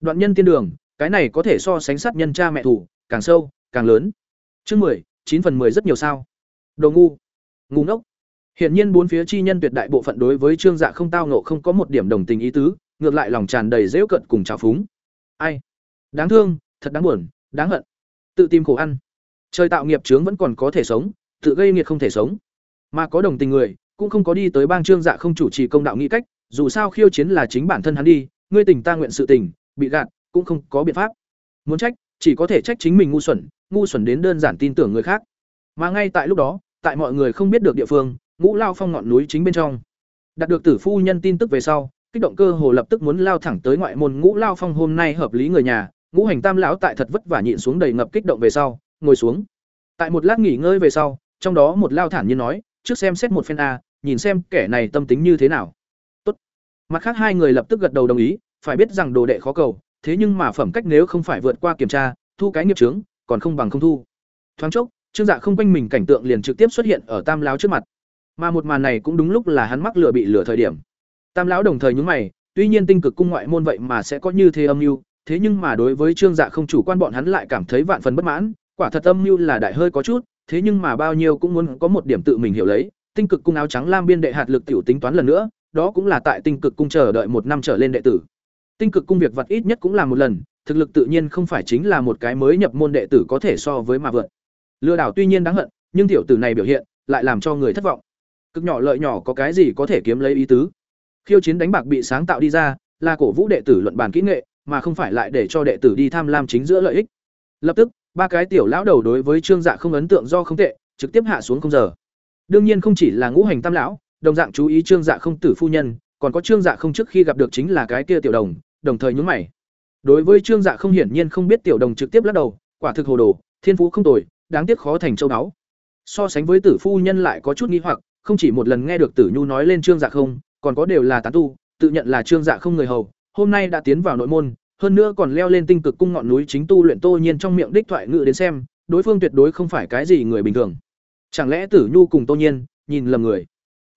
Đoạn nhân tiên đường, cái này có thể so sánh sát nhân cha mẹ thủ, càng sâu, càng lớn. Chương mười, chín phần mười rất nhiều sao? Đồ ngu, ngu ngốc. Hiển nhiên bốn phía chi nhân tuyệt đại bộ phận đối với Trương Dạ không tao ngộ không có một điểm đồng tình ý tứ, ngược lại lòng tràn đầy giễu cận cùng trào phúng. Ai? Đáng thương, thật đáng buồn, đáng hận. Tự tìm khổ ăn. Trời tạo nghiệp chướng vẫn còn có thể sống, tự gây nghiệt không thể sống. Mà có đồng tình người, cũng không có đi tới bang Trương Dạ không chủ trì công đạo nghĩ cách, dù sao khiêu chiến là chính bản thân hắn đi, ngươi tình ta nguyện sự tình, bị gạt, cũng không có biện pháp. Muốn trách, chỉ có thể trách chính mình ngu xuẩn, ngu xuẩn đến đơn giản tin tưởng người khác. Mà ngay tại lúc đó, tại mọi người không biết được địa phương, Ngũ Lao Phong ngọn núi chính bên trong. Đạt được tử phu nhân tin tức về sau, kích động cơ hồ lập tức muốn lao thẳng tới ngoại môn Ngũ Lao Phong hôm nay hợp lý người nhà, Ngũ Hành Tam lão tại thật vất vả nhịn xuống đầy ngập kích động về sau, ngồi xuống. Tại một lát nghỉ ngơi về sau, trong đó một lao thản nhiên nói, trước xem xét một phen a, nhìn xem kẻ này tâm tính như thế nào. Tốt. Mặt khác hai người lập tức gật đầu đồng ý, phải biết rằng đồ đệ khó cầu, thế nhưng mà phẩm cách nếu không phải vượt qua kiểm tra, thu cái nghiệp chướng, còn không bằng không thu. Thoáng chốc, Trương Dạ không quanh mình cảnh tượng liền trực tiếp xuất hiện ở Tam lão trước mặt. Mà một màn này cũng đúng lúc là hắn mắc lửa bị lửa thời điểm. Tam lão đồng thời nhướng mày, tuy nhiên tinh cực cung ngoại môn vậy mà sẽ có như thế âm mưu, thế nhưng mà đối với Trương Dạ không chủ quan bọn hắn lại cảm thấy vạn phần bất mãn, quả thật âm mưu là đại hơi có chút, thế nhưng mà bao nhiêu cũng muốn có một điểm tự mình hiểu lấy, tinh cực cung áo trắng lam biên đệ hạt lực tiểu tính toán lần nữa, đó cũng là tại tinh cực cung chờ đợi một năm trở lên đệ tử. Tinh cực cung việc vật ít nhất cũng là một lần, thực lực tự nhiên không phải chính là một cái mới nhập môn đệ tử có thể so với mà vượt. Lừa đảo tuy nhiên đáng hận, nhưng tiểu tử này biểu hiện lại làm cho người thất vọng. Cực nhỏ lợi nhỏ có cái gì có thể kiếm lấy ý tứ? Khiêu chiến đánh bạc bị sáng tạo đi ra, là cổ vũ đệ tử luận bàn kỹ nghệ, mà không phải lại để cho đệ tử đi tham lam chính giữa lợi ích. Lập tức, ba cái tiểu lão đầu đối với Trương Dạ không ấn tượng do không tệ, trực tiếp hạ xuống không giờ. Đương nhiên không chỉ là ngũ hành tam lão, đồng dạng chú ý Trương Dạ không tử phu nhân, còn có Trương Dạ không trước khi gặp được chính là cái kia tiểu đồng, đồng thời nhún mày. Đối với Trương Dạ không hiển nhiên không biết tiểu đồng trực tiếp lắc đầu, quả thực hồ đồ, thiên phú không tồi, đáng tiếc khó thành châu đáo So sánh với tử phu nhân lại có chút nghi hoặc, không chỉ một lần nghe được Tử Nhu nói lên Trương Dạ không, còn có đều là tán tu, tự nhận là Trương Dạ không người hầu, hôm nay đã tiến vào nội môn, hơn nữa còn leo lên tinh cực cung ngọn núi chính tu luyện Tô Nhiên trong miệng đích thoại ngự đến xem, đối phương tuyệt đối không phải cái gì người bình thường. Chẳng lẽ Tử Nhu cùng Tô Nhiên nhìn lầm người?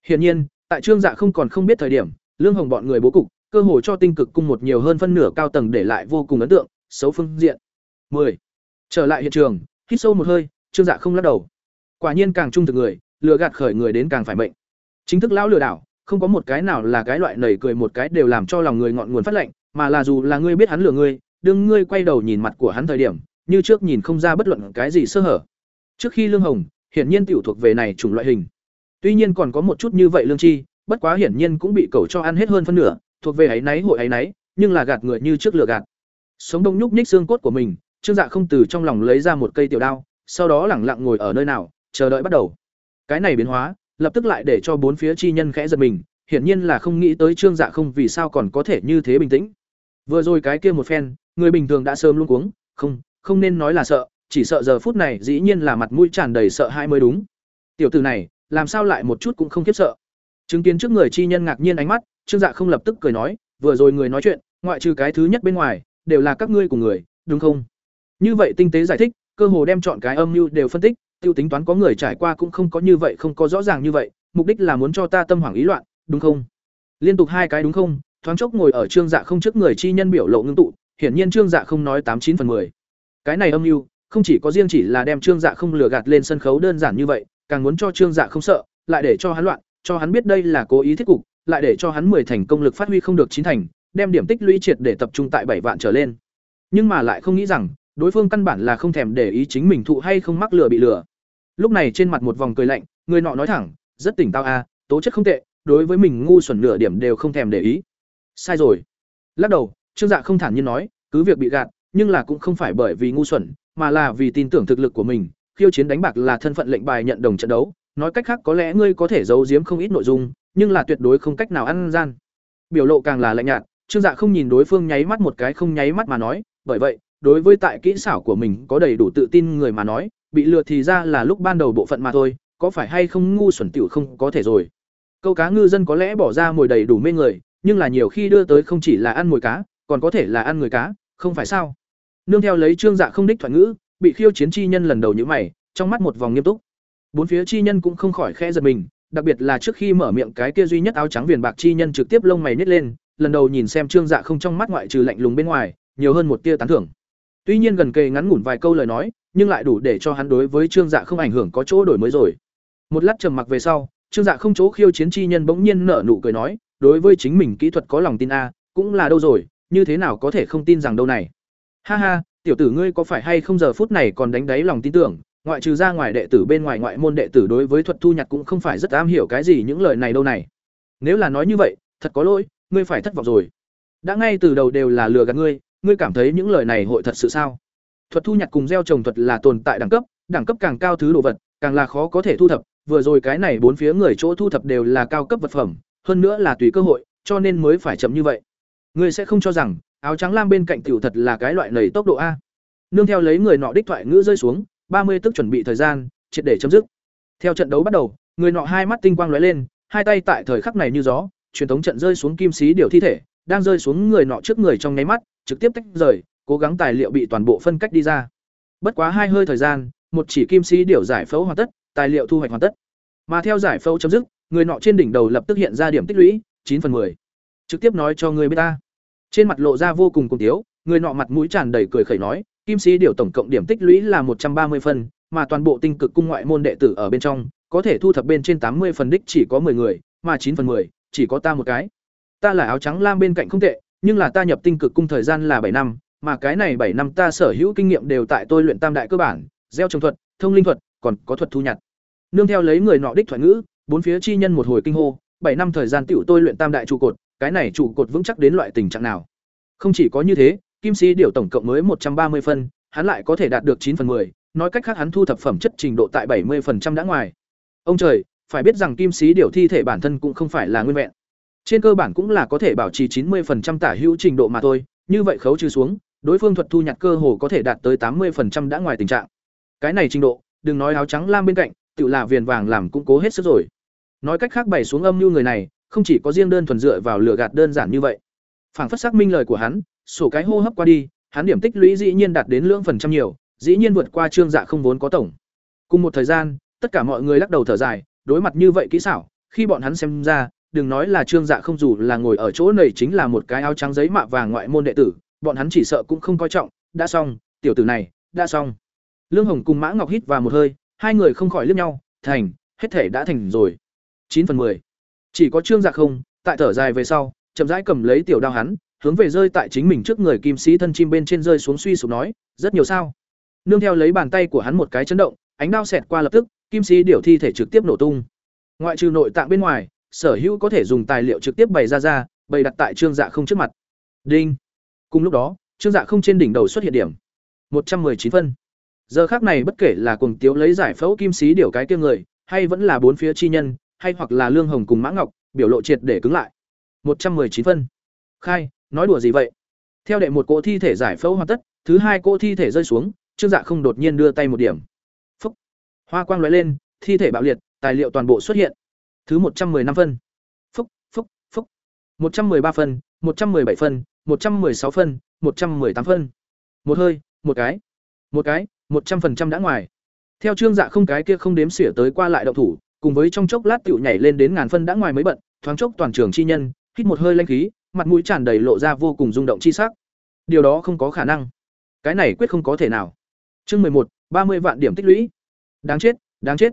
Hiển nhiên, tại Trương Dạ không còn không biết thời điểm, Lương Hồng bọn người bố cục, cơ hội cho tinh cực cung một nhiều hơn phân nửa cao tầng để lại vô cùng ấn tượng, xấu phương diện. 10. Trở lại hiện trường, hít sâu một hơi, Trương Dạ không lắc đầu. Quả nhiên càng trung thực người, lừa gạt khởi người đến càng phải mệnh. Chính thức lão lừa đảo, không có một cái nào là cái loại nảy cười một cái đều làm cho lòng người ngọn nguồn phát lạnh, mà là dù là ngươi biết hắn lừa ngươi, đương ngươi quay đầu nhìn mặt của hắn thời điểm, như trước nhìn không ra bất luận cái gì sơ hở. Trước khi Lương Hồng, hiển nhiên tiểu thuộc về này chủng loại hình. Tuy nhiên còn có một chút như vậy lương chi, bất quá hiển nhiên cũng bị cẩu cho ăn hết hơn phân nửa, thuộc về ấy náy hội ấy náy, nhưng là gạt người như trước lửa gạt. Sống đông nhúc nhích xương cốt của mình, Trương Dạ không từ trong lòng lấy ra một cây tiểu đao, sau đó lẳng lặng ngồi ở nơi nào, chờ đợi bắt đầu. Cái này biến hóa, lập tức lại để cho bốn phía chi nhân khẽ giật mình, hiển nhiên là không nghĩ tới Trương Dạ không vì sao còn có thể như thế bình tĩnh. Vừa rồi cái kia một phen, người bình thường đã sớm luống cuống, không, không nên nói là sợ, chỉ sợ giờ phút này dĩ nhiên là mặt mũi tràn đầy sợ hãi mới đúng. Tiểu tử này, làm sao lại một chút cũng không khiếp sợ. Chứng kiến trước người chi nhân ngạc nhiên ánh mắt, Trương Dạ không lập tức cười nói, vừa rồi người nói chuyện, ngoại trừ cái thứ nhất bên ngoài, đều là các ngươi cùng người, đúng không? Như vậy tinh tế giải thích, cơ hồ đem chọn cái âm mưu đều phân tích, tiêu tính toán có người trải qua cũng không có như vậy không có rõ ràng như vậy, mục đích là muốn cho ta tâm hoảng ý loạn, đúng không? Liên tục hai cái đúng không? Thoáng chốc ngồi ở Trương Dạ không trước người chi nhân biểu lộ ngưng tụ, hiển nhiên Trương Dạ không nói tám chín phần 10. Cái này âm mưu, không chỉ có riêng chỉ là đem Trương Dạ không lừa gạt lên sân khấu đơn giản như vậy, càng muốn cho Trương Dạ không sợ, lại để cho hắn loạn, cho hắn biết đây là cố ý thiết cục, lại để cho hắn mười thành công lực phát huy không được chín thành, đem điểm tích lũy triệt để tập trung tại bảy vạn trở lên. Nhưng mà lại không nghĩ rằng, đối phương căn bản là không thèm để ý chính mình thụ hay không mắc lừa bị lừa. Lúc này trên mặt một vòng cười lạnh, người nọ nói thẳng, rất tỉnh táo a, tố chất không tệ, đối với mình ngu xuẩn nửa điểm đều không thèm để ý. Sai rồi. Lắc đầu, Trương Dạ không thản nhiên nói, cứ việc bị gạt, nhưng là cũng không phải bởi vì ngu xuẩn, mà là vì tin tưởng thực lực của mình, khiêu chiến đánh bạc là thân phận lệnh bài nhận đồng trận đấu, nói cách khác có lẽ ngươi có thể giấu giếm không ít nội dung, nhưng là tuyệt đối không cách nào ăn gian. Biểu lộ càng là lạnh nhạt, Trương Dạ không nhìn đối phương nháy mắt một cái không nháy mắt mà nói, bởi vậy, đối với tại kỹ xảo của mình có đầy đủ tự tin người mà nói, bị lừa thì ra là lúc ban đầu bộ phận mà thôi, có phải hay không ngu xuẩn tiểu không có thể rồi. Câu cá ngư dân có lẽ bỏ ra mồi đầy đủ mê người, nhưng là nhiều khi đưa tới không chỉ là ăn mồi cá, còn có thể là ăn người cá, không phải sao? Nương theo lấy Trương Dạ không đích thoại ngữ, bị khiêu chiến chi nhân lần đầu như mày, trong mắt một vòng nghiêm túc. Bốn phía chi nhân cũng không khỏi khẽ giật mình, đặc biệt là trước khi mở miệng cái kia duy nhất áo trắng viền bạc chi nhân trực tiếp lông mày nhếch lên, lần đầu nhìn xem Trương Dạ không trong mắt ngoại trừ lạnh lùng bên ngoài, nhiều hơn một tia tán thưởng. Tuy nhiên gần kề ngắn ngủn vài câu lời nói, nhưng lại đủ để cho hắn đối với Trương Dạ không ảnh hưởng có chỗ đổi mới rồi. Một lát trầm mặc về sau, Trương Dạ không chỗ khiêu chiến chi nhân bỗng nhiên nở nụ cười nói, đối với chính mình kỹ thuật có lòng tin a, cũng là đâu rồi, như thế nào có thể không tin rằng đâu này. Ha ha, tiểu tử ngươi có phải hay không giờ phút này còn đánh đáy lòng tin tưởng, ngoại trừ ra ngoài đệ tử bên ngoài ngoại môn đệ tử đối với thuật thu nhặt cũng không phải rất am hiểu cái gì những lời này đâu này. Nếu là nói như vậy, thật có lỗi, ngươi phải thất vọng rồi. Đã ngay từ đầu đều là lừa gạt ngươi, ngươi cảm thấy những lời này hội thật sự sao? Thuật thu nhặt cùng gieo trồng thuật là tồn tại đẳng cấp, đẳng cấp càng cao thứ đồ vật, càng là khó có thể thu thập, vừa rồi cái này bốn phía người chỗ thu thập đều là cao cấp vật phẩm, hơn nữa là tùy cơ hội, cho nên mới phải chậm như vậy. Ngươi sẽ không cho rằng áo trắng lam bên cạnh tiểu thật là cái loại nảy tốc độ a. Nương theo lấy người nọ đích thoại ngữ rơi xuống, ba mươi tức chuẩn bị thời gian, triệt để chấm dứt. Theo trận đấu bắt đầu, người nọ hai mắt tinh quang lóe lên, hai tay tại thời khắc này như gió, truyền thống trận rơi xuống kim xí điều thi thể, đang rơi xuống người nọ trước người trong nháy mắt, trực tiếp tách rời, cố gắng tài liệu bị toàn bộ phân cách đi ra. Bất quá hai hơi thời gian, một chỉ kim sĩ điều giải phẫu hoàn tất, tài liệu thu hoạch hoàn tất. Mà theo giải phẫu chấm dứt, người nọ trên đỉnh đầu lập tức hiện ra điểm tích lũy, chín phần 10. Trực tiếp nói cho người biết ta. Trên mặt lộ ra vô cùng cùng tiếu, người nọ mặt mũi tràn đầy cười khẩy nói, kim sĩ điều tổng cộng điểm tích lũy là một trăm ba mươi phần, mà toàn bộ tinh cực cung ngoại môn đệ tử ở bên trong, có thể thu thập bên trên tám mươi phần đích chỉ có 10 người, mà chín phần 10 chỉ có ta một cái. Ta là áo trắng lam bên cạnh không tệ, nhưng là ta nhập tinh cực cung thời gian là bảy năm, mà cái này bảy năm ta sở hữu kinh nghiệm đều tại tôi luyện tam đại cơ bản, gieo trồng thuật, thông linh thuật, còn có thuật thu nhặt. Nương theo lấy người nọ đích thoại ngữ, bốn phía chi nhân một hồi kinh hô, bảy năm thời gian tiểu tôi luyện tam đại trụ cột, cái này trụ cột vững chắc đến loại tình trạng nào. Không chỉ có như thế, kim sĩ điều tổng cộng mới một trăm ba mươi phân, hắn lại có thể đạt được chín phần 10, nói cách khác hắn thu thập phẩm chất trình độ tại bảy 70% đã ngoài. Ông trời, phải biết rằng kim sĩ điều thi thể bản thân cũng không phải là nguyên vẹn. Trên cơ bản cũng là có thể bảo trì 90% tả hữu trình độ mà thôi, như vậy khấu trừ xuống, đối phương thuật thu nhặt cơ hồ có thể đạt tới 80% đã ngoài tình trạng. Cái này trình độ, đừng nói áo trắng lam bên cạnh, tự là viền vàng làm cũng cố hết sức rồi. Nói cách khác bày xuống âm như người này, không chỉ có riêng đơn thuần dựa vào lửa gạt đơn giản như vậy. Phảng phất xác minh lời của hắn, sổ cái hô hấp qua đi, hắn điểm tích lũy dĩ nhiên đạt đến lượng phần trăm nhiều, dĩ nhiên vượt qua trương dạ không vốn có tổng. Cùng một thời gian, tất cả mọi người lắc đầu thở dài, đối mặt như vậy kỹ xảo, khi bọn hắn xem ra, đừng nói là trương dạ không dù là ngồi ở chỗ này chính là một cái áo trắng giấy mạ vàng ngoại môn đệ tử, bọn hắn chỉ sợ cũng không coi trọng, đã xong, tiểu tử này, đã xong. Lương Hồng cùng Mã Ngọc hít vào một hơi, hai người không khỏi liếc nhau, thành, hết thể đã thành rồi. chín phần 10. Chỉ có Trương Dạ không, tại thở dài về sau, chậm rãi cầm lấy tiểu đao hắn, hướng về rơi tại chính mình trước người kim sĩ thân chim bên trên rơi xuống suy sụp nói, rất nhiều sao? Nương theo lấy bàn tay của hắn một cái chấn động, ánh đao xẹt qua lập tức, kim sĩ điểu thi thể trực tiếp nổ tung. Ngoại trừ nội tạng bên ngoài, sở hữu có thể dùng tài liệu trực tiếp bày ra ra, bày đặt tại Trương Dạ không trước mặt. Đinh. Cùng lúc đó, Trương Dạ không trên đỉnh đầu xuất hiện điểm một trăm chín phân. Giờ khác này bất kể là cùng tiếu lấy giải phẫu kim sĩ điểu cái kia người, hay vẫn là bốn phía chi nhân, hay hoặc là Lương Hồng cùng Mã Ngọc, biểu lộ triệt để cứng lại. một trăm chín phân. Khai, nói đùa gì vậy? Theo đệ một cỗ thi thể giải phẫu hoàn tất, thứ hai cỗ thi thể rơi xuống, Trương Dạ không đột nhiên đưa tay một điểm. Phúc. Hoa quang lóe lên, thi thể bạo liệt, tài liệu toàn bộ xuất hiện. Thứ một trăm năm phân. Phúc, phúc, phúc. một trăm ba phân, một trăm bảy phân, một trăm sáu phân, một trăm tám phân. Một hơi, một cái. Một cái, một trăm phần trăm đã ngoài. Theo Trương Dạ không cái kia không đếm xỉa tới qua lại động thủ, cùng với trong chốc lát tiểu nhảy lên đến ngàn phân đã ngoài mới bận, thoáng chốc toàn trường chi nhân, hít một hơi lanh khí, mặt mũi tràn đầy lộ ra vô cùng rung động chi sắc. Điều đó không có khả năng. Cái này quyết không có thể nào. Chương một, ba mươi vạn điểm tích lũy. Đáng chết, đáng chết.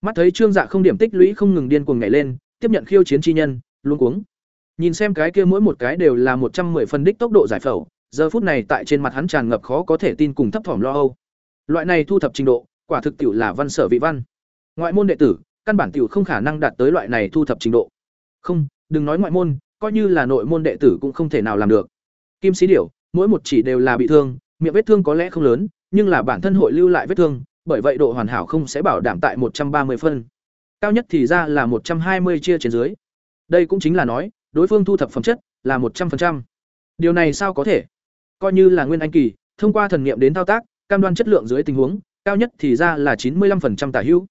Mắt thấy Trương Dạ không điểm tích lũy không ngừng điên cuồng nhảy lên, tiếp nhận khiêu chiến chi nhân, luống cuống. Nhìn xem cái kia mỗi một cái đều là một trăm 110 phần đích tốc độ giải phẫu, giờ phút này tại trên mặt hắn tràn ngập khó có thể tin cùng thấp thỏm lo âu. Loại này thu thập trình độ, quả thực tiểu là văn sở vị văn. Ngoại môn đệ tử, căn bản tiểu không khả năng đạt tới loại này thu thập trình độ. Không, đừng nói ngoại môn, coi như là nội môn đệ tử cũng không thể nào làm được. Kim sĩ điểu, mỗi một chỉ đều là bị thương, miệng vết thương có lẽ không lớn, nhưng là bản thân hội lưu lại vết thương, bởi vậy độ hoàn hảo không sẽ bảo đảm tại một trăm ba mươi phân. Cao nhất thì ra là một trăm hai mươi chia trên dưới. Đây cũng chính là nói, đối phương thu thập phẩm chất là một trăm 100%. Điều này sao có thể? Coi như là nguyên anh kỳ, thông qua thần niệm đến thao tác, cam đoan chất lượng dưới tình huống, cao nhất thì ra là chín mươi 95% tả hữu.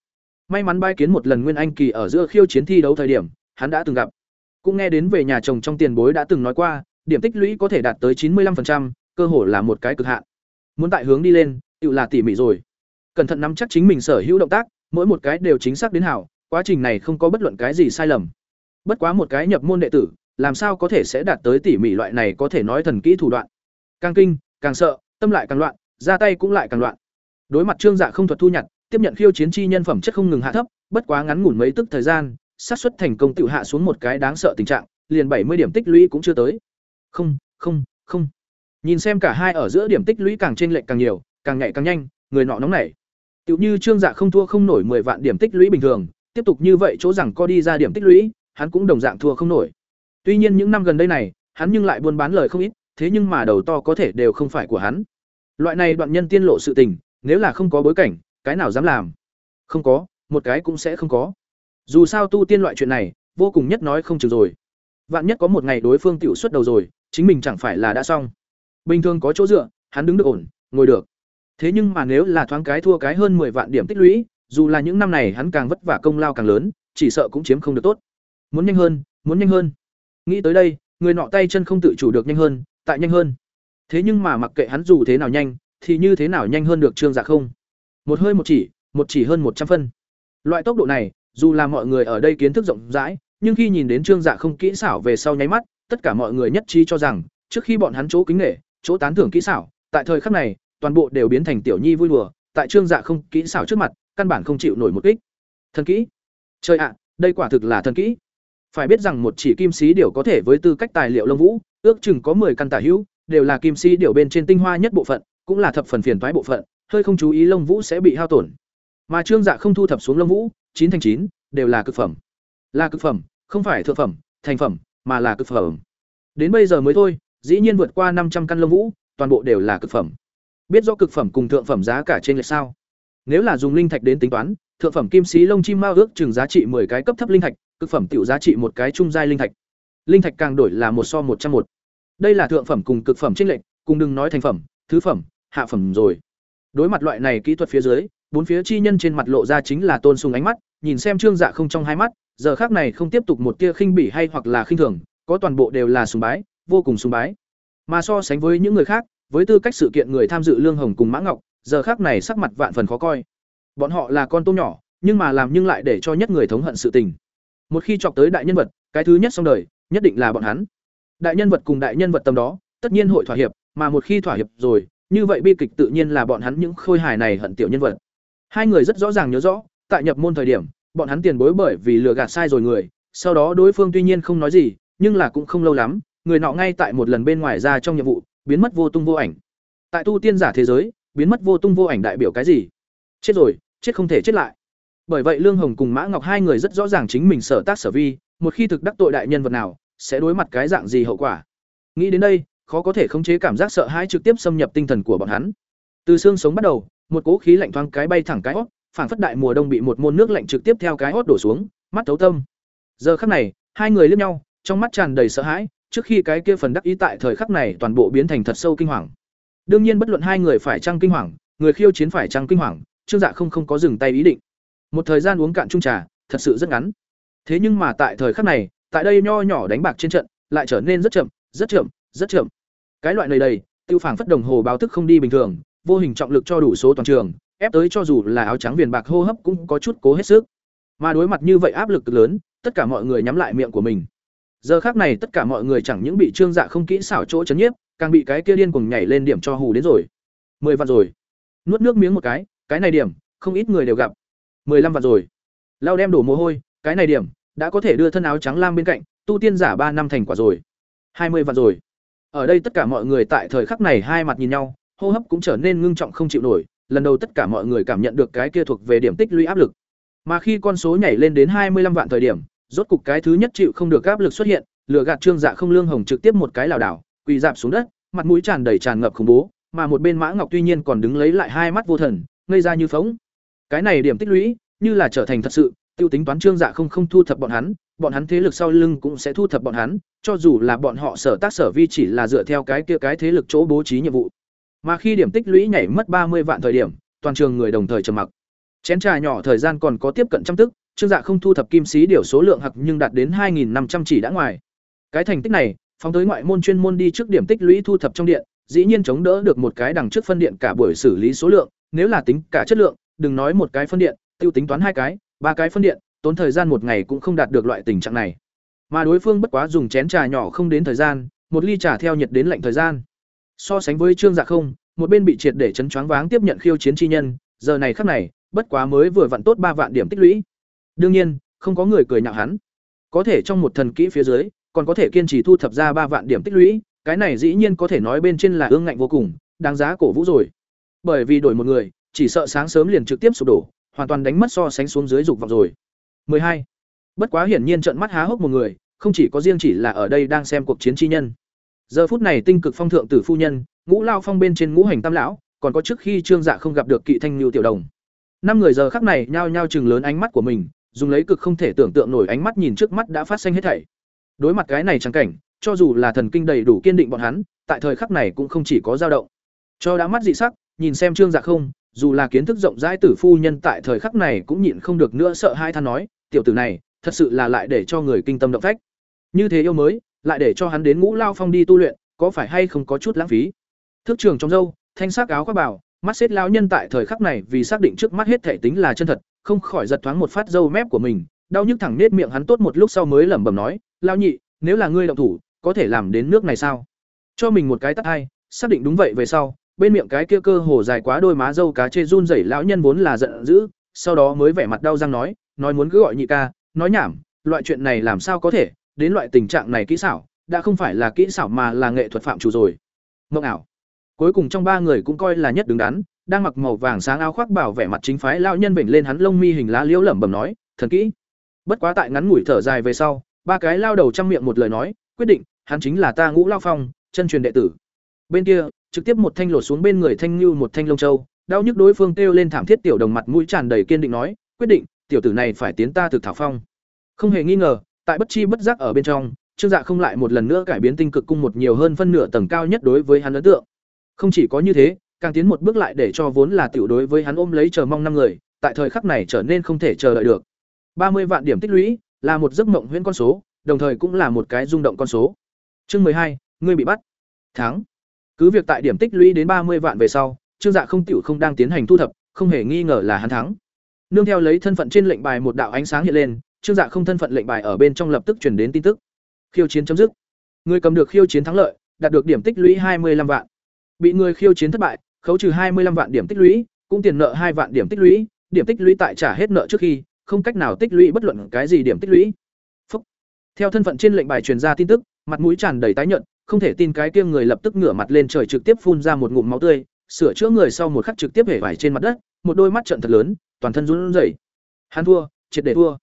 May mắn bay kiến một lần nguyên anh kỳ ở giữa khiêu chiến thi đấu thời điểm, hắn đã từng gặp. Cũng nghe đến về nhà chồng trong tiền bối đã từng nói qua, điểm tích lũy có thể đạt tới chín mươi 95%, cơ hội là một cái cực hạn. Muốn tại hướng đi lên, tự là tỉ mỉ rồi. Cẩn thận nắm chắc chính mình sở hữu động tác, mỗi một cái đều chính xác đến hảo, quá trình này không có bất luận cái gì sai lầm. Bất quá một cái nhập môn đệ tử, làm sao có thể sẽ đạt tới tỉ mỉ loại này có thể nói thần kỹ thủ đoạn. Càng kinh, càng sợ, tâm lại càng loạn, ra tay cũng lại càng loạn. Đối mặt Trương Dạ không thuật thu nhặt, tiếp nhận khiêu chiến chi nhân phẩm chất không ngừng hạ thấp, bất quá ngắn ngủn mấy tức thời gian, xác suất thành công tiểu hạ xuống một cái đáng sợ tình trạng, liền bảy mươi điểm tích lũy cũng chưa tới. Không, không, không. Nhìn xem cả hai ở giữa điểm tích lũy càng chênh lệch càng nhiều, càng nhạy càng nhanh, người nọ nóng nảy. Tiểu như Trương Dạ không thua không nổi 10 vạn điểm tích lũy bình thường, tiếp tục như vậy chỗ rằng co đi ra điểm tích lũy, hắn cũng đồng dạng thua không nổi. Tuy nhiên những năm gần đây này, hắn nhưng lại buôn bán lời không ít, thế nhưng mà đầu to có thể đều không phải của hắn. Loại này đoạn nhân tiên lộ sự tình, nếu là không có bối cảnh, cái nào dám làm? Không có, một cái cũng sẽ không có. Dù sao tu tiên loại chuyện này, vô cùng nhất nói không chừng rồi. Vạn nhất có một ngày đối phương tiểu xuất đầu rồi, chính mình chẳng phải là đã xong. Bình thường có chỗ dựa, hắn đứng được ổn, ngồi được. Thế nhưng mà nếu là thoáng cái thua cái hơn 10 vạn điểm tích lũy, dù là những năm này hắn càng vất vả công lao càng lớn, chỉ sợ cũng chiếm không được tốt. Muốn nhanh hơn, muốn nhanh hơn. Nghĩ tới đây, người nọ tay chân không tự chủ được nhanh hơn, tại nhanh hơn. Thế nhưng mà mặc kệ hắn dù thế nào nhanh, thì như thế nào nhanh hơn được Trương Dạ không? Một hơi một chỉ, một chỉ hơn một trăm phân. Loại tốc độ này, dù là mọi người ở đây kiến thức rộng rãi, nhưng khi nhìn đến Trương Dạ không kỹ xảo về sau nháy mắt, tất cả mọi người nhất trí cho rằng, trước khi bọn hắn chỗ kính nể, chỗ tán thưởng kỹ xảo, tại thời khắc này, toàn bộ đều biến thành tiểu nhi vui đùa, tại Trương Dạ không kỹ xảo trước mặt, căn bản không chịu nổi một kích. Thần kỹ. Trời ạ, đây quả thực là thần kỹ. Phải biết rằng một chỉ kim sĩ điểu có thể với tư cách tài liệu lông vũ, ước chừng có 10 căn tả hữu, đều là kim sĩ điểu bên trên tinh hoa nhất bộ phận, cũng là thập phần phiền toái bộ phận, hơi không chú ý lông vũ sẽ bị hao tổn. Mà Trương Dạ không thu thập xuống lông vũ, chín thành chín đều là cực phẩm. Là cực phẩm, không phải thượng phẩm, thành phẩm, mà là cực phẩm. Đến bây giờ mới thôi, dĩ nhiên vượt qua năm trăm căn lông vũ, toàn bộ đều là cực phẩm. Biết rõ cực phẩm cùng thượng phẩm giá cả trên lệch sao? Nếu là dùng linh thạch đến tính toán, thượng phẩm kim sĩ lông chim mao ước chừng giá trị 10 cái cấp thấp linh thạch, cực phẩm tiểu giá trị một cái trung giai linh thạch. Linh thạch càng đổi là một so một trăm một. Đây là thượng phẩm cùng cực phẩm chênh lệch, cùng đừng nói thành phẩm, thứ phẩm, hạ phẩm rồi. Đối mặt loại này kỹ thuật phía dưới, bốn phía chi nhân trên mặt lộ ra chính là tôn sùng ánh mắt, nhìn xem Trương Dạ không trong hai mắt, giờ khác này không tiếp tục một tia khinh bỉ hay hoặc là khinh thường, có toàn bộ đều là sùng bái, vô cùng sùng bái. Mà so sánh với những người khác, với tư cách sự kiện người tham dự Lương Hồng cùng Mã Ngọc, giờ khác này sắc mặt vạn phần khó coi. Bọn họ là con tôm nhỏ, nhưng mà làm nhưng lại để cho nhất người thống hận sự tình. Một khi chọc tới đại nhân vật, cái thứ nhất xong đời, nhất định là bọn hắn. Đại nhân vật cùng đại nhân vật tầm đó, tất nhiên hội thỏa hiệp, mà một khi thỏa hiệp rồi, như vậy bi kịch tự nhiên là bọn hắn những khôi hài này hận tiểu nhân vật. Hai người rất rõ ràng nhớ rõ, tại nhập môn thời điểm, bọn hắn tiền bối bởi vì lừa gạt sai rồi người, sau đó đối phương tuy nhiên không nói gì, nhưng là cũng không lâu lắm, người nọ ngay tại một lần bên ngoài ra trong nhiệm vụ, biến mất vô tung vô ảnh. Tại tu tiên giả thế giới, biến mất vô tung vô ảnh đại biểu cái gì? Chết rồi, chết không thể chết lại. Bởi vậy Lương Hồng cùng Mã Ngọc hai người rất rõ ràng chính mình sở tác sở vi, một khi thực đắc tội đại nhân vật nào, sẽ đối mặt cái dạng gì hậu quả. Nghĩ đến đây, khó có thể khống chế cảm giác sợ hãi trực tiếp xâm nhập tinh thần của bọn hắn. Từ xương sống bắt đầu, một cỗ khí lạnh thoáng cái bay thẳng cái hót, phảng phất đại mùa đông bị một môn nước lạnh trực tiếp theo cái hót đổ xuống, mắt thấu tâm. Giờ khắc này, hai người liếc nhau, trong mắt tràn đầy sợ hãi, trước khi cái kia phần đắc ý tại thời khắc này toàn bộ biến thành thật sâu kinh hoàng. Đương nhiên bất luận hai người phải trang kinh hoàng, người khiêu chiến phải trang kinh hoàng, Trương Dạ không không có dừng tay ý định. Một thời gian uống cạn chung trà, thật sự rất ngắn. Thế nhưng mà tại thời khắc này, tại đây nho nhỏ đánh bạc trên trận, lại trở nên rất chậm, rất chậm, rất chậm. Cái loại này đầy, tiêu phảng phất đồng hồ báo thức không đi bình thường, vô hình trọng lực cho đủ số toàn trường, ép tới cho dù là áo trắng viền bạc hô hấp cũng có chút cố hết sức. Mà đối mặt như vậy áp lực cực lớn, tất cả mọi người nhắm lại miệng của mình. Giờ khác này tất cả mọi người chẳng những bị Trương Dạ không kỹ xảo chỗ chấn nhiếp, càng bị cái kia điên cuồng nhảy lên điểm cho hù đến rồi. mười vạn rồi. Nuốt nước miếng một cái, cái này điểm, không ít người đều gặp. mười lăm vạn rồi. Lao đem đổ mồ hôi, cái này điểm, đã có thể đưa thân áo trắng lam bên cạnh, tu tiên giả ba năm thành quả rồi. hai mươi vạn rồi. Ở đây tất cả mọi người tại thời khắc này hai mặt nhìn nhau, hô hấp cũng trở nên ngưng trọng không chịu nổi, lần đầu tất cả mọi người cảm nhận được cái kia thuộc về điểm tích lũy áp lực. Mà khi con số nhảy lên đến hai mươi 25 vạn thời điểm, rốt cục cái thứ nhất chịu không được áp lực xuất hiện, lửa gạt Trương Dạ không lương hồng trực tiếp một cái lảo đảo, quỳ rạp xuống đất, mặt mũi tràn đầy tràn ngập khủng bố, mà một bên Mã Ngọc tuy nhiên còn đứng lấy lại hai mắt vô thần, ngây ra như phóng. Cái này điểm tích lũy, như là trở thành thật sự, tiêu tính toán Trương Dạ không không thu thập bọn hắn, bọn hắn thế lực sau lưng cũng sẽ thu thập bọn hắn, cho dù là bọn họ sở tác sở vi chỉ là dựa theo cái kia cái thế lực chỗ bố trí nhiệm vụ. Mà khi điểm tích lũy nhảy mất ba mươi vạn thời điểm, toàn trường người đồng thời trầm mặc. Chén trà nhỏ thời gian còn có tiếp cận trăm tức, Trương Dạ không thu thập kim sĩ điều số lượng hặc nhưng đạt đến 2500 chỉ đã ngoài. Cái thành tích này, phóng tới ngoại môn chuyên môn đi trước điểm tích lũy thu thập trong điện, dĩ nhiên chống đỡ được một cái đằng trước phân điện cả buổi xử lý số lượng, nếu là tính cả chất lượng, đừng nói một cái phân điện, tiêu tính toán hai cái, ba cái phân điện, tốn thời gian một ngày cũng không đạt được loại tình trạng này. Mà đối phương bất quá dùng chén trà nhỏ không đến thời gian, một ly trà theo nhiệt đến lạnh thời gian. So sánh với Trương Dạ không, một bên bị triệt để chấn choáng váng tiếp nhận khiêu chiến chi nhân, giờ này khắc này, bất quá mới vừa vặn tốt ba vạn điểm tích lũy. Đương nhiên, không có người cười nhạo hắn. Có thể trong một thần kỹ phía dưới, còn có thể kiên trì thu thập ra ba vạn điểm tích lũy, cái này dĩ nhiên có thể nói bên trên là ương ngạnh vô cùng, đáng giá cổ vũ rồi. Bởi vì đổi một người, chỉ sợ sáng sớm liền trực tiếp sụp đổ, hoàn toàn đánh mất so sánh xuống dưới dục vọng rồi. 12. Bất quá hiển nhiên trợn mắt há hốc một người, không chỉ có riêng chỉ là ở đây đang xem cuộc chiến chi nhân. Giờ phút này tinh cực phong thượng tử phu nhân, ngũ lao phong bên trên ngũ hành tam lão, còn có trước khi Trương Dạ không gặp được Kỵ Thanh Nưu tiểu đồng. Năm người giờ khắc này nhao nhao chừng lớn ánh mắt của mình, dùng lấy cực không thể tưởng tượng nổi ánh mắt nhìn trước mắt đã phát xanh hết thảy. Đối mặt cái này chẳng cảnh, cho dù là thần kinh đầy đủ kiên định bọn hắn, tại thời khắc này cũng không chỉ có dao động. Cho đã mắt dị sắc, nhìn xem Trương Dạ không, dù là kiến thức rộng rãi tử phu nhân tại thời khắc này cũng nhịn không được nữa sợ hai than nói, tiểu tử này, thật sự là lại để cho người kinh tâm động phách. Như thế yêu mới, lại để cho hắn đến Ngũ Lao Phong đi tu luyện, có phải hay không có chút lãng phí. Thước trường trong dâu, thanh sắc áo khoác bảo, mắt xếp lao nhân tại thời khắc này vì xác định trước mắt hết thể tính là chân thật, không khỏi giật thoáng một phát dâu mép của mình, đau nhức thẳng nết miệng hắn tốt một lúc sau mới lẩm bẩm nói, lao nhị, nếu là ngươi động thủ, có thể làm đến nước này sao?" Cho mình một cái tắt hai, xác định đúng vậy về sau, bên miệng cái kia cơ hồ dài quá đôi má dâu cá chê run rẩy lão nhân vốn là giận dữ, sau đó mới vẻ mặt đau răng nói, nói muốn cứ gọi nhị ca, nói nhảm, loại chuyện này làm sao có thể, đến loại tình trạng này kỹ xảo, đã không phải là kỹ xảo mà là nghệ thuật phạm chủ rồi. Mộng ảo. Cuối cùng trong ba người cũng coi là nhất đứng đắn, đang mặc màu vàng sáng áo khoác bảo vẻ mặt chính phái lão nhân bệnh lên hắn lông mi hình lá liễu lẩm bẩm nói, thần kỹ. Bất quá tại ngắn ngủi thở dài về sau, ba cái lao đầu trăm miệng một lời nói, quyết định, hắn chính là ta Ngũ Lao Phong, chân truyền đệ tử. Bên kia, trực tiếp một thanh lột xuống bên người thanh lưu một thanh lông châu, đau nhức đối phương kêu lên thảm thiết tiểu đồng mặt mũi tràn đầy kiên định nói, quyết định, tiểu tử này phải tiến ta thực thảo phong. Không hề nghi ngờ, tại bất chi bất giác ở bên trong, Trương Dạ không lại một lần nữa cải biến tinh cực cung một nhiều hơn phân nửa tầng cao nhất đối với hắn ấn tượng. Không chỉ có như thế, càng tiến một bước lại để cho vốn là tiểu đối với hắn ôm lấy chờ mong năm người, tại thời khắc này trở nên không thể chờ đợi được. ba mươi vạn điểm tích lũy là một giấc mộng huyễn con số, đồng thời cũng là một cái rung động con số. Chương hai, ngươi bị bắt. Thắng. Cứ việc tại điểm tích lũy đến ba mươi vạn về sau, Trương Dạ không tiểu không đang tiến hành thu thập, không hề nghi ngờ là hắn thắng. Nương theo lấy thân phận trên lệnh bài một đạo ánh sáng hiện lên, Trương Dạ không thân phận lệnh bài ở bên trong lập tức truyền đến tin tức. Khiêu chiến chấm dứt. Người cầm được khiêu chiến thắng lợi, đạt được điểm tích lũy hai mươi 25 vạn. Bị người khiêu chiến thất bại, khấu trừ hai mươi 25 vạn điểm tích lũy, cũng tiền nợ hai vạn điểm tích lũy, điểm tích lũy tại trả hết nợ trước khi, không cách nào tích lũy bất luận cái gì điểm tích lũy. Phúc. Theo thân phận trên lệnh bài truyền ra tin tức, mặt mũi tràn đầy tái nhợt, không thể tin cái kia người lập tức ngửa mặt lên trời trực tiếp phun ra một ngụm máu tươi, sửa chữa người sau một khắc trực tiếp hể vải trên mặt đất, một đôi mắt trận thật lớn, toàn thân run rẩy. Hắn thua, triệt để thua.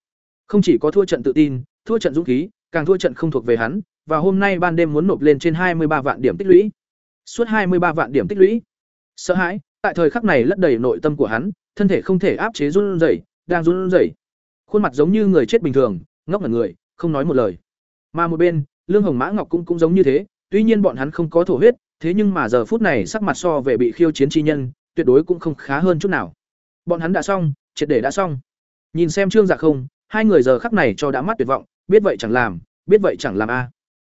Không chỉ có thua trận tự tin, thua trận dũng khí, càng thua trận không thuộc về hắn, và hôm nay ban đêm muốn nộp lên trên hai mươi ba vạn điểm tích lũy. Suốt hai mươi ba vạn điểm tích lũy. Sợ hãi, tại thời khắc này lất đầy nội tâm của hắn, thân thể không thể áp chế run rẩy, đang run rẩy. Khuôn mặt giống như người chết bình thường, ngốc ngẩn người, không nói một lời. Mà một bên, Lương Hồng Mã Ngọc cũng cũng giống như thế, tuy nhiên bọn hắn không có thổ huyết, thế nhưng mà giờ phút này sắc mặt so về bị khiêu chiến chi nhân, tuyệt đối cũng không khá hơn chút nào. Bọn hắn đã xong, triệt để đã xong. Nhìn xem Trương Dạ không, hai người giờ khắc này cho đã mắt tuyệt vọng, biết vậy chẳng làm, biết vậy chẳng làm a.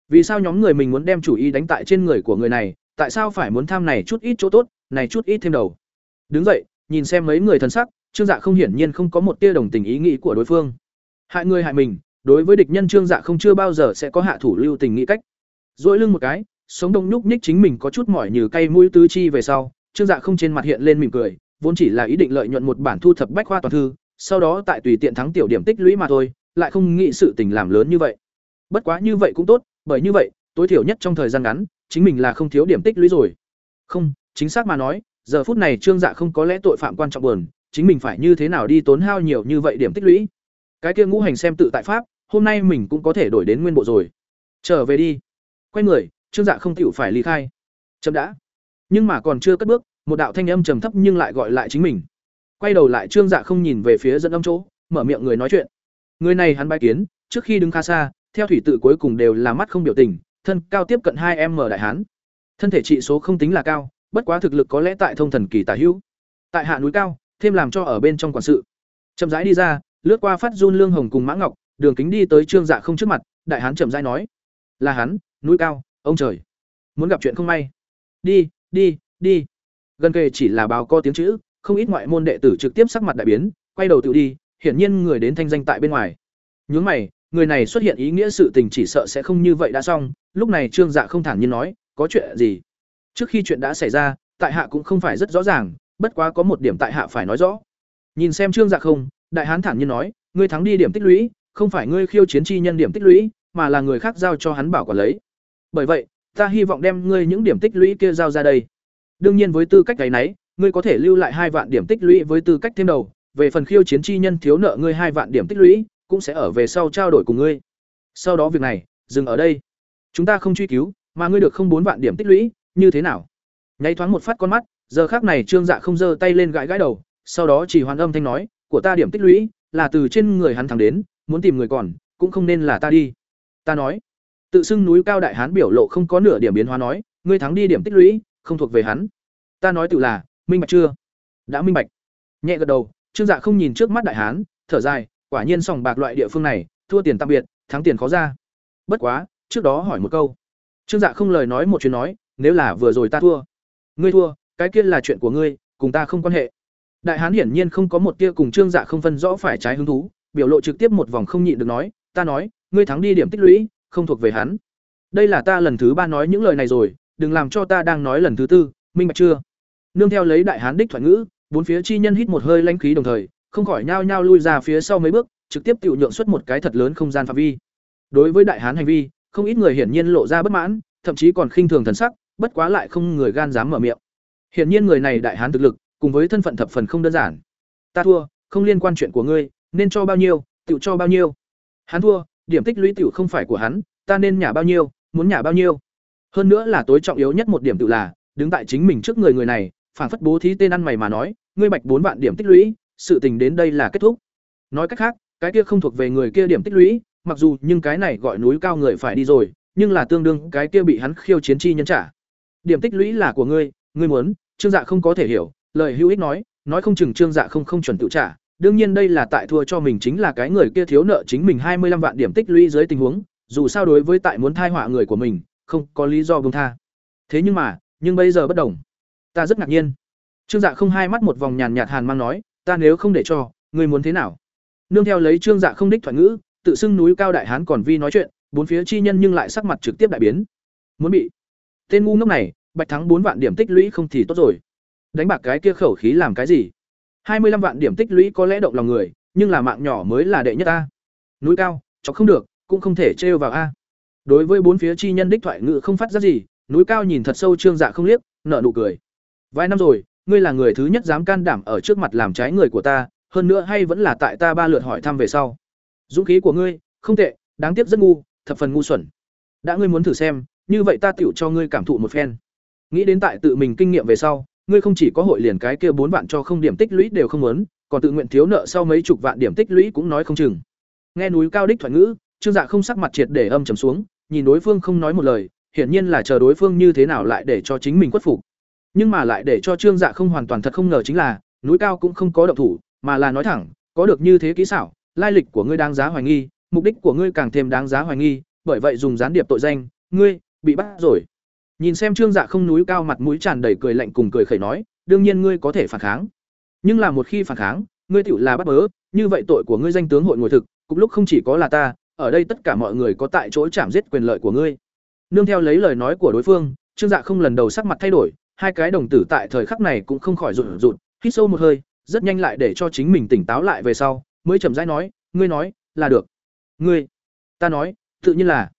Vì sao nhóm người mình muốn đem chủ ý đánh tại trên người của người này, tại sao phải muốn tham này chút ít chỗ tốt, này chút ít thêm đầu. Đứng dậy, nhìn xem mấy người thần sắc, Trương Dạ không hiển nhiên không có một tia đồng tình ý nghĩ của đối phương. Hại người hại mình, đối với địch nhân Trương Dạ không chưa bao giờ sẽ có hạ thủ lưu tình nghĩ cách. Dỗi lưng một cái, sống đông nhúc nhích chính mình có chút mỏi như cây mũi tứ chi về sau, Trương Dạ không trên mặt hiện lên mỉm cười, vốn chỉ là ý định lợi nhuận một bản thu thập bách khoa toàn thư, sau đó tại tùy tiện thắng tiểu điểm tích lũy mà thôi, lại không nghĩ sự tình làm lớn như vậy. Bất quá như vậy cũng tốt, bởi như vậy, tối thiểu nhất trong thời gian ngắn, chính mình là không thiếu điểm tích lũy rồi. Không, chính xác mà nói, giờ phút này Trương Dạ không có lẽ tội phạm quan trọng buồn, chính mình phải như thế nào đi tốn hao nhiều như vậy điểm tích lũy. Cái kia ngũ hành xem tự tại pháp, hôm nay mình cũng có thể đổi đến nguyên bộ rồi. Trở về đi. Quay người, Trương Dạ không chịu phải ly khai. Chậm đã. Nhưng mà còn chưa cất bước, một đạo thanh âm trầm thấp nhưng lại gọi lại chính mình. Quay đầu lại Trương Dạ không nhìn về phía dẫn âm chỗ, mở miệng người nói chuyện. Người này hắn bái kiến, trước khi đứng khá xa, theo thủy tự cuối cùng đều là mắt không biểu tình, thân cao tiếp cận hai m đại hán. Thân thể trị số không tính là cao, bất quá thực lực có lẽ tại thông thần kỳ tả hữu. Tại hạ núi cao, thêm làm cho ở bên trong quản sự. Chậm rãi đi ra, lướt qua phát run lương hồng cùng mã ngọc, đường kính đi tới Trương Dạ không trước mặt, đại hán chậm rãi nói: "Là hắn, núi cao, ông trời, muốn gặp chuyện không may. Đi, đi, đi." Gần kề chỉ là báo co tiếng chữ, không ít ngoại môn đệ tử trực tiếp sắc mặt đại biến, quay đầu tự đi, hiển nhiên người đến thanh danh tại bên ngoài. Nhướng mày, người này xuất hiện ý nghĩa sự tình chỉ sợ sẽ không như vậy đã xong, lúc này Trương Dạ không thản nhiên nói, có chuyện gì? trước khi chuyện đã xảy ra tại hạ cũng không phải rất rõ ràng bất quá có một điểm tại hạ phải nói rõ nhìn xem trương dạ không đại hán thản nhiên nói ngươi thắng đi điểm tích lũy không phải ngươi khiêu chiến chi nhân điểm tích lũy mà là người khác giao cho hắn bảo quản lấy bởi vậy ta hy vọng đem ngươi những điểm tích lũy kia giao ra đây đương nhiên với tư cách cái nấy ngươi có thể lưu lại hai vạn điểm tích lũy với tư cách thêm đầu, về phần khiêu chiến chi nhân thiếu nợ ngươi hai vạn điểm tích lũy, cũng sẽ ở về sau trao đổi cùng ngươi. Sau đó việc này, dừng ở đây. Chúng ta không truy cứu, mà ngươi được không bốn vạn điểm tích lũy, như thế nào? Nháy thoáng một phát con mắt, giờ khác này trương dạ không giơ tay lên gãi gãi đầu, sau đó chỉ hoàn âm thanh nói, của ta điểm tích lũy là từ trên người hắn thẳng đến, muốn tìm người còn, cũng không nên là ta đi. Ta nói. Tự xưng núi cao đại hán biểu lộ không có nửa điểm biến hóa nói, ngươi thắng đi điểm tích lũy, không thuộc về hắn. Ta nói tự là minh bạch chưa? Đã minh bạch. Nhẹ gật đầu, trương dạ không nhìn trước mắt đại hán, thở dài, quả nhiên sòng bạc loại địa phương này, thua tiền tạm biệt, thắng tiền khó ra. Bất quá, trước đó hỏi một câu. Trương dạ không lời nói một chuyện nói, nếu là vừa rồi ta thua, ngươi thua, cái kia là chuyện của ngươi, cùng ta không quan hệ. Đại hán hiển nhiên không có một tia cùng trương dạ không phân rõ phải trái hứng thú, biểu lộ trực tiếp một vòng không nhịn được nói, ta nói, ngươi thắng đi điểm tích lũy, không thuộc về hắn. Đây là ta lần thứ ba nói những lời này rồi, đừng làm cho ta đang nói lần thứ tư, minh bạch chưa? Nương theo lấy đại hán đích thoại ngữ, bốn phía chi nhân hít một hơi lanh khí đồng thời, không khỏi nhao nhao lui ra phía sau mấy bước, trực tiếp tự nhượng xuất một cái thật lớn không gian phạm vi. Đối với đại hán hành vi, không ít người hiển nhiên lộ ra bất mãn, thậm chí còn khinh thường thần sắc, bất quá lại không người gan dám mở miệng. Hiển nhiên người này đại hán thực lực, cùng với thân phận thập phần không đơn giản. Ta thua, không liên quan chuyện của ngươi, nên cho bao nhiêu tự cho bao nhiêu. Hắn thua, điểm tích lũy tiểu không phải của hắn, ta nên nhả bao nhiêu, muốn nhả bao nhiêu. Hơn nữa là tối trọng yếu nhất một điểm tự là, đứng tại chính mình trước người người này phản phất bố thí tên ăn mày mà nói, ngươi bạch bốn vạn điểm tích lũy, sự tình đến đây là kết thúc. Nói cách khác, cái kia không thuộc về người kia điểm tích lũy, mặc dù nhưng cái này gọi núi cao người phải đi rồi, nhưng là tương đương cái kia bị hắn khiêu chiến chi nhân trả. Điểm tích lũy là của ngươi ngươi muốn, trương dạ không có thể hiểu, lời hữu ích nói nói không chừng trương dạ không không chuẩn tự trả. Đương nhiên đây là tại thua cho mình chính là cái người kia thiếu nợ chính mình hai mươi 25 vạn điểm tích lũy dưới tình huống, dù sao đối với tại muốn thai họa người của mình, không có lý do buông tha. Thế nhưng mà, nhưng bây giờ bất đồng ta rất ngạc nhiên. Trương dạ không hai mắt một vòng nhàn nhạt hàn mang nói ta nếu không để cho ngươi muốn thế nào? Nương theo lấy trương dạ không đích thoại ngữ tự xưng núi cao đại hán còn vi nói chuyện bốn phía chi nhân nhưng lại sắc mặt trực tiếp đại biến. Muốn bị tên ngu ngốc này bạch thắng bốn vạn điểm tích lũy không thì tốt rồi. Đánh bạc cái kia khẩu khí làm cái gì? Hai mươi 25 vạn điểm tích lũy có lẽ động lòng người nhưng là mạng nhỏ mới là đệ nhất ta, núi cao chọc không được cũng không thể trêu vào a. Đối với bốn phía chi nhân đích thoại ngữ không phát ra gì núi cao nhìn thật sâu trương dạ không liếc nợ nụ cười vài năm rồi, ngươi là người thứ nhất dám can đảm ở trước mặt làm trái người của ta, hơn nữa hay vẫn là tại ta ba lượt hỏi thăm về sau. Dũng khí của ngươi, không tệ, đáng tiếc rất ngu, thập phần ngu xuẩn. Đã ngươi muốn thử xem, như vậy ta tiểu cho ngươi cảm thụ một phen. Nghĩ đến tại tự mình kinh nghiệm về sau, ngươi không chỉ có hội liền cái kia bốn vạn cho không điểm tích lũy đều không muốn, còn tự nguyện thiếu nợ sau mấy chục vạn điểm tích lũy cũng nói không chừng. Nghe núi cao đích thoại ngữ, trương dạ không sắc mặt triệt để âm trầm xuống, nhìn đối phương không nói một lời, hiển nhiên là chờ đối phương như thế nào lại để cho chính mình khuất phục nhưng mà lại để cho trương dạ không hoàn toàn thật không ngờ chính là, núi cao cũng không có động thủ, mà là nói thẳng, có được như thế kỹ xảo, lai lịch của ngươi đáng giá hoài nghi, mục đích của ngươi càng thêm đáng giá hoài nghi, bởi vậy dùng gián điệp tội danh, ngươi bị bắt rồi. Nhìn xem trương dạ không núi cao mặt mũi tràn đầy cười lạnh cùng cười khẩy nói, đương nhiên ngươi có thể phản kháng. Nhưng là một khi phản kháng, ngươi tựu là bắt bớ, như vậy tội của ngươi danh tướng hội ngồi thực cục lúc không chỉ có là ta, ở đây tất cả mọi người có tại chỗ chạm giết quyền lợi của ngươi. Nương theo lấy lời nói của đối phương, trương dạ không lần đầu sắc mặt thay đổi hai cái đồng tử tại thời khắc này cũng không khỏi rụt rụt, hít sâu một hơi, rất nhanh lại để cho chính mình tỉnh táo lại về sau, mới chậm rãi nói, ngươi nói, là được. Ngươi? Ta nói, tự nhiên là.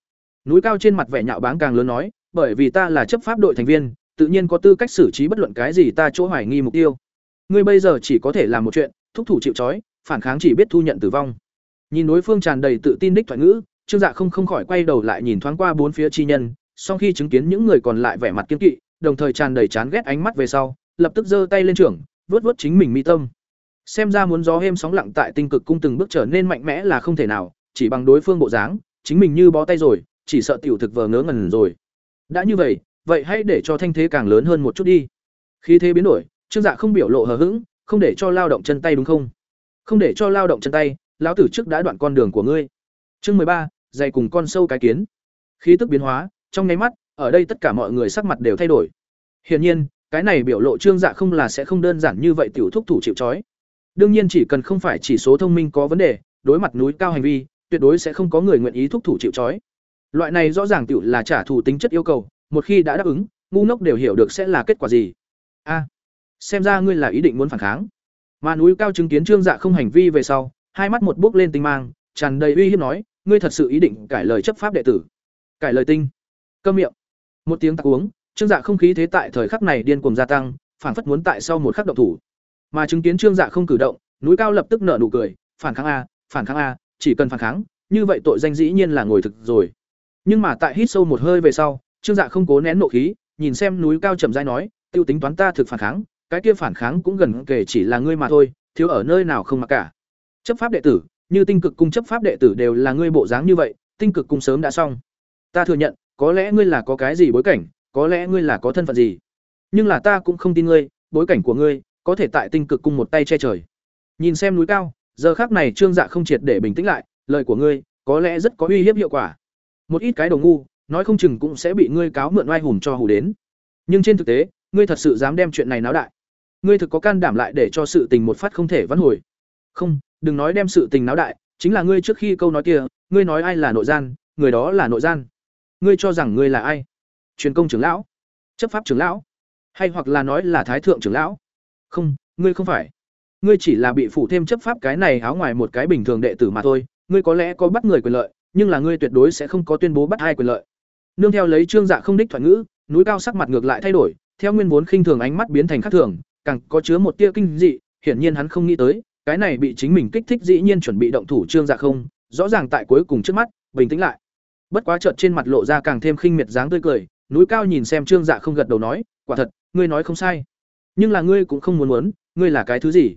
Núi cao trên mặt vẻ nhạo báng càng lớn nói, bởi vì ta là chấp pháp đội thành viên, tự nhiên có tư cách xử trí bất luận cái gì ta chỗ hoài nghi mục tiêu. Ngươi bây giờ chỉ có thể làm một chuyện, thúc thủ chịu trói, phản kháng chỉ biết thu nhận tử vong. Nhìn đối phương tràn đầy tự tin đích thoại ngữ, trương dạ không không khỏi quay đầu lại nhìn thoáng qua bốn phía chi nhân sau khi chứng kiến những người còn lại vẻ mặt kiên kỵ đồng thời tràn đầy chán ghét ánh mắt về sau, lập tức giơ tay lên trưởng vớt vớt chính mình mi tâm. Xem ra muốn gió êm sóng lặng tại tinh cực cung từng bước trở nên mạnh mẽ là không thể nào, chỉ bằng đối phương bộ dáng, chính mình như bó tay rồi, chỉ sợ tiểu thực vờ ngớ ngẩn rồi. Đã như vậy vậy hãy để cho thanh thế càng lớn hơn một chút đi. Khi thế biến đổi, trương dạ không biểu lộ hờ hững, không để cho lao động chân tay đúng không? Không để cho lao động chân tay, lão tử trước đã đoạn con đường của ngươi. Chương mười ba dày cùng con sâu cái kiến. Khí tức biến hóa, trong nháy mắt ở đây tất cả mọi người sắc mặt đều thay đổi. Hiển nhiên, cái này biểu lộ trương dạ không là sẽ không đơn giản như vậy tiểu thúc thủ chịu trói. Đương nhiên chỉ cần không phải chỉ số thông minh có vấn đề, đối mặt núi cao hành vi, tuyệt đối sẽ không có người nguyện ý thúc thủ chịu trói. Loại này rõ ràng tiểu là trả thù tính chất yêu cầu, một khi đã đáp ứng, ngu ngốc đều hiểu được sẽ là kết quả gì. A, xem ra ngươi là ý định muốn phản kháng. Mà núi cao chứng kiến trương dạ không hành vi về sau, hai mắt một bước lên tinh mang, tràn đầy uy hiếp nói, ngươi thật sự ý định cải lời chấp pháp đệ tử. Cải lời tinh. Câm miệng một tiếng tạc uống, trương dạ không khí thế tại thời khắc này điên cuồng gia tăng phản phất muốn tại sau một khắc động thủ. Mà chứng kiến trương dạ không cử động, núi cao lập tức nở nụ cười, phản kháng a, phản kháng a, chỉ cần phản kháng, như vậy tội danh dĩ nhiên là ngồi thực rồi. Nhưng mà tại hít sâu một hơi về sau, trương dạ không cố nén nộ khí, nhìn xem núi cao trầm dai nói, tiêu tính toán ta thực phản kháng, cái kia phản kháng cũng gần kể chỉ là ngươi mà thôi, thiếu ở nơi nào không mặc cả. Chấp pháp đệ tử, như tinh cực cung chấp pháp đệ tử đều là ngươi bộ dáng như vậy, tinh cực cung sớm đã xong. Ta thừa nhận có lẽ ngươi là có cái gì bối cảnh, có lẽ ngươi là có thân phận gì. Nhưng là ta cũng không tin ngươi, bối cảnh của ngươi có thể tại tinh cực cung một tay che trời. Nhìn xem núi cao, giờ khác này trương dạ không triệt để bình tĩnh lại, lời của ngươi có lẽ rất có uy hiếp hiệu quả. Một ít cái đồ ngu, nói không chừng cũng sẽ bị ngươi cáo mượn oai hùng cho hù đến. Nhưng trên thực tế, ngươi thật sự dám đem chuyện này náo đại. Ngươi thực có can đảm lại để cho sự tình một phát không thể vãn hồi. Không, đừng nói đem sự tình náo đại, chính là ngươi trước khi câu nói kia, ngươi nói ai là nội gian, người đó là nội gian ngươi cho rằng ngươi là ai? Truyền công trưởng lão? Chấp pháp trưởng lão? Hay hoặc là nói là thái thượng trưởng lão? Không, ngươi không phải. Ngươi chỉ là bị phủ thêm chấp pháp cái này áo ngoài một cái bình thường đệ tử mà thôi. Ngươi có lẽ có bắt người quyền lợi, nhưng là ngươi tuyệt đối sẽ không có tuyên bố bắt hai quyền lợi. Nương theo lấy trương dạ không đích thoại ngữ, núi cao sắc mặt ngược lại thay đổi, theo nguyên vốn khinh thường ánh mắt biến thành khắc thường, càng có chứa một tia kinh dị, hiển nhiên hắn không nghĩ tới, cái này bị chính mình kích thích dĩ nhiên chuẩn bị động thủ trương dạ không, rõ ràng tại cuối cùng trước mắt, bình tĩnh lại bất quá chợt trên mặt lộ ra càng thêm khinh miệt dáng tươi cười, núi cao nhìn xem trương dạ không gật đầu nói, quả thật, ngươi nói không sai. Nhưng là ngươi cũng không muốn muốn, ngươi là cái thứ gì?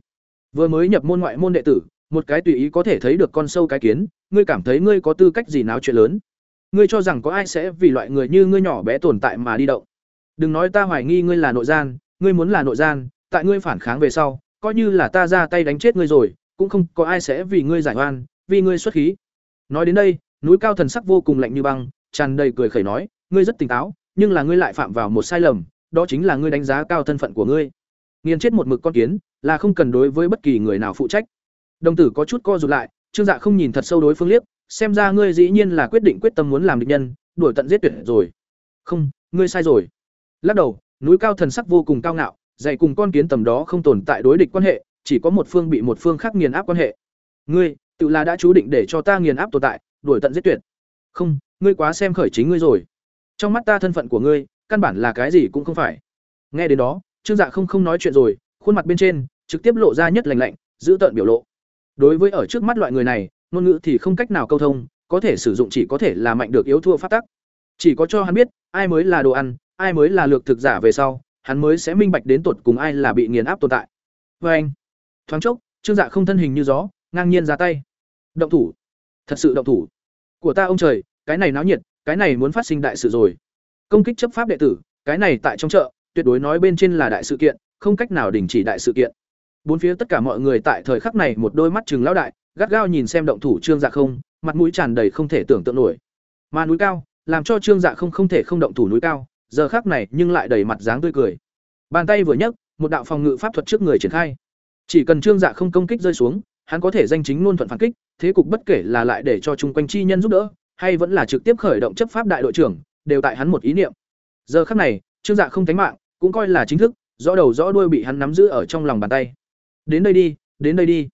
Vừa mới nhập môn ngoại môn đệ tử, một cái tùy ý có thể thấy được con sâu cái kiến, ngươi cảm thấy ngươi có tư cách gì náo chuyện lớn? Ngươi cho rằng có ai sẽ vì loại người như ngươi nhỏ bé tồn tại mà đi động? Đừng nói ta hoài nghi ngươi là nội gian, ngươi muốn là nội gian, tại ngươi phản kháng về sau, coi như là ta ra tay đánh chết ngươi rồi, cũng không có ai sẽ vì ngươi giải oan, vì ngươi xuất khí. Nói đến đây núi cao thần sắc vô cùng lạnh như băng, tràn đầy cười khẩy nói, ngươi rất tỉnh táo, nhưng là ngươi lại phạm vào một sai lầm, đó chính là ngươi đánh giá cao thân phận của ngươi. Nghiền chết một mực con kiến, là không cần đối với bất kỳ người nào phụ trách. Đồng tử có chút co rụt lại, trương dạ không nhìn thật sâu đối phương liếc, xem ra ngươi dĩ nhiên là quyết định quyết tâm muốn làm địch nhân, đuổi tận giết tuyệt rồi. Không, ngươi sai rồi. Lắc đầu, núi cao thần sắc vô cùng cao ngạo, dạy cùng con kiến tầm đó không tồn tại đối địch quan hệ, chỉ có một phương bị một phương khác nghiền áp quan hệ. Ngươi, tự là đã chú định để cho ta nghiền áp tồn tại đuổi tận giết tuyệt. Không, ngươi quá xem khởi chính ngươi rồi. Trong mắt ta thân phận của ngươi, căn bản là cái gì cũng không phải. Nghe đến đó, trương dạ không không nói chuyện rồi, khuôn mặt bên trên, trực tiếp lộ ra nhất lành lạnh, giữ tợn biểu lộ. Đối với ở trước mắt loại người này, ngôn ngữ thì không cách nào câu thông, có thể sử dụng chỉ có thể là mạnh được yếu thua phát tắc. Chỉ có cho hắn biết, ai mới là đồ ăn, ai mới là lược thực giả về sau, hắn mới sẽ minh bạch đến tột cùng ai là bị nghiền áp tồn tại. Vê anh, thoáng chốc, trương dạ không thân hình như gió, ngang nhiên ra tay. Động thủ. Thật sự động thủ của ta ông trời, cái này náo nhiệt, cái này muốn phát sinh đại sự rồi. Công kích chấp pháp đệ tử, cái này tại trong chợ, tuyệt đối nói bên trên là đại sự kiện, không cách nào đình chỉ đại sự kiện. Bốn phía tất cả mọi người tại thời khắc này một đôi mắt chừng lão đại, gắt gao nhìn xem động thủ trương dạ không, mặt mũi tràn đầy không thể tưởng tượng nổi. Mà núi cao, làm cho trương dạ không không thể không động thủ núi cao, giờ khắc này nhưng lại đầy mặt dáng tươi cười. Bàn tay vừa nhấc, một đạo phòng ngự pháp thuật trước người triển khai. Chỉ cần trương dạ không công kích rơi xuống, hắn có thể danh chính luôn thuận phản kích thế cục bất kể là lại để cho chung quanh chi nhân giúp đỡ, hay vẫn là trực tiếp khởi động chấp pháp đại đội trưởng, đều tại hắn một ý niệm. Giờ khắc này, trương dạ không tánh mạng, cũng coi là chính thức, rõ đầu rõ đuôi bị hắn nắm giữ ở trong lòng bàn tay. Đến đây đi, đến đây đi.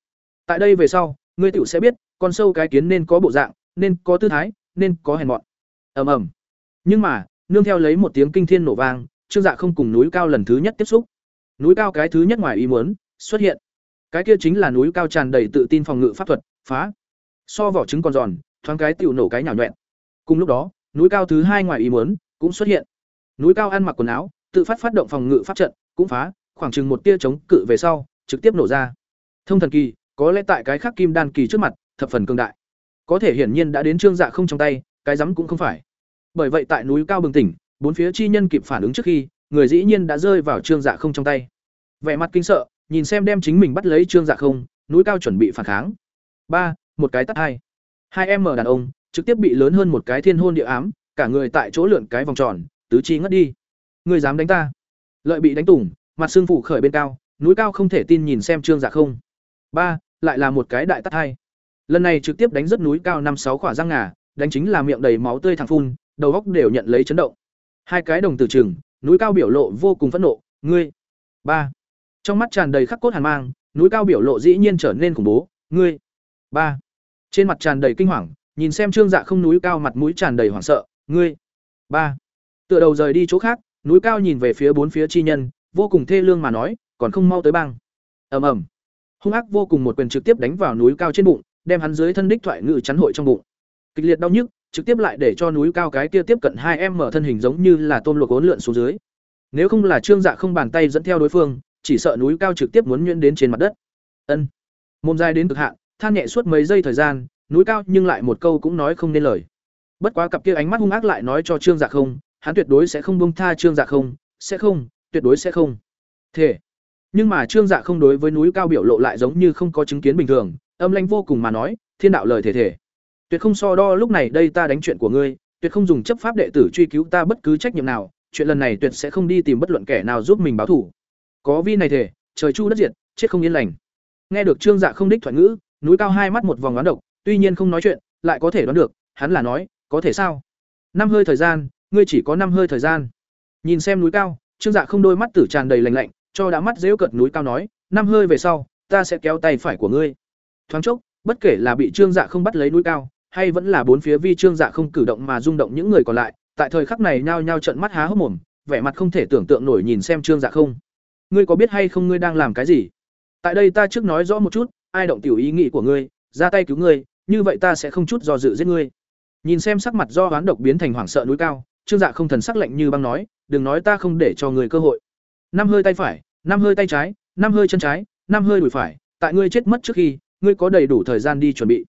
Tại đây về sau, ngươi tựu sẽ biết, con sâu cái kiến nên có bộ dạng, nên có tư thái, nên có hèn mọn. Ầm ầm. Nhưng mà, nương theo lấy một tiếng kinh thiên nổ vang, trương dạ không cùng núi cao lần thứ nhất tiếp xúc. Núi cao cái thứ nhất ngoài ý muốn, xuất hiện. Cái kia chính là núi cao tràn đầy tự tin phòng ngự pháp thuật phá. So vỏ trứng còn giòn, thoáng cái tiểu nổ cái nhào nhuẹn cùng lúc đó, núi cao thứ hai ngoài ý muốn cũng xuất hiện. Núi cao ăn mặc quần áo, tự phát phát động phòng ngự pháp trận, cũng phá, khoảng chừng một tia chống cự về sau, trực tiếp nổ ra. Thông thần kỳ, có lẽ tại cái khác kim đan kỳ trước mặt, thập phần cường đại. Có thể hiển nhiên đã đến trương dạ không trong tay, cái rắm cũng không phải. Bởi vậy tại núi cao bừng tỉnh, bốn phía chi nhân kịp phản ứng trước khi, người dĩ nhiên đã rơi vào trương dạ không trong tay. Vẻ mặt kinh sợ, nhìn xem đem chính mình bắt lấy trương dạ không, núi cao chuẩn bị phản kháng ba, một cái tắt hai. Hai em mở đàn ông, trực tiếp bị lớn hơn một cái thiên hôn địa ám, cả người tại chỗ lượn cái vòng tròn, tứ chi ngất đi. Người dám đánh ta? Lợi bị đánh tủng, mặt xương phủ khởi bên cao, núi cao không thể tin nhìn xem trương dạ không. Ba, lại là một cái đại tắt hai. Lần này trực tiếp đánh rất núi cao năm sáu khỏa răng ngà, đánh chính là miệng đầy máu tươi thẳng phun, đầu góc đều nhận lấy chấn động. Hai cái đồng tử chừng núi cao biểu lộ vô cùng phẫn nộ, ngươi! Ba, trong mắt tràn đầy khắc cốt hàn mang, núi cao biểu lộ dĩ nhiên trở nên khủng bố, ngươi! Ba. Trên mặt tràn đầy kinh hoàng, nhìn xem trương dạ không núi cao mặt mũi tràn đầy hoảng sợ, ngươi. Ba. Tựa đầu rời đi chỗ khác, núi cao nhìn về phía bốn phía chi nhân, vô cùng thê lương mà nói, còn không mau tới băng ầm ầm. Hung ác vô cùng một quyền trực tiếp đánh vào núi cao trên bụng, đem hắn dưới thân đích thoại ngự chắn hội trong bụng. Kịch liệt đau nhức, trực tiếp lại để cho núi cao cái kia tiếp cận hai em mở thân hình giống như là tôm luộc ốn lượn xuống dưới. Nếu không là trương dạ không bàn tay dẫn theo đối phương, chỉ sợ núi cao trực tiếp muốn nhuyễn đến trên mặt đất. Ân. Mồm dài đến cực hạn than nhẹ suốt mấy giây thời gian, núi cao nhưng lại một câu cũng nói không nên lời. Bất quá cặp kia ánh mắt hung ác lại nói cho trương dạ không, hắn tuyệt đối sẽ không bông tha trương dạ không, sẽ không, tuyệt đối sẽ không. Thế nhưng mà trương dạ không đối với núi cao biểu lộ lại giống như không có chứng kiến bình thường, âm lanh vô cùng mà nói, thiên đạo lời thể thể tuyệt không so đo lúc này đây ta đánh chuyện của ngươi, tuyệt không dùng chấp pháp đệ tử truy cứu ta bất cứ trách nhiệm nào, chuyện lần này tuyệt sẽ không đi tìm bất luận kẻ nào giúp mình báo thủ có vi này thể trời chu đất diệt, chết không yên lành. Nghe được trương dạ không đích thoại ngữ núi cao hai mắt một vòng đoán độc, tuy nhiên không nói chuyện, lại có thể đoán được, hắn là nói, có thể sao? Năm hơi thời gian, ngươi chỉ có năm hơi thời gian. Nhìn xem núi cao, trương dạ không đôi mắt tử tràn đầy lành lạnh, cho đã mắt dễu cợt núi cao nói, năm hơi về sau, ta sẽ kéo tay phải của ngươi. Thoáng chốc, bất kể là bị trương dạ không bắt lấy núi cao, hay vẫn là bốn phía vi trương dạ không cử động mà rung động những người còn lại, tại thời khắc này nhao nhao trận mắt há hốc mồm, vẻ mặt không thể tưởng tượng nổi nhìn xem trương dạ không. Ngươi có biết hay không ngươi đang làm cái gì? Tại đây ta trước nói rõ một chút ai động tiểu ý nghĩ của ngươi, ra tay cứu ngươi, như vậy ta sẽ không chút do dự giết ngươi. Nhìn xem sắc mặt do oán độc biến thành hoảng sợ núi cao, trương dạ không thần sắc lạnh như băng nói, đừng nói ta không để cho người cơ hội. Năm hơi tay phải, năm hơi tay trái, năm hơi chân trái, năm hơi đùi phải, tại ngươi chết mất trước khi, ngươi có đầy đủ thời gian đi chuẩn bị.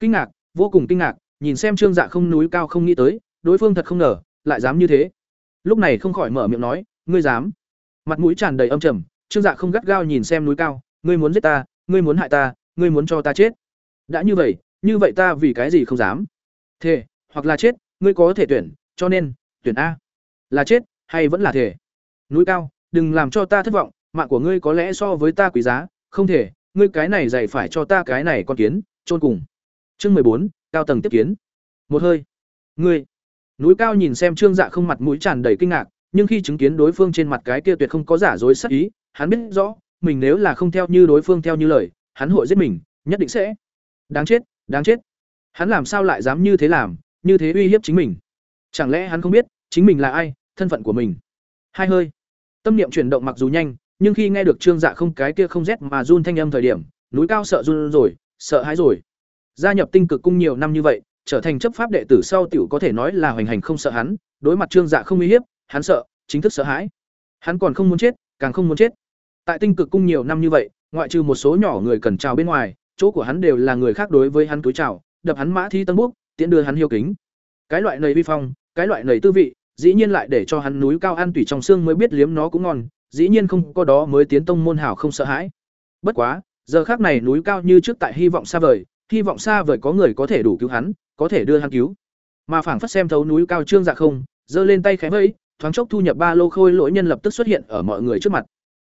Kinh ngạc, vô cùng kinh ngạc, nhìn xem trương dạ không núi cao không nghĩ tới, đối phương thật không ngờ, lại dám như thế. Lúc này không khỏi mở miệng nói, ngươi dám? Mặt mũi tràn đầy âm trầm, trương dạ không gắt gao nhìn xem núi cao, ngươi muốn giết ta ngươi muốn hại ta, ngươi muốn cho ta chết. Đã như vậy như vậy ta vì cái gì không dám? Thề, hoặc là chết, ngươi có thể tuyển, cho nên, tuyển a. Là chết, hay vẫn là thể núi cao, đừng làm cho ta thất vọng, mạng của ngươi có lẽ so với ta quý giá. Không thể, ngươi cái này dạy phải cho ta cái này con kiến trôn cùng. Chương mười bốn, cao tầng tiếp kiến. Một hơi. Ngươi. Núi cao nhìn xem trương dạ không mặt mũi tràn đầy kinh ngạc, nhưng khi chứng kiến đối phương trên mặt cái kia tuyệt không có giả dối sắc ý, hắn biết rõ mình nếu là không theo như đối phương theo như lời, hắn hội giết mình, nhất định sẽ. Đáng chết đáng chết. Hắn làm sao lại dám như thế làm, như thế uy hiếp chính mình? Chẳng lẽ hắn không biết, chính mình là ai, thân phận của mình? Hai hơi. Tâm niệm chuyển động mặc dù nhanh, nhưng khi nghe được trương dạ không cái kia không rét mà run thanh âm thời điểm, núi cao sợ run rồi, sợ hãi rồi. Gia nhập tinh cực cung nhiều năm như vậy, trở thành chấp pháp đệ tử sau tiểu có thể nói là hoành hành không sợ hắn, đối mặt trương dạ không uy hiếp, hắn sợ, chính thức sợ hãi. Hắn còn không muốn chết, càng không muốn chết tại tinh cực cung nhiều năm như vậy, ngoại trừ một số nhỏ người cần chào bên ngoài, chỗ của hắn đều là người khác đối với hắn túi chào, đập hắn mã thi tân búc tiễn đưa hắn hiêu kính. Cái loại nầy vi phong, cái loại nầy tư vị, dĩ nhiên lại để cho hắn núi cao ăn tủy trong xương mới biết liếm nó cũng ngon, dĩ nhiên không có đó mới tiến tông môn hảo không sợ hãi. Bất quá, giờ khác này núi cao như trước tại hy vọng xa vời, hy vọng xa vời có người có thể đủ cứu hắn, có thể đưa hắn cứu. Mà phảng phất xem thấu núi cao trương dạ không, giơ lên tay khẽ vẫy, thoáng chốc thu nhập ba lô khôi lỗi nhân lập tức xuất hiện ở mọi người trước mặt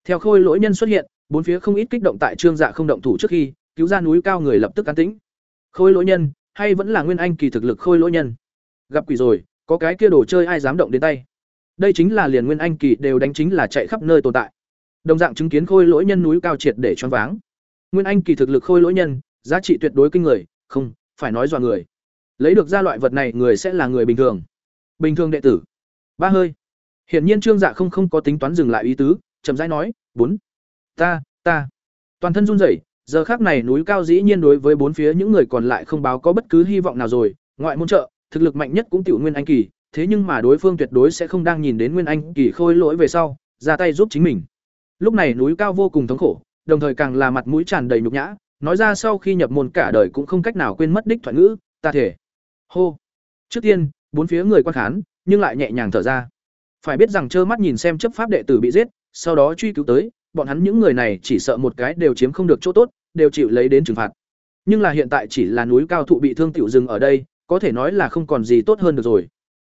theo khôi lỗi nhân xuất hiện, bốn phía không ít kích động tại trương dạ không động thủ trước khi, cứu ra núi cao người lập tức an tĩnh. Khôi lỗi nhân, hay vẫn là nguyên anh kỳ thực lực khôi lỗi nhân? Gặp quỷ rồi, có cái kia đồ chơi ai dám động đến tay? Đây chính là liền nguyên anh kỳ đều đánh chính là chạy khắp nơi tồn tại. Đồng dạng chứng kiến khôi lỗi nhân núi cao triệt để choáng váng. Nguyên anh kỳ thực lực khôi lỗi nhân, giá trị tuyệt đối kinh người, không, phải nói dọa người. Lấy được ra loại vật này, người sẽ là người bình thường. Bình thường đệ tử. Ba hơi. Hiển nhiên trương dạ không không có tính toán dừng lại ý tứ chậm rãi nói, bốn, ta ta. Toàn thân run rẩy, giờ khác này núi cao dĩ nhiên đối với bốn phía những người còn lại không báo có bất cứ hy vọng nào rồi. Ngoại môn trợ, thực lực mạnh nhất cũng tiểu nguyên anh kỳ, thế nhưng mà đối phương tuyệt đối sẽ không đang nhìn đến nguyên anh kỳ khôi lỗi về sau, ra tay giúp chính mình. Lúc này núi cao vô cùng thống khổ, đồng thời càng là mặt mũi tràn đầy nhục nhã, nói ra sau khi nhập môn cả đời cũng không cách nào quên mất đích thoại ngữ, ta thể. Hô. Trước tiên, bốn phía người quan khán, nhưng lại nhẹ nhàng thở ra. Phải biết rằng trơ mắt nhìn xem chấp pháp đệ tử bị giết sau đó truy cứu tới bọn hắn những người này chỉ sợ một cái đều chiếm không được chỗ tốt đều chịu lấy đến trừng phạt. Nhưng là hiện tại chỉ là núi cao thụ bị thương tiểu dừng ở đây có thể nói là không còn gì tốt hơn được rồi.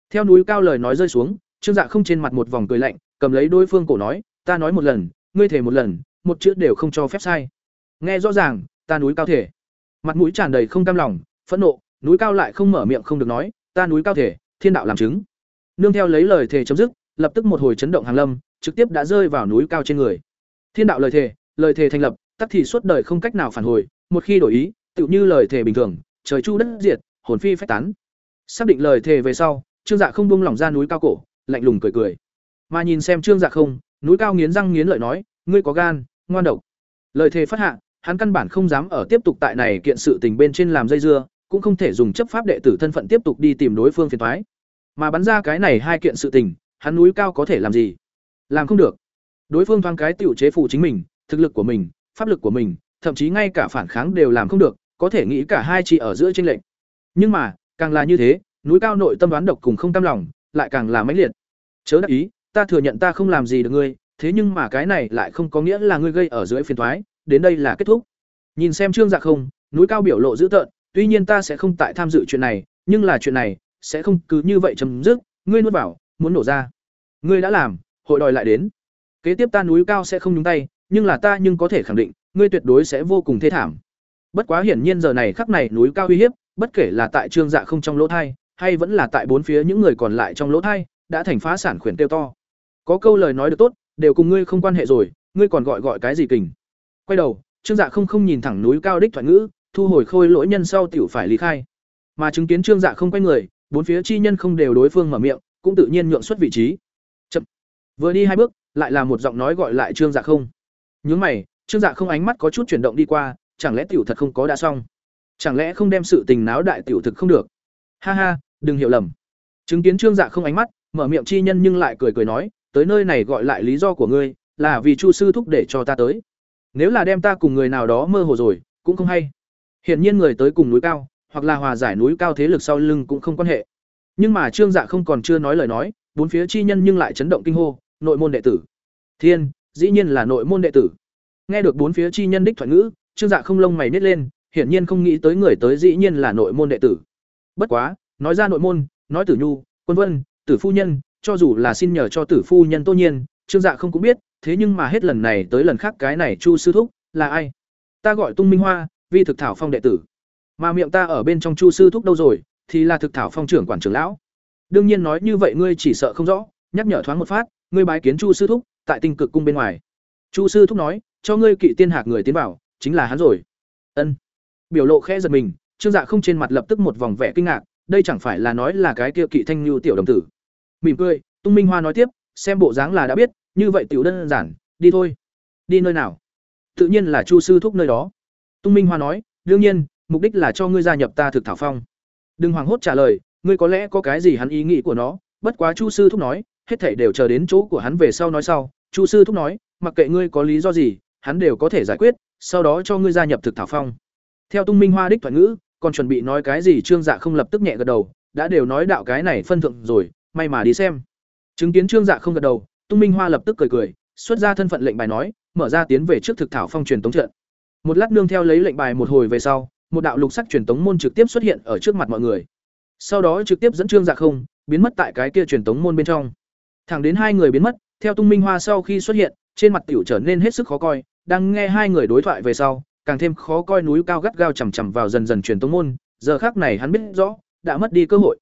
Theo núi cao lời nói rơi xuống trương dạ không trên mặt một vòng cười lạnh cầm lấy đối phương cổ nói ta nói một lần ngươi thể một lần một chữ đều không cho phép sai. Nghe rõ ràng ta núi cao thể. Mặt mũi tràn đầy không cam lòng phẫn nộ núi cao lại không mở miệng không được nói ta núi cao thể thiên đạo làm chứng. Nương theo lấy lời thề chấm dứt lập tức một hồi chấn động hàng lâm, trực tiếp đã rơi vào núi cao trên người. Thiên đạo lời thề, lời thề thành lập, tắc thì suốt đời không cách nào phản hồi, một khi đổi ý, tựu như lời thề bình thường, trời chu đất diệt, hồn phi phách tán. Xác định lời thề về sau, Trương Dạ không buông lỏng ra núi cao cổ, lạnh lùng cười cười. Mà nhìn xem Trương Dạ không, núi cao nghiến răng nghiến lợi nói, ngươi có gan, ngoan độc. Lời thề phát hạ, hắn căn bản không dám ở tiếp tục tại này kiện sự tình bên trên làm dây dưa, cũng không thể dùng chấp pháp đệ tử thân phận tiếp tục đi tìm đối phương phiền toái. Mà bắn ra cái này hai kiện sự tình, hắn núi cao có thể làm gì? Làm không được. Đối phương thoáng cái tiểu chế phụ chính mình, thực lực của mình, pháp lực của mình, thậm chí ngay cả phản kháng đều làm không được, có thể nghĩ cả hai chị ở giữa tranh lệnh. Nhưng mà, càng là như thế, núi cao nội tâm đoán độc cùng không tam lòng, lại càng là mãnh liệt. Chớ đắc ý, ta thừa nhận ta không làm gì được ngươi, thế nhưng mà cái này lại không có nghĩa là ngươi gây ở dưới phiền toái, đến đây là kết thúc. Nhìn xem Trương Dạ không, núi cao biểu lộ dữ tợn, tuy nhiên ta sẽ không tại tham dự chuyện này, nhưng là chuyện này sẽ không cứ như vậy chấm dứt, ngươi nuốt vào, muốn nổ ra. Ngươi đã làm, hội đòi lại đến. Kế tiếp ta núi cao sẽ không nhúng tay, nhưng là ta nhưng có thể khẳng định, ngươi tuyệt đối sẽ vô cùng thê thảm. Bất quá hiển nhiên giờ này khắc này núi cao uy hiếp, bất kể là tại Trương Dạ không trong lỗ thai, hay vẫn là tại bốn phía những người còn lại trong lỗ thai, đã thành phá sản khuyển tiêu to. Có câu lời nói được tốt, đều cùng ngươi không quan hệ rồi, ngươi còn gọi gọi cái gì kình? Quay đầu, Trương Dạ không không nhìn thẳng núi cao đích thoại ngữ, thu hồi khôi lỗi nhân sau tiểu phải lý khai. Mà chứng kiến Trương Dạ không quay người, bốn phía chi nhân không đều đối phương mở miệng, cũng tự nhiên nhượng xuất vị trí. Vừa đi hai bước, lại là một giọng nói gọi lại Trương Dạ không. Nhướng mày, Trương Dạ không ánh mắt có chút chuyển động đi qua, chẳng lẽ tiểu thật không có đã xong? Chẳng lẽ không đem sự tình náo đại tiểu thực không được? Ha ha, đừng hiểu lầm. Chứng kiến Trương Dạ không ánh mắt, mở miệng chi nhân nhưng lại cười cười nói, tới nơi này gọi lại lý do của ngươi, là vì Chu sư thúc để cho ta tới. Nếu là đem ta cùng người nào đó mơ hồ rồi, cũng không hay. Hiển nhiên người tới cùng núi cao, hoặc là hòa giải núi cao thế lực sau lưng cũng không quan hệ. Nhưng mà Trương Dạ không còn chưa nói lời nói, bốn phía chi nhân nhưng lại chấn động kinh hô, nội môn đệ tử. Thiên, dĩ nhiên là nội môn đệ tử. Nghe được bốn phía chi nhân đích thoại ngữ, Trương Dạ không lông mày nít lên, hiển nhiên không nghĩ tới người tới dĩ nhiên là nội môn đệ tử. Bất quá, nói ra nội môn, nói Tử Nhu, Quân Vân, Tử phu nhân, cho dù là xin nhờ cho Tử phu nhân Tô Nhiên, Trương Dạ không cũng biết, thế nhưng mà hết lần này tới lần khác cái này Chu sư thúc là ai? Ta gọi Tung Minh Hoa, vi thực thảo phong đệ tử. Mà miệng ta ở bên trong Chu sư thúc đâu rồi, thì là thực thảo phong trưởng quản trưởng lão. Đương nhiên nói như vậy ngươi chỉ sợ không rõ, nhắc nhở thoáng một phát, ngươi bái kiến Chu sư thúc tại Tinh Cực cung bên ngoài. Chu sư thúc nói, cho ngươi kỵ tiên hạc người tiến vào, chính là hắn rồi. Ân. Biểu lộ khẽ giật mình, Trương Dạ không trên mặt lập tức một vòng vẻ kinh ngạc, đây chẳng phải là nói là cái kia kỵ thanh lưu tiểu đồng tử. Mỉm cười, Tung Minh Hoa nói tiếp, xem bộ dáng là đã biết, như vậy tiểu đơn giản, đi thôi. Đi nơi nào? Tự nhiên là Chu sư thúc nơi đó. Tung Minh Hoa nói, đương nhiên, mục đích là cho ngươi gia nhập ta thực thảo phong. Đừng hoảng hốt trả lời, ngươi có lẽ có cái gì hắn ý nghĩ của nó, bất quá Chu sư thúc nói, hết thảy đều chờ đến chỗ của hắn về sau nói sau. Chu sư thúc nói, mặc kệ ngươi có lý do gì, hắn đều có thể giải quyết, sau đó cho ngươi gia nhập thực thảo phong. Theo Tung Minh Hoa đích thuận ngữ, còn chuẩn bị nói cái gì Trương Dạ không lập tức nhẹ gật đầu, đã đều nói đạo cái này phân thượng rồi, may mà đi xem. Chứng kiến Trương Dạ không gật đầu, Tung Minh Hoa lập tức cười cười, xuất ra thân phận lệnh bài nói, mở ra tiến về trước thực thảo phong truyền tống trận. Một lát nương theo lấy lệnh bài một hồi về sau, một đạo lục sắc truyền tống môn trực tiếp xuất hiện ở trước mặt mọi người. Sau đó trực tiếp dẫn Trương Dạ không, biến mất tại cái kia truyền tống môn bên trong. Thẳng đến hai người biến mất, theo Tung Minh Hoa sau khi xuất hiện, trên mặt tiểu trở nên hết sức khó coi, đang nghe hai người đối thoại về sau, càng thêm khó coi núi cao gắt gao chằm chằm vào dần dần truyền tông môn, giờ khắc này hắn biết rõ, đã mất đi cơ hội.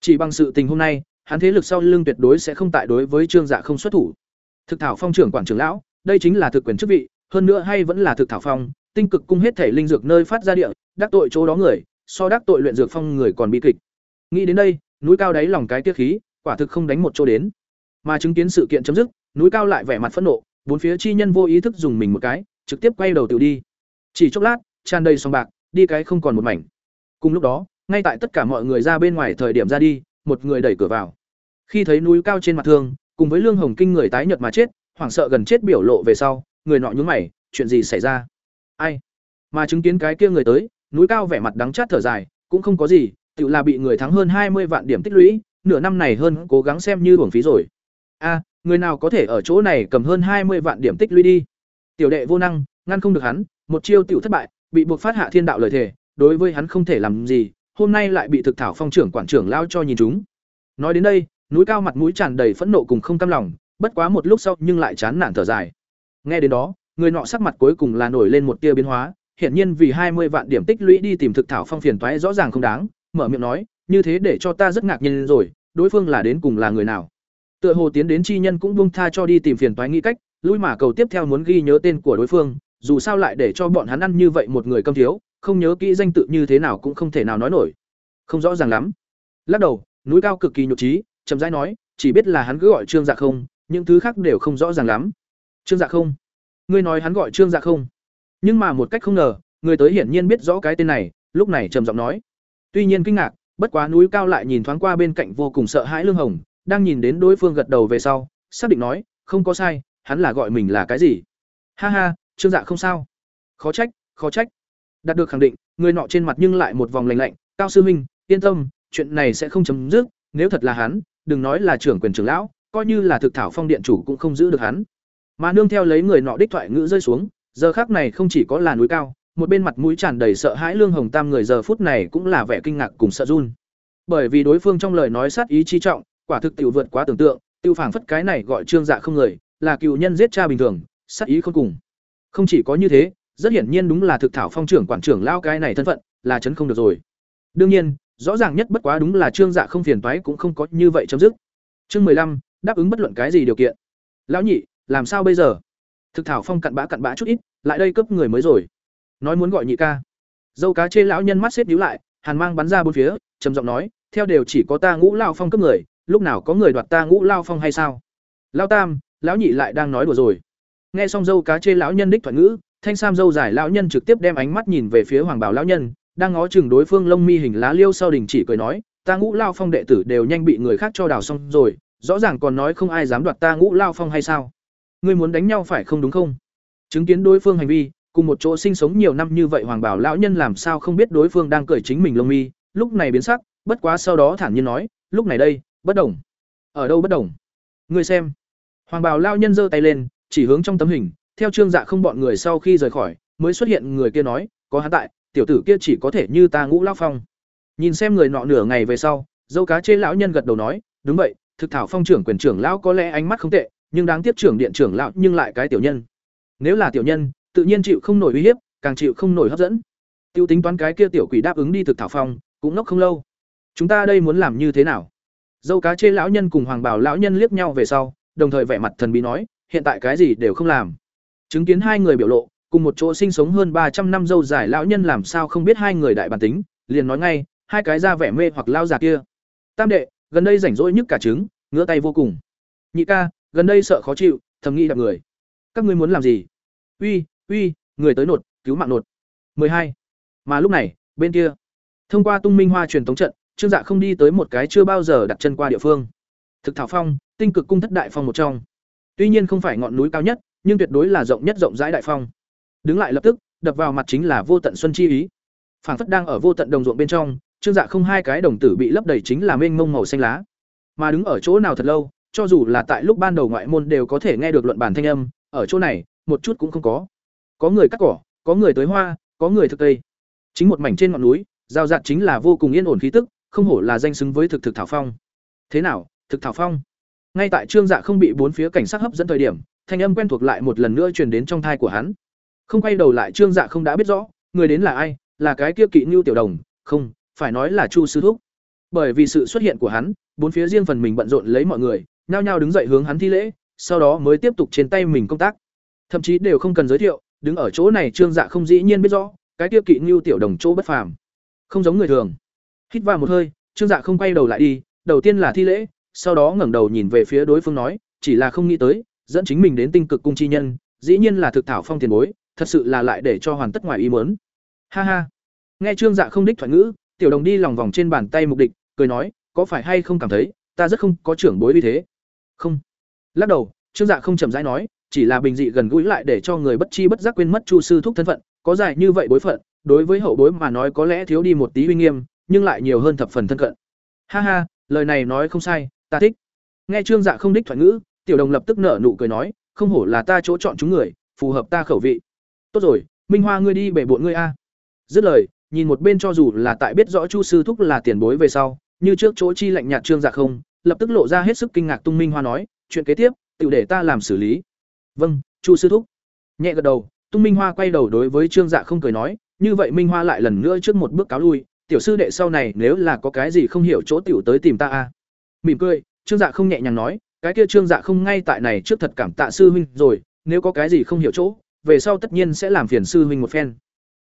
Chỉ bằng sự tình hôm nay, hắn thế lực sau lưng tuyệt đối sẽ không tại đối với Trương Dạ không xuất thủ. Thực thảo phong trưởng quản trưởng lão, đây chính là thực quyền chức vị, hơn nữa hay vẫn là thực thảo phong, tinh cực cung hết thể linh dược nơi phát ra địa, đắc tội chỗ đó người, so đắc tội luyện dược phong người còn bi kịch. Nghĩ đến đây, núi cao đáy lòng cái tiết khí, quả thực không đánh một chỗ đến. Mà chứng kiến sự kiện chấm dứt, núi cao lại vẻ mặt phẫn nộ, bốn phía chi nhân vô ý thức dùng mình một cái, trực tiếp quay đầu tự đi. Chỉ chốc lát, tràn đầy sòng bạc, đi cái không còn một mảnh. Cùng lúc đó, ngay tại tất cả mọi người ra bên ngoài thời điểm ra đi, một người đẩy cửa vào. Khi thấy núi cao trên mặt thương, cùng với lương hồng kinh người tái nhợt mà chết, hoảng sợ gần chết biểu lộ về sau, người nọ nhướng mày, chuyện gì xảy ra? Ai? Mà chứng kiến cái kia người tới, núi cao vẻ mặt đắng chát thở dài, cũng không có gì, tự là bị người thắng hơn hai mươi vạn điểm tích lũy, nửa năm này hơn cố gắng xem như hưởng phí rồi. A, người nào có thể ở chỗ này cầm hơn hai mươi vạn điểm tích lũy đi? Tiểu đệ vô năng, ngăn không được hắn, một chiêu tiểu thất bại, bị buộc phát hạ thiên đạo lời thề, đối với hắn không thể làm gì, hôm nay lại bị thực thảo phong trưởng quản trưởng lao cho nhìn chúng. Nói đến đây, núi cao mặt mũi tràn đầy phẫn nộ cùng không cam lòng, bất quá một lúc sau nhưng lại chán nản thở dài. Nghe đến đó, người nọ sắc mặt cuối cùng là nổi lên một tia biến hóa, hiển nhiên vì hai mươi vạn điểm tích lũy đi tìm thực thảo phong phiền toái rõ ràng không đáng, mở miệng nói, như thế để cho ta rất ngạc nhiên rồi, đối phương là đến cùng là người nào? Tựa hồ tiến đến chi nhân cũng buông tha cho đi tìm phiền toái nghĩ cách, lui mà cầu tiếp theo muốn ghi nhớ tên của đối phương, dù sao lại để cho bọn hắn ăn như vậy một người câm thiếu, không nhớ kỹ danh tự như thế nào cũng không thể nào nói nổi. Không rõ ràng lắm. Lắc đầu, núi cao cực kỳ nhục trí, chậm rãi nói, chỉ biết là hắn cứ gọi trương dạ không, những thứ khác đều không rõ ràng lắm. Trương dạ không? Ngươi nói hắn gọi trương dạ không? Nhưng mà một cách không ngờ, người tới hiển nhiên biết rõ cái tên này, lúc này trầm giọng nói. Tuy nhiên kinh ngạc, bất quá núi cao lại nhìn thoáng qua bên cạnh vô cùng sợ hãi lương hồng đang nhìn đến đối phương gật đầu về sau xác định nói không có sai hắn là gọi mình là cái gì? Ha ha trương dạ không sao. Khó trách khó trách. Đạt được khẳng định người nọ trên mặt nhưng lại một vòng lành lạnh cao sư huynh, yên tâm chuyện này sẽ không chấm dứt nếu thật là hắn đừng nói là trưởng quyền trưởng lão coi như là thực thảo phong điện chủ cũng không giữ được hắn. Mà nương theo lấy người nọ đích thoại ngữ rơi xuống giờ khác này không chỉ có là núi cao một bên mặt mũi tràn đầy sợ hãi lương hồng tam người giờ phút này cũng là vẻ kinh ngạc cùng sợ run. Bởi vì đối phương trong lời nói sát ý chi trọng quả thực tiểu vượt quá tưởng tượng, tiêu phảng phất cái này gọi trương dạ không người, là cựu nhân giết cha bình thường, sát ý không cùng. Không chỉ có như thế, rất hiển nhiên đúng là thực thảo phong trưởng quản trưởng lao cái này thân phận, là chấn không được rồi. Đương nhiên, rõ ràng nhất bất quá đúng là trương dạ không phiền toái cũng không có như vậy chấm dứt. Chương mười lăm, đáp ứng bất luận cái gì điều kiện. Lão nhị, làm sao bây giờ? Thực thảo phong cặn bã cặn bã chút ít, lại đây cấp người mới rồi. Nói muốn gọi nhị ca. Dâu cá chê lão nhân mắt xếp nhíu lại, hàn mang bắn ra bốn phía, trầm giọng nói, theo đều chỉ có ta ngũ lao phong cấp người lúc nào có người đoạt ta ngũ lao phong hay sao? Lao tam, lão nhị lại đang nói đùa rồi. Nghe xong dâu cá chê lão nhân đích thoại ngữ, thanh sam dâu dài lão nhân trực tiếp đem ánh mắt nhìn về phía hoàng bảo lão nhân, đang ngó chừng đối phương lông mi hình lá liêu sau đình chỉ cười nói, ta ngũ lao phong đệ tử đều nhanh bị người khác cho đào xong rồi, rõ ràng còn nói không ai dám đoạt ta ngũ lao phong hay sao? Ngươi muốn đánh nhau phải không đúng không? Chứng kiến đối phương hành vi, cùng một chỗ sinh sống nhiều năm như vậy hoàng bảo lão nhân làm sao không biết đối phương đang cười chính mình lông mi, lúc này biến sắc, bất quá sau đó thản nhiên nói, lúc này đây bất đồng. Ở đâu bất đồng? Người xem. Hoàng bào lão nhân giơ tay lên, chỉ hướng trong tấm hình, theo trương dạ không bọn người sau khi rời khỏi, mới xuất hiện người kia nói, có hắn tại, tiểu tử kia chỉ có thể như ta ngũ lao phong. Nhìn xem người nọ nửa ngày về sau, dâu cá chê lão nhân gật đầu nói, đúng vậy, thực thảo phong trưởng quyền trưởng lão có lẽ ánh mắt không tệ, nhưng đáng tiếc trưởng điện trưởng lão nhưng lại cái tiểu nhân. Nếu là tiểu nhân, tự nhiên chịu không nổi uy hiếp, càng chịu không nổi hấp dẫn. Tiêu tính toán cái kia tiểu quỷ đáp ứng đi thực thảo phong, cũng nốc không lâu. Chúng ta đây muốn làm như thế nào? Dâu cá chê lão nhân cùng hoàng bảo lão nhân liếc nhau về sau, đồng thời vẻ mặt thần bí nói, hiện tại cái gì đều không làm. Chứng kiến hai người biểu lộ, cùng một chỗ sinh sống hơn ba trăm năm dâu dài lão nhân làm sao không biết hai người đại bản tính, liền nói ngay, hai cái ra vẻ mê hoặc lao già kia. Tam đệ, gần đây rảnh rỗi nhất cả trứng, ngứa tay vô cùng. Nhị ca, gần đây sợ khó chịu, thầm nghĩ đạp người. Các ngươi muốn làm gì? Uy uy, người tới nột, cứu mạng nột. Hai. Mà lúc này, bên kia, thông qua tung minh hoa truyền thống trận trương dạ không đi tới một cái chưa bao giờ đặt chân qua địa phương. Thực thảo phong, tinh cực cung thất đại phong một trong. Tuy nhiên không phải ngọn núi cao nhất, nhưng tuyệt đối là rộng nhất rộng rãi đại phong. Đứng lại lập tức, đập vào mặt chính là vô tận xuân chi ý. Phản phất đang ở vô tận đồng ruộng bên trong, trương dạ không hai cái đồng tử bị lấp đầy chính là mênh mông màu xanh lá. Mà đứng ở chỗ nào thật lâu, cho dù là tại lúc ban đầu ngoại môn đều có thể nghe được luận bản thanh âm, ở chỗ này, một chút cũng không có. Có người cắt cỏ, có người tới hoa, có người thực cây. Chính một mảnh trên ngọn núi, giao dạt chính là vô cùng yên ổn khí tức không hổ là danh xứng với thực thực thảo phong. Thế nào, thực thảo phong? Ngay tại trương dạ không bị bốn phía cảnh sát hấp dẫn thời điểm, thanh âm quen thuộc lại một lần nữa truyền đến trong thai của hắn. Không quay đầu lại trương dạ không đã biết rõ, người đến là ai, là cái kia kỵ ngưu tiểu đồng, không, phải nói là chu sư thúc. Bởi vì sự xuất hiện của hắn, bốn phía riêng phần mình bận rộn lấy mọi người, nhao nhao đứng dậy hướng hắn thi lễ, sau đó mới tiếp tục trên tay mình công tác. Thậm chí đều không cần giới thiệu, đứng ở chỗ này trương dạ không dĩ nhiên biết rõ, cái kia kỵ ngưu tiểu đồng chỗ bất phàm. Không giống người thường hít vào một hơi, trương dạ không quay đầu lại đi, đầu tiên là thi lễ, sau đó ngẩng đầu nhìn về phía đối phương nói, chỉ là không nghĩ tới, dẫn chính mình đến tinh cực cung chi nhân, dĩ nhiên là thực thảo phong tiền bối, thật sự là lại để cho hoàn tất ngoài ý muốn. Ha ha. Nghe trương dạ không đích thoại ngữ, tiểu đồng đi lòng vòng trên bàn tay mục địch cười nói, có phải hay không cảm thấy, ta rất không có trưởng bối như thế? Không. Lắc đầu, trương dạ không chậm rãi nói, chỉ là bình dị gần gũi lại để cho người bất chi bất giác quên mất chu sư thúc thân phận, có dài như vậy bối phận, đối với hậu bối mà nói có lẽ thiếu đi một tí uy nghiêm nhưng lại nhiều hơn thập phần thân cận. Ha ha, lời này nói không sai, ta thích. Nghe trương dạ không đích thoại ngữ, tiểu đồng lập tức nở nụ cười nói, không hổ là ta chỗ chọn chúng người, phù hợp ta khẩu vị. Tốt rồi, minh hoa ngươi đi bể bộn ngươi a. Dứt lời, nhìn một bên cho dù là tại biết rõ chu sư thúc là tiền bối về sau, như trước chỗ chi lạnh nhạt trương dạ không, lập tức lộ ra hết sức kinh ngạc tung minh hoa nói, chuyện kế tiếp tự để ta làm xử lý. Vâng chu sư thúc. Nhẹ gật đầu, tung minh hoa quay đầu đối với trương dạ không cười nói, như vậy minh hoa lại lần nữa trước một bước cáo lui tiểu sư đệ sau này nếu là có cái gì không hiểu chỗ tiểu tới tìm ta a mỉm cười, trương dạ không nhẹ nhàng nói, cái kia trương dạ không ngay tại này trước thật cảm tạ sư huynh rồi, nếu có cái gì không hiểu chỗ, về sau tất nhiên sẽ làm phiền sư huynh một phen.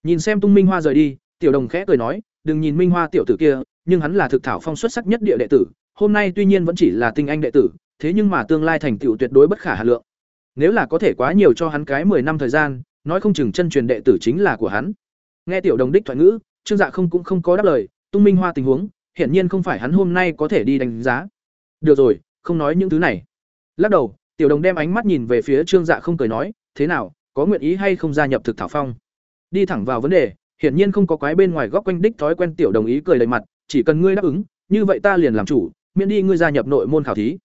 Nhìn xem tung minh hoa rời đi, tiểu đồng khẽ cười nói, đừng nhìn minh hoa tiểu tử kia, nhưng hắn là thực thảo phong xuất sắc nhất địa đệ tử, hôm nay tuy nhiên vẫn chỉ là tinh anh đệ tử, thế nhưng mà tương lai thành tựu tuyệt đối bất khả hà lượng. Nếu là có thể quá nhiều cho hắn cái mười năm thời gian, nói không chừng chân truyền đệ tử chính là của hắn. Nghe tiểu đồng đích thoại ngữ trương dạ không cũng không có đáp lời, tung minh hoa tình huống, hiển nhiên không phải hắn hôm nay có thể đi đánh giá. Được rồi, không nói những thứ này. Lắc đầu, tiểu đồng đem ánh mắt nhìn về phía trương dạ không cười nói, thế nào, có nguyện ý hay không gia nhập thực thảo phong? Đi thẳng vào vấn đề, hiển nhiên không có quái bên ngoài góc quanh đích thói quen tiểu đồng ý cười đầy mặt, chỉ cần ngươi đáp ứng, như vậy ta liền làm chủ, miễn đi ngươi gia nhập nội môn khảo thí.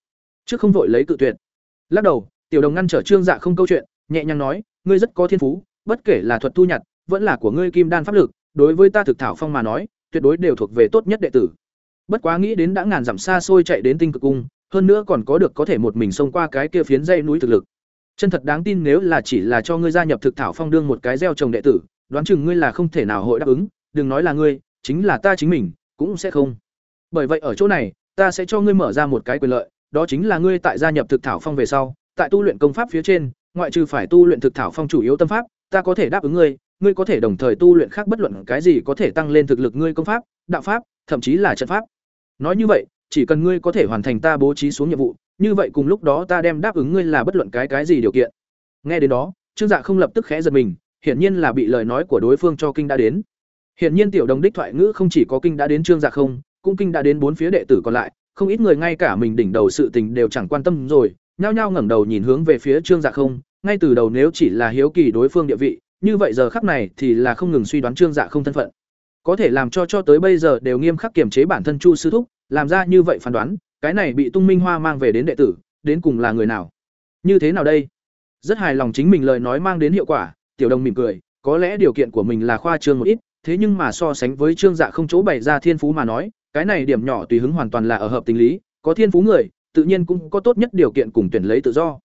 Trước không vội lấy cự tuyệt. Lắc đầu, tiểu đồng ngăn trở trương dạ không câu chuyện, nhẹ nhàng nói, ngươi rất có thiên phú, bất kể là thuật thu nhặt, vẫn là của ngươi kim đan pháp lực đối với ta thực thảo phong mà nói, tuyệt đối đều thuộc về tốt nhất đệ tử. Bất quá nghĩ đến đã ngàn dặm xa xôi chạy đến tinh cực cung, hơn nữa còn có được có thể một mình xông qua cái kia phiến dây núi thực lực. Chân thật đáng tin nếu là chỉ là cho ngươi gia nhập thực thảo phong đương một cái gieo trồng đệ tử, đoán chừng ngươi là không thể nào hội đáp ứng, đừng nói là ngươi, chính là ta chính mình, cũng sẽ không. Bởi vậy ở chỗ này, ta sẽ cho ngươi mở ra một cái quyền lợi, đó chính là ngươi tại gia nhập thực thảo phong về sau, tại tu luyện công pháp phía trên, ngoại trừ phải tu luyện thực thảo phong chủ yếu tâm pháp, ta có thể đáp ứng ngươi ngươi có thể đồng thời tu luyện khác bất luận cái gì có thể tăng lên thực lực ngươi công pháp, đạo pháp, thậm chí là trận pháp. Nói như vậy, chỉ cần ngươi có thể hoàn thành ta bố trí xuống nhiệm vụ, như vậy cùng lúc đó ta đem đáp ứng ngươi là bất luận cái cái gì điều kiện. Nghe đến đó, trương dạ không lập tức khẽ giật mình, hiển nhiên là bị lời nói của đối phương cho kinh đã đến. Hiển nhiên tiểu đồng đích thoại ngữ không chỉ có kinh đã đến trương dạ không, cũng kinh đã đến bốn phía đệ tử còn lại, không ít người ngay cả mình đỉnh đầu sự tình đều chẳng quan tâm rồi, nhao nhao ngẩng đầu nhìn hướng về phía trương dạ không, ngay từ đầu nếu chỉ là hiếu kỳ đối phương địa vị như vậy giờ khắc này thì là không ngừng suy đoán trương dạ không thân phận. Có thể làm cho cho tới bây giờ đều nghiêm khắc kiềm chế bản thân chu sư thúc, làm ra như vậy phán đoán, cái này bị tung minh hoa mang về đến đệ tử, đến cùng là người nào? Như thế nào đây? Rất hài lòng chính mình lời nói mang đến hiệu quả, tiểu đồng mỉm cười, có lẽ điều kiện của mình là khoa trương một ít, thế nhưng mà so sánh với trương dạ không chỗ bày ra thiên phú mà nói, cái này điểm nhỏ tùy hứng hoàn toàn là ở hợp tình lý, có thiên phú người, tự nhiên cũng có tốt nhất điều kiện cùng tuyển lấy tự do.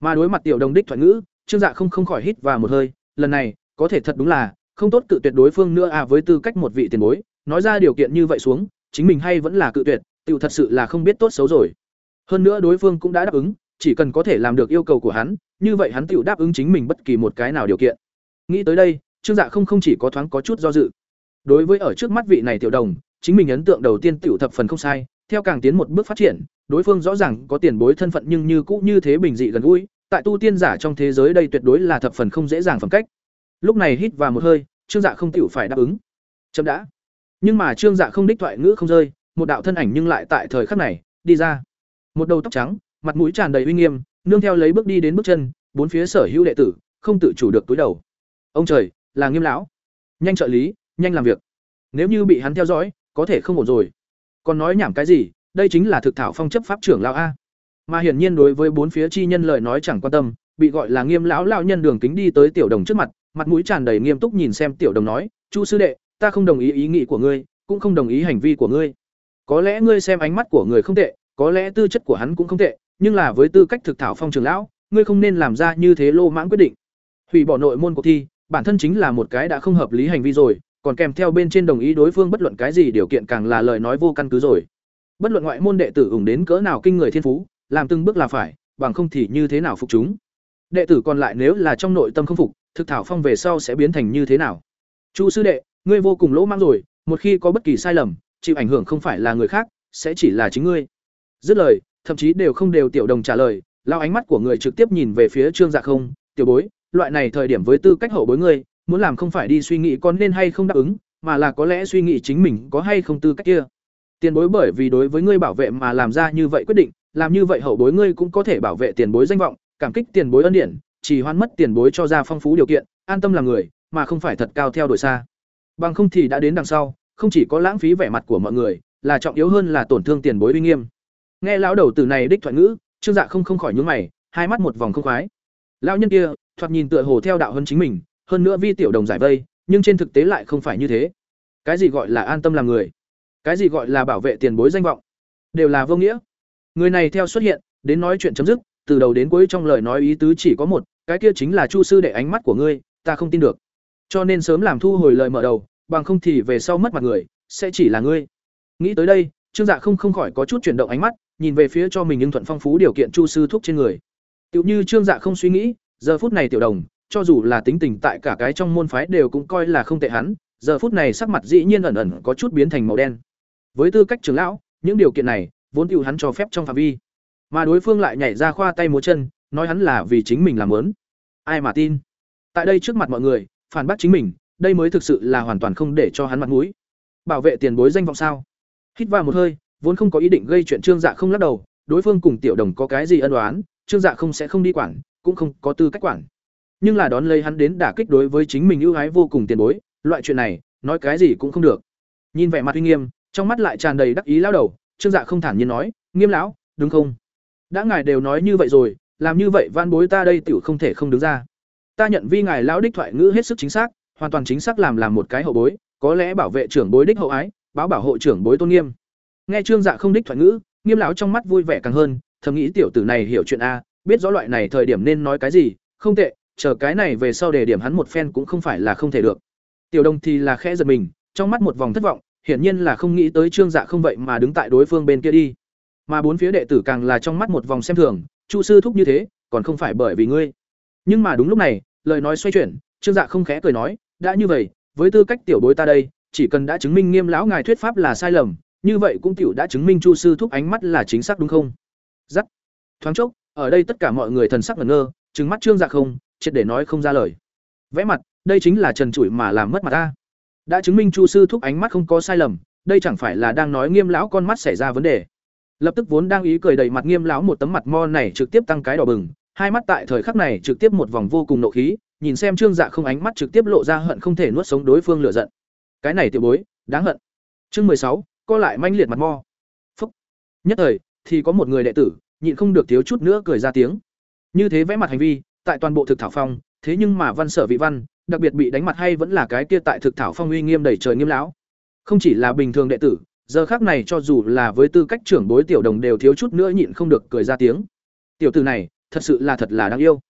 Mà đối mặt tiểu đồng đích thoại ngữ, trương dạ không không khỏi hít vào một hơi lần này, có thể thật đúng là, không tốt cự tuyệt đối phương nữa à với tư cách một vị tiền bối, nói ra điều kiện như vậy xuống, chính mình hay vẫn là cự tuyệt tự thật sự là không biết tốt xấu rồi. Hơn nữa đối phương cũng đã đáp ứng, chỉ cần có thể làm được yêu cầu của hắn, như vậy hắn tự đáp ứng chính mình bất kỳ một cái nào điều kiện. Nghĩ tới đây, trương dạ không không chỉ có thoáng có chút do dự. Đối với ở trước mắt vị này tiểu đồng, chính mình ấn tượng đầu tiên tiểu thập phần không sai, theo càng tiến một bước phát triển, đối phương rõ ràng có tiền bối thân phận nhưng như cũ như thế bình dị gần gũi tại tu tiên giả trong thế giới đây tuyệt đối là thập phần không dễ dàng phẩm cách. Lúc này hít vào một hơi, trương dạ không tiểu phải đáp ứng. Chậm đã. Nhưng mà trương dạ không đích thoại ngữ không rơi, một đạo thân ảnh nhưng lại tại thời khắc này, đi ra. Một đầu tóc trắng, mặt mũi tràn đầy uy nghiêm, nương theo lấy bước đi đến bước chân, bốn phía sở hữu đệ tử, không tự chủ được túi đầu. Ông trời, là nghiêm lão. Nhanh trợ lý, nhanh làm việc. Nếu như bị hắn theo dõi, có thể không ổn rồi. Còn nói nhảm cái gì, đây chính là thực thảo phong chấp pháp trưởng lão a mà hiển nhiên đối với bốn phía chi nhân lời nói chẳng quan tâm, bị gọi là nghiêm lão lão nhân đường kính đi tới tiểu đồng trước mặt mặt mũi tràn đầy nghiêm túc nhìn xem tiểu đồng nói, chu sư đệ, ta không đồng ý ý nghĩ của ngươi, cũng không đồng ý hành vi của ngươi. Có lẽ ngươi xem ánh mắt của người không tệ, có lẽ tư chất của hắn cũng không tệ, nhưng là với tư cách thực thảo phong trường lão, ngươi không nên làm ra như thế lô mãng quyết định. Hủy bỏ nội môn cuộc thi, bản thân chính là một cái đã không hợp lý hành vi rồi, còn kèm theo bên trên đồng ý đối phương bất luận cái gì điều kiện càng là lời nói vô căn cứ rồi. Bất luận ngoại môn đệ tử ủng đến cỡ nào kinh người thiên phú làm từng bước là phải, bằng không thì như thế nào phục chúng? Đệ tử còn lại nếu là trong nội tâm không phục, thực thảo phong về sau sẽ biến thành như thế nào? Chu sư đệ, ngươi vô cùng lỗ mang rồi, một khi có bất kỳ sai lầm, chịu ảnh hưởng không phải là người khác, sẽ chỉ là chính ngươi. Dứt lời, thậm chí đều không đều tiểu đồng trả lời, lao ánh mắt của người trực tiếp nhìn về phía trương dạ không, tiểu bối, loại này thời điểm với tư cách hậu bối ngươi, muốn làm không phải đi suy nghĩ con nên hay không đáp ứng, mà là có lẽ suy nghĩ chính mình có hay không tư cách kia. Tiền bối bởi vì đối với ngươi bảo vệ mà làm ra như vậy quyết định làm như vậy hậu bối ngươi cũng có thể bảo vệ tiền bối danh vọng, cảm kích tiền bối ân điển, chỉ hoan mất tiền bối cho ra phong phú điều kiện, an tâm làm người, mà không phải thật cao theo đuổi xa. Bằng không thì đã đến đằng sau, không chỉ có lãng phí vẻ mặt của mọi người, là trọng yếu hơn là tổn thương tiền bối uy nghiêm. Nghe lão đầu từ này đích thoại ngữ, trương dạ không không khỏi nhướng mày, hai mắt một vòng không khoái. Lão nhân kia, thoạt nhìn tựa hồ theo đạo hơn chính mình, hơn nữa vi tiểu đồng giải vây, nhưng trên thực tế lại không phải như thế. Cái gì gọi là an tâm làm người? Cái gì gọi là bảo vệ tiền bối danh vọng? Đều là vô nghĩa người này theo xuất hiện, đến nói chuyện chấm dứt, từ đầu đến cuối trong lời nói ý tứ chỉ có một, cái kia chính là chu sư để ánh mắt của ngươi, ta không tin được. Cho nên sớm làm thu hồi lời mở đầu, bằng không thì về sau mất mặt người, sẽ chỉ là ngươi. Nghĩ tới đây, trương dạ không không khỏi có chút chuyển động ánh mắt, nhìn về phía cho mình nhưng thuận phong phú điều kiện chu sư thúc trên người. Tựu như trương dạ không suy nghĩ, giờ phút này tiểu đồng, cho dù là tính tình tại cả cái trong môn phái đều cũng coi là không tệ hắn, giờ phút này sắc mặt dĩ nhiên ẩn ẩn có chút biến thành màu đen. Với tư cách trưởng lão, những điều kiện này vốn tựu hắn cho phép trong phạm vi. Mà đối phương lại nhảy ra khoa tay múa chân, nói hắn là vì chính mình làm lớn ai mà tin? Tại đây trước mặt mọi người, phản bác chính mình, đây mới thực sự là hoàn toàn không để cho hắn mặt mũi. Bảo vệ tiền bối danh vọng sao? Hít vào một hơi, vốn không có ý định gây chuyện trương dạ không lắc đầu, đối phương cùng tiểu đồng có cái gì ân oán, trương dạ không sẽ không đi quản, cũng không có tư cách quản. Nhưng là đón lấy hắn đến đả kích đối với chính mình ưu ái vô cùng tiền bối, loại chuyện này, nói cái gì cũng không được. Nhìn vẻ mặt uy nghiêm, trong mắt lại tràn đầy đắc ý lao đầu trương dạ không thản nhiên nói, nghiêm lão, đúng không? Đã ngài đều nói như vậy rồi, làm như vậy van bối ta đây tiểu không thể không đứng ra. Ta nhận vi ngài lão đích thoại ngữ hết sức chính xác, hoàn toàn chính xác làm làm một cái hậu bối, có lẽ bảo vệ trưởng bối đích hậu ái, báo bảo hộ trưởng bối tôn nghiêm. Nghe trương dạ không đích thoại ngữ, nghiêm lão trong mắt vui vẻ càng hơn, thầm nghĩ tiểu tử này hiểu chuyện a, biết rõ loại này thời điểm nên nói cái gì, không tệ, chờ cái này về sau đề điểm hắn một phen cũng không phải là không thể được. Tiểu đồng thì là khẽ giật mình, trong mắt một vòng thất vọng hiển nhiên là không nghĩ tới trương dạ không vậy mà đứng tại đối phương bên kia đi. Mà bốn phía đệ tử càng là trong mắt một vòng xem thường, chu sư thúc như thế, còn không phải bởi vì ngươi. Nhưng mà đúng lúc này, lời nói xoay chuyển, trương dạ không khẽ cười nói, đã như vậy, với tư cách tiểu bối ta đây, chỉ cần đã chứng minh nghiêm lão ngài thuyết pháp là sai lầm, như vậy cũng tiểu đã chứng minh chu sư thúc ánh mắt là chính xác đúng không? Dắt. thoáng chốc, ở đây tất cả mọi người thần sắc ngẩn ngơ, trừng mắt trương dạ không, triệt để nói không ra lời. Vẽ mặt, đây chính là trần trụi mà làm mất mặt ta đã chứng minh chu sư thúc ánh mắt không có sai lầm, đây chẳng phải là đang nói nghiêm lão con mắt xảy ra vấn đề. Lập tức vốn đang ý cười đầy mặt nghiêm lão một tấm mặt mo này trực tiếp tăng cái đỏ bừng, hai mắt tại thời khắc này trực tiếp một vòng vô cùng nộ khí, nhìn xem trương dạ không ánh mắt trực tiếp lộ ra hận không thể nuốt sống đối phương lửa giận. Cái này tiểu bối, đáng hận. Chương mười sáu, co lại manh liệt mặt mo. Phúc. Nhất thời, thì có một người đệ tử, nhịn không được thiếu chút nữa cười ra tiếng. Như thế vẽ mặt hành vi, tại toàn bộ thực thảo phong, thế nhưng mà văn sở vị văn đặc biệt bị đánh mặt hay vẫn là cái kia tại thực thảo phong uy nghiêm đầy trời nghiêm lão. Không chỉ là bình thường đệ tử, giờ khác này cho dù là với tư cách trưởng bối tiểu đồng đều thiếu chút nữa nhịn không được cười ra tiếng. Tiểu tử này, thật sự là thật là đáng yêu.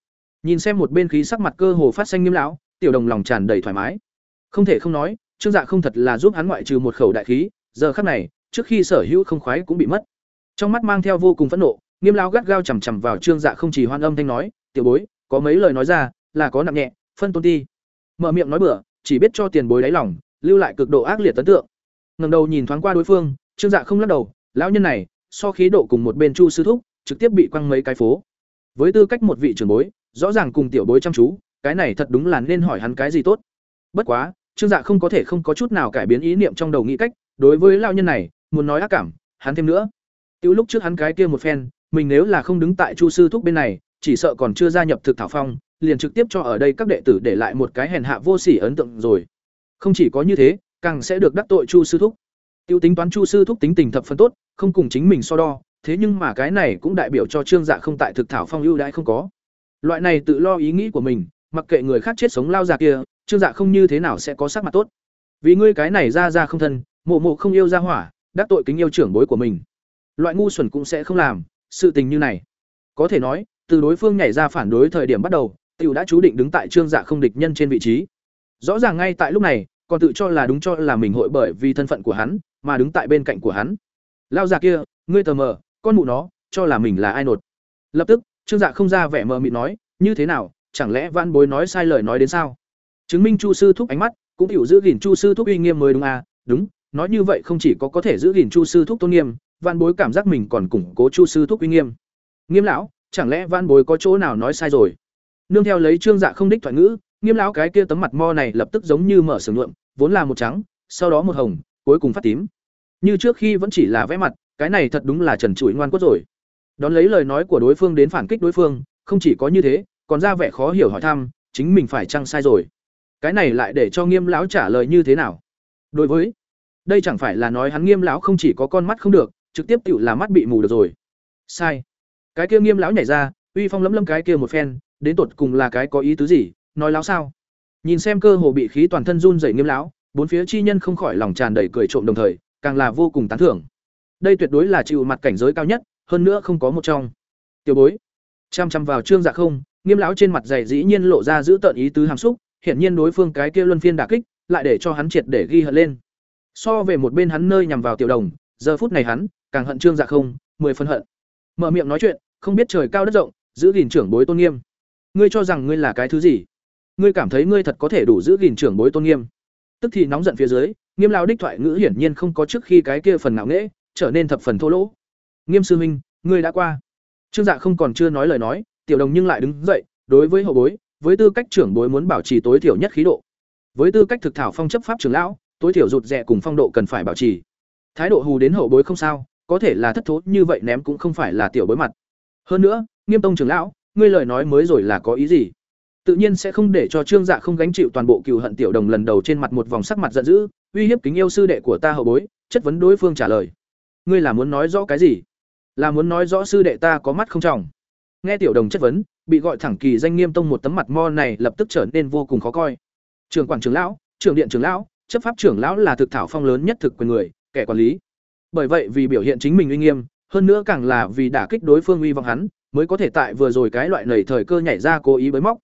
Nhìn xem một bên khí sắc mặt cơ hồ phát xanh nghiêm lão, tiểu đồng lòng tràn đầy thoải mái. Không thể không nói, trương dạ không thật là giúp hắn ngoại trừ một khẩu đại khí, giờ khắc này, trước khi sở hữu không khoái cũng bị mất. Trong mắt mang theo vô cùng phẫn nộ, nghiêm lão gắt gao chằm chằm vào trương dạ không chỉ hoan âm thanh nói, tiểu bối, có mấy lời nói ra, là có nặng nhẹ, phân tôn ti mở miệng nói bừa, chỉ biết cho tiền bối đáy lòng, lưu lại cực độ ác liệt ấn tượng. Ngẩng đầu nhìn thoáng qua đối phương, trương dạ không lắc đầu, lão nhân này, so khí độ cùng một bên chu sư thúc, trực tiếp bị quăng mấy cái phố. Với tư cách một vị trưởng bối, rõ ràng cùng tiểu bối chăm chú, cái này thật đúng là nên hỏi hắn cái gì tốt. Bất quá, trương dạ không có thể không có chút nào cải biến ý niệm trong đầu nghĩ cách, đối với lao nhân này, muốn nói ác cảm, hắn thêm nữa. Tiêu lúc trước hắn cái kia một phen, mình nếu là không đứng tại chu sư thúc bên này, chỉ sợ còn chưa gia nhập thực thảo phong liền trực tiếp cho ở đây các đệ tử để lại một cái hèn hạ vô sỉ ấn tượng rồi. Không chỉ có như thế, càng sẽ được đắc tội chu sư thúc. Tiêu tính toán chu sư thúc tính tình thập phân tốt, không cùng chính mình so đo, thế nhưng mà cái này cũng đại biểu cho trương dạ không tại thực thảo phong ưu đãi không có. Loại này tự lo ý nghĩ của mình, mặc kệ người khác chết sống lao già kia, trương dạ không như thế nào sẽ có sắc mặt tốt. Vì ngươi cái này ra ra không thân, mộ mộ không yêu ra hỏa, đắc tội kính yêu trưởng bối của mình. Loại ngu xuẩn cũng sẽ không làm, sự tình như này. Có thể nói, từ đối phương nhảy ra phản đối thời điểm bắt đầu tiểu đã chú định đứng tại trương dạ không địch nhân trên vị trí. Rõ ràng ngay tại lúc này, còn tự cho là đúng cho là mình hội bởi vì thân phận của hắn, mà đứng tại bên cạnh của hắn. Lao già kia, ngươi tờ mờ, con mụ nó, cho là mình là ai nột. Lập tức, trương dạ không ra vẻ mờ mịt nói, như thế nào, chẳng lẽ văn bối nói sai lời nói đến sao? Chứng minh chu sư thúc ánh mắt, cũng hiểu giữ gìn chu sư thúc uy nghiêm mới đúng à đúng, nói như vậy không chỉ có có thể giữ gìn chu sư thúc tôn nghiêm văn bối cảm giác mình còn củng cố chu sư thúc uy nghiêm. Nghiêm lão, chẳng lẽ văn bối có chỗ nào nói sai rồi? Nương theo lấy trương dạ không đích thoại ngữ, nghiêm lão cái kia tấm mặt mo này lập tức giống như mở sừng nhuộm, vốn là một trắng, sau đó một hồng, cuối cùng phát tím. Như trước khi vẫn chỉ là vẽ mặt, cái này thật đúng là trần trụi ngoan cốt rồi. Đón lấy lời nói của đối phương đến phản kích đối phương, không chỉ có như thế, còn ra vẻ khó hiểu hỏi thăm, chính mình phải chăng sai rồi? Cái này lại để cho nghiêm lão trả lời như thế nào? Đối với, đây chẳng phải là nói hắn nghiêm lão không chỉ có con mắt không được, trực tiếp tự là mắt bị mù được rồi. Sai. Cái kia nghiêm lão nhảy ra, uy phong lấm lấm cái kia một phen đến tột cùng là cái có ý tứ gì, nói láo sao? Nhìn xem cơ hồ bị khí toàn thân run rẩy nghiêm lão bốn phía chi nhân không khỏi lòng tràn đầy cười trộm đồng thời, càng là vô cùng tán thưởng. Đây tuyệt đối là chịu mặt cảnh giới cao nhất, hơn nữa không có một trong. Tiểu bối, chăm chăm vào trương dạ không, nghiêm lão trên mặt dày dĩ nhiên lộ ra giữ tợn ý tứ hàm xúc, hiển nhiên đối phương cái kia luân phiên đả kích, lại để cho hắn triệt để ghi hận lên. So về một bên hắn nơi nhằm vào tiểu đồng, giờ phút này hắn càng hận trương dạ không, mười phần hận. Mở miệng nói chuyện, không biết trời cao đất rộng, giữ gìn trưởng bối tôn nghiêm ngươi cho rằng ngươi là cái thứ gì? Ngươi cảm thấy ngươi thật có thể đủ giữ gìn trưởng bối tôn nghiêm. Tức thì nóng giận phía dưới, nghiêm lao đích thoại ngữ hiển nhiên không có trước khi cái kia phần ngạo nghễ, trở nên thập phần thô lỗ. Nghiêm sư minh ngươi đã qua. Trương dạ không còn chưa nói lời nói, tiểu đồng nhưng lại đứng dậy, đối với hậu bối, với tư cách trưởng bối muốn bảo trì tối thiểu nhất khí độ. Với tư cách thực thảo phong chấp pháp trưởng lão, tối thiểu rụt rè cùng phong độ cần phải bảo trì. Thái độ hù đến hậu bối không sao, có thể là thất thố như vậy ném cũng không phải là tiểu bối mặt. Hơn nữa, nghiêm tông trưởng lão ngươi lời nói mới rồi là có ý gì? Tự nhiên sẽ không để cho trương dạ không gánh chịu toàn bộ cừu hận tiểu đồng lần đầu trên mặt một vòng sắc mặt giận dữ, uy hiếp kính yêu sư đệ của ta hậu bối, chất vấn đối phương trả lời. Ngươi là muốn nói rõ cái gì? Là muốn nói rõ sư đệ ta có mắt không trọng? Nghe tiểu đồng chất vấn, bị gọi thẳng kỳ danh nghiêm tông một tấm mặt mo này lập tức trở nên vô cùng khó coi. Trưởng quản trưởng lão trưởng điện trưởng lão, chấp pháp trưởng lão là thực thảo phong lớn nhất thực quyền người, kẻ quản lý. Bởi vậy vì biểu hiện chính mình uy nghiêm, hơn nữa càng là vì đả kích đối phương uy vọng hắn mới có thể tại vừa rồi cái loại nảy thời cơ nhảy ra cố ý bới móc.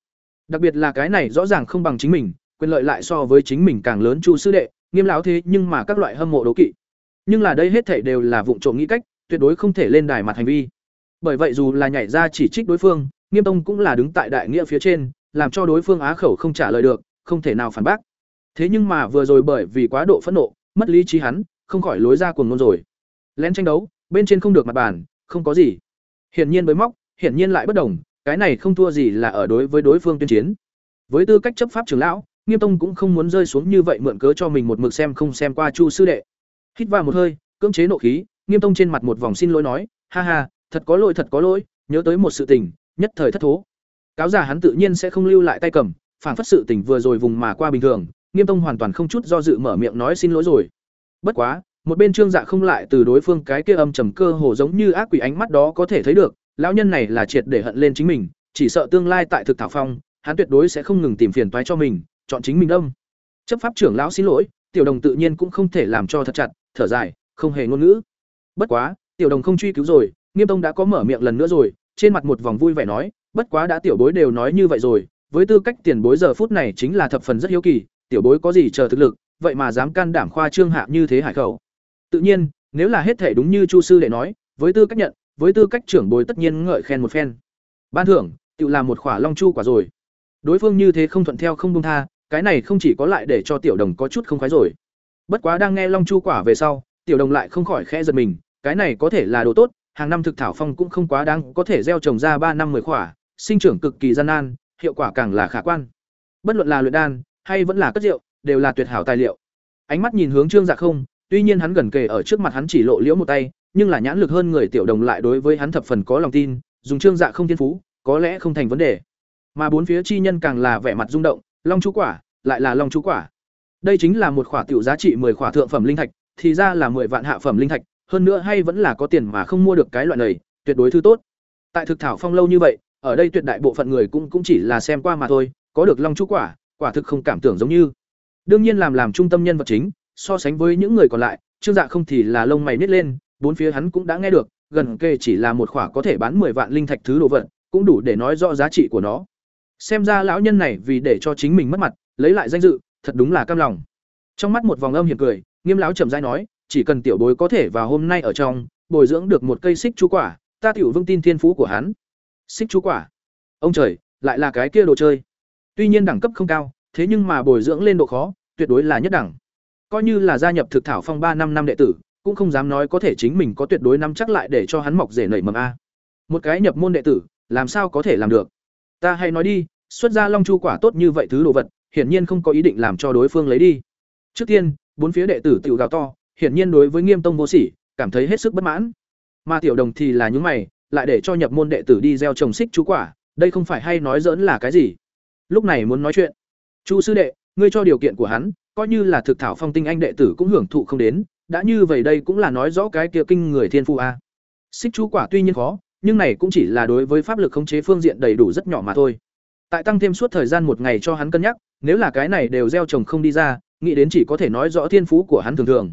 Đặc biệt là cái này rõ ràng không bằng chính mình, quyền lợi lại so với chính mình càng lớn chu sư đệ, nghiêm lão thế nhưng mà các loại hâm mộ đố kỵ. Nhưng là đây hết thảy đều là vụng trộm nghĩ cách, tuyệt đối không thể lên đài mặt hành vi. Bởi vậy dù là nhảy ra chỉ trích đối phương, nghiêm tông cũng là đứng tại đại nghĩa phía trên, làm cho đối phương á khẩu không trả lời được, không thể nào phản bác. Thế nhưng mà vừa rồi bởi vì quá độ phẫn nộ, mất lý trí hắn, không khỏi lối ra cuồng ngôn rồi. Lén tranh đấu, bên trên không được mặt bàn, không có gì. Hiển nhiên với móc hiển nhiên lại bất đồng, cái này không thua gì là ở đối với đối phương tuyên chiến. Với tư cách chấp pháp trưởng lão, nghiêm tông cũng không muốn rơi xuống như vậy mượn cớ cho mình một mực xem không xem qua chu sư đệ. Hít vào một hơi, cưỡng chế nộ khí, nghiêm tông trên mặt một vòng xin lỗi nói, ha ha, thật có lỗi, thật có lỗi, nhớ tới một sự tình, nhất thời thất thố. Cáo giả hắn tự nhiên sẽ không lưu lại tay cầm phản phất sự tình vừa rồi vùng mà qua bình thường, nghiêm tông hoàn toàn không chút do dự mở miệng nói xin lỗi rồi. Bất quá, một bên trương dạ không lại từ đối phương cái kia âm trầm cơ hồ giống như ác quỷ ánh mắt đó có thể thấy được lão nhân này là triệt để hận lên chính mình, chỉ sợ tương lai tại thực thảo phong, hắn tuyệt đối sẽ không ngừng tìm phiền toái cho mình, chọn chính mình đông chấp pháp trưởng lão xin lỗi, tiểu đồng tự nhiên cũng không thể làm cho thật chặt, thở dài, không hề ngôn ngữ. Bất quá, tiểu đồng không truy cứu rồi, nghiêm tông đã có mở miệng lần nữa rồi, trên mặt một vòng vui vẻ nói, bất quá đã tiểu bối đều nói như vậy rồi, với tư cách tiền bối giờ phút này chính là thập phần rất hiếu kỳ, tiểu bối có gì chờ thực lực, vậy mà dám can đảm khoa trương hạ như thế hải khẩu. Tự nhiên, nếu là hết thể đúng như chu sư đệ nói, với tư cách nhận với tư cách trưởng bối tất nhiên ngợi khen một phen. Ban thưởng, tự làm một khỏa long chu quả rồi. Đối phương như thế không thuận theo không buông tha, cái này không chỉ có lại để cho tiểu đồng có chút không khoái rồi. Bất quá đang nghe long chu quả về sau, tiểu đồng lại không khỏi khẽ giật mình, cái này có thể là đồ tốt, hàng năm thực thảo phong cũng không quá đáng, có thể gieo trồng ra ba năm mười khỏa, sinh trưởng cực kỳ gian nan, hiệu quả càng là khả quan. Bất luận là luyện đan, hay vẫn là cất rượu, đều là tuyệt hảo tài liệu. Ánh mắt nhìn hướng trương dạ không, tuy nhiên hắn gần kề ở trước mặt hắn chỉ lộ liễu một tay nhưng là nhãn lực hơn người tiểu đồng lại đối với hắn thập phần có lòng tin, dùng trương dạ không thiên phú, có lẽ không thành vấn đề. Mà bốn phía chi nhân càng là vẻ mặt rung động, long chú quả, lại là long chú quả. Đây chính là một khỏa tiểu giá trị 10 khỏa thượng phẩm linh thạch, thì ra là 10 vạn hạ phẩm linh thạch, hơn nữa hay vẫn là có tiền mà không mua được cái loại này, tuyệt đối thứ tốt. Tại thực thảo phong lâu như vậy, ở đây tuyệt đại bộ phận người cũng cũng chỉ là xem qua mà thôi, có được long chú quả quả thực không cảm tưởng giống như. Đương nhiên làm làm trung tâm nhân vật chính, so sánh với những người còn lại, trương dạ không thì là lông mày nhếch lên bốn phía hắn cũng đã nghe được, gần kề chỉ là một khỏa có thể bán 10 vạn linh thạch thứ đồ vật, cũng đủ để nói rõ giá trị của nó. Xem ra lão nhân này vì để cho chính mình mất mặt, lấy lại danh dự, thật đúng là cam lòng. Trong mắt một vòng âm hiểm cười, nghiêm lão trầm rãi nói, chỉ cần tiểu bối có thể vào hôm nay ở trong, bồi dưỡng được một cây xích chú quả, ta tiểu vương tin thiên phú của hắn. Xích chú quả? Ông trời, lại là cái kia đồ chơi. Tuy nhiên đẳng cấp không cao, thế nhưng mà bồi dưỡng lên độ khó, tuyệt đối là nhất đẳng. Coi như là gia nhập thực thảo phong ba năm năm đệ tử cũng không dám nói có thể chính mình có tuyệt đối nắm chắc lại để cho hắn mọc rể nảy mầm a. Một cái nhập môn đệ tử, làm sao có thể làm được? Ta hay nói đi, xuất ra long chu quả tốt như vậy thứ đồ vật, hiển nhiên không có ý định làm cho đối phương lấy đi. Trước tiên, bốn phía đệ tử tiểu gào to, hiển nhiên đối với nghiêm tông vô sỉ, cảm thấy hết sức bất mãn. Mà tiểu đồng thì là những mày, lại để cho nhập môn đệ tử đi gieo trồng xích chú quả, đây không phải hay nói dỡn là cái gì? Lúc này muốn nói chuyện. Chu sư đệ, ngươi cho điều kiện của hắn, coi như là thực thảo phong tinh anh đệ tử cũng hưởng thụ không đến đã như vậy đây cũng là nói rõ cái kia kinh người thiên phu a. Xích chú quả tuy nhiên khó, nhưng này cũng chỉ là đối với pháp lực khống chế phương diện đầy đủ rất nhỏ mà thôi. Tại tăng thêm suốt thời gian một ngày cho hắn cân nhắc, nếu là cái này đều gieo trồng không đi ra, nghĩ đến chỉ có thể nói rõ thiên phú của hắn thường thường.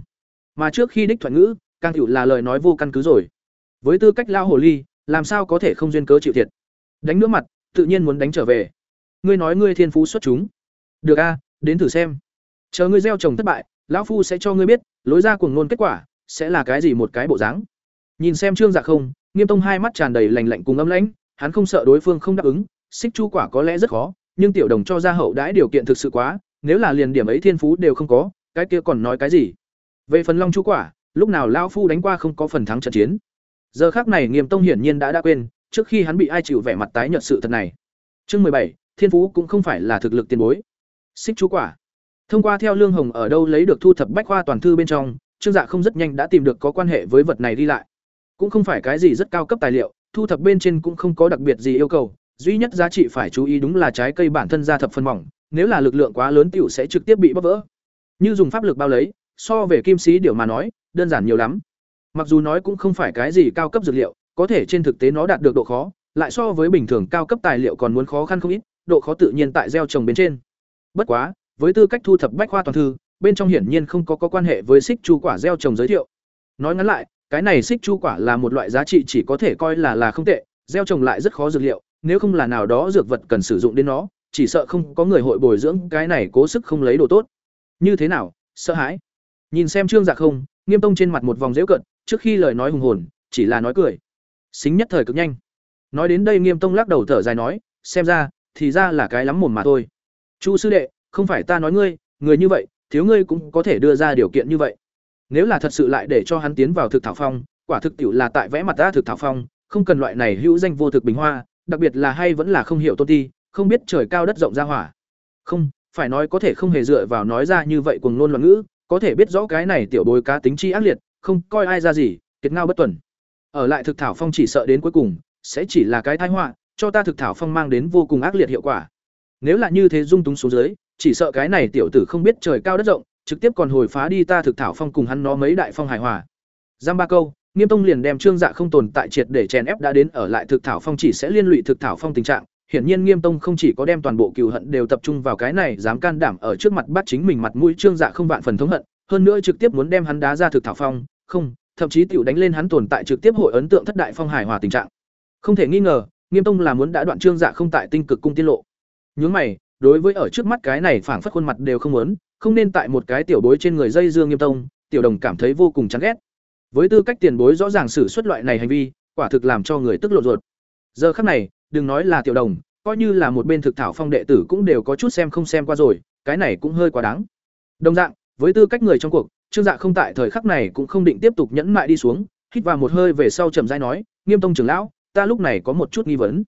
Mà trước khi đích thuận ngữ, càng chịu là lời nói vô căn cứ rồi. Với tư cách lao hồ ly, làm sao có thể không duyên cớ chịu thiệt? Đánh nữa mặt, tự nhiên muốn đánh trở về. Ngươi nói ngươi thiên phú xuất chúng. Được a, đến thử xem. Chờ ngươi gieo trồng thất bại lão phu sẽ cho ngươi biết, lối ra cuồng ngôn kết quả sẽ là cái gì một cái bộ dáng. Nhìn xem trương dạ không, nghiêm tông hai mắt tràn đầy lành lạnh cùng âm lãnh, hắn không sợ đối phương không đáp ứng, xích chu quả có lẽ rất khó, nhưng tiểu đồng cho ra hậu đãi điều kiện thực sự quá, nếu là liền điểm ấy thiên phú đều không có, cái kia còn nói cái gì? Về phần long chu quả, lúc nào lão phu đánh qua không có phần thắng trận chiến. Giờ khác này nghiêm tông hiển nhiên đã đã quên, trước khi hắn bị ai chịu vẻ mặt tái nhợt sự thật này. Chương mười bảy, thiên phú cũng không phải là thực lực tiền bối. Xích chú quả thông qua theo lương hồng ở đâu lấy được thu thập bách khoa toàn thư bên trong, trương dạ không rất nhanh đã tìm được có quan hệ với vật này đi lại. Cũng không phải cái gì rất cao cấp tài liệu, thu thập bên trên cũng không có đặc biệt gì yêu cầu, duy nhất giá trị phải chú ý đúng là trái cây bản thân ra thập phân mỏng, nếu là lực lượng quá lớn tiểu sẽ trực tiếp bị bóp vỡ. Như dùng pháp lực bao lấy, so về kim sĩ điều mà nói, đơn giản nhiều lắm. Mặc dù nói cũng không phải cái gì cao cấp dược liệu, có thể trên thực tế nó đạt được độ khó, lại so với bình thường cao cấp tài liệu còn muốn khó khăn không ít, độ khó tự nhiên tại gieo trồng bên trên. Bất quá với tư cách thu thập bách khoa toàn thư bên trong hiển nhiên không có, có quan hệ với xích chu quả gieo trồng giới thiệu. Nói ngắn lại cái này xích chu quả là một loại giá trị chỉ có thể coi là là không tệ gieo trồng lại rất khó dược liệu nếu không là nào đó dược vật cần sử dụng đến nó chỉ sợ không có người hội bồi dưỡng cái này cố sức không lấy đồ tốt. Như thế nào sợ hãi? Nhìn xem trương dạ không nghiêm tông trên mặt một vòng dễu cận trước khi lời nói hùng hồn chỉ là nói cười. Xính nhất thời cực nhanh. Nói đến đây nghiêm tông lắc đầu thở dài nói xem ra thì ra là cái lắm mồm mà thôi. Chu sư đệ không phải ta nói ngươi, người như vậy, thiếu ngươi cũng có thể đưa ra điều kiện như vậy. Nếu là thật sự lại để cho hắn tiến vào thực thảo phong, quả thực tiệu là tại vẽ mặt ta thực thảo phong, không cần loại này hữu danh vô thực bình hoa, đặc biệt là hay vẫn là không hiểu tôn ti, không biết trời cao đất rộng ra hỏa. Không, phải nói có thể không hề dựa vào nói ra như vậy cùng ngôn loạn ngữ, có thể biết rõ cái này tiểu bối cá tính chi ác liệt, không coi ai ra gì, kiệt ngao bất tuần. Ở lại thực thảo phong chỉ sợ đến cuối cùng, sẽ chỉ là cái tai họa, cho ta thực thảo phong mang đến vô cùng ác liệt hiệu quả nếu là như thế dung túng xuống dưới, chỉ sợ cái này tiểu tử không biết trời cao đất rộng, trực tiếp còn hồi phá đi ta thực thảo phong cùng hắn nó mấy đại phong hài hòa. Giam ba câu, nghiêm tông liền đem trương dạ không tồn tại triệt để chèn ép đã đến ở lại thực thảo phong chỉ sẽ liên lụy thực thảo phong tình trạng. Hiển nhiên nghiêm tông không chỉ có đem toàn bộ cừu hận đều tập trung vào cái này, dám can đảm ở trước mặt bắt chính mình mặt mũi trương dạ không vạn phần thống hận, hơn nữa trực tiếp muốn đem hắn đá ra thực thảo phong. Không, thậm chí tiểu đánh lên hắn tồn tại trực tiếp hội ấn tượng thất đại phong hài hòa tình trạng. Không thể nghi ngờ, nghiêm tông là muốn đã đoạn trương dạ không tại tinh cực cung tiết lộ nhướng mày, đối với ở trước mắt cái này phảng phất khuôn mặt đều không muốn, không nên tại một cái tiểu bối trên người dây dương nghiêm tông, tiểu đồng cảm thấy vô cùng chán ghét. Với tư cách tiền bối rõ ràng xử xuất loại này hành vi, quả thực làm cho người tức lộ ruột. Giờ khắc này, đừng nói là tiểu đồng, coi như là một bên thực thảo phong đệ tử cũng đều có chút xem không xem qua rồi, cái này cũng hơi quá đáng. Đồng dạng, với tư cách người trong cuộc, trương dạ không tại thời khắc này cũng không định tiếp tục nhẫn mại đi xuống, hít vào một hơi về sau chậm dai nói, nghiêm tông trưởng lão, ta lúc này có một chút nghi vấn.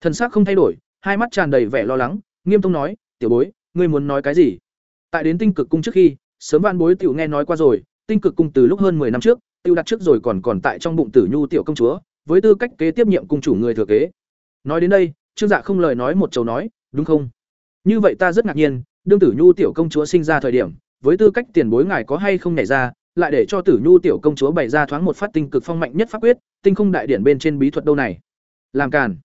Thần xác không thay đổi hai mắt tràn đầy vẻ lo lắng, nghiêm túc nói, tiểu bối, ngươi muốn nói cái gì? Tại đến tinh cực cung trước khi, sớm văn bối tiểu nghe nói qua rồi, tinh cực cung từ lúc hơn 10 năm trước tiêu đặt trước rồi còn còn tại trong bụng tử nhu tiểu công chúa, với tư cách kế tiếp nhiệm cung chủ người thừa kế. Nói đến đây, trương dạ không lời nói một chầu nói, đúng không? Như vậy ta rất ngạc nhiên, đương tử nhu tiểu công chúa sinh ra thời điểm, với tư cách tiền bối ngài có hay không nhảy ra, lại để cho tử nhu tiểu công chúa bày ra thoáng một phát tinh cực phong mạnh nhất pháp quyết, tinh không đại điển bên trên bí thuật đâu này? Làm càn.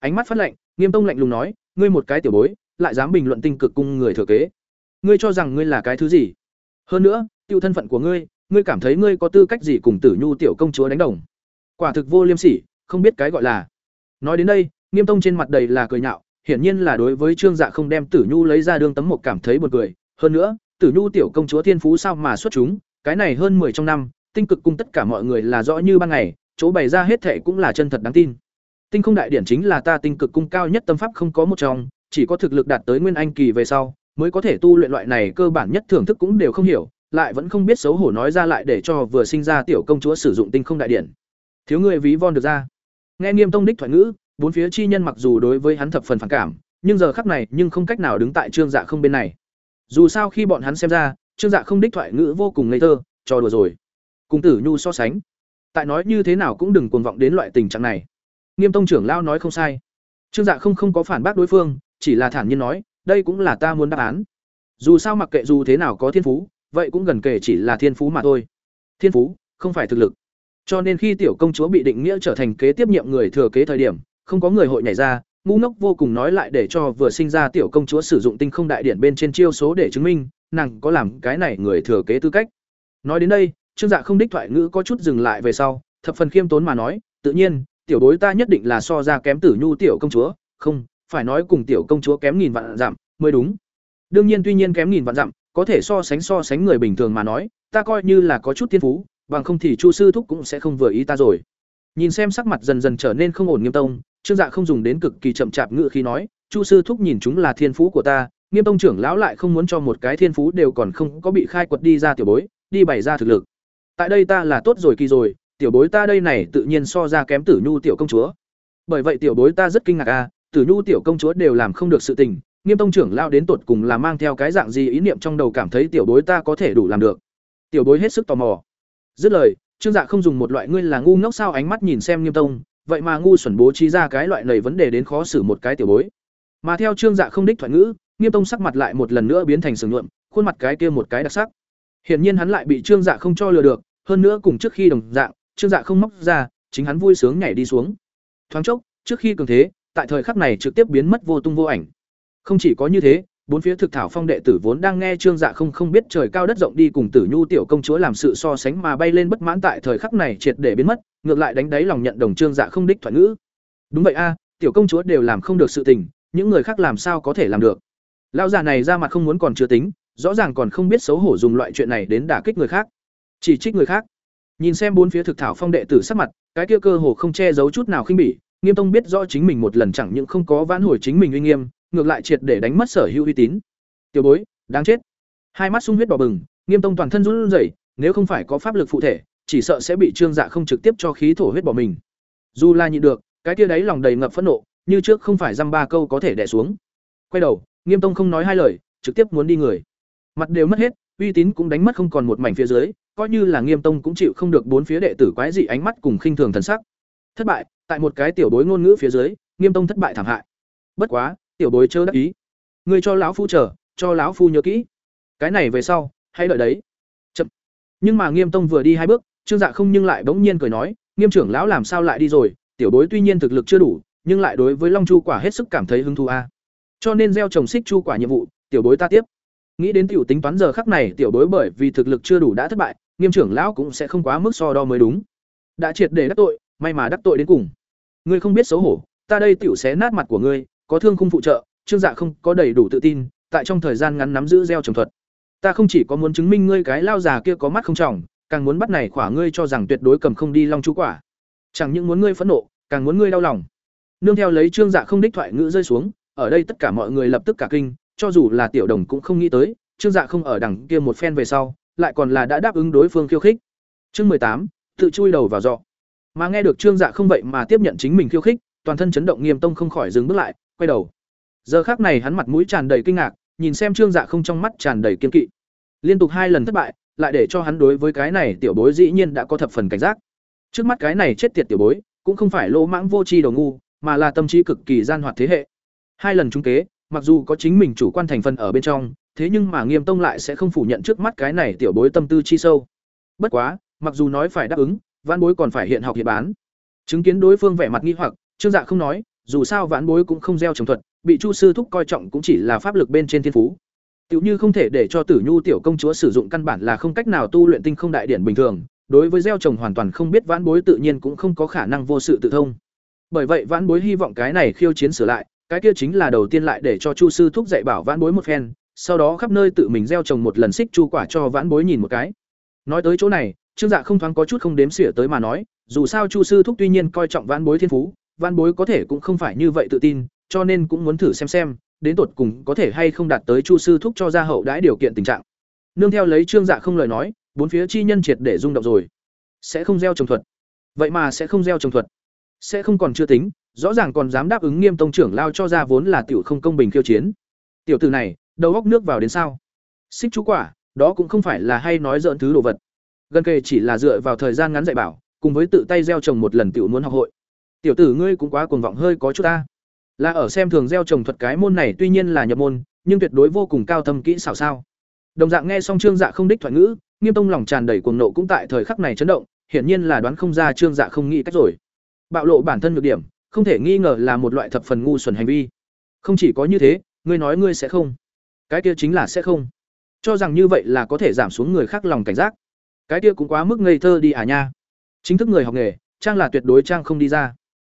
Ánh mắt phát lạnh nghiêm tông lạnh lùng nói, ngươi một cái tiểu bối, lại dám bình luận tinh cực cung người thừa kế. Ngươi cho rằng ngươi là cái thứ gì? Hơn nữa tiêu thân phận của ngươi ngươi cảm thấy ngươi có tư cách gì cùng tử nhu tiểu công chúa đánh đồng? Quả thực vô liêm sỉ, không biết cái gọi là. Nói đến đây, nghiêm tông trên mặt đầy là cười nhạo, hiển nhiên là đối với trương dạ không đem tử nhu lấy ra đương tấm một cảm thấy buồn cười. Hơn nữa, tử nhu tiểu công chúa thiên phú sao mà xuất chúng, cái này hơn 10 trong năm, tinh cực cung tất cả mọi người là rõ như ban ngày, chỗ bày ra hết thệ cũng là chân thật đáng tin tinh không đại điển chính là ta tinh cực cung cao nhất tâm pháp không có một trong, chỉ có thực lực đạt tới nguyên anh kỳ về sau, mới có thể tu luyện loại này cơ bản nhất thưởng thức cũng đều không hiểu, lại vẫn không biết xấu hổ nói ra lại để cho vừa sinh ra tiểu công chúa sử dụng tinh không đại điển. Thiếu người ví von được ra. Nghe nghiêm tông đích thoại ngữ, bốn phía chi nhân mặc dù đối với hắn thập phần phản cảm, nhưng giờ khắc này nhưng không cách nào đứng tại trương dạ không bên này. Dù sao khi bọn hắn xem ra, trương dạ không đích thoại ngữ vô cùng ngây thơ trò đùa rồi. Cùng tử nhu so sánh, tại nói như thế nào cũng đừng cuồng vọng đến loại tình trạng này nghiêm tông trưởng lao nói không sai. Trương dạ không không có phản bác đối phương, chỉ là thản nhiên nói, đây cũng là ta muốn đáp án. Dù sao mặc kệ dù thế nào có thiên phú, vậy cũng gần kể chỉ là thiên phú mà thôi. Thiên phú, không phải thực lực. Cho nên khi tiểu công chúa bị định nghĩa trở thành kế tiếp nhiệm người thừa kế thời điểm, không có người hội nhảy ra, ngu ngốc vô cùng nói lại để cho vừa sinh ra tiểu công chúa sử dụng tinh không đại điển bên trên chiêu số để chứng minh, nàng có làm cái này người thừa kế tư cách. Nói đến đây, trương dạ không đích thoại ngữ có chút dừng lại về sau, thập phần khiêm tốn mà nói, tự nhiên tiểu đối ta nhất định là so ra kém tử nhu tiểu công chúa, không, phải nói cùng tiểu công chúa kém nghìn vạn dặm mới đúng. Đương nhiên tuy nhiên kém nghìn vạn dặm, có thể so sánh so sánh người bình thường mà nói, ta coi như là có chút thiên phú, bằng không thì chu sư thúc cũng sẽ không vừa ý ta rồi. Nhìn xem sắc mặt dần dần trở nên không ổn nghiêm tông, trương dạ không dùng đến cực kỳ chậm chạp ngự khi nói, chu sư thúc nhìn chúng là thiên phú của ta, nghiêm tông trưởng lão lại không muốn cho một cái thiên phú đều còn không có bị khai quật đi ra tiểu bối, đi bày ra thực lực. Tại đây ta là tốt rồi kỳ rồi tiểu bối ta đây này tự nhiên so ra kém tử nhu tiểu công chúa. Bởi vậy tiểu bối ta rất kinh ngạc a tử nhu tiểu công chúa đều làm không được sự tình, nghiêm tông trưởng lao đến tột cùng là mang theo cái dạng gì ý niệm trong đầu cảm thấy tiểu bối ta có thể đủ làm được. Tiểu bối hết sức tò mò. Dứt lời, trương dạ không dùng một loại ngươi là ngu ngốc sao ánh mắt nhìn xem nghiêm tông, vậy mà ngu xuẩn bố trí ra cái loại này vấn đề đến khó xử một cái tiểu bối. Mà theo trương dạ không đích thoại ngữ, nghiêm tông sắc mặt lại một lần nữa biến thành sừng nhuộm, khuôn mặt cái kia một cái đặc sắc. Hiển nhiên hắn lại bị trương dạ không cho lừa được, hơn nữa cùng trước khi đồng dạng trương dạ không móc ra, chính hắn vui sướng nhảy đi xuống. Thoáng chốc, trước khi cường thế, tại thời khắc này trực tiếp biến mất vô tung vô ảnh. Không chỉ có như thế, bốn phía thực thảo phong đệ tử vốn đang nghe trương dạ không không biết trời cao đất rộng đi cùng tử nhu tiểu công chúa làm sự so sánh mà bay lên bất mãn tại thời khắc này triệt để biến mất, ngược lại đánh đáy lòng nhận đồng trương dạ không đích thoại ngữ. Đúng vậy a, tiểu công chúa đều làm không được sự tình, những người khác làm sao có thể làm được? Lão già này ra mặt không muốn còn chưa tính, rõ ràng còn không biết xấu hổ dùng loại chuyện này đến đả kích người khác. Chỉ trích người khác nhìn xem bốn phía thực thảo phong đệ tử sắc mặt, cái kia cơ hồ không che giấu chút nào khinh bỉ, nghiêm tông biết rõ chính mình một lần chẳng những không có vãn hồi chính mình uy nghiêm, ngược lại triệt để đánh mất sở hữu uy tín. Tiểu bối, đáng chết. Hai mắt sung huyết đỏ bừng, nghiêm tông toàn thân run rẩy, nếu không phải có pháp lực phụ thể, chỉ sợ sẽ bị trương dạ không trực tiếp cho khí thổ huyết bỏ mình. Dù là nhịn được, cái kia đáy lòng đầy ngập phẫn nộ, như trước không phải dăm ba câu có thể đẻ xuống. Quay đầu, nghiêm tông không nói hai lời, trực tiếp muốn đi người mặt đều mất hết, uy tín cũng đánh mất không còn một mảnh phía dưới, coi như là nghiêm tông cũng chịu không được bốn phía đệ tử quái dị ánh mắt cùng khinh thường thần sắc. Thất bại, tại một cái tiểu bối ngôn ngữ phía dưới, nghiêm tông thất bại thảm hại. Bất quá, tiểu bối chớ đắc ý. Ngươi cho lão phu chờ, cho lão phu nhớ kỹ. Cái này về sau, hãy đợi đấy. Chậm. Nhưng mà nghiêm tông vừa đi hai bước, trương dạ không nhưng lại bỗng nhiên cười nói, nghiêm trưởng lão làm sao lại đi rồi? Tiểu bối tuy nhiên thực lực chưa đủ, nhưng lại đối với long chu quả hết sức cảm thấy hứng thú a. Cho nên gieo trồng xích chu quả nhiệm vụ, tiểu bối ta tiếp nghĩ đến tiểu tính toán giờ khắc này, tiểu bối bởi vì thực lực chưa đủ đã thất bại, nghiêm trưởng lão cũng sẽ không quá mức so đo mới đúng. Đã triệt để đắc tội, may mà đắc tội đến cùng. Ngươi không biết xấu hổ, ta đây tiểu xé nát mặt của ngươi, có thương khung phụ trợ, trương dạ không có đầy đủ tự tin, tại trong thời gian ngắn nắm giữ gieo trồng thuật. Ta không chỉ có muốn chứng minh ngươi cái lao già kia có mắt không tròng càng muốn bắt này khỏa ngươi cho rằng tuyệt đối cầm không đi long chú quả. Chẳng những muốn ngươi phẫn nộ, càng muốn ngươi đau lòng. Nương theo lấy trương dạ không đích thoại ngữ rơi xuống, ở đây tất cả mọi người lập tức cả kinh cho dù là tiểu đồng cũng không nghĩ tới, trương dạ không ở đằng kia một phen về sau, lại còn là đã đáp ứng đối phương khiêu khích. Chương mười tám, tự chui đầu vào giọ mà nghe được trương dạ không vậy mà tiếp nhận chính mình khiêu khích, toàn thân chấn động nghiêm tông không khỏi dừng bước lại, quay đầu. Giờ khác này hắn mặt mũi tràn đầy kinh ngạc, nhìn xem trương dạ không trong mắt tràn đầy kiên kỵ. Liên tục hai lần thất bại, lại để cho hắn đối với cái này tiểu bối dĩ nhiên đã có thập phần cảnh giác. Trước mắt cái này chết tiệt tiểu bối, cũng không phải lỗ mãng vô tri đầu ngu, mà là tâm trí cực kỳ gian hoạt thế hệ. Hai lần trúng kế mặc dù có chính mình chủ quan thành phần ở bên trong thế nhưng mà nghiêm tông lại sẽ không phủ nhận trước mắt cái này tiểu bối tâm tư chi sâu. Bất quá mặc dù nói phải đáp ứng vãn bối còn phải hiện học hiện bán. Chứng kiến đối phương vẻ mặt nghi hoặc trương dạ không nói dù sao vãn bối cũng không gieo trồng thuật bị chu sư thúc coi trọng cũng chỉ là pháp lực bên trên thiên phú. Tiểu như không thể để cho Tử Nhu tiểu công chúa sử dụng căn bản là không cách nào tu luyện tinh không đại điển bình thường, đối với gieo trồng hoàn toàn không biết vãn bối tự nhiên cũng không có khả năng vô sự tự thông. Bởi vậy vãn bối hy vọng cái này khiêu chiến sửa lại, cái kia chính là đầu tiên lại để cho Chu sư thúc dạy bảo vãn bối một phen, sau đó khắp nơi tự mình gieo trồng một lần xích chu quả cho vãn bối nhìn một cái. Nói tới chỗ này, Trương Dạ không thoáng có chút không đếm xỉa tới mà nói, dù sao Chu sư thúc tuy nhiên coi trọng vãn bối thiên phú, vãn bối có thể cũng không phải như vậy tự tin, cho nên cũng muốn thử xem xem, đến tột cùng có thể hay không đạt tới Chu sư thúc cho ra hậu đãi điều kiện tình trạng. Nương theo lấy Trương Dạ không lời nói, bốn phía chi nhân triệt để rung động rồi. Sẽ không gieo trồng thuật. Vậy mà sẽ không gieo trồng thuật. Sẽ không còn chưa tính, rõ ràng còn dám đáp ứng Nghiêm tông trưởng lao cho ra vốn là tiểu không công bình khiêu chiến. Tiểu tử này, đầu góc nước vào đến sao? Xích chú quả, đó cũng không phải là hay nói dợn thứ đồ vật. Gần kề chỉ là dựa vào thời gian ngắn dạy bảo, cùng với tự tay gieo trồng một lần tiểu muốn học hội. Tiểu tử ngươi cũng quá cuồng vọng hơi có chút ta. Là ở xem thường gieo trồng thuật cái môn này tuy nhiên là nhập môn, nhưng tuyệt đối vô cùng cao thâm kỹ xảo sao. Đồng dạng nghe xong Trương Dạ không đích thoại ngữ, Nghiêm Tông lòng tràn đầy cuồng nộ cũng tại thời khắc này chấn động, hiển nhiên là đoán không ra Trương Dạ không nghĩ cách rồi. Bạo lộ bản thân nhược điểm, không thể nghi ngờ là một loại thập phần ngu xuẩn hành vi. Không chỉ có như thế, ngươi nói ngươi sẽ không. Cái kia chính là sẽ không. Cho rằng như vậy là có thể giảm xuống người khác lòng cảnh giác. Cái kia cũng quá mức ngây thơ đi à nha. Chính thức người học nghề, trang là tuyệt đối trang không đi ra.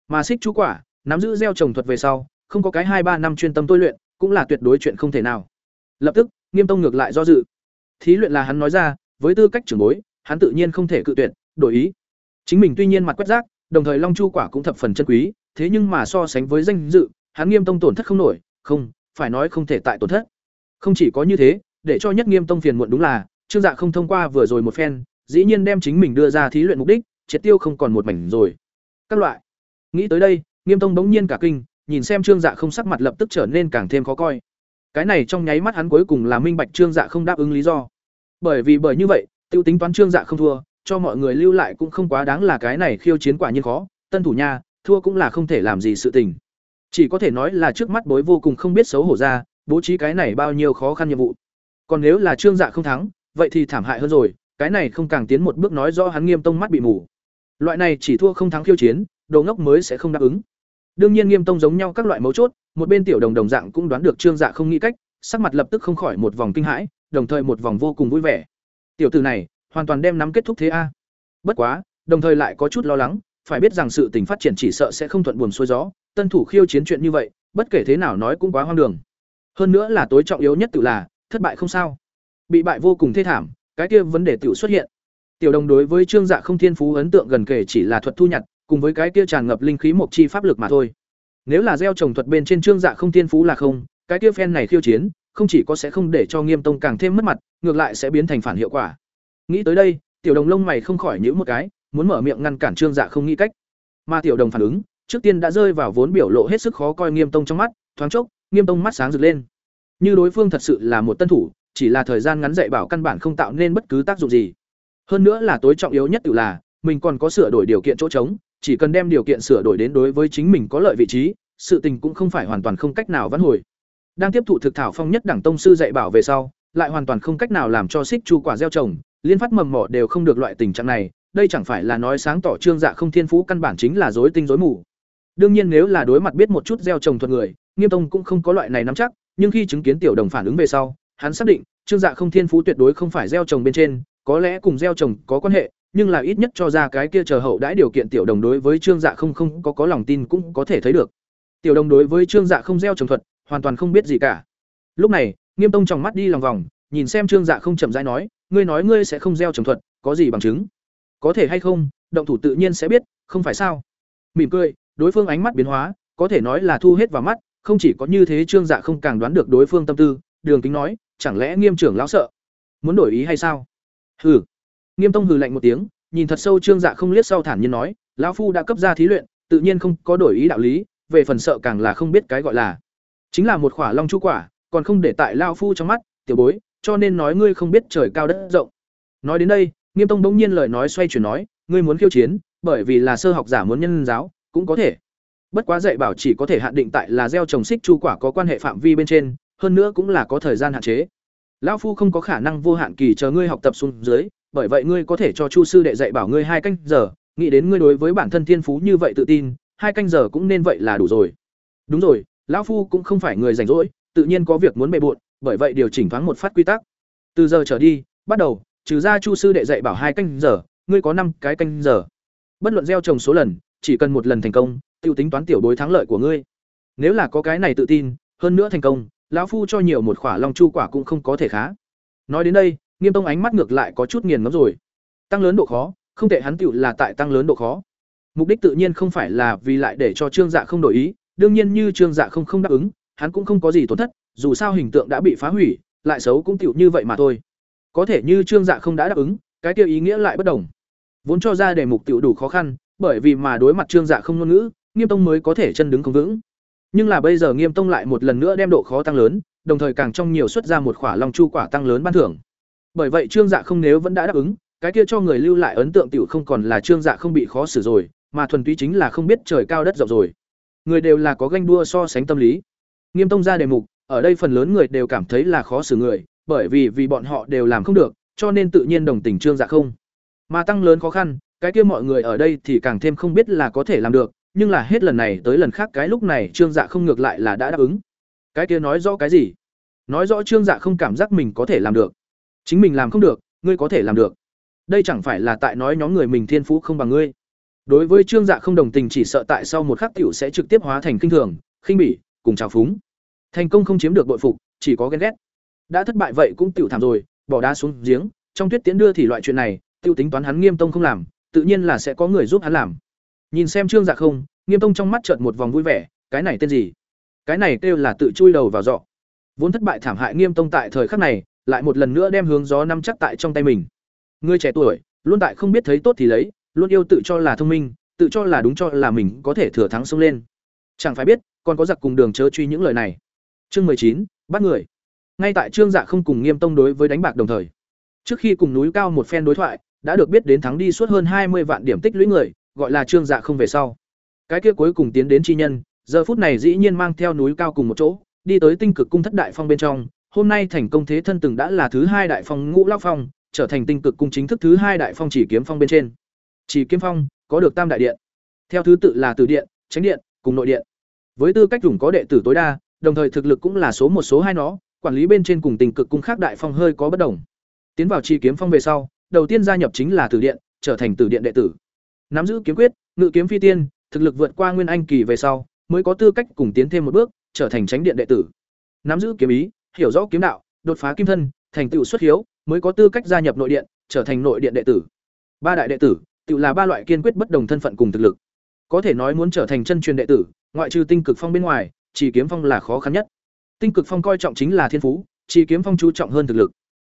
Mà xích chú quả, nắm giữ gieo trồng thuật về sau, không có cái hai ba năm chuyên tâm tôi luyện, cũng là tuyệt đối chuyện không thể nào. Lập tức, Nghiêm Tông ngược lại do dự. Thí luyện là hắn nói ra, với tư cách trưởng bối, hắn tự nhiên không thể cự tuyệt, đổi ý. Chính mình tuy nhiên mặt quét rác, đồng thời Long Chu quả cũng thập phần chân quý, thế nhưng mà so sánh với danh dự, hắn Nghiêm Tông tổn thất không nổi, không, phải nói không thể tại tổn thất. Không chỉ có như thế, để cho nhất Nghiêm Tông phiền muộn đúng là, Trương Dạ không thông qua vừa rồi một phen, dĩ nhiên đem chính mình đưa ra thí luyện mục đích, triệt tiêu không còn một mảnh rồi. Các loại. Nghĩ tới đây, Nghiêm Tông bỗng nhiên cả kinh, nhìn xem Trương Dạ không sắc mặt lập tức trở nên càng thêm khó coi. Cái này trong nháy mắt hắn cuối cùng là minh bạch Trương Dạ không đáp ứng lý do. Bởi vì bởi như vậy, tiêu tính toán Trương Dạ không thua, cho mọi người lưu lại cũng không quá đáng là cái này khiêu chiến quả nhiên khó, tân thủ nha, thua cũng là không thể làm gì sự tình. Chỉ có thể nói là trước mắt bối vô cùng không biết xấu hổ ra, bố trí cái này bao nhiêu khó khăn nhiệm vụ. Còn nếu là Trương Dạ không thắng, vậy thì thảm hại hơn rồi, cái này không càng tiến một bước nói rõ hắn Nghiêm Tông mắt bị mù. Loại này chỉ thua không thắng khiêu chiến, đồ ngốc mới sẽ không đáp ứng. Đương nhiên Nghiêm Tông giống nhau các loại mấu chốt, một bên tiểu đồng đồng dạng cũng đoán được Trương Dạ không nghĩ cách, sắc mặt lập tức không khỏi một vòng kinh hãi, đồng thời một vòng vô cùng vui vẻ. Tiểu tử này, hoàn toàn đem nắm kết thúc thế a. Bất quá, đồng thời lại có chút lo lắng, phải biết rằng sự tình phát triển chỉ sợ sẽ không thuận buồm xuôi gió, tân thủ khiêu chiến chuyện như vậy, bất kể thế nào nói cũng quá hoang đường. Hơn nữa là tối trọng yếu nhất tự là, thất bại không sao. Bị bại vô cùng thê thảm, cái kia vấn đề tiểu xuất hiện. Tiểu đồng đối với Trương Dạ không thiên phú ấn tượng gần kể chỉ là thuật thu nhặt, cùng với cái kia tràn ngập linh khí mộc chi pháp lực mà thôi. Nếu là gieo trồng thuật bên trên Trương Dạ không thiên phú là không, cái kia phen này khiêu chiến, không chỉ có sẽ không để cho Nghiêm Tông càng thêm mất mặt, ngược lại sẽ biến thành phản hiệu quả. Nghĩ tới đây, tiểu đồng lông mày không khỏi nhíu một cái, muốn mở miệng ngăn cản Trương Dạ không nghĩ cách. Mà tiểu đồng phản ứng, trước tiên đã rơi vào vốn biểu lộ hết sức khó coi Nghiêm Tông trong mắt, thoáng chốc, Nghiêm Tông mắt sáng rực lên. Như đối phương thật sự là một tân thủ, chỉ là thời gian ngắn dạy bảo căn bản không tạo nên bất cứ tác dụng gì. Hơn nữa là tối trọng yếu nhất tự là, mình còn có sửa đổi điều kiện chỗ trống, chỉ cần đem điều kiện sửa đổi đến đối với chính mình có lợi vị trí, sự tình cũng không phải hoàn toàn không cách nào vãn hồi. Đang tiếp thụ thực thảo phong nhất đẳng tông sư dạy bảo về sau, lại hoàn toàn không cách nào làm cho xích chu quả gieo trồng, liên phát mầm mỏ đều không được loại tình trạng này, đây chẳng phải là nói sáng tỏ trương dạ không thiên phú căn bản chính là rối tinh rối mù. Đương nhiên nếu là đối mặt biết một chút gieo trồng thuật người, Nghiêm Tông cũng không có loại này nắm chắc, nhưng khi chứng kiến tiểu đồng phản ứng về sau, hắn xác định, trương dạ không thiên phú tuyệt đối không phải gieo trồng bên trên, có lẽ cùng gieo trồng có quan hệ, nhưng là ít nhất cho ra cái kia chờ hậu đãi điều kiện tiểu đồng đối với trương dạ không không có có lòng tin cũng có thể thấy được. Tiểu đồng đối với trương dạ không gieo trồng thuật, hoàn toàn không biết gì cả. Lúc này, Nghiêm Tông trong mắt đi lòng vòng, nhìn xem trương dạ không chậm rãi nói, ngươi nói ngươi sẽ không gieo trồng thuật, có gì bằng chứng? Có thể hay không, động thủ tự nhiên sẽ biết, không phải sao? Mỉm cười, đối phương ánh mắt biến hóa, có thể nói là thu hết vào mắt, không chỉ có như thế trương dạ không càng đoán được đối phương tâm tư, Đường Kính nói, chẳng lẽ Nghiêm trưởng lão sợ? Muốn đổi ý hay sao? Hừ. Nghiêm Tông hừ lạnh một tiếng, nhìn thật sâu Trương Dạ không liếc sau thản nhiên nói, lão phu đã cấp ra thí luyện, tự nhiên không có đổi ý đạo lý, về phần sợ càng là không biết cái gọi là. Chính là một khỏa long chu quả, còn không để tại lão phu trong mắt, tiểu bối, cho nên nói ngươi không biết trời cao đất rộng. Nói đến đây, Nghiêm Tông bỗng nhiên lời nói xoay chuyển nói, ngươi muốn khiêu chiến, bởi vì là sơ học giả muốn nhân giáo, cũng có thể. Bất quá dạy bảo chỉ có thể hạn định tại là gieo trồng xích chu quả có quan hệ phạm vi bên trên, hơn nữa cũng là có thời gian hạn chế. Lão phu không có khả năng vô hạn kỳ chờ ngươi học tập xuống dưới bởi vậy ngươi có thể cho chu sư đệ dạy bảo ngươi hai canh giờ nghĩ đến ngươi đối với bản thân thiên phú như vậy tự tin hai canh giờ cũng nên vậy là đủ rồi. Đúng rồi lão phu cũng không phải người rảnh rỗi tự nhiên có việc muốn bề bộn bởi vậy điều chỉnh thoáng một phát quy tắc. Từ giờ trở đi bắt đầu trừ ra chu sư đệ dạy bảo hai canh giờ, ngươi có năm cái canh giờ. Bất luận gieo trồng số lần, chỉ cần một lần thành công tiêu tính toán tiểu đối thắng lợi của ngươi. Nếu là có cái này tự tin, hơn nữa thành công, lão phu cho nhiều một khỏa long chu quả cũng không có thể khá. Nói đến đây, nghiêm tông ánh mắt ngược lại có chút nghiền ngẫm rồi. Tăng lớn độ khó, không thể hắn tựu là tại tăng lớn độ khó. Mục đích tự nhiên không phải là vì lại để cho trương dạ không đổi ý, đương nhiên như trương dạ không không đáp ứng, hắn cũng không có gì tổn thất, dù sao hình tượng đã bị phá hủy, lại xấu cũng tựu như vậy mà thôi có thể như trương dạ không đã đáp ứng cái kia ý nghĩa lại bất đồng vốn cho ra để mục tiêu đủ khó khăn bởi vì mà đối mặt trương dạ không ngôn ngữ nghiêm tông mới có thể chân đứng không vững nhưng là bây giờ Nghiêm Tông lại một lần nữa đem độ khó tăng lớn, đồng thời càng trong nhiều xuất ra một khỏa long chu quả tăng lớn ban thưởng. Bởi vậy Trương Dạ không nếu vẫn đã đáp ứng, cái kia cho người lưu lại ấn tượng tiểu không còn là Trương Dạ không bị khó xử rồi, mà thuần túy chính là không biết trời cao đất rộng rồi. Người đều là có ganh đua so sánh tâm lý. Nghiêm Tông ra đề mục, ở đây phần lớn người đều cảm thấy là khó xử người, bởi vì vì bọn họ đều làm không được, cho nên tự nhiên đồng tình Trương Dạ không. Mà tăng lớn khó khăn, cái kia mọi người ở đây thì càng thêm không biết là có thể làm được, nhưng là hết lần này tới lần khác cái lúc này trương dạ không ngược lại là đã đáp ứng. Cái kia nói rõ cái gì? Nói rõ trương dạ không cảm giác mình có thể làm được. Chính mình làm không được ngươi có thể làm được. Đây chẳng phải là tại nói nhóm người mình thiên phú không bằng ngươi. Đối với trương dạ không đồng tình chỉ sợ tại sau một khắc tiểu sẽ trực tiếp hóa thành kinh thường khinh bỉ cùng trào phúng. Thành công không chiếm được bội phục chỉ có ghen ghét đã thất bại vậy cũng tiểu thảm rồi bỏ đá xuống giếng trong tuyết tiến đưa thì loại chuyện này Tiêu tính toán hắn Nghiêm Tông không làm, tự nhiên là sẽ có người giúp hắn làm. Nhìn xem Trương Dạ không, Nghiêm Tông trong mắt chợt một vòng vui vẻ, cái này tên gì? Cái này kêu là tự chui đầu vào giọ. Vốn thất bại thảm hại Nghiêm Tông tại thời khắc này, lại một lần nữa đem hướng gió nắm chắc tại trong tay mình. Người trẻ tuổi, luôn tại không biết thấy tốt thì lấy, luôn yêu tự cho là thông minh, tự cho là đúng cho là mình có thể thừa thắng xông lên. Chẳng phải biết, còn có giặc cùng đường chớ truy những lời này. Chương mười chín, bắt người. Ngay tại Trương Dạ không cùng Nghiêm Tông đối với đánh bạc đồng thời. Trước khi cùng núi cao một phen đối thoại, đã được biết đến thắng đi suốt hơn hai mươi vạn điểm tích lũy người, gọi là Trương Dạ không về sau. Cái kia cuối cùng tiến đến chi nhân, giờ phút này dĩ nhiên mang theo núi cao cùng một chỗ, đi tới tinh cực cung thất đại phong bên trong, hôm nay thành công thế thân từng đã là thứ hai đại phong ngũ lao phong, trở thành tinh cực cung chính thức thứ hai đại phong chỉ kiếm phong bên trên. Chỉ kiếm phong có được tam đại điện, theo thứ tự là từ điện, tránh điện, cùng nội điện. Với tư cách dùng có đệ tử tối đa, đồng thời thực lực cũng là số một số hai nó, quản lý bên trên cùng tình cực cung khác đại phong hơi có bất đồng. Tiến vào chi kiếm phong về sau, đầu tiên gia nhập chính là Tử Điện, trở thành Tử Điện đệ tử. Nắm giữ kiếm quyết, ngự kiếm phi tiên, thực lực vượt qua Nguyên Anh kỳ về sau, mới có tư cách cùng tiến thêm một bước, trở thành Tránh Điện đệ tử. Nắm giữ kiếm ý, hiểu rõ kiếm đạo, đột phá kim thân, thành tựu xuất hiếu, mới có tư cách gia nhập nội điện, trở thành nội điện đệ tử. Ba đại đệ tử, tự là ba loại kiên quyết bất đồng thân phận cùng thực lực. Có thể nói muốn trở thành chân truyền đệ tử, ngoại trừ tinh cực phong bên ngoài, chỉ kiếm phong là khó khăn nhất. Tinh cực phong coi trọng chính là thiên phú, chỉ kiếm phong chú trọng hơn thực lực.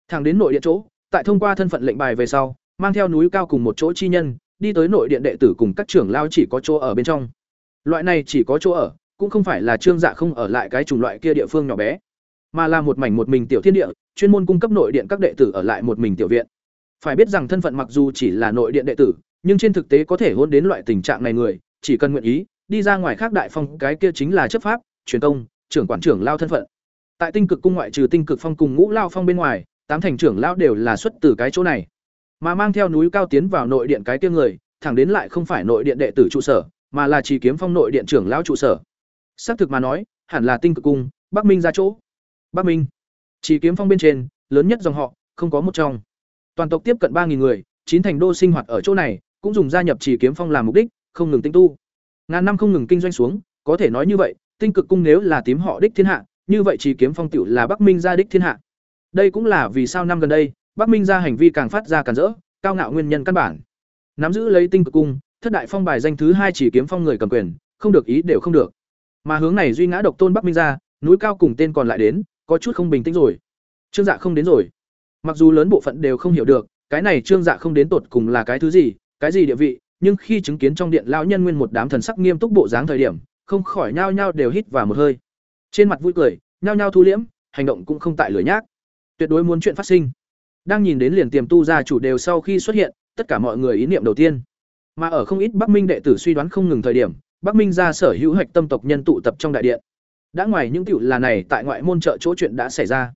Thẳng đến nội điện chỗ, tại thông qua thân phận lệnh bài về sau, mang theo núi cao cùng một chỗ chi nhân, đi tới nội điện đệ tử cùng các trưởng lao chỉ có chỗ ở bên trong. Loại này chỉ có chỗ ở, cũng không phải là trương dạ không ở lại cái chủng loại kia địa phương nhỏ bé, mà là một mảnh một mình tiểu thiên địa, chuyên môn cung cấp nội điện các đệ tử ở lại một mình tiểu viện. Phải biết rằng thân phận mặc dù chỉ là nội điện đệ tử, nhưng trên thực tế có thể hôn đến loại tình trạng này người, chỉ cần nguyện ý, đi ra ngoài khác đại phong cái kia chính là chấp pháp, truyền công, trưởng quản trưởng lao thân phận. Tại Tinh Cực cung ngoại trừ Tinh Cực phong cùng Ngũ Lao phong bên ngoài, tám thành trưởng lao đều là xuất từ cái chỗ này. Mà mang theo núi cao tiến vào nội điện cái kia người, thẳng đến lại không phải nội điện đệ tử trụ sở, mà là chỉ kiếm phong nội điện trưởng lão trụ sở. Xác thực mà nói, hẳn là Tinh Cực cung, Bắc Minh ra chỗ. Bắc Minh, chỉ kiếm phong bên trên, lớn nhất dòng họ, không có một trong. Toàn tộc tiếp cận ba người, chín thành đô sinh hoạt ở chỗ này, cũng dùng gia nhập chỉ kiếm phong làm mục đích, không ngừng tinh tu. Ngàn năm không ngừng kinh doanh xuống, có thể nói như vậy, tinh cực cung nếu là tím họ đích thiên hạ, như vậy chỉ kiếm phong tiểu là Bắc Minh gia đích thiên hạ. Đây cũng là vì sao năm gần đây, Bắc Minh gia hành vi càng phát ra càng rỡ, cao ngạo nguyên nhân căn bản. Nắm giữ lấy tinh cực cung, thất đại phong bài danh thứ hai chỉ kiếm phong người cầm quyền, không được ý đều không được. Mà hướng này duy ngã độc tôn Bắc Minh gia, núi cao cùng tên còn lại đến, có chút không bình tĩnh rồi. Trương Dạ không đến rồi. Mặc dù lớn bộ phận đều không hiểu được, cái này Trương Dạ không đến tột cùng là cái thứ gì, cái gì địa vị, nhưng khi chứng kiến trong điện lão nhân nguyên một đám thần sắc nghiêm túc bộ dáng thời điểm, không khỏi nhao nhao đều hít vào một hơi. Trên mặt vui cười, nhao nhao thu liễm, hành động cũng không tại lửa nhác. Tuyệt đối muốn chuyện phát sinh. Đang nhìn đến liền tiềm tu gia chủ đều sau khi xuất hiện, tất cả mọi người ý niệm đầu tiên. Mà ở không ít Bắc Minh đệ tử suy đoán không ngừng thời điểm, Bắc Minh gia sở hữu hạch tâm tộc nhân tụ tập trong đại điện. Đã ngoài những tiểu là này tại ngoại môn chợ chỗ chuyện đã xảy ra.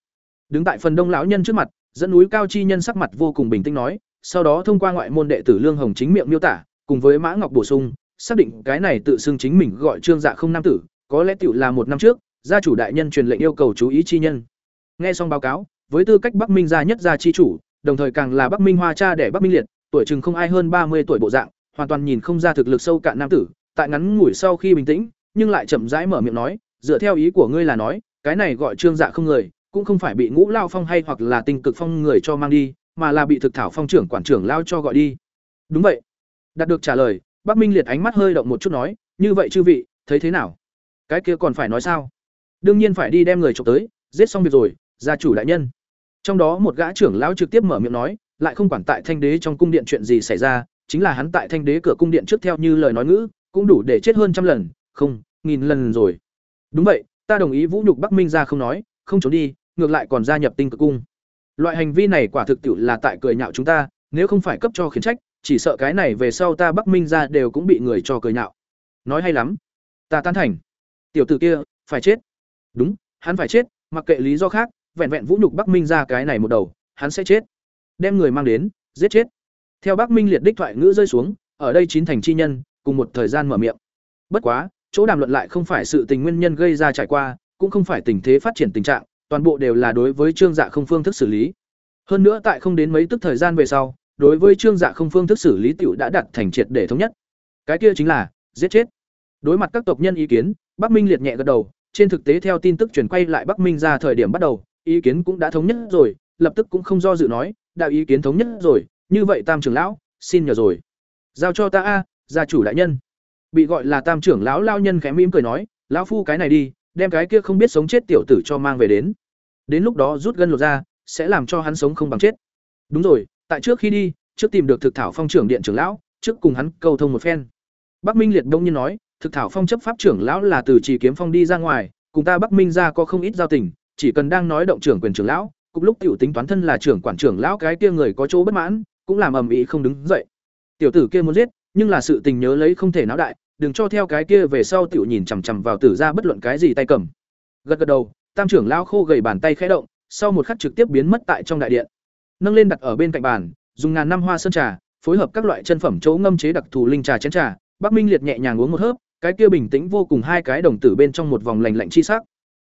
Đứng tại phần đông lão nhân trước mặt, dẫn núi cao chi nhân sắc mặt vô cùng bình tĩnh nói, sau đó thông qua ngoại môn đệ tử Lương Hồng chính miệng miêu tả, cùng với Mã Ngọc bổ sung, xác định cái này tự xưng chính mình gọi Trương Dạ không nam tử, có lẽ tiểu là một năm trước, gia chủ đại nhân truyền lệnh yêu cầu chú ý chi nhân. Nghe xong báo cáo, với tư cách Bắc Minh gia nhất gia chi chủ, đồng thời càng là Bắc Minh Hoa cha để Bắc Minh liệt, tuổi chừng không ai hơn ba mươi tuổi bộ dạng, hoàn toàn nhìn không ra thực lực sâu cạn nam tử, tại ngắn ngủi sau khi bình tĩnh, nhưng lại chậm rãi mở miệng nói, dựa theo ý của ngươi là nói, cái này gọi Trương Dạ không người, cũng không phải bị Ngũ Lao Phong hay hoặc là tình Cực Phong người cho mang đi, mà là bị thực thảo phong trưởng quản trưởng lao cho gọi đi. Đúng vậy. Đạt được trả lời, Bắc Minh liệt ánh mắt hơi động một chút nói, như vậy chư vị, thấy thế nào? Cái kia còn phải nói sao? Đương nhiên phải đi đem người chụp tới, giết xong việc rồi, gia chủ đại nhân. Trong đó một gã trưởng lão trực tiếp mở miệng nói, lại không quản tại Thanh đế trong cung điện chuyện gì xảy ra, chính là hắn tại Thanh đế cửa cung điện trước theo như lời nói ngữ, cũng đủ để chết hơn trăm lần, không, nghìn lần rồi. Đúng vậy, ta đồng ý vũ nhục Bắc Minh ra không nói, không trốn đi, ngược lại còn gia nhập tinh cực cung. Loại hành vi này quả thực tiểu là tại cười nhạo chúng ta, nếu không phải cấp cho khiển trách, chỉ sợ cái này về sau ta Bắc Minh ra đều cũng bị người cho cười nhạo. Nói hay lắm. Ta tán thành. Tiểu tử kia, phải chết. Đúng, hắn phải chết, mặc kệ lý do khác, vẹn vẹn vũ nhục Bắc Minh ra cái này một đầu, hắn sẽ chết. Đem người mang đến, giết chết. Theo Bắc Minh liệt đích thoại ngữ rơi xuống, ở đây chín thành chi nhân, cùng một thời gian mở miệng. Bất quá, chỗ đàm luận lại không phải sự tình nguyên nhân gây ra trải qua, cũng không phải tình thế phát triển tình trạng, toàn bộ đều là đối với trương dạ không phương thức xử lý. Hơn nữa tại không đến mấy tức thời gian về sau, đối với trương dạ không phương thức xử lý tiểu đã đặt thành triệt để thống nhất. Cái kia chính là giết chết. Đối mặt các tộc nhân ý kiến, Bắc Minh liệt nhẹ gật đầu, trên thực tế theo tin tức truyền quay lại Bắc Minh ra thời điểm bắt đầu, ý kiến cũng đã thống nhất rồi, lập tức cũng không do dự nói, đạo ý kiến thống nhất rồi, như vậy tam trưởng lão xin nhờ rồi giao cho ta a gia chủ đại nhân bị gọi là tam trưởng lão lao nhân khẽ mỉm cười nói lão phu cái này đi đem cái kia không biết sống chết tiểu tử cho mang về đến đến lúc đó rút gân lột ra sẽ làm cho hắn sống không bằng chết đúng rồi tại trước khi đi, trước tìm được thực thảo phong trưởng điện trưởng lão, trước cùng hắn câu thông một phen. Bắc minh liệt đông nhiên nói, thực thảo phong chấp pháp trưởng lão là từ chỉ kiếm phong đi ra ngoài, cùng ta bắc minh ra có không ít giao tình, chỉ cần đang nói động trưởng quyền trưởng lão cục lúc tiểu tính toán thân là trưởng quản trưởng lão cái kia người có chỗ bất mãn, cũng làm ầm ĩ không đứng dậy. Tiểu tử kia muốn giết, nhưng là sự tình nhớ lấy không thể náo đại, đừng cho theo cái kia về sau tiểu nhìn chằm chằm vào tử ra bất luận cái gì tay cầm. Gật gật đầu, tam trưởng lão khô gầy bàn tay khẽ động, sau một khắc trực tiếp biến mất tại trong đại điện nâng lên đặt ở bên cạnh bàn, dùng ngàn năm hoa sơn trà, phối hợp các loại chân phẩm chỗ ngâm chế đặc thù linh trà chén trà. Bắc minh liệt nhẹ nhàng uống một hớp, cái kia bình tĩnh vô cùng hai cái đồng tử bên trong một vòng lành lạnh chi sắc.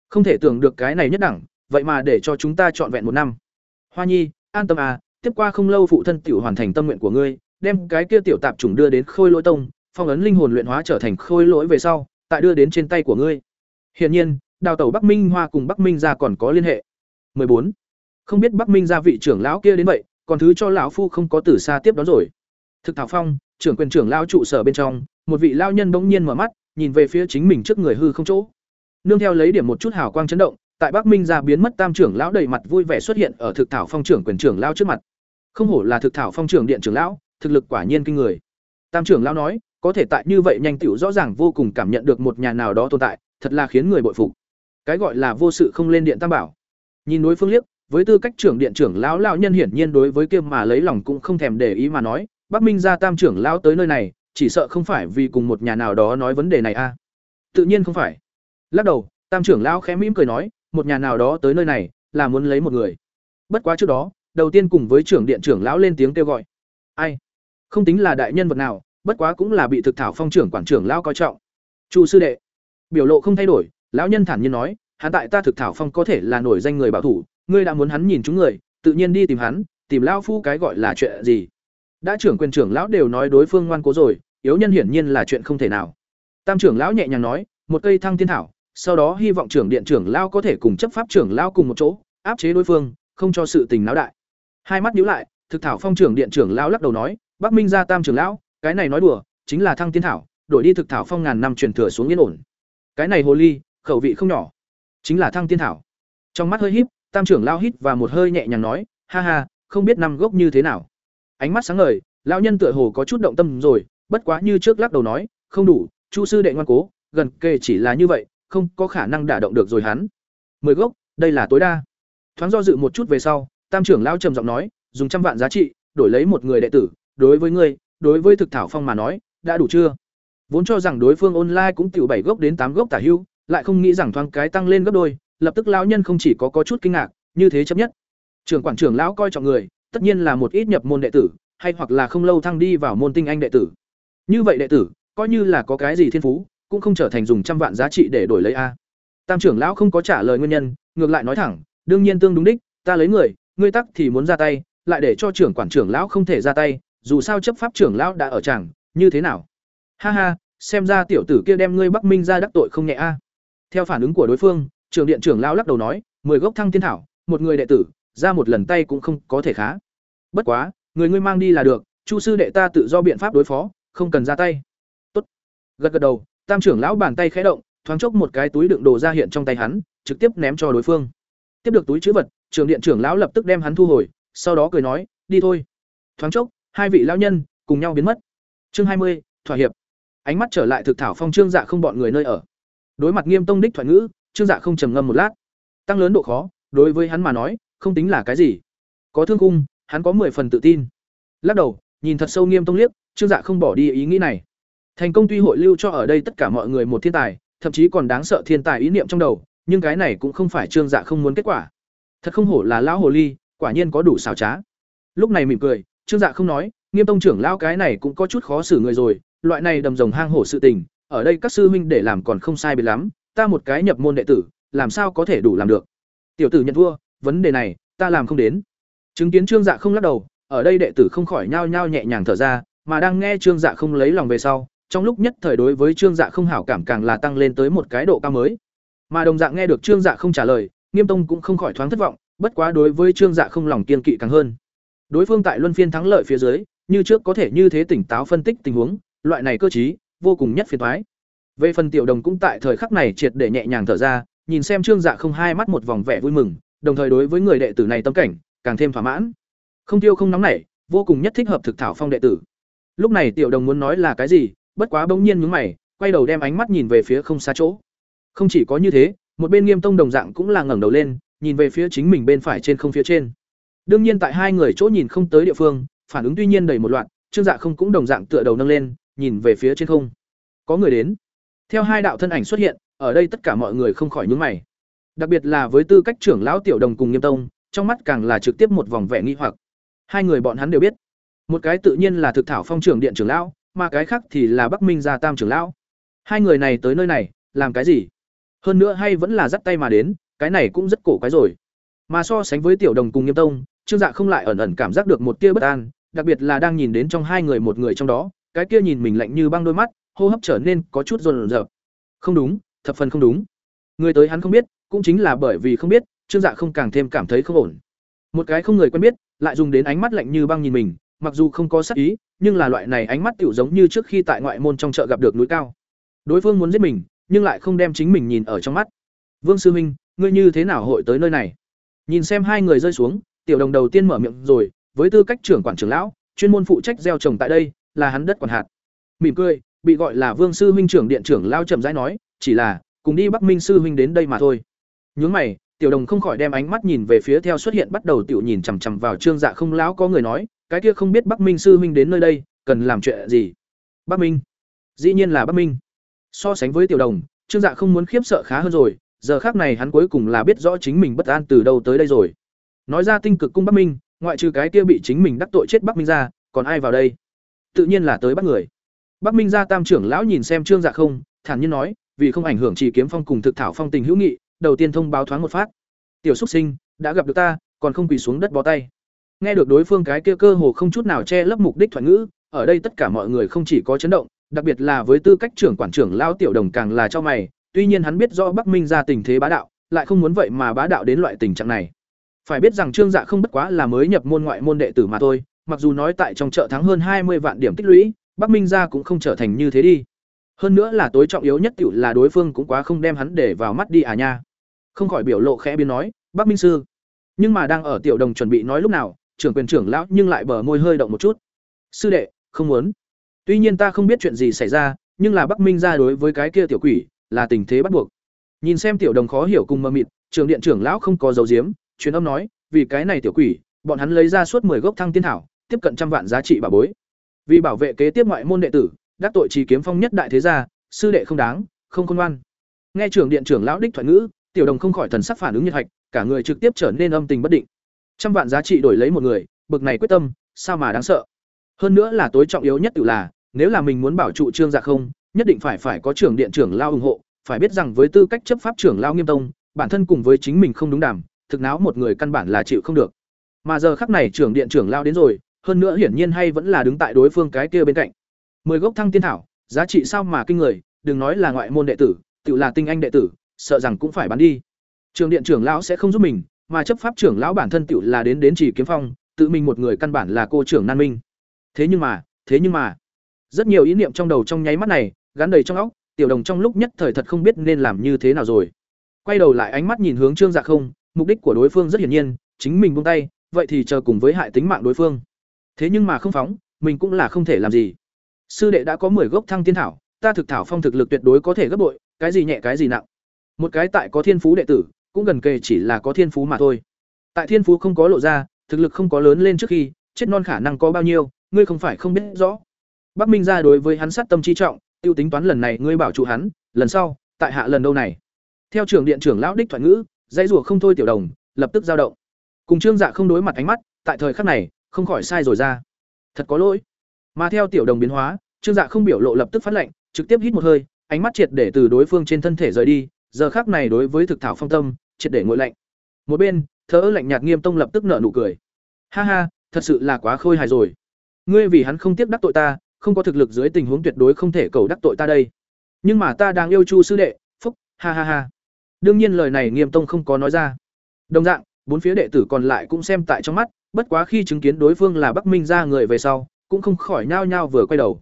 Không thể tưởng được cái này nhất đẳng, vậy mà để cho chúng ta trọn vẹn một năm. Hoa nhi, an tâm à tiếp qua không lâu phụ thân tiểu hoàn thành tâm nguyện của ngươi, đem cái kia tiểu tạp chủng đưa đến khôi lỗi tông, phong ấn linh hồn luyện hóa trở thành khôi lỗi về sau, tại đưa đến trên tay của ngươi. Hiển nhiên, đào tẩu bắc minh hoa cùng bắc minh gia còn có liên hệ. 14 không biết bắc minh gia vị trưởng lão kia đến vậy, còn thứ cho lão phu không có từ xa tiếp đón rồi. Thực thảo phong, trưởng quyền trưởng lao trụ sở bên trong, một vị lao nhân bỗng nhiên mở mắt, nhìn về phía chính mình trước người hư không chỗ. Nương theo lấy điểm một chút hào quang chấn động, tại bắc minh gia biến mất tam trưởng lão đầy mặt vui vẻ xuất hiện ở thực thảo phong trưởng quyền trưởng lao trước mặt. Không hổ là thực thảo phong trưởng điện trưởng lão, thực lực quả nhiên kinh người. Tam trưởng lão nói, có thể tại như vậy nhanh tiểu rõ ràng vô cùng cảm nhận được một nhà nào đó tồn tại, thật là khiến người bội phục. Cái gọi là vô sự không lên điện tam bảo. Nhìn đối phương liếc với tư cách trưởng điện trưởng lão lão nhân hiển nhiên đối với kia mà lấy lòng cũng không thèm để ý mà nói, bắc minh gia tam trưởng lão tới nơi này, chỉ sợ không phải vì cùng một nhà nào đó nói vấn đề này a tự nhiên không phải. Lắc đầu, tam trưởng lão khẽ mỉm cười nói, một nhà nào đó tới nơi này, là muốn lấy một người. Bất quá trước đó, đầu tiên cùng với trưởng điện trưởng lão lên tiếng kêu gọi. Ai? Không tính là đại nhân vật nào, bất quá cũng là bị thực thảo phong trưởng quản trưởng lão coi trọng. Chu sư đệ. Biểu lộ không thay đổi, lão nhân thản nhiên nói hắn tại ta thực thảo phong có thể là nổi danh người bảo thủ ngươi đã muốn hắn nhìn chúng người, tự nhiên đi tìm hắn, tìm lão phu cái gọi là chuyện gì? Đã trưởng quyền trưởng lão đều nói đối phương ngoan cố rồi, yếu nhân hiển nhiên là chuyện không thể nào. Tam trưởng lão nhẹ nhàng nói, một cây thăng thiên thảo, sau đó hy vọng trưởng điện trưởng lão có thể cùng chấp pháp trưởng lão cùng một chỗ, áp chế đối phương, không cho sự tình náo đại. Hai mắt nhíu lại, thực thảo phong trưởng điện trưởng lão lắc đầu nói, bắc minh gia tam trưởng lão, cái này nói đùa, chính là thăng thiên thảo, đổi đi thực thảo phong ngàn năm truyền thừa xuống yên ổn. Cái này hồ ly, khẩu vị không nhỏ, chính là thăng thiên thảo. Trong mắt hơi híp tam trưởng lao hít và một hơi nhẹ nhàng nói, ha ha, không biết năm gốc như thế nào. Ánh mắt sáng ngời, lão nhân tựa hồ có chút động tâm rồi, bất quá như trước lắc đầu nói, không đủ, chu sư đệ ngoan cố, gần kề chỉ là như vậy, không có khả năng đả động được rồi hắn. Mười gốc, đây là tối đa. Thoáng do dự một chút về sau, tam trưởng lao trầm giọng nói, dùng trăm vạn giá trị, đổi lấy một người đệ tử, đối với ngươi, đối với thực thảo phong mà nói, đã đủ chưa? Vốn cho rằng đối phương online cũng tiểu bảy gốc đến tám gốc tả hưu, lại không nghĩ rằng thoáng cái tăng lên gấp đôi lập tức lão nhân không chỉ có có chút kinh ngạc, như thế chấp nhất. Trưởng quản trưởng lão coi trọng người, tất nhiên là một ít nhập môn đệ tử, hay hoặc là không lâu thăng đi vào môn tinh anh đệ tử. Như vậy đệ tử, coi như là có cái gì thiên phú, cũng không trở thành dùng trăm vạn giá trị để đổi lấy a. Tam trưởng lão không có trả lời nguyên nhân, ngược lại nói thẳng, đương nhiên tương đúng đích, ta lấy người, ngươi tắc thì muốn ra tay, lại để cho trưởng quản trưởng lão không thể ra tay, dù sao chấp pháp trưởng lão đã ở chẳng, như thế nào? Ha ha, xem ra tiểu tử kia đem ngươi bắc minh ra đắc tội không nhẹ a. Theo phản ứng của đối phương trưởng điện trưởng lão lắc đầu nói, mười gốc thăng thiên thảo, một người đệ tử, ra một lần tay cũng không có thể khá. Bất quá, người ngươi mang đi là được, chu sư đệ ta tự do biện pháp đối phó, không cần ra tay. Tốt. Gật gật đầu, tam trưởng lão bàn tay khẽ động, thoáng chốc một cái túi đựng đồ ra hiện trong tay hắn, trực tiếp ném cho đối phương. Tiếp được túi chữ vật trưởng điện trưởng lão lập tức đem hắn thu hồi, sau đó cười nói, đi thôi. Thoáng chốc, hai vị lão nhân cùng nhau biến mất. Chương hai mươi, thỏa hiệp. Ánh mắt trở lại thực thảo phong trương dạ không bọn người nơi ở. Đối mặt nghiêm tông đích thoại ngữ trương dạ không trầm ngâm một lát. Tăng lớn độ khó, đối với hắn mà nói, không tính là cái gì. Có thương khung, hắn có mười phần tự tin. Lắc đầu, nhìn thật sâu nghiêm tông liếc, trương dạ không bỏ đi ý nghĩ này. Thành công tuy hội lưu cho ở đây tất cả mọi người một thiên tài, thậm chí còn đáng sợ thiên tài ý niệm trong đầu, nhưng cái này cũng không phải trương dạ không muốn kết quả. Thật không hổ là lão hồ ly, quả nhiên có đủ xảo trá. Lúc này mỉm cười, trương dạ không nói, nghiêm tông trưởng lão cái này cũng có chút khó xử người rồi, loại này đầm rồng hang hổ sự tình, ở đây các sư huynh để làm còn không sai biệt lắm ta một cái nhập môn đệ tử làm sao có thể đủ làm được? Tiểu tử nhận thua vấn đề này ta làm không đến. Chứng kiến trương dạ không lắc đầu ở đây đệ tử không khỏi nhao nhao nhẹ nhàng thở ra mà đang nghe trương dạ không lấy lòng về sau trong lúc nhất thời đối với trương dạ không hảo cảm càng là tăng lên tới một cái độ cao mới. Mà đồng dạng nghe được trương dạ không trả lời nghiêm tông cũng không khỏi thoáng thất vọng bất quá đối với trương dạ không lòng kiên kỵ càng hơn. Đối phương tại luân phiên thắng lợi phía dưới, như trước có thể như thế tỉnh táo phân tích tình huống, loại này cơ trí, vô cùng nhất phiền toái. Về phần tiểu đồng cũng tại thời khắc này triệt để nhẹ nhàng thở ra, nhìn xem Trương Dạ không hai mắt một vòng vẻ vui mừng, đồng thời đối với người đệ tử này tâm cảnh, càng thêm thỏa mãn. Không tiêu không nóng nảy, vô cùng nhất thích hợp thực thảo phong đệ tử. Lúc này tiểu đồng muốn nói là cái gì, bất quá bỗng nhiên nhướng mày, quay đầu đem ánh mắt nhìn về phía không xa chỗ. Không chỉ có như thế, một bên Nghiêm Tông đồng dạng cũng là ngẩng đầu lên, nhìn về phía chính mình bên phải trên không phía trên. Đương nhiên tại hai người chỗ nhìn không tới địa phương, phản ứng tuy nhiên đầy một loạt, Trương Dạ không cũng đồng dạng tựa đầu nâng lên, nhìn về phía trên không. Có người đến. Theo hai đạo thân ảnh xuất hiện, ở đây tất cả mọi người không khỏi nhướng mày. Đặc biệt là với tư cách trưởng lão tiểu đồng cùng Nghiêm Tông, trong mắt càng là trực tiếp một vòng vẻ nghi hoặc. Hai người bọn hắn đều biết, một cái tự nhiên là thực thảo phong trưởng điện trưởng lão, mà cái khác thì là Bắc Minh gia tam trưởng lão. Hai người này tới nơi này, làm cái gì? Hơn nữa hay vẫn là dắt tay mà đến, cái này cũng rất cổ quái rồi. Mà so sánh với tiểu đồng cùng Nghiêm Tông, Trương Dạ không lại ẩn ẩn cảm giác được một tia bất an, đặc biệt là đang nhìn đến trong hai người một người trong đó, cái kia nhìn mình lạnh như băng đôi mắt, hô hấp trở nên có chút rồn rợp Không đúng, thập phần không đúng. Người tới hắn không biết, cũng chính là bởi vì không biết, Trương Dạ không càng thêm cảm thấy không ổn. Một cái không người quen biết, lại dùng đến ánh mắt lạnh như băng nhìn mình, mặc dù không có sát ý, nhưng là loại này ánh mắt tiểu giống như trước khi tại ngoại môn trong chợ gặp được núi cao. Đối phương muốn giết mình, nhưng lại không đem chính mình nhìn ở trong mắt. Vương sư huynh, ngươi như thế nào hội tới nơi này? Nhìn xem hai người rơi xuống, tiểu đồng đầu tiên mở miệng rồi, với tư cách trưởng quản trưởng lão, chuyên môn phụ trách gieo trồng tại đây, là hắn đất quản hạt. Mỉm cười, bị gọi là Vương sư huynh trưởng điện trưởng lao chậm rãi nói, chỉ là cùng đi Bắc Minh sư huynh đến đây mà thôi. Nhướng mày, tiểu đồng không khỏi đem ánh mắt nhìn về phía theo xuất hiện bắt đầu tiểu nhìn chằm chằm vào Trương Dạ không lão có người nói, cái kia không biết Bắc Minh sư huynh đến nơi đây, cần làm chuyện gì? Bắc Minh? Dĩ nhiên là Bắc Minh. So sánh với tiểu đồng, Trương Dạ không muốn khiếp sợ khá hơn rồi, giờ khác này hắn cuối cùng là biết rõ chính mình bất an từ đâu tới đây rồi. Nói ra tinh cực cung Bắc Minh, ngoại trừ cái kia bị chính mình đắc tội chết Bắc Minh ra, còn ai vào đây? Tự nhiên là tới bắt người. Bắc Minh gia tam trưởng lão nhìn xem Trương Dạ không, thản nhiên nói, vì không ảnh hưởng chỉ kiếm phong cùng thực thảo phong tình hữu nghị, đầu tiên thông báo thoáng một phát. Tiểu Súc Sinh, đã gặp được ta, còn không quỳ xuống đất bó tay. Nghe được đối phương cái kia cơ hồ không chút nào che lấp mục đích thoại ngữ, ở đây tất cả mọi người không chỉ có chấn động, đặc biệt là với tư cách trưởng quản trưởng lão tiểu đồng càng là cho mày, tuy nhiên hắn biết rõ Bắc Minh gia tình thế bá đạo, lại không muốn vậy mà bá đạo đến loại tình trạng này. Phải biết rằng Trương Dạ không bất quá là mới nhập môn ngoại môn đệ tử mà thôi, mặc dù nói tại trong chợ thắng hơn hai mươi vạn điểm tích lũy, Bắc Minh gia cũng không trở thành như thế đi. Hơn nữa là tối trọng yếu nhất tiểu là đối phương cũng quá không đem hắn để vào mắt đi à nha. Không khỏi biểu lộ khẽ biến nói, "Bắc Minh sư." Nhưng mà đang ở tiểu đồng chuẩn bị nói lúc nào, trưởng quyền trưởng lão nhưng lại bờ môi hơi động một chút. "Sư đệ, không muốn. Tuy nhiên ta không biết chuyện gì xảy ra, nhưng là Bắc Minh gia đối với cái kia tiểu quỷ, là tình thế bắt buộc." Nhìn xem tiểu đồng khó hiểu cùng mơ mịt, trưởng điện trưởng lão không có dấu diếm, truyền âm nói, vì cái này tiểu quỷ, bọn hắn lấy ra suốt 10 gốc thăng tiên thảo, tiếp cận trăm vạn giá trị bà bối. Vì bảo vệ kế tiếp ngoại môn đệ tử, đắc tội trì kiếm phong nhất đại thế gia, sư đệ không đáng, không khôn ngoan. Nghe trưởng điện trưởng lão đích thoại ngữ, tiểu đồng không khỏi thần sắc phản ứng nhiệt hạch, cả người trực tiếp trở nên âm tình bất định. Trăm vạn giá trị đổi lấy một người, bực này quyết tâm, sao mà đáng sợ. Hơn nữa là tối trọng yếu nhất tự là, nếu là mình muốn bảo trụ trương dạ không, nhất định phải phải có trưởng điện trưởng lao ủng hộ, phải biết rằng với tư cách chấp pháp trưởng lao nghiêm tông, bản thân cùng với chính mình không đúng đàm, thực náo một người căn bản là chịu không được. Mà giờ khắc này trưởng điện trưởng lao đến rồi, hơn nữa hiển nhiên hay vẫn là đứng tại đối phương cái kia bên cạnh. Mười gốc thăng tiên thảo, giá trị sao mà kinh người, đừng nói là ngoại môn đệ tử, tự là tinh anh đệ tử, sợ rằng cũng phải bán đi. Trường điện trưởng lão sẽ không giúp mình, mà chấp pháp trưởng lão bản thân tự là đến đến chỉ kiếm phong, tự mình một người căn bản là cô trưởng nan minh. Thế nhưng mà, thế nhưng mà, rất nhiều ý niệm trong đầu trong nháy mắt này, gắn đầy trong óc, tiểu đồng trong lúc nhất thời thật không biết nên làm như thế nào rồi. Quay đầu lại ánh mắt nhìn hướng Trương Dạ không, mục đích của đối phương rất hiển nhiên, chính mình buông tay, vậy thì chờ cùng với hại tính mạng đối phương. Thế nhưng mà không phóng, mình cũng là không thể làm gì. Sư đệ đã có 10 gốc thăng tiên thảo, ta thực thảo phong thực lực tuyệt đối có thể gấp bội, cái gì nhẹ cái gì nặng. Một cái tại có thiên phú đệ tử, cũng gần kề chỉ là có thiên phú mà thôi. Tại thiên phú không có lộ ra, thực lực không có lớn lên trước khi, chết non khả năng có bao nhiêu, ngươi không phải không biết rõ. Bắc Minh gia đối với hắn sát tâm chi trọng, tiêu tính toán lần này ngươi bảo trụ hắn, lần sau, tại hạ lần đâu này. Theo trưởng điện trưởng lão đích thoại ngữ, dãy rủa không thôi tiểu đồng, lập tức dao động. Cùng Trương Dạ không đối mặt ánh mắt, tại thời khắc này, không khỏi sai rồi ra. Thật có lỗi. Mà theo tiểu đồng biến hóa, Trương Dạ không biểu lộ lập tức phát lệnh, trực tiếp hít một hơi, ánh mắt triệt để từ đối phương trên thân thể rời đi, giờ khắc này đối với thực thảo phong tâm, triệt để nguội lạnh. Một bên, thở lạnh nhạt nghiêm tông lập tức nở nụ cười. Ha ha, thật sự là quá khôi hài rồi. Ngươi vì hắn không tiếc đắc tội ta, không có thực lực dưới tình huống tuyệt đối không thể cầu đắc tội ta đây. Nhưng mà ta đang yêu Chu sư đệ, phúc, ha ha ha. Đương nhiên lời này Nghiêm Tông không có nói ra. Đồng dạng, bốn phía đệ tử còn lại cũng xem tại trong mắt, bất quá khi chứng kiến đối phương là Bắc Minh ra người về sau, cũng không khỏi nhao nhao vừa quay đầu.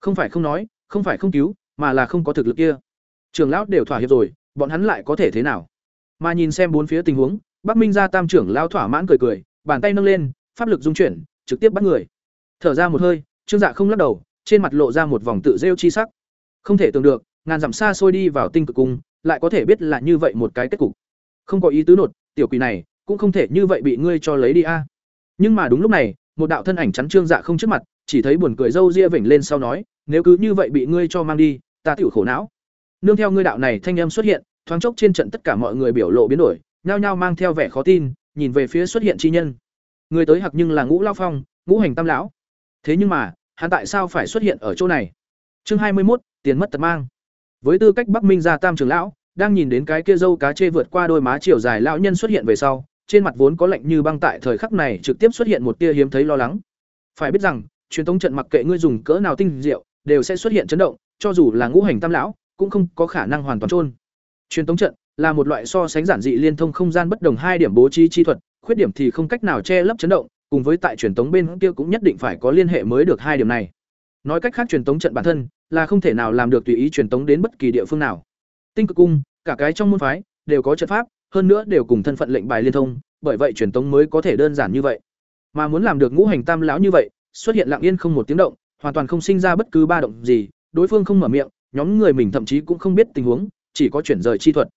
Không phải không nói, không phải không cứu, mà là không có thực lực kia. Trưởng lão đều thỏa hiệp rồi, bọn hắn lại có thể thế nào? Mà nhìn xem bốn phía tình huống, Bắc Minh gia tam trưởng lão thỏa mãn cười cười, bàn tay nâng lên, pháp lực dung chuyển, trực tiếp bắt người. Thở ra một hơi, Trương Dạ không lắc đầu, trên mặt lộ ra một vòng tự rêu chi sắc. Không thể tưởng được, ngàn dặm xa xôi đi vào tinh cực cung, lại có thể biết là như vậy một cái kết cục. Không có ý tứ nột, tiểu quỷ này, cũng không thể như vậy bị ngươi cho lấy đi a. Nhưng mà đúng lúc này, một đạo thân ảnh chắn Trương Dạ không trước mặt, chỉ thấy buồn cười râu ria vểnh lên sau nói, nếu cứ như vậy bị ngươi cho mang đi, ta tiểu khổ não. Nương theo ngươi đạo này thanh âm xuất hiện, thoáng chốc trên trận tất cả mọi người biểu lộ biến đổi, nhao nhao mang theo vẻ khó tin, nhìn về phía xuất hiện chi nhân. Người tới hặc nhưng là Ngũ Lao Phong, Ngũ Hành Tam lão. Thế nhưng mà, hắn tại sao phải xuất hiện ở chỗ này? Chương hai mươi một, tiền mất tật mang. Với tư cách Bắc Minh gia tam trưởng lão, đang nhìn đến cái kia dâu cá chê vượt qua đôi má chiều dài lão nhân xuất hiện về sau, trên mặt vốn có lạnh như băng tại thời khắc này trực tiếp xuất hiện một tia hiếm thấy lo lắng. Phải biết rằng, truyền thống trận mặc kệ ngươi dùng cỡ nào tinh diệu, đều sẽ xuất hiện chấn động, cho dù là ngũ hành tam lão, cũng không có khả năng hoàn toàn trôn. Truyền thống trận là một loại so sánh giản dị liên thông không gian bất đồng hai điểm bố trí chi thuật, khuyết điểm thì không cách nào che lấp chấn động, cùng với tại truyền thống bên kia cũng nhất định phải có liên hệ mới được hai điểm này. Nói cách khác truyền thống trận bản thân là không thể nào làm được tùy ý truyền thống đến bất kỳ địa phương nào. Tinh cực cung, cả cái trong môn phái đều có trận pháp, hơn nữa đều cùng thân phận lệnh bài liên thông, bởi vậy truyền tống mới có thể đơn giản như vậy. Mà muốn làm được ngũ hành tam lão như vậy, xuất hiện lặng yên không một tiếng động, hoàn toàn không sinh ra bất cứ ba động gì, đối phương không mở miệng, nhóm người mình thậm chí cũng không biết tình huống, chỉ có chuyển rời chi thuật.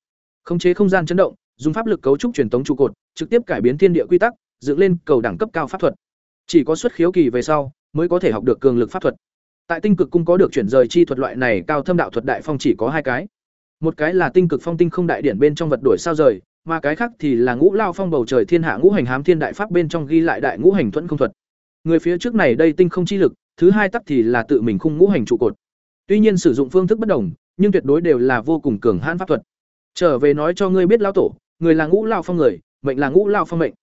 Khống chế không gian chấn động, dùng pháp lực cấu trúc truyền tống trụ cột, trực tiếp cải biến thiên địa quy tắc, dựng lên cầu đẳng cấp cao pháp thuật. Chỉ có xuất khiếu kỳ về sau, mới có thể học được cường lực pháp thuật. Tại Tinh Cực cung có được chuyển rời chi thuật loại này cao thâm đạo thuật đại phong chỉ có hai cái. Một cái là Tinh Cực Phong Tinh không đại điển bên trong vật đổi sao rời, mà cái khác thì là Ngũ Lao Phong bầu trời thiên hạ ngũ hành hám thiên đại pháp bên trong ghi lại đại ngũ hành thuẫn không thuật. Người phía trước này đây tinh không chi lực, thứ hai tắc thì là tự mình khung ngũ hành trụ cột. Tuy nhiên sử dụng phương thức bất đồng, nhưng tuyệt đối đều là vô cùng cường hãn pháp thuật. Trở về nói cho ngươi biết lão tổ, người là Ngũ Lao Phong người, mệnh là Ngũ Lao Phong mệnh.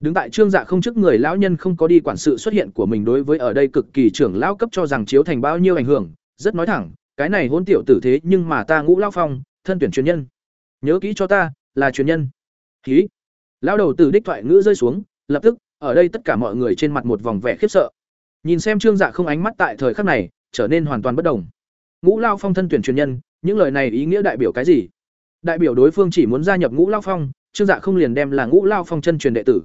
Đứng tại trương dạ không trước người lão nhân không có đi quản sự xuất hiện của mình đối với ở đây cực kỳ trưởng lão cấp cho rằng chiếu thành bao nhiêu ảnh hưởng, rất nói thẳng, cái này hôn tiểu tử thế nhưng mà ta Ngũ Lao Phong, thân tuyển truyền nhân. Nhớ kỹ cho ta, là truyền nhân. Khí. lao đầu tử đích thoại ngữ rơi xuống, lập tức, ở đây tất cả mọi người trên mặt một vòng vẻ khiếp sợ. Nhìn xem Trương Dạ không ánh mắt tại thời khắc này, trở nên hoàn toàn bất đồng. Ngũ Lao Phong thân tuyển truyền nhân, những lời này ý nghĩa đại biểu cái gì? Đại biểu đối phương chỉ muốn gia nhập Ngũ Lao Phong, Trương Dạ không liền đem là Ngũ Lao Phong chân truyền đệ tử.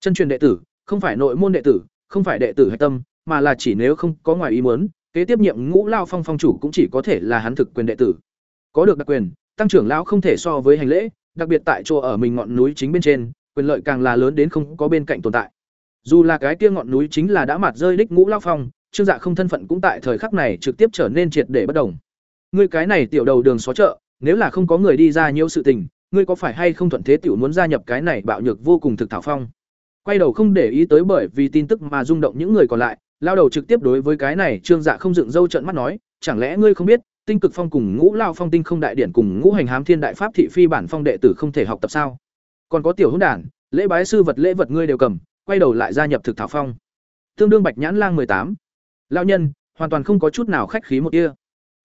Chân truyền đệ tử, không phải nội môn đệ tử, không phải đệ tử hạch tâm, mà là chỉ nếu không có ngoài ý muốn, kế tiếp nhiệm Ngũ Lao Phong phong chủ cũng chỉ có thể là hắn thực quyền đệ tử. Có được đặc quyền, tăng trưởng lão không thể so với hành lễ, đặc biệt tại chỗ ở mình ngọn núi chính bên trên, quyền lợi càng là lớn đến không có bên cạnh tồn tại. Dù là cái kia ngọn núi chính là đã mặt rơi đích ngũ lao phong, Trương Dạ không thân phận cũng tại thời khắc này trực tiếp trở nên triệt để bất đồng. Ngươi cái này tiểu đầu đường xó chợ, nếu là không có người đi ra nhiều sự tình, ngươi có phải hay không thuận thế tiểu muốn gia nhập cái này bạo nhược vô cùng thực thảo phong. Quay đầu không để ý tới bởi vì tin tức mà rung động những người còn lại, lao đầu trực tiếp đối với cái này Trương Dạ không dựng râu trợn mắt nói, chẳng lẽ ngươi không biết, Tinh Cực Phong cùng Ngũ Lao Phong Tinh Không Đại Điển cùng Ngũ Hành Hám Thiên Đại Pháp thị phi bản phong đệ tử không thể học tập sao? Còn có tiểu hữu đản, lễ bái sư vật lễ vật ngươi đều cầm, quay đầu lại gia nhập thực thảo phong. Tương đương bạch nhãn lang tám. Lão nhân hoàn toàn không có chút nào khách khí một kia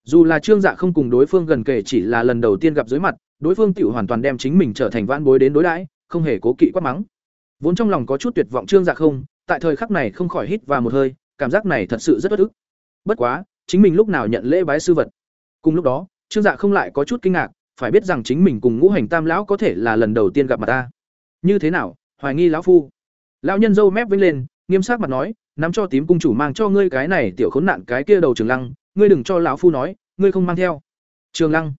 dù là trương dạ không cùng đối phương gần kể chỉ là lần đầu tiên gặp dưới mặt đối phương tiểu hoàn toàn đem chính mình trở thành vãn bối đến đối đãi không hề cố kỵ quát mắng. Vốn trong lòng có chút tuyệt vọng trương dạ không tại thời khắc này không khỏi hít vào một hơi cảm giác này thật sự rất bất ức. Bất quá, chính mình lúc nào nhận lễ bái sư vật? Cùng lúc đó, trương dạ không lại có chút kinh ngạc, phải biết rằng chính mình cùng ngũ hành tam lão có thể là lần đầu tiên gặp mặt ta. Như thế nào? Hoài nghi lão phu. Lão nhân dâu mép vinh lên, nghiêm sắc mặt nói, nắm cho tím cung chủ mang cho ngươi cái này tiểu khốn nạn cái kia đầu trường lăng, ngươi đừng cho lão phu nói, ngươi không mang theo. Trường lăng.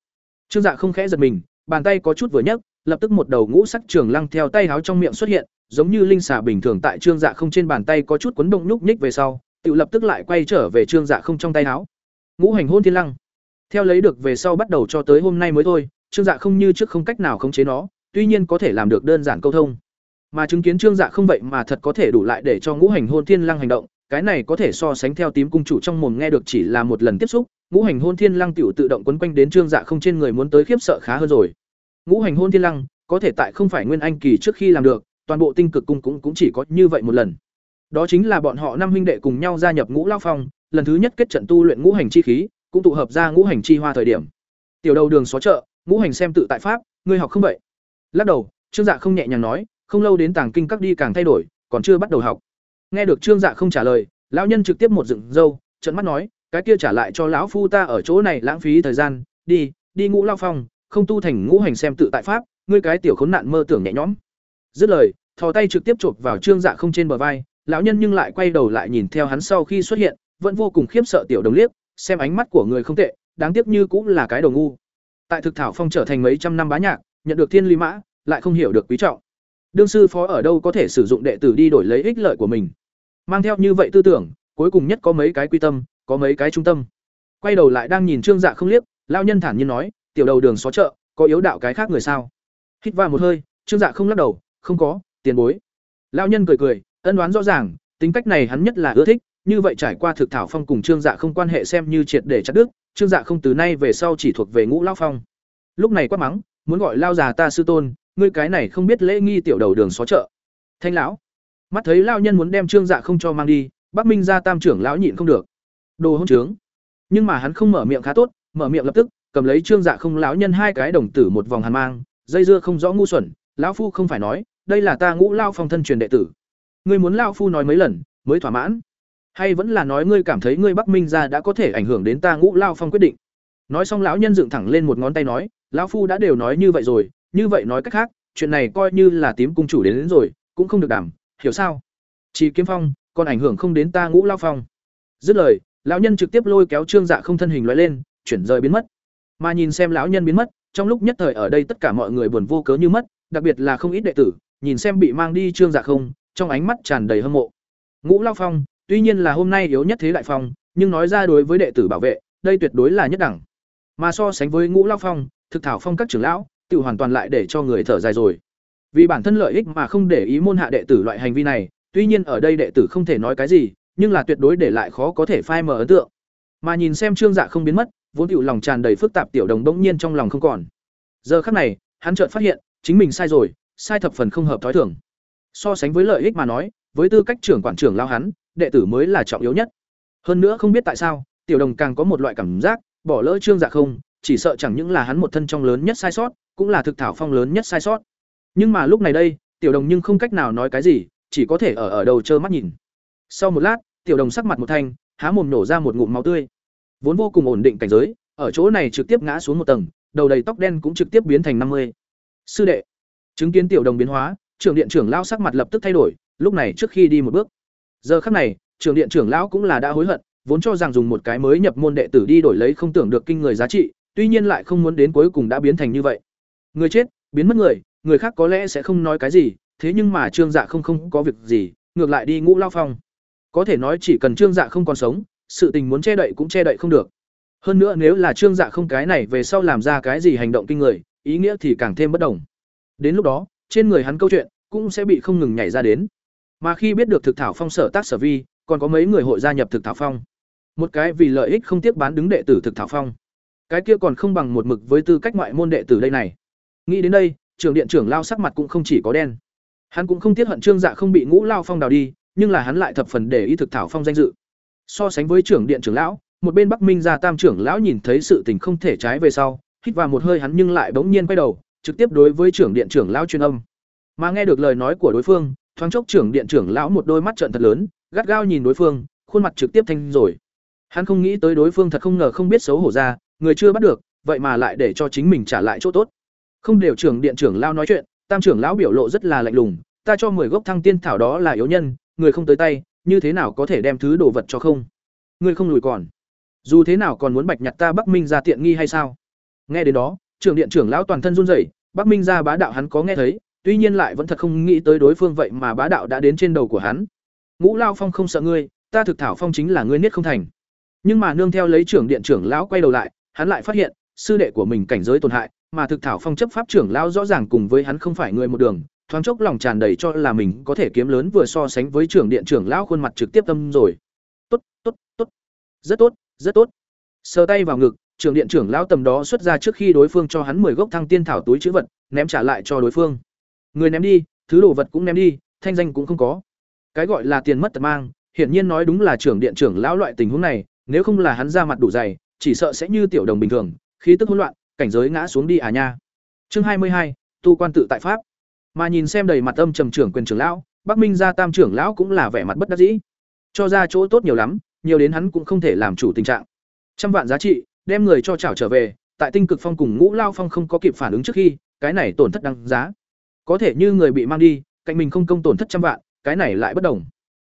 Trương dạ không khẽ giật mình, bàn tay có chút vừa nhấc, lập tức một đầu ngũ sắc trường lăng theo tay háo trong miệng xuất hiện, giống như linh xà bình thường tại trương dạ không trên bàn tay có chút quấn động nhúc nhích về sau tự lập tức lại quay trở về trương dạ không trong tay háo ngũ hành hôn thiên lăng. Theo lấy được về sau bắt đầu cho tới hôm nay mới thôi, trương dạ không như trước không cách nào khống chế nó, tuy nhiên có thể làm được đơn giản câu thông. Mà chứng kiến trương dạ không vậy mà thật có thể đủ lại để cho ngũ hành hôn thiên lăng hành động, cái này có thể so sánh theo tím cung chủ trong mồm nghe được chỉ là một lần tiếp xúc, ngũ hành hôn thiên lăng tiểu tự động quấn quanh đến trương dạ không trên người muốn tới khiếp sợ khá hơn rồi. Ngũ hành hôn thiên lăng, có thể tại không phải nguyên anh kỳ trước khi làm được, toàn bộ tinh cực cung cũng cũng chỉ có như vậy một lần đó chính là bọn họ năm huynh đệ cùng nhau gia nhập ngũ lao phong, lần thứ nhất kết trận tu luyện ngũ hành chi khí, cũng tụ hợp ra ngũ hành chi hoa thời điểm. Tiểu đầu đường xó chợ, ngũ hành xem tự tại pháp, ngươi học không vậy? Lắc đầu, trương dạ không nhẹ nhàng nói, không lâu đến tàng kinh các đi càng thay đổi, còn chưa bắt đầu học. Nghe được trương dạ không trả lời, lão nhân trực tiếp một dựng râu trận mắt nói, cái kia trả lại cho lão phu ta ở chỗ này lãng phí thời gian, đi đi ngũ lao phong, không tu thành ngũ hành xem tự tại pháp, ngươi cái tiểu khốn nạn mơ tưởng nhẹ nhõm. Dứt lời, thò tay trực tiếp chộp vào trương dạ không trên bờ vai lão nhân nhưng lại quay đầu lại nhìn theo hắn sau khi xuất hiện, vẫn vô cùng khiếp sợ tiểu đồng liếc, xem ánh mắt của người không tệ, đáng tiếc như cũng là cái đầu ngu. Tại thực thảo phong trở thành mấy trăm năm bá nhạc, nhận được thiên lý mã, lại không hiểu được quý trọng. Đương sư phó ở đâu có thể sử dụng đệ tử đi đổi lấy ích lợi của mình. Mang theo như vậy tư tưởng, cuối cùng nhất có mấy cái quy tâm, có mấy cái trung tâm. Quay đầu lại đang nhìn trương dạ không liếc lao nhân thản nhiên nói, tiểu đầu đường xó chợ, có yếu đạo cái khác người sao? Hít vào một hơi, trương dạ không lắc đầu, không có, tiền bối. Lao nhân cười cười ân đoán rõ ràng, tính cách này hắn nhất là ưa thích, như vậy trải qua thực thảo phong cùng trương dạ không quan hệ xem như triệt để chặt đức trương dạ không từ nay về sau chỉ thuộc về ngũ lao phong. Lúc này quát mắng, muốn gọi lao già ta sư tôn, ngươi cái này không biết lễ nghi tiểu đầu đường xó chợ. Thanh lão. Mắt thấy lao nhân muốn đem trương dạ không cho mang đi, bắc minh ra tam trưởng lão nhịn không được. Đồ hỗn trướng. Nhưng mà hắn không mở miệng khá tốt, mở miệng lập tức, cầm lấy trương dạ không lão nhân hai cái đồng tử một vòng hàn mang, dây dưa không rõ ngu xuẩn, lão phu không phải nói, đây là ta ngũ lao phong thân truyền đệ tử ngươi muốn lao phu nói mấy lần mới thỏa mãn? Hay vẫn là nói ngươi cảm thấy ngươi bắc minh ra đã có thể ảnh hưởng đến ta ngũ lao phong quyết định? Nói xong lão nhân dựng thẳng lên một ngón tay nói lão phu đã đều nói như vậy rồi như vậy nói cách khác chuyện này coi như là tím cung chủ đến, đến rồi cũng không được đảm hiểu sao? Chỉ kiếm phong còn ảnh hưởng không đến ta ngũ lao phong. Dứt lời lão nhân trực tiếp lôi kéo trương dạ không thân hình loại lên chuyển rời biến mất. Mà nhìn xem lão nhân biến mất trong lúc nhất thời ở đây tất cả mọi người buồn vô cớ như mất đặc biệt là không ít đệ tử nhìn xem bị mang đi trương dạ không trong ánh mắt tràn đầy hâm mộ. Ngũ lao phong, tuy nhiên là hôm nay yếu nhất thế đại phong, nhưng nói ra đối với đệ tử bảo vệ, đây tuyệt đối là nhất đẳng. Mà so sánh với ngũ lao phong, thực thảo phong các trưởng lão tự hoàn toàn lại để cho người thở dài rồi. Vì bản thân lợi ích mà không để ý môn hạ đệ tử loại hành vi này, tuy nhiên ở đây đệ tử không thể nói cái gì, nhưng là tuyệt đối để lại khó có thể phai mờ ấn tượng. Mà nhìn xem trương dạ không biến mất, vốn tiểu lòng tràn đầy phức tạp tiểu đồng bỗng nhiên trong lòng không còn. Giờ khắc này, hắn chợt phát hiện, chính mình sai rồi, sai thập phần không hợp thói thường so sánh với lợi ích mà nói, với tư cách trưởng quản trưởng lao hắn, đệ tử mới là trọng yếu nhất. Hơn nữa không biết tại sao, tiểu đồng càng có một loại cảm giác, bỏ lỡ trương dạ không, chỉ sợ chẳng những là hắn một thân trong lớn nhất sai sót, cũng là thực thảo phong lớn nhất sai sót. Nhưng mà lúc này đây, tiểu đồng nhưng không cách nào nói cái gì, chỉ có thể ở ở đầu trơ mắt nhìn. Sau một lát, tiểu đồng sắc mặt một thanh, há mồm nổ ra một ngụm máu tươi. Vốn vô cùng ổn định cảnh giới, ở chỗ này trực tiếp ngã xuống một tầng, đầu đầy tóc đen cũng trực tiếp biến thành năm mươi. Sư đệ, chứng kiến tiểu đồng biến hóa trưởng điện trưởng Lão sắc mặt lập tức thay đổi, lúc này trước khi đi một bước. Giờ khắc này, trưởng điện trưởng lão cũng là đã hối hận, vốn cho rằng dùng một cái mới nhập môn đệ tử đi đổi lấy không tưởng được kinh người giá trị, tuy nhiên lại không muốn đến cuối cùng đã biến thành như vậy. Người chết, biến mất người người khác có lẽ sẽ không nói cái gì, thế nhưng mà trương dạ không không có việc gì, ngược lại đi ngũ lao phong. Có thể nói chỉ cần trương dạ không còn sống, sự tình muốn che đậy cũng che đậy không được. Hơn nữa nếu là trương dạ không cái này về sau làm ra cái gì hành động kinh người, ý nghĩa thì càng thêm bất đồng. Đến lúc đó trên người hắn câu chuyện cũng sẽ bị không ngừng nhảy ra đến. Mà khi biết được thực thảo phong sở tác sở vi, còn có mấy người hội gia nhập thực thảo phong. Một cái vì lợi ích không tiếc bán đứng đệ tử thực thảo phong. Cái kia còn không bằng một mực với tư cách ngoại môn đệ tử đây này. Nghĩ đến đây, trưởng điện trưởng lao sắc mặt cũng không chỉ có đen. Hắn cũng không tiếc hận trương dạ không bị ngũ lao phong đào đi, nhưng là hắn lại thập phần để ý thực thảo phong danh dự. So sánh với trưởng điện trưởng lão, một bên bắc minh gia tam trưởng lão nhìn thấy sự tình không thể trái về sau, hít vào một hơi hắn nhưng lại bỗng nhiên quay đầu trực tiếp đối với trưởng điện trưởng lão truyền âm. Mà nghe được lời nói của đối phương, thoáng chốc trưởng điện trưởng lão một đôi mắt trợn thật lớn, gắt gao nhìn đối phương, khuôn mặt trực tiếp thanh rồi. Hắn không nghĩ tới đối phương thật không ngờ không biết xấu hổ ra, người chưa bắt được, vậy mà lại để cho chính mình trả lại chỗ tốt. Không đều trưởng điện trưởng lão nói chuyện, tam trưởng lão biểu lộ rất là lạnh lùng, ta cho mười gốc thăng tiên thảo đó là yếu nhân, người không tới tay, như thế nào có thể đem thứ đồ vật cho không? Người không lùi còn. Dù thế nào còn muốn bạch nhặt ta bắc minh ra tiện nghi hay sao? Nghe đến đó trưởng điện trưởng lão toàn thân run rẩy, bắc minh ra bá đạo hắn có nghe thấy, tuy nhiên lại vẫn thật không nghĩ tới đối phương vậy mà bá đạo đã đến trên đầu của hắn. Ngũ lao phong không sợ ngươi, ta thực thảo phong chính là ngươi niết không thành. Nhưng mà nương theo lấy trưởng điện trưởng lão quay đầu lại, hắn lại phát hiện, sư đệ của mình cảnh giới tổn hại, mà thực thảo phong chấp pháp trưởng lão rõ ràng cùng với hắn không phải người một đường, thoáng chốc lòng tràn đầy cho là mình có thể kiếm lớn vừa so sánh với trưởng điện trưởng lão khuôn mặt trực tiếp tâm rồi. Tốt tốt tốt. Rất tốt rất tốt. Sờ tay vào ngực trưởng điện trưởng lão tầm đó xuất ra trước khi đối phương cho hắn 10 gốc thăng tiên thảo túi chữ vật ném trả lại cho đối phương người ném đi thứ đồ vật cũng ném đi thanh danh cũng không có cái gọi là tiền mất tật mang hiển nhiên nói đúng là trưởng điện trưởng lão loại tình huống này nếu không là hắn ra mặt đủ dày chỉ sợ sẽ như tiểu đồng bình thường khí tức hỗn loạn cảnh giới ngã xuống đi à nha chương hai mươi hai tu quan tự tại pháp mà nhìn xem đầy mặt âm trầm trưởng quyền trưởng lão Bắc Minh gia tam trưởng lão cũng là vẻ mặt bất đắc dĩ. Cho ra chỗ tốt nhiều lắm, nhiều đến hắn cũng không thể làm chủ tình trạng. Trăm vạn giá trị, đem người cho chảo trở về, tại Tinh Cực Phong cùng Ngũ Lao Phong không có kịp phản ứng trước khi, cái này tổn thất đáng giá. Có thể như người bị mang đi, cạnh mình không công tổn thất trăm vạn, cái này lại bất đồng.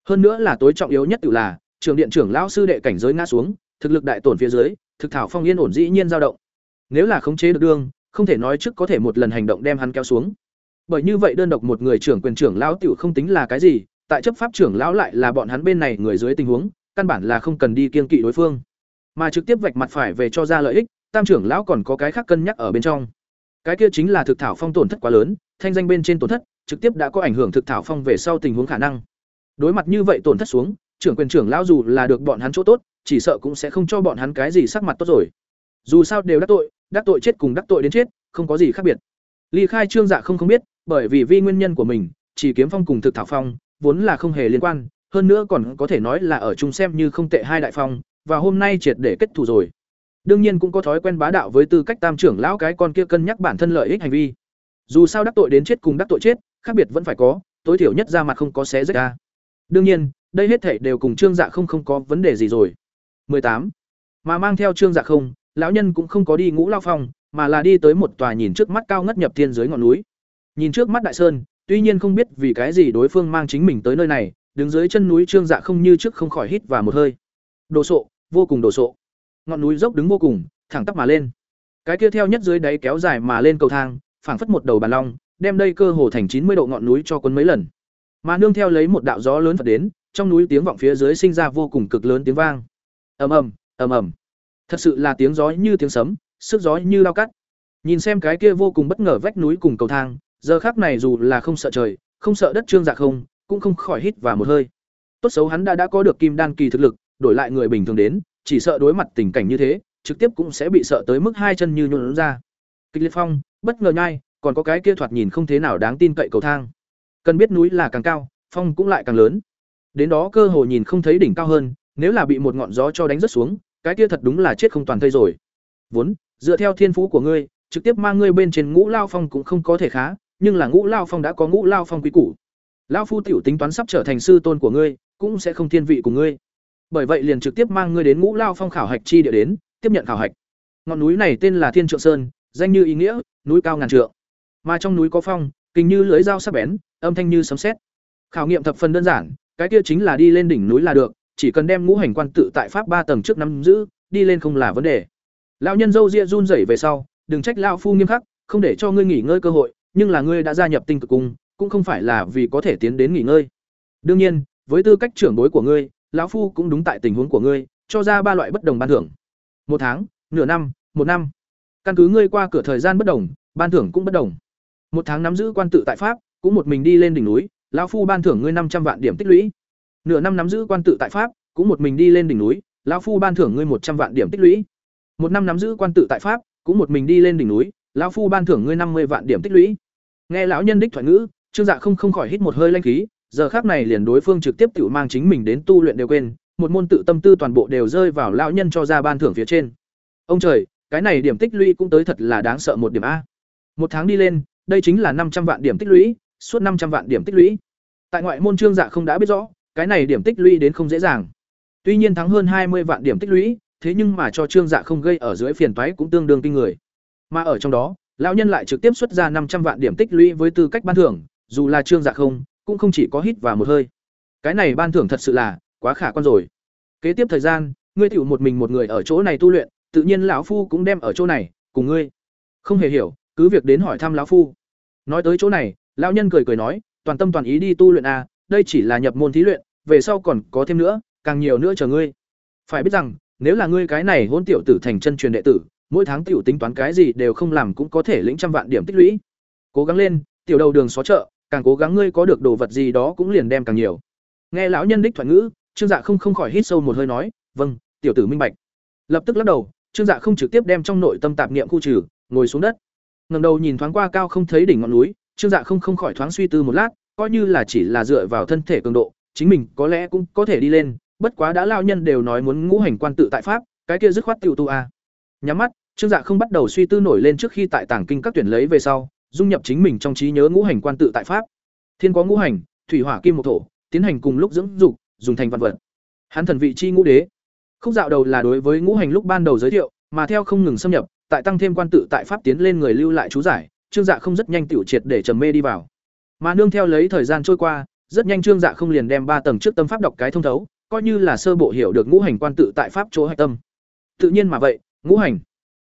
Hơn nữa là tối trọng yếu nhất tự là, trưởng điện trưởng lão sư đệ cảnh giới ngã xuống, thực lực đại tổn phía dưới, thực thảo phong yên ổn dĩ nhiên dao động. Nếu là khống chế được đương, không thể nói trước có thể một lần hành động đem hắn kéo xuống. Bởi như vậy đơn độc một người trưởng quyền trưởng lão tiểu không tính là cái gì, tại chấp pháp trưởng lão lại là bọn hắn bên này người dưới tình huống, căn bản là không cần đi kiên kỵ đối phương, mà trực tiếp vạch mặt phải về cho ra lợi ích, tam trưởng lão còn có cái khác cân nhắc ở bên trong. Cái kia chính là thực thảo phong tổn thất quá lớn, thanh danh bên trên tổn thất, trực tiếp đã có ảnh hưởng thực thảo phong về sau tình huống khả năng. Đối mặt như vậy tổn thất xuống, trưởng quyền trưởng lão dù là được bọn hắn chỗ tốt, chỉ sợ cũng sẽ không cho bọn hắn cái gì sắc mặt tốt rồi. Dù sao đều đắc tội, đắc tội chết cùng đắc tội đến chết, không có gì khác biệt. Ly Khai Trương Dạ không không biết, bởi vì vì nguyên nhân của mình, chỉ kiếm phong cùng thực thảo phong vốn là không hề liên quan, hơn nữa còn có thể nói là ở chung xem như không tệ hai đại phong, và hôm nay triệt để kết thù rồi. Đương nhiên cũng có thói quen bá đạo với tư cách tam trưởng lão cái con kia cân nhắc bản thân lợi ích hành vi. Dù sao đắc tội đến chết cùng đắc tội chết, khác biệt vẫn phải có, tối thiểu nhất ra mặt không có xé rách ra. Đương nhiên, đây hết thảy đều cùng Trương Dạ không không có vấn đề gì rồi. 18. Mà mang theo Trương Dạ không, lão nhân cũng không có đi ngũ lao phong, mà là đi tới một tòa nhìn trước mắt cao ngất nhập thiên dưới ngọn núi. Nhìn trước mắt đại sơn, tuy nhiên không biết vì cái gì đối phương mang chính mình tới nơi này, đứng dưới chân núi Trương Dạ không như trước không khỏi hít vào một hơi. Đồ sộ, vô cùng đồ sộ. Ngọn núi dốc đứng vô cùng, thẳng tắp mà lên. Cái kia theo nhất dưới đáy kéo dài mà lên cầu thang, phảng phất một đầu bàn long, đem đây cơ hồ thành chín mươi độ ngọn núi cho cuốn mấy lần. Mà nương theo lấy một đạo gió lớn phật đến, trong núi tiếng vọng phía dưới sinh ra vô cùng cực lớn tiếng vang. Ầm ầm, ầm ầm. Thật sự là tiếng gió như tiếng sấm, sức gió như lao cắt. Nhìn xem cái kia vô cùng bất ngờ vách núi cùng cầu thang, giờ khác này dù là không sợ trời, không sợ đất trương dạ không, cũng không khỏi hít vào một hơi. Tốt xấu hắn đã đã có được kim đan kỳ thực lực, đổi lại người bình thường đến, chỉ sợ đối mặt tình cảnh như thế, trực tiếp cũng sẽ bị sợ tới mức hai chân như nhũn ra. Kịch liệt phong, bất ngờ nhai, còn có cái kia thoạt nhìn không thế nào đáng tin cậy cầu thang. Cần biết núi là càng cao, phong cũng lại càng lớn. Đến đó cơ hồ nhìn không thấy đỉnh cao hơn, nếu là bị một ngọn gió cho đánh rất xuống, cái kia thật đúng là chết không toàn thây rồi. Vốn, dựa theo thiên phú của ngươi, trực tiếp mang ngươi bên trên Ngũ Lao Phong cũng không có thể khá, nhưng là Ngũ Lao Phong đã có Ngũ Lao Phong quý củ. Lão phu tiểu tính toán sắp trở thành sư tôn của ngươi, cũng sẽ không thiên vị của ngươi. Bởi vậy liền trực tiếp mang ngươi đến Ngũ Lao Phong khảo hạch chi địa đến, tiếp nhận khảo hạch. Ngọn núi này tên là Thiên Trượng Sơn, danh như ý nghĩa, núi cao ngàn trượng. Mà trong núi có phong, kinh như lưới dao sắc bén, âm thanh như sấm sét. Khảo nghiệm thập phần đơn giản, cái kia chính là đi lên đỉnh núi là được, chỉ cần đem ngũ hành quan tự tại pháp ba tầng trước nắm giữ, đi lên không là vấn đề. Lão nhân dâu ria run rẩy về sau, đừng trách lão phu nghiêm khắc, không để cho ngươi nghỉ ngơi cơ hội, nhưng là ngươi đã gia nhập tinh cực cung, cũng không phải là vì có thể tiến đến nghỉ ngơi. Đương nhiên, với tư cách trưởng bối của ngươi, lão phu cũng đúng tại tình huống của ngươi, cho ra ba loại bất đồng ban thưởng. Một tháng, nửa năm, một năm. Căn cứ ngươi qua cửa thời gian bất đồng, ban thưởng cũng bất đồng. Một tháng nắm giữ quan tự tại pháp, cũng một mình đi lên đỉnh núi, lão phu ban thưởng ngươi năm trăm vạn điểm tích lũy. Nửa năm nắm giữ quan tự tại pháp, cũng một mình đi lên đỉnh núi, lão phu ban thưởng ngươi một trăm vạn điểm tích lũy. Một năm nắm giữ quan tự tại pháp, cũng một mình đi lên đỉnh núi, lão phu ban thưởng ngươi năm mươi vạn điểm tích lũy. Nghe lão nhân đích thoại ngữ, Trương Dạ không không khỏi hít một hơi lanh khí, giờ khác này liền đối phương trực tiếp tự mang chính mình đến tu luyện đều quên, một môn tự tâm tư toàn bộ đều rơi vào lão nhân cho ra ban thưởng phía trên. Ông trời, cái này điểm tích lũy cũng tới thật là đáng sợ một điểm a. Một tháng đi lên, đây chính là năm trăm vạn điểm tích lũy, suốt năm trăm vạn điểm tích lũy. Tại ngoại môn Trương Dạ không đã biết rõ, cái này điểm tích lũy đến không dễ dàng. Tuy nhiên thắng hơn hai mươi vạn điểm tích lũy, thế nhưng mà cho Trương Dạ không gây ở dưới phiền toái cũng tương đương kinh người. Mà ở trong đó, lão nhân lại trực tiếp xuất ra năm trăm vạn điểm tích lũy với tư cách ban thưởng, dù là Trương Dạ không, cũng không chỉ có hít vào một hơi. Cái này ban thưởng thật sự là quá khả quan rồi. Kế tiếp thời gian, ngươi tiểu một mình một người ở chỗ này tu luyện, tự nhiên lão phu cũng đem ở chỗ này cùng ngươi. Không hề hiểu, cứ việc đến hỏi thăm lão phu. Nói tới chỗ này, lão nhân cười cười nói, toàn tâm toàn ý đi tu luyện a, à, đây chỉ là nhập môn thí luyện, về sau còn có thêm nữa, càng nhiều nữa chờ ngươi. Phải biết rằng, nếu là ngươi cái này hôn tiểu tử thành chân truyền đệ tử, mỗi tháng tiểu tính toán cái gì đều không làm cũng có thể lĩnh trăm vạn điểm tích lũy. Cố gắng lên, tiểu đầu đường xó chợ, càng cố gắng ngươi có được đồ vật gì đó cũng liền đem càng nhiều. Nghe lão nhân đích thoại ngữ, Trương Dạ không không khỏi hít sâu một hơi nói, "Vâng, tiểu tử minh bạch." Lập tức lắc đầu, Trương Dạ không trực tiếp đem trong nội tâm tạp niệm khu trừ, ngồi xuống đất. Ngẩng đầu nhìn thoáng qua cao không thấy đỉnh ngọn núi, Trương Dạ không không khỏi thoáng suy tư một lát, coi như là chỉ là dựa vào thân thể cường độ, chính mình có lẽ cũng có thể đi lên, bất quá đã lao nhân đều nói muốn ngũ hành quan tự tại pháp, cái kia dứt khoát tiểu tu a. Nhắm mắt, Trương Dạ không bắt đầu suy tư nổi lên trước khi tại tảng kinh các tuyển lấy về sau, dung nhập chính mình trong trí nhớ ngũ hành quan tự tại pháp. Thiên có ngũ hành, thủy hỏa kim một thổ tiến hành cùng lúc dưỡng dục dùng thành văn vật. Hắn thần vị chi ngũ đế. Khúc dạo đầu là đối với ngũ hành lúc ban đầu giới thiệu mà theo không ngừng xâm nhập tại tăng thêm quan tự tại pháp tiến lên người lưu lại chú giải trương dạ không rất nhanh tiểu triệt để trầm mê đi vào. Mà nương theo lấy thời gian trôi qua rất nhanh trương dạ không liền đem ba tầng trước tâm pháp đọc cái thông thấu coi như là sơ bộ hiểu được ngũ hành quan tự tại pháp chỗ hạch tâm. Tự nhiên mà vậy ngũ hành.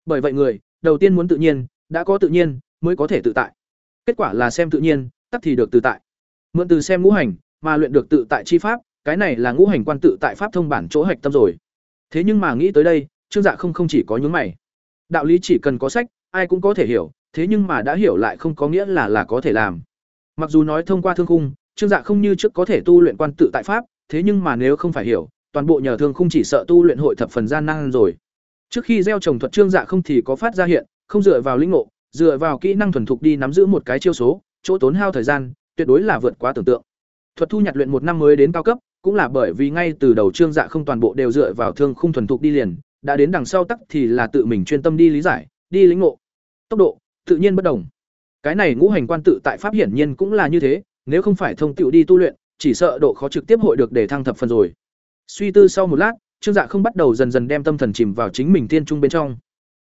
Bởi vậy người đầu tiên muốn tự nhiên đã có tự nhiên mới có thể tự tại. Kết quả là xem tự nhiên tắc thì được tự tại. Mượn từ xem ngũ hành, mà luyện được tự tại chi pháp, cái này là ngũ hành quan tự tại pháp thông bản chỗ hạch tâm rồi. Thế nhưng mà nghĩ tới đây, trương dạ không không chỉ có nhướng mày. Đạo lý chỉ cần có sách, ai cũng có thể hiểu, thế nhưng mà đã hiểu lại không có nghĩa là là có thể làm. Mặc dù nói thông qua thương khung, trương dạ không như trước có thể tu luyện quan tự tại pháp, thế nhưng mà nếu không phải hiểu, toàn bộ nhờ thương khung chỉ sợ tu luyện hội thập phần gian nan rồi. Trước khi gieo trồng thuật trương dạ không thì có phát ra hiện, không dựa vào linh ngộ dựa vào kỹ năng thuần thục đi nắm giữ một cái chiêu số, chỗ tốn hao thời gian, tuyệt đối là vượt quá tưởng tượng. Thuật thu nhặt luyện một năm mới đến cao cấp, cũng là bởi vì ngay từ đầu trương dạ không toàn bộ đều dựa vào thương khung thuần thục đi liền, đã đến đằng sau tắc thì là tự mình chuyên tâm đi lý giải, đi lĩnh ngộ. Tốc độ, tự nhiên bất đồng. Cái này ngũ hành quan tự tại pháp hiển nhiên cũng là như thế, nếu không phải thông tựu đi tu luyện, chỉ sợ độ khó trực tiếp hội được để thăng thập phần rồi. Suy tư sau một lát, trương dạ không bắt đầu dần dần đem tâm thần chìm vào chính mình tiên trung bên trong.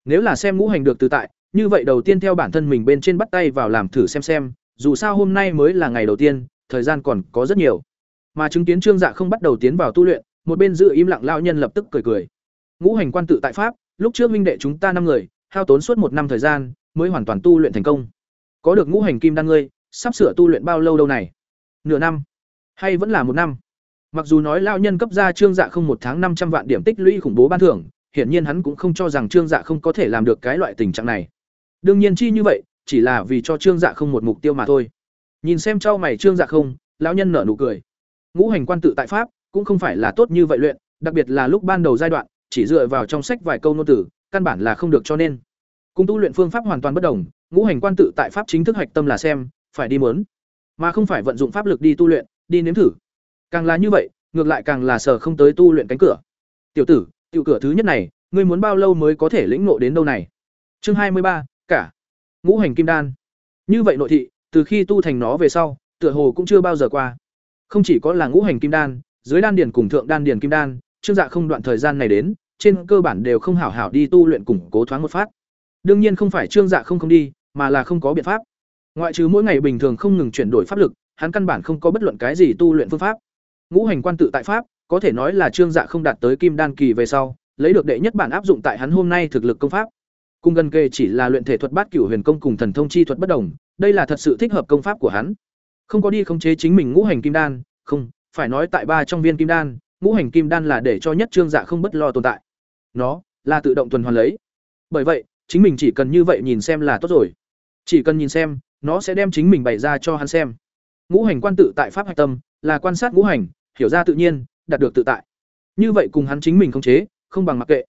Nếu là xem ngũ hành được tự tại như vậy đầu tiên theo bản thân mình bên trên bắt tay vào làm thử xem xem, dù sao hôm nay mới là ngày đầu tiên, thời gian còn có rất nhiều. Mà chứng kiến trương dạ không bắt đầu tiến vào tu luyện, một bên giữ im lặng lao nhân lập tức cười cười. Ngũ hành quan tự tại pháp, lúc trước minh đệ chúng ta năm người, hao tốn suốt một năm thời gian, mới hoàn toàn tu luyện thành công. Có được ngũ hành kim đan ngươi, sắp sửa tu luyện bao lâu đâu này? Nửa năm. Hay vẫn là một năm? Mặc dù nói lao nhân cấp ra trương dạ không một tháng năm trăm vạn điểm tích lũy khủng bố ban thưởng, hiển nhiên hắn cũng không cho rằng trương dạ không có thể làm được cái loại tình trạng này đương nhiên chi như vậy, chỉ là vì cho trương dạ không một mục tiêu mà thôi. Nhìn xem trao mày trương dạ không, lão nhân nở nụ cười. Ngũ hành quan tự tại pháp, cũng không phải là tốt như vậy luyện, đặc biệt là lúc ban đầu giai đoạn, chỉ dựa vào trong sách vài câu nô tử căn bản là không được cho nên. Cung tu luyện phương pháp hoàn toàn bất đồng, ngũ hành quan tự tại pháp chính thức hạch tâm là xem, phải đi mớn, mà không phải vận dụng pháp lực đi tu luyện, đi nếm thử. Càng là như vậy, ngược lại càng là sở không tới tu luyện cánh cửa. Tiểu tử, tiểu cửa thứ nhất này, ngươi muốn bao lâu mới có thể lĩnh ngộ đến đâu này? Chương hai mươi ba cả. Ngũ hành kim đan. Như vậy nội thị, từ khi tu thành nó về sau, tựa hồ cũng chưa bao giờ qua. Không chỉ có là ngũ hành kim đan, dưới đan điền cùng thượng đan điền kim đan, trương dạ không đoạn thời gian này đến, trên cơ bản đều không hảo hảo đi tu luyện củng cố thoáng một phát. Đương nhiên không phải trương dạ không không đi, mà là không có biện pháp. Ngoại trừ mỗi ngày bình thường không ngừng chuyển đổi pháp lực, hắn căn bản không có bất luận cái gì tu luyện phương pháp. Ngũ hành quan tự tại pháp, có thể nói là trương dạ không đạt tới kim đan kỳ về sau, lấy được đệ nhất bản áp dụng tại hắn hôm nay thực lực công pháp cùng gần kề chỉ là luyện thể thuật bát cửu huyền công cùng thần thông chi thuật bất đồng, đây là thật sự thích hợp công pháp của hắn. Không có đi khống chế chính mình ngũ hành kim đan, không, phải nói tại ba trong viên kim đan, ngũ hành kim đan là để cho nhất trương dạ không bất lo tồn tại. Nó là tự động tuần hoàn lấy. Bởi vậy, chính mình chỉ cần như vậy nhìn xem là tốt rồi. Chỉ cần nhìn xem, nó sẽ đem chính mình bày ra cho hắn xem. Ngũ hành quan tự tại pháp hạch tâm, là quan sát ngũ hành, hiểu ra tự nhiên, đạt được tự tại. Như vậy cùng hắn chính mình khống chế, không bằng mặc kệ.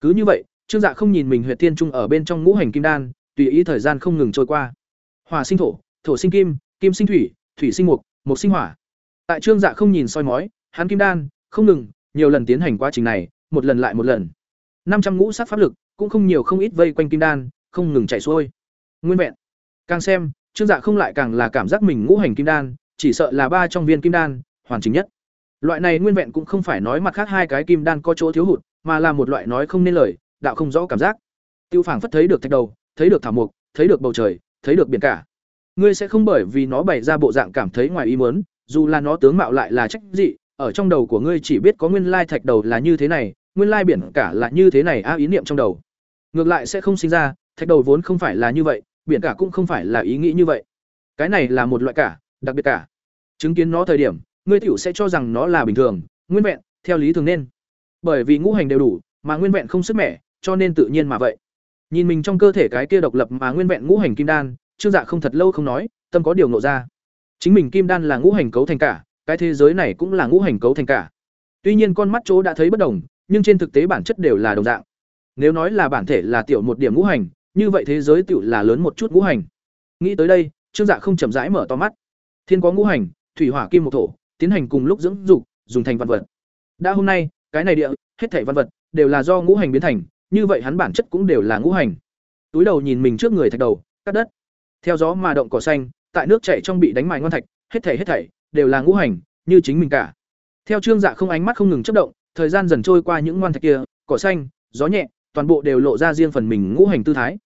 Cứ như vậy trương dạ không nhìn mình huyệt tiên trung ở bên trong ngũ hành kim đan, tùy ý thời gian không ngừng trôi qua. Hỏa sinh thổ thổ sinh kim kim sinh thủy thủy sinh mục mục sinh hỏa. Tại trương dạ không nhìn soi mói, hắn kim đan, không ngừng, nhiều lần tiến hành quá trình này, một lần lại một lần. Năm trăm ngũ sát pháp lực, cũng không nhiều không ít vây quanh kim đan, không ngừng chạy xuôi. Nguyên vẹn. Càng xem, trương dạ không lại càng là cảm giác mình ngũ hành kim đan, chỉ sợ là ba trong viên kim đan, hoàn chỉnh nhất. Loại này nguyên vẹn cũng không phải nói mặt khác hai cái kim đan có chỗ thiếu hụt, mà là một loại nói không nên lời đạo không rõ cảm giác. Tiêu phảng phất thấy được thạch đầu, thấy được thảo mục thấy được bầu trời, thấy được biển cả. Ngươi sẽ không bởi vì nó bày ra bộ dạng cảm thấy ngoài ý muốn, dù là nó tướng mạo lại là trách dị, ở trong đầu của ngươi chỉ biết có nguyên lai thạch đầu là như thế này, nguyên lai biển cả là như thế này a ý niệm trong đầu. Ngược lại sẽ không sinh ra, thạch đầu vốn không phải là như vậy, biển cả cũng không phải là ý nghĩ như vậy. Cái này là một loại cả, đặc biệt cả. Chứng kiến nó thời điểm, ngươi tiểu sẽ cho rằng nó là bình thường, nguyên vẹn, theo lý thường nên. Bởi vì ngũ hành đều đủ, mà nguyên vẹn không sức mẻ cho nên tự nhiên mà vậy. Nhìn mình trong cơ thể cái kia độc lập mà nguyên vẹn ngũ hành kim đan, trương dạ không thật lâu không nói, tâm có điều nộ ra. Chính mình kim đan là ngũ hành cấu thành cả, cái thế giới này cũng là ngũ hành cấu thành cả. Tuy nhiên con mắt chỗ đã thấy bất đồng, nhưng trên thực tế bản chất đều là đồng dạng. Nếu nói là bản thể là tiểu một điểm ngũ hành, như vậy thế giới tiểu là lớn một chút ngũ hành. Nghĩ tới đây, trương dạ không chậm rãi mở to mắt. Thiên có ngũ hành, thủy hỏa kim một thổ, tiến hành cùng lúc dưỡng dục, dùng thành văn vật. Đã hôm nay, cái này địa, hết thảy văn vật, đều là do ngũ hành biến thành như vậy hắn bản chất cũng đều là ngũ hành túi đầu nhìn mình trước người thạch đầu cắt đất theo gió mà động cỏ xanh tại nước chảy trong bị đánh mài ngon thạch hết thảy hết thảy đều là ngũ hành, như chính mình cả. Theo Trương Dạ không ánh mắt không ngừng chớp động, thời gian dần trôi qua những ngoan thạch kia, cỏ xanh, gió nhẹ, toàn bộ đều lộ ra riêng phần mình ngũ hành tư thái.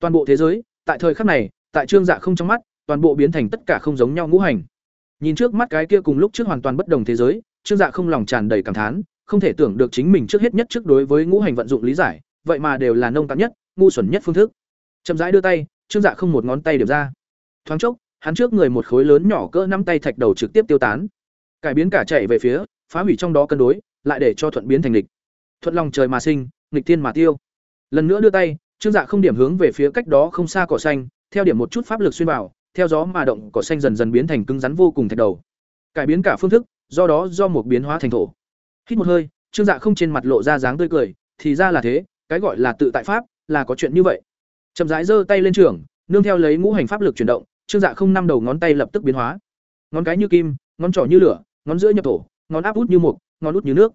Toàn bộ thế giới, tại thời khắc này, tại Trương Dạ không trong mắt, toàn bộ biến thành tất cả không giống nhau ngũ hành. Nhìn trước mắt cái kia cùng lúc trước hoàn toàn bất đồng thế giới, Trương Dạ không lòng tràn đầy cảm thán, không thể tưởng được chính mình trước hết nhất trước đối với ngũ hành vận dụng lý giải, vậy mà đều là nông cạn nhất, ngu xuẩn nhất phương thức. Chậm rãi đưa tay, Trương Dạ không một ngón tay điểm ra. Thoáng chốc, hắn trước người một khối lớn nhỏ cỡ năm tay thạch đầu trực tiếp tiêu tán. Cải biến cả chạy về phía, phá hủy trong đó cân đối, lại để cho thuận biến thành địch. Thuận lòng trời mà sinh, nghịch thiên mà tiêu. Lần nữa đưa tay, Trương Dạ không điểm hướng về phía cách đó không xa cỏ xanh, theo điểm một chút pháp lực xuyên vào, theo gió mà động cỏ xanh dần dần biến thành cứng rắn vô cùng thạch đầu. Cải biến cả phương thức, do đó do một biến hóa thành thổ. Hít một hơi, Trương Dạ không trên mặt lộ ra dáng tươi cười, thì ra là thế, cái gọi là tự tại pháp, là có chuyện như vậy. Chậm rãi giơ tay lên trường, nương theo lấy ngũ hành pháp lực chuyển động, Trương Dạ không năm đầu ngón tay lập tức biến hóa. Ngón cái như kim, ngón trỏ như lửa, ngón giữa nhập thổ, ngón áp út như mục, ngón út như nước.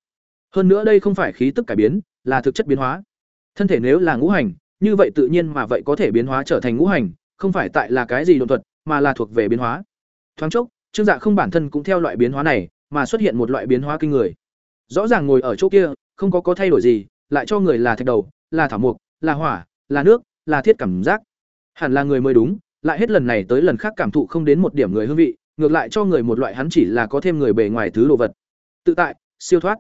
Hơn nữa đây không phải khí tức cải biến, là thực chất biến hóa. Thân thể nếu là ngũ hành, như vậy tự nhiên mà vậy có thể biến hóa trở thành ngũ hành, không phải tại là cái gì độn thuật, mà là thuộc về biến hóa. Thoáng chốc, Trương Dạ không bản thân cũng theo loại biến hóa này, mà xuất hiện một loại biến hóa kinh người. Rõ ràng ngồi ở chỗ kia, không có có thay đổi gì, lại cho người là thạch đầu, là thảo mục, là hỏa, là nước, là thiết cảm giác. Hẳn là người mới đúng, lại hết lần này tới lần khác cảm thụ không đến một điểm người hương vị, ngược lại cho người một loại hắn chỉ là có thêm người bề ngoài thứ đồ vật. Tự tại, siêu thoát.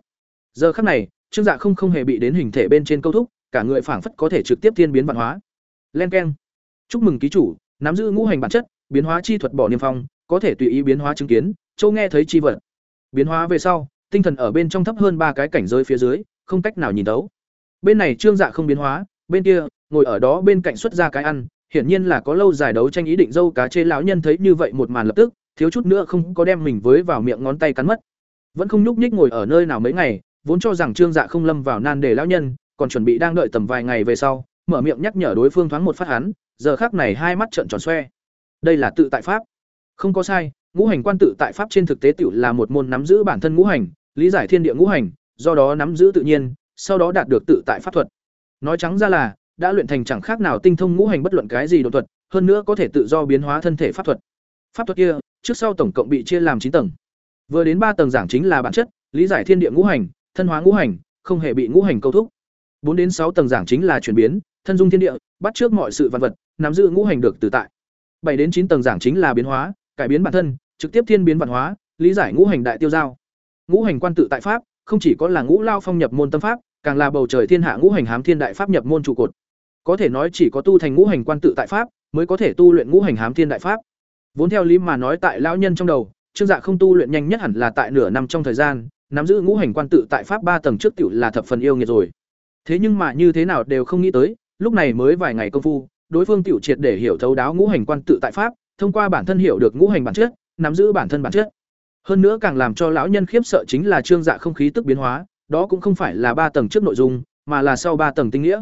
Giờ khắc này, Trương Dạ không không hề bị đến hình thể bên trên câu thúc, cả người phảng phất có thể trực tiếp thiên biến vạn hóa. Len keng. Chúc mừng ký chủ, nắm giữ ngũ hành bản chất, biến hóa chi thuật bỏ niêm phong, có thể tùy ý biến hóa chứng kiến, châu nghe thấy chi vật. Biến hóa về sau, tinh thần ở bên trong thấp hơn ba cái cảnh giới phía dưới, không cách nào nhìn thấu. Bên này Trương Dạ không biến hóa, bên kia, ngồi ở đó bên cạnh xuất ra cái ăn, hiển nhiên là có lâu dài đấu tranh ý định dâu cá chê lão nhân thấy như vậy một màn lập tức, thiếu chút nữa không có đem mình với vào miệng ngón tay cắn mất. Vẫn không nhúc nhích ngồi ở nơi nào mấy ngày, vốn cho rằng Trương Dạ không lâm vào nan đề lão nhân, còn chuẩn bị đang đợi tầm vài ngày về sau, mở miệng nhắc nhở đối phương thoáng một phát hắn, giờ khác này hai mắt trợn tròn xoe. Đây là tự tại pháp. Không có sai, ngũ hành quan tự tại pháp trên thực tế tiểu là một môn nắm giữ bản thân ngũ hành, lý giải thiên địa ngũ hành, do đó nắm giữ tự nhiên, sau đó đạt được tự tại pháp thuật. Nói trắng ra là, đã luyện thành chẳng khác nào tinh thông ngũ hành bất luận cái gì độ thuật, hơn nữa có thể tự do biến hóa thân thể pháp thuật. Pháp thuật kia, trước sau tổng cộng bị chia làm chín tầng. Vừa đến ba tầng giảng chính là bản chất, lý giải thiên địa ngũ hành, thân hóa ngũ hành, không hề bị ngũ hành câu thúc. Bốn đến sáu tầng giảng chính là chuyển biến, thân dung thiên địa, bắt trước mọi sự vật vật, nắm giữ ngũ hành được tự tại. Bảy đến chín tầng giảng chính là biến hóa, cải biến bản thân, trực tiếp thiên biến văn hóa, lý giải ngũ hành đại tiêu giao. Ngũ hành quan tự tại pháp, không chỉ có là ngũ lao phong nhập môn tâm pháp, càng là bầu trời thiên hạ ngũ hành hám thiên đại pháp nhập môn trụ cột. Có thể nói chỉ có tu thành ngũ hành quan tự tại pháp, mới có thể tu luyện ngũ hành hám thiên đại pháp. Vốn theo lý mà nói tại lão nhân trong đầu, Trương Dạ không tu luyện nhanh nhất hẳn là tại nửa năm trong thời gian, nắm giữ ngũ hành quan tự tại pháp ba tầng trước tiểu là thập phần yêu nghiệt rồi. Thế nhưng mà như thế nào đều không nghĩ tới, lúc này mới vài ngày công phu, đối phương tiểu triệt để hiểu thấu đáo ngũ hành quan tự tại pháp, thông qua bản thân hiểu được ngũ hành bản chất, nắm giữ bản thân bản chất. Hơn nữa càng làm cho lão nhân khiếp sợ chính là trương dạ không khí tức biến hóa, đó cũng không phải là ba tầng trước nội dung, mà là sau ba tầng tinh nghĩa.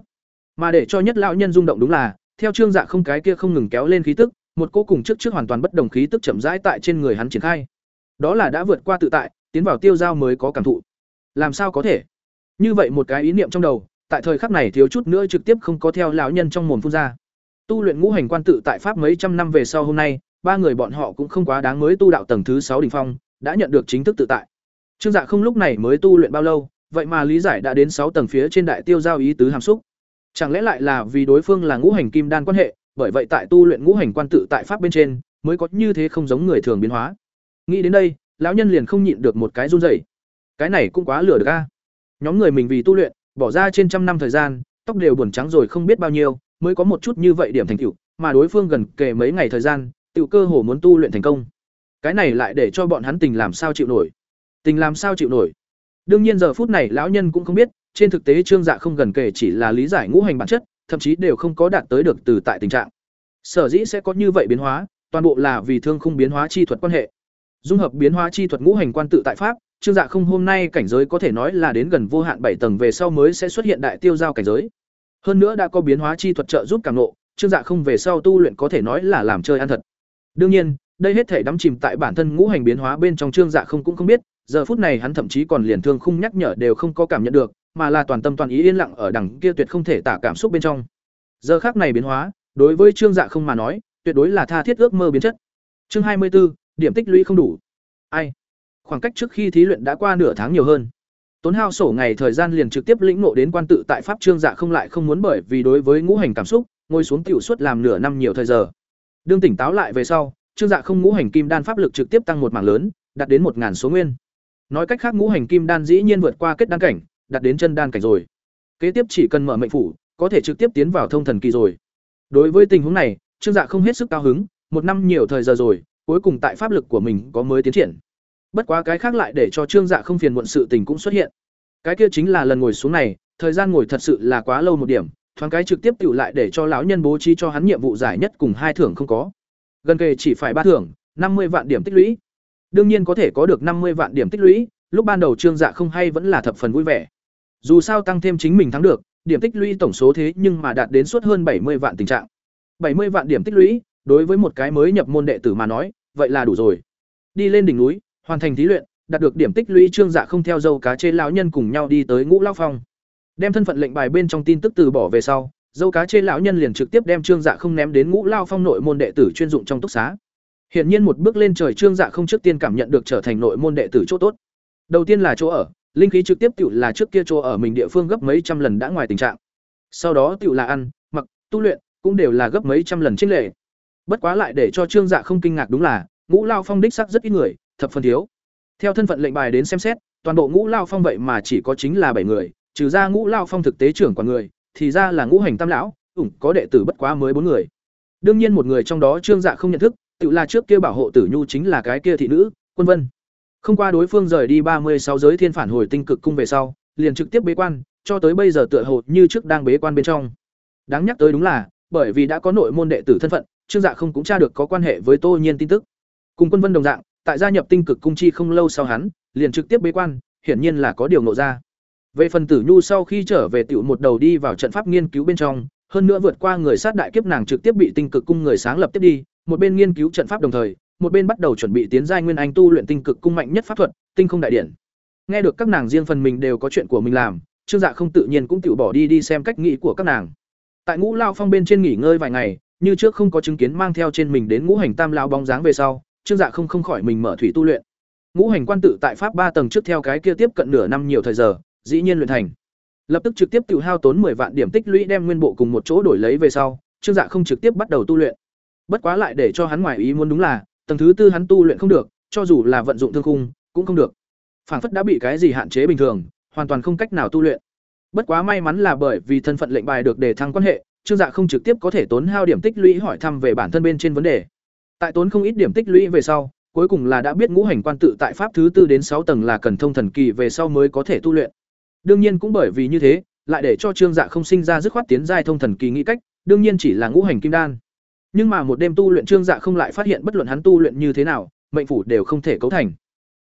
Mà để cho nhất lão nhân rung động đúng là, theo trương dạ không cái kia không ngừng kéo lên khí tức, một cô cùng trước trước hoàn toàn bất đồng khí tức chậm rãi tại trên người hắn triển khai. Đó là đã vượt qua tự tại, tiến vào tiêu giao mới có cảm thụ. Làm sao có thể? Như vậy một cái ý niệm trong đầu, tại thời khắc này thiếu chút nữa trực tiếp không có theo lão nhân trong mồm phun ra. Tu luyện ngũ hành quan tự tại pháp mấy trăm năm về sau hôm nay, ba người bọn họ cũng không quá đáng mới tu đạo tầng thứ sáu đỉnh phong, đã nhận được chính thức tự tại. Trương Dạ không lúc này mới tu luyện bao lâu, vậy mà lý giải đã đến sáu tầng phía trên đại tiêu giao ý tứ hàm xúc. Chẳng lẽ lại là vì đối phương là ngũ hành kim đan quan hệ, bởi vậy tại tu luyện ngũ hành quan tự tại pháp bên trên, mới có như thế không giống người thường biến hóa. Nghĩ đến đây, lão nhân liền không nhịn được một cái run rẩy. Cái này cũng quá lừa được a. Nhóm người mình vì tu luyện, bỏ ra trên trăm năm thời gian, tóc đều buồn trắng rồi không biết bao nhiêu, mới có một chút như vậy điểm thành tựu, mà đối phương gần kề mấy ngày thời gian, tự cơ hồ muốn tu luyện thành công. Cái này lại để cho bọn hắn tình làm sao chịu nổi. Tình làm sao chịu nổi. Đương nhiên giờ phút này lão nhân cũng không biết, trên thực tế Trương Dạ không gần kể chỉ là lý giải ngũ hành bản chất, thậm chí đều không có đạt tới được từ tại tình trạng. Sở dĩ sẽ có như vậy biến hóa, toàn bộ là vì thương khung biến hóa chi thuật quan hệ. Dung hợp biến hóa chi thuật ngũ hành quan tự tại pháp, Trương Dạ không hôm nay cảnh giới có thể nói là đến gần vô hạn bảy tầng về sau mới sẽ xuất hiện đại tiêu giao cảnh giới. Hơn nữa đã có biến hóa chi thuật trợ giúp cảm ngộ, Trương Dạ không về sau tu luyện có thể nói là làm chơi ăn thật. Đương nhiên, đây hết thể đắm chìm tại bản thân ngũ hành biến hóa bên trong Trương Dạ không cũng không biết, giờ phút này hắn thậm chí còn liền thương khung nhắc nhở đều không có cảm nhận được, mà là toàn tâm toàn ý yên lặng ở đằng kia tuyệt không thể tả cảm xúc bên trong. Giờ khắc này biến hóa, đối với Trương Dạ không mà nói, tuyệt đối là tha thiết ước mơ biến chất. Chương hai mươi 24, điểm tích lũy không đủ. Ai? Khoảng cách trước khi thí luyện đã qua nửa tháng nhiều hơn. Tốn hao sổ ngày thời gian liền trực tiếp lĩnh ngộ đến quan tự tại pháp trương dạ không lại không muốn bởi vì đối với ngũ hành cảm xúc, ngồi xuống tiểu suất làm nửa năm nhiều thời giờ. Đương tỉnh táo lại về sau, trương dạ không ngũ hành kim đan pháp lực trực tiếp tăng một mảng lớn, đạt đến một ngàn số nguyên. Nói cách khác ngũ hành kim đan dĩ nhiên vượt qua kết đan cảnh, đạt đến chân đan cảnh rồi. Kế tiếp chỉ cần mở mệnh phủ, có thể trực tiếp tiến vào thông thần kỳ rồi. Đối với tình huống này, Trương Dạ không hết sức cao hứng, một năm nhiều thời giờ rồi, cuối cùng tại pháp lực của mình có mới tiến triển. Bất quá cái khác lại để cho Trương Dạ không phiền muộn sự tình cũng xuất hiện. Cái kia chính là lần ngồi xuống này, thời gian ngồi thật sự là quá lâu một điểm, thoáng cái trực tiếp tựu lại để cho lão nhân bố trí cho hắn nhiệm vụ giải nhất cùng hai thưởng không có. Gần kề chỉ phải ba thưởng, năm mươi vạn điểm tích lũy. Đương nhiên có thể có được năm mươi vạn điểm tích lũy, lúc ban đầu Trương Dạ không hay vẫn là thập phần vui vẻ. Dù sao tăng thêm chính mình thắng được, điểm tích lũy tổng số thế nhưng mà đạt đến suốt hơn bảy mươi vạn tình trạng. bảy mươi vạn điểm tích lũy, đối với một cái mới nhập môn đệ tử mà nói, vậy là đủ rồi. Đi lên đỉnh núi, hoàn thành thí luyện, đạt được điểm tích lũy Trương Dạ không theo dâu cá chê lão nhân cùng nhau đi tới Ngũ lão phong. Đem thân phận lệnh bài bên trong tin tức từ bỏ về sau, dâu cá chê lão nhân liền trực tiếp đem Trương Dạ không ném đến Ngũ lão phong nội môn đệ tử chuyên dụng trong túc xá. Hiển nhiên một bước lên trời Trương Dạ không trước tiên cảm nhận được trở thành nội môn đệ tử chỗ tốt. Đầu tiên là chỗ ở, linh khí trực tiếp tiểu là trước kia chỗ ở mình địa phương gấp mấy trăm lần đã ngoài tình trạng. Sau đó tiểu là ăn, mặc, tu luyện, cũng đều là gấp mấy trăm lần chính lệ. Bất quá lại để cho Trương Dạ không kinh ngạc đúng là, Ngũ Lao Phong đích sắc rất ít người, thập phần thiếu. Theo thân phận lệnh bài đến xem xét, toàn bộ Ngũ Lao Phong vậy mà chỉ có chính là bảy người, trừ ra Ngũ Lao Phong thực tế trưởng quản người, thì ra là Ngũ Hành Tam lão, ủng có đệ tử bất quá mới bốn người. Đương nhiên một người trong đó Trương Dạ không nhận thức, tự là trước kia bảo hộ Tử Nhu chính là cái kia thị nữ, Quân Vân. Không qua đối phương rời đi ba mươi sáu giới thiên phản hồi tinh cực cung về sau, liền trực tiếp bế quan, cho tới bây giờ tựa hồ như trước đang bế quan bên trong. Đáng nhắc tới đúng là, bởi vì đã có nội môn đệ tử thân phận, Trương Dạ không cũng tra được có quan hệ với Tô Nhiên tin tức. Cùng Quân Vân đồng dạng, tại gia nhập tinh cực cung chi không lâu sau hắn, liền trực tiếp bế quan, hiển nhiên là có điều nộ ra. Về phần Tử Nhu sau khi trở về tiểu một đầu đi vào trận pháp nghiên cứu bên trong, hơn nữa vượt qua người sát đại kiếp nàng trực tiếp bị tinh cực cung người sáng lập tiếp đi, một bên nghiên cứu trận pháp đồng thời, một bên bắt đầu chuẩn bị tiến giai nguyên anh tu luyện tinh cực cung mạnh nhất pháp thuật, tinh không đại điển. Nghe được các nàng riêng phần mình đều có chuyện của mình làm, Trương Dạ không tự nhiên cũng tự bỏ đi đi xem cách nghĩ của các nàng. Tại Ngũ Lao Phong bên trên nghỉ ngơi vài ngày, như trước không có chứng kiến mang theo trên mình đến Ngũ Hành Tam lão bóng dáng về sau, Trương Dạ không không khỏi mình mở thủy tu luyện. Ngũ Hành quan tự tại pháp ba tầng trước theo cái kia tiếp cận nửa năm nhiều thời giờ, dĩ nhiên luyện thành. Lập tức trực tiếp tiêu hao tốn 10 vạn điểm tích lũy đem nguyên bộ cùng một chỗ đổi lấy về sau, Trương Dạ không trực tiếp bắt đầu tu luyện. Bất quá lại để cho hắn ngoài ý muốn đúng là, tầng thứ tư hắn tu luyện không được cho dù là vận dụng thương khung cũng không được. Phảng phất đã bị cái gì hạn chế bình thường hoàn toàn không cách nào tu luyện. Bất quá may mắn là bởi vì thân phận lệnh bài được đề thăng quan hệ trương dạ không trực tiếp có thể tốn hao điểm tích lũy hỏi thăm về bản thân bên trên vấn đề. Tại tốn không ít điểm tích lũy về sau cuối cùng là đã biết ngũ hành quan tự tại pháp thứ tư đến sáu tầng là cần thông thần kỳ về sau mới có thể tu luyện. Đương nhiên cũng bởi vì như thế lại để cho trương dạ không sinh ra dứt khoát tiến giai thông thần kỳ nghĩ cách đương nhiên chỉ là ngũ hành kim đan nhưng mà một đêm tu luyện trương dạ không lại phát hiện bất luận hắn tu luyện như thế nào, mệnh phủ đều không thể cấu thành.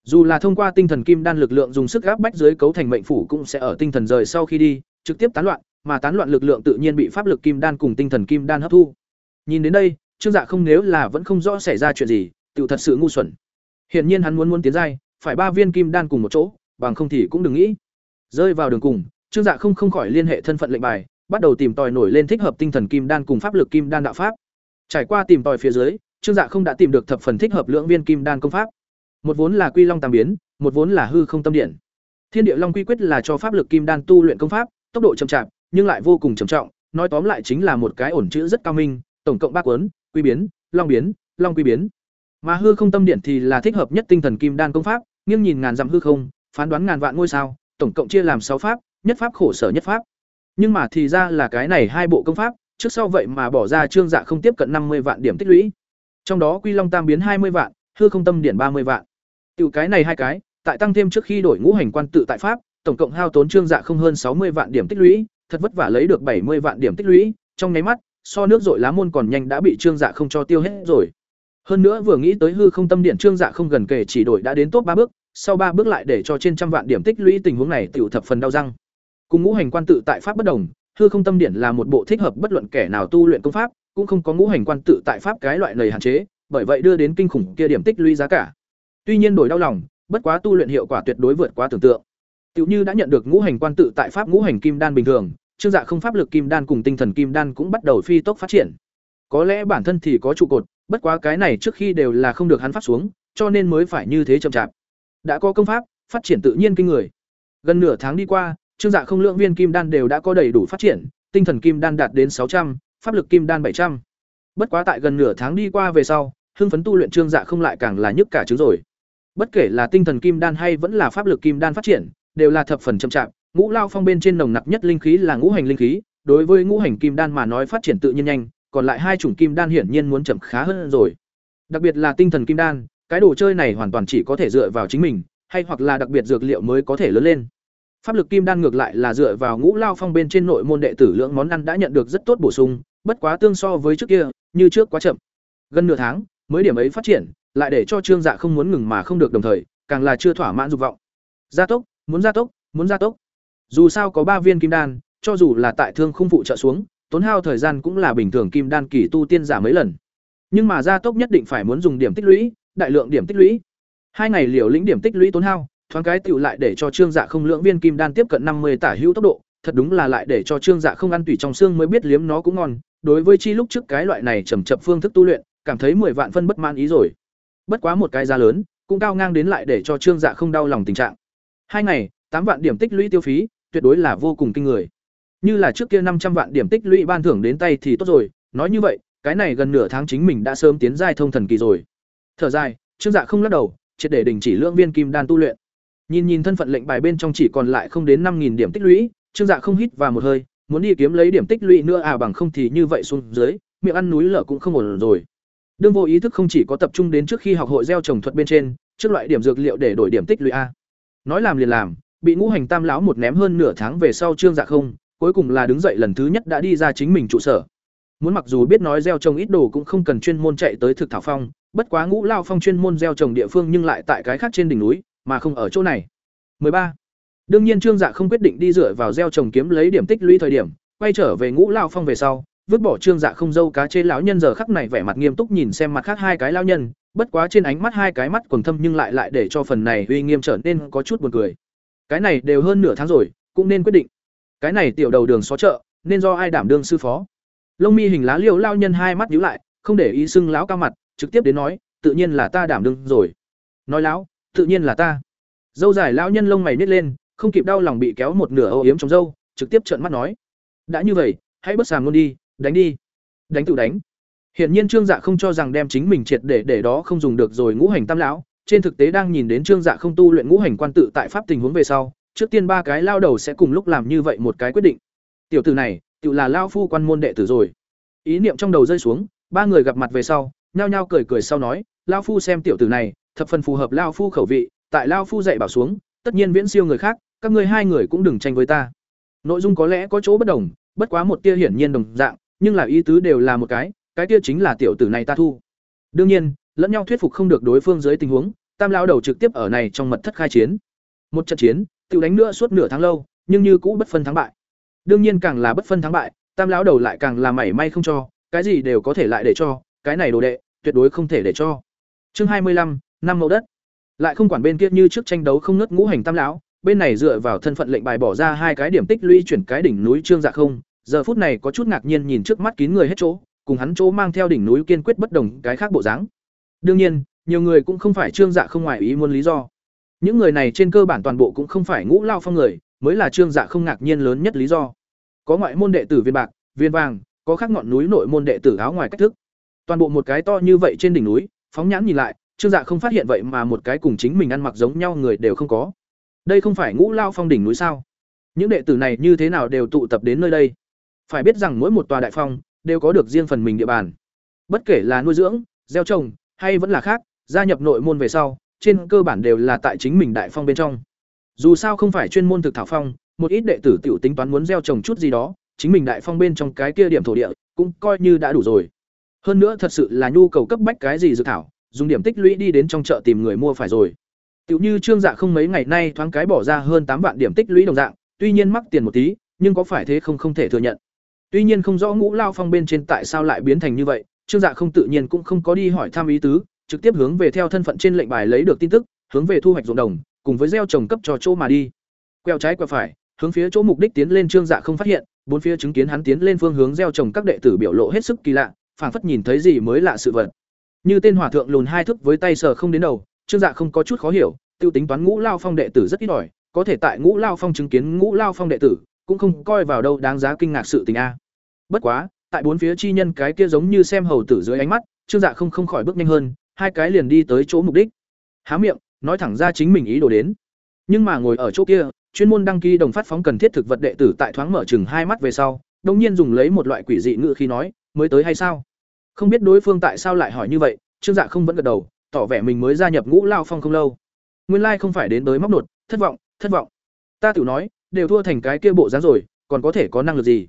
Dù là thông qua tinh thần kim đan lực lượng dùng sức gáp bách dưới cấu thành mệnh phủ cũng sẽ ở tinh thần rời sau khi đi, trực tiếp tán loạn, mà tán loạn lực lượng tự nhiên bị pháp lực kim đan cùng tinh thần kim đan hấp thu. Nhìn đến đây, trương dạ không nếu là vẫn không rõ xảy ra chuyện gì tiểu thật sự ngu xuẩn. Hiển nhiên hắn muốn muốn tiến giai, phải ba viên kim đan cùng một chỗ, bằng không thì cũng đừng nghĩ. Rơi vào đường cùng, trương dạ không không khỏi liên hệ thân phận lệnh bài, bắt đầu tìm tòi nổi lên thích hợp tinh thần kim đan cùng pháp lực kim đan đạo pháp. Trải qua tìm tòi phía dưới, Trương Dạ không đã tìm được thập phần thích hợp lượng viên kim đan công pháp. Một vốn là Quy Long tam biến, một vốn là hư không tâm điện. Thiên địa long quy quyết là cho pháp lực kim đan tu luyện công pháp, tốc độ chậm chạp, nhưng lại vô cùng trầm trọng, nói tóm lại chính là một cái ổn chữ rất cao minh, tổng cộng ba cuốn, quy biến, long biến, long quy biến. Mà hư không tâm điện thì là thích hợp nhất tinh thần kim đan công pháp, nghiêng nhìn ngàn dặm hư không, phán đoán ngàn vạn ngôi sao, tổng cộng chia làm sáu pháp, nhất pháp khổ sở nhất pháp. Nhưng mà thì ra là cái này hai bộ công pháp, trước sau vậy mà bỏ ra trương dạ không tiếp cận năm mươi vạn điểm tích lũy. Trong đó Quy Long Tam biến hai mươi vạn, hư không tâm điển ba mươi vạn. Tiểu cái này hai cái, tại tăng thêm trước khi đổi ngũ hành quan tự tại pháp, tổng cộng hao tốn trương dạ không hơn sáu mươi vạn điểm tích lũy, thật vất vả lấy được bảy mươi vạn điểm tích lũy, trong nháy mắt, so nước rội lá môn còn nhanh đã bị trương dạ không cho tiêu hết rồi. Hơn nữa vừa nghĩ tới hư không tâm điện trương dạ không gần kể chỉ đổi đã đến top ba bước, sau ba bước lại để cho trên trăm vạn điểm tích lũy tình huống này tiểu thập phần đau răng. Cùng ngũ hành quan tự tại pháp bất đồng, hư không tâm điển là một bộ thích hợp bất luận kẻ nào tu luyện công pháp cũng không có ngũ hành quan tự tại pháp cái loại lời hạn chế bởi vậy đưa đến kinh khủng kia điểm tích lũy giá cả tuy nhiên đổi đau lòng bất quá tu luyện hiệu quả tuyệt đối vượt quá tưởng tượng Tiểu như đã nhận được ngũ hành quan tự tại pháp ngũ hành kim đan bình thường trương dạ không pháp lực kim đan cùng tinh thần kim đan cũng bắt đầu phi tốc phát triển có lẽ bản thân thì có trụ cột bất quá cái này trước khi đều là không được hắn phát xuống cho nên mới phải như thế chậm chạp. Đã có công pháp, phát triển tự nhiên kinh người. Gần nửa tháng đi qua, Trương Dạ không lượng viên kim đan đều đã có đầy đủ phát triển, tinh thần kim đan đạt đến sáu trăm, pháp lực kim đan bảy trăm. Bất quá tại gần nửa tháng đi qua về sau, hưng phấn tu luyện Trương Dạ không lại càng là nhức cả trứng rồi. Bất kể là tinh thần kim đan hay vẫn là pháp lực kim đan phát triển, đều là thập phần chậm chạp, ngũ lao phong bên trên nồng nặc nhất linh khí là ngũ hành linh khí, đối với ngũ hành kim đan mà nói phát triển tự nhiên nhanh, còn lại hai chủng kim đan hiển nhiên muốn chậm khá hơn rồi. Đặc biệt là tinh thần kim đan, cái đồ chơi này hoàn toàn chỉ có thể dựa vào chính mình, hay hoặc là đặc biệt dược liệu mới có thể lớn lên. Pháp lực kim đan ngược lại là dựa vào ngũ lao phong bên trên nội môn đệ tử lượng món ăn đã nhận được rất tốt bổ sung, bất quá tương so với trước kia, như trước quá chậm. Gần nửa tháng, mới điểm ấy phát triển, lại để cho Trương Dạ không muốn ngừng mà không được đồng thời, càng là chưa thỏa mãn dục vọng. Gia tốc, muốn gia tốc, muốn gia tốc. Dù sao có ba viên kim đan, cho dù là tại thương không phụ trợ xuống, tốn hao thời gian cũng là bình thường kim đan kỳ tu tiên giả mấy lần. Nhưng mà gia tốc nhất định phải muốn dùng điểm tích lũy, đại lượng điểm tích lũy. Hai ngày liều lĩnh điểm tích lũy tốn hao, thoáng cái tiểu lại để cho Trương Dạ không lượng viên kim đan tiếp cận năm mươi tả hữu tốc độ, thật đúng là lại để cho Trương Dạ không ăn tùy trong xương mới biết liếm nó cũng ngon. Đối với chi lúc trước cái loại này chậm chậm phương thức tu luyện, cảm thấy mười vạn phân bất mãn ý rồi. Bất quá một cái giá lớn, cũng cao ngang đến lại để cho Trương Dạ không đau lòng tình trạng. Hai ngày, tám vạn điểm tích lũy tiêu phí, tuyệt đối là vô cùng kinh người. Như là trước kia năm trăm vạn điểm tích lũy ban thưởng đến tay thì tốt rồi, nói như vậy, cái này gần nửa tháng chính mình đã sớm tiến giai thông thần kỳ rồi. Thở dài, Trương Dạ không lắc đầu, triệt để đình chỉ lượng viên kim đan tu luyện. Nhìn nhìn thân phận lệnh bài bên trong chỉ còn lại không đến năm nghìn điểm tích lũy, Trương Dạ không hít vào một hơi, muốn đi kiếm lấy điểm tích lũy nữa à bằng không thì như vậy xuống dưới, miệng ăn núi lở cũng không ổn rồi. Đương vô ý thức không chỉ có tập trung đến trước khi học hội gieo trồng thuật bên trên, trước loại điểm dược liệu để đổi điểm tích lũy a. Nói làm liền làm, bị ngũ hành tam lão một ném hơn nửa tháng về sau Trương Dạ không, cuối cùng là đứng dậy lần thứ nhất đã đi ra chính mình trụ sở. Muốn mặc dù biết nói gieo trồng ít đồ cũng không cần chuyên môn chạy tới thực thảo phong, bất quá ngũ lao phong chuyên môn gieo trồng địa phương nhưng lại tại cái khác trên đỉnh núi, mà không ở chỗ này. 13. Đương nhiên Trương Dạ không quyết định đi dựa vào gieo trồng kiếm lấy điểm tích lũy thời điểm, quay trở về ngũ lao phong về sau, vứt bỏ Trương Dạ không dâu cá chế lão nhân giờ khắc này vẻ mặt nghiêm túc nhìn xem mặt khác hai cái lão nhân, bất quá trên ánh mắt hai cái mắt quầng thâm nhưng lại lại để cho phần này uy nghiêm trở nên có chút buồn cười. Cái này đều hơn nửa tháng rồi, cũng nên quyết định. Cái này tiểu đầu đường xó chợ, nên do ai đảm đương sư phó? Lông mi hình lá liễu lao nhân hai mắt nhíu lại, không để ý sưng lão ca mặt, trực tiếp đến nói, tự nhiên là ta đảm đương rồi. Nói lão, tự nhiên là ta. Dâu dài lão nhân lông mày nít lên, không kịp đau lòng bị kéo một nửa âu yếm trong dâu, trực tiếp trợn mắt nói: "Đã như vậy, hãy bất sàm luôn đi, đánh đi." Đánh tự đánh. Hiển nhiên Trương Dạ không cho rằng đem chính mình triệt để để đó không dùng được rồi ngũ hành tam lão, trên thực tế đang nhìn đến Trương Dạ không tu luyện ngũ hành quan tự tại pháp tình huống về sau, trước tiên ba cái lao đầu sẽ cùng lúc làm như vậy một cái quyết định. Tiểu tử này, tự là lao phu quan môn đệ tử rồi. Ý niệm trong đầu rơi xuống, ba người gặp mặt về sau, nhao nhao cười cười sau nói, lao phu xem tiểu tử này, thập phần phù hợp lao phu khẩu vị, tại lao phu dạy bảo xuống, tất nhiên viễn siêu người khác, các ngươi hai người cũng đừng tranh với ta. Nội dung có lẽ có chỗ bất đồng, bất quá một tia hiển nhiên đồng dạng, nhưng là ý tứ đều là một cái, cái tia chính là tiểu tử này ta thu. Đương nhiên, lẫn nhau thuyết phục không được đối phương dưới tình huống, tam lao đầu trực tiếp ở này trong mật thất khai chiến. Một trận chiến, tự đánh nữa suốt nửa tháng lâu, nhưng như cũ bất phân thắng bại. Đương nhiên càng là bất phân thắng bại, tam lão đầu lại càng là mảy may không cho, cái gì đều có thể lại để cho, cái này đồ đệ, tuyệt đối không thể để cho. Chương hai mươi lăm năm mẫu đất. Lại không quản bên kia như trước tranh đấu không nứt ngũ hành tam lão, bên này dựa vào thân phận lệnh bài bỏ ra hai cái điểm tích lũy chuyển cái đỉnh núi trương dạ không, giờ phút này có chút ngạc nhiên nhìn trước mắt kín người hết chỗ, cùng hắn chỗ mang theo đỉnh núi kiên quyết bất đồng cái khác bộ dáng. Đương nhiên, nhiều người cũng không phải trương dạ không ngoài ý muốn lý do. Những người này trên cơ bản toàn bộ cũng không phải ngũ lao phong người, mới là trương dạ không ngạc nhiên lớn nhất lý do. Có ngoại môn đệ tử viên bạc, viên vàng, có khác ngọn núi nội môn đệ tử áo ngoài cách thức. Toàn bộ một cái to như vậy trên đỉnh núi, phóng nhãn nhìn lại, trương dạ không phát hiện vậy mà một cái cùng chính mình ăn mặc giống nhau người đều không có. Đây không phải ngũ lao phong đỉnh núi sao? Những đệ tử này như thế nào đều tụ tập đến nơi đây? Phải biết rằng mỗi một tòa đại phong đều có được riêng phần mình địa bàn. Bất kể là nuôi dưỡng, gieo trồng hay vẫn là khác, gia nhập nội môn về sau, trên cơ bản đều là tại chính mình đại phong bên trong. Dù sao không phải chuyên môn thực thảo phong, một ít đệ tử tiểu tính toán muốn gieo trồng chút gì đó, chính mình đại phong bên trong cái kia điểm thổ địa, cũng coi như đã đủ rồi. Hơn nữa thật sự là nhu cầu cấp bách cái gì dược thảo, dùng điểm tích lũy đi đến trong chợ tìm người mua phải rồi. Tiểu như Trương Dạ không mấy ngày nay thoáng cái bỏ ra hơn tám vạn điểm tích lũy đồng dạng, tuy nhiên mắc tiền một tí, nhưng có phải thế không không thể thừa nhận. Tuy nhiên không rõ Ngũ Lao Phong bên trên tại sao lại biến thành như vậy, Trương Dạ không tự nhiên cũng không có đi hỏi thăm ý tứ, trực tiếp hướng về theo thân phận trên lệnh bài lấy được tin tức, hướng về thu hoạch ruộng đồng, cùng với gieo trồng cấp cho chỗ mà đi. Quẹo trái quẹo phải, hướng phía chỗ mục đích tiến lên Trương Dạ không phát hiện, bốn phía chứng kiến hắn tiến lên phương hướng gieo trồng các đệ tử biểu lộ hết sức kỳ lạ, phảng phất nhìn thấy gì mới lạ sự vật. Như tên hỏa thượng lùn hai thức với tay sờ không đến đầu, Trương Dạ không có chút khó hiểu, tiêu tính toán Ngũ Lao Phong đệ tử rất ít ỏi, có thể tại Ngũ Lao Phong chứng kiến Ngũ Lao Phong đệ tử, cũng không coi vào đâu đáng giá kinh ngạc sự tình a. Bất quá, tại bốn phía chi nhân cái kia giống như xem hầu tử dưới ánh mắt, Trương Dạ không không khỏi bước nhanh hơn, hai cái liền đi tới chỗ mục đích. Há miệng, nói thẳng ra chính mình ý đồ đến. Nhưng mà ngồi ở chỗ kia, chuyên môn đăng ký đồng phát phóng cần thiết thực vật đệ tử tại thoáng mở chừng hai mắt về sau, đông nhiên dùng lấy một loại quỷ dị ngữ khi nói, mới tới hay sao? Không biết đối phương tại sao lại hỏi như vậy, Trương Dạ không vẫn gật đầu, tỏ vẻ mình mới gia nhập Ngũ Lao Phong không lâu. Nguyên lai like không phải đến tới móc nột, thất vọng, thất vọng. Ta tiểu nói, đều thua thành cái kia bộ dáng rồi, còn có thể có năng lực gì?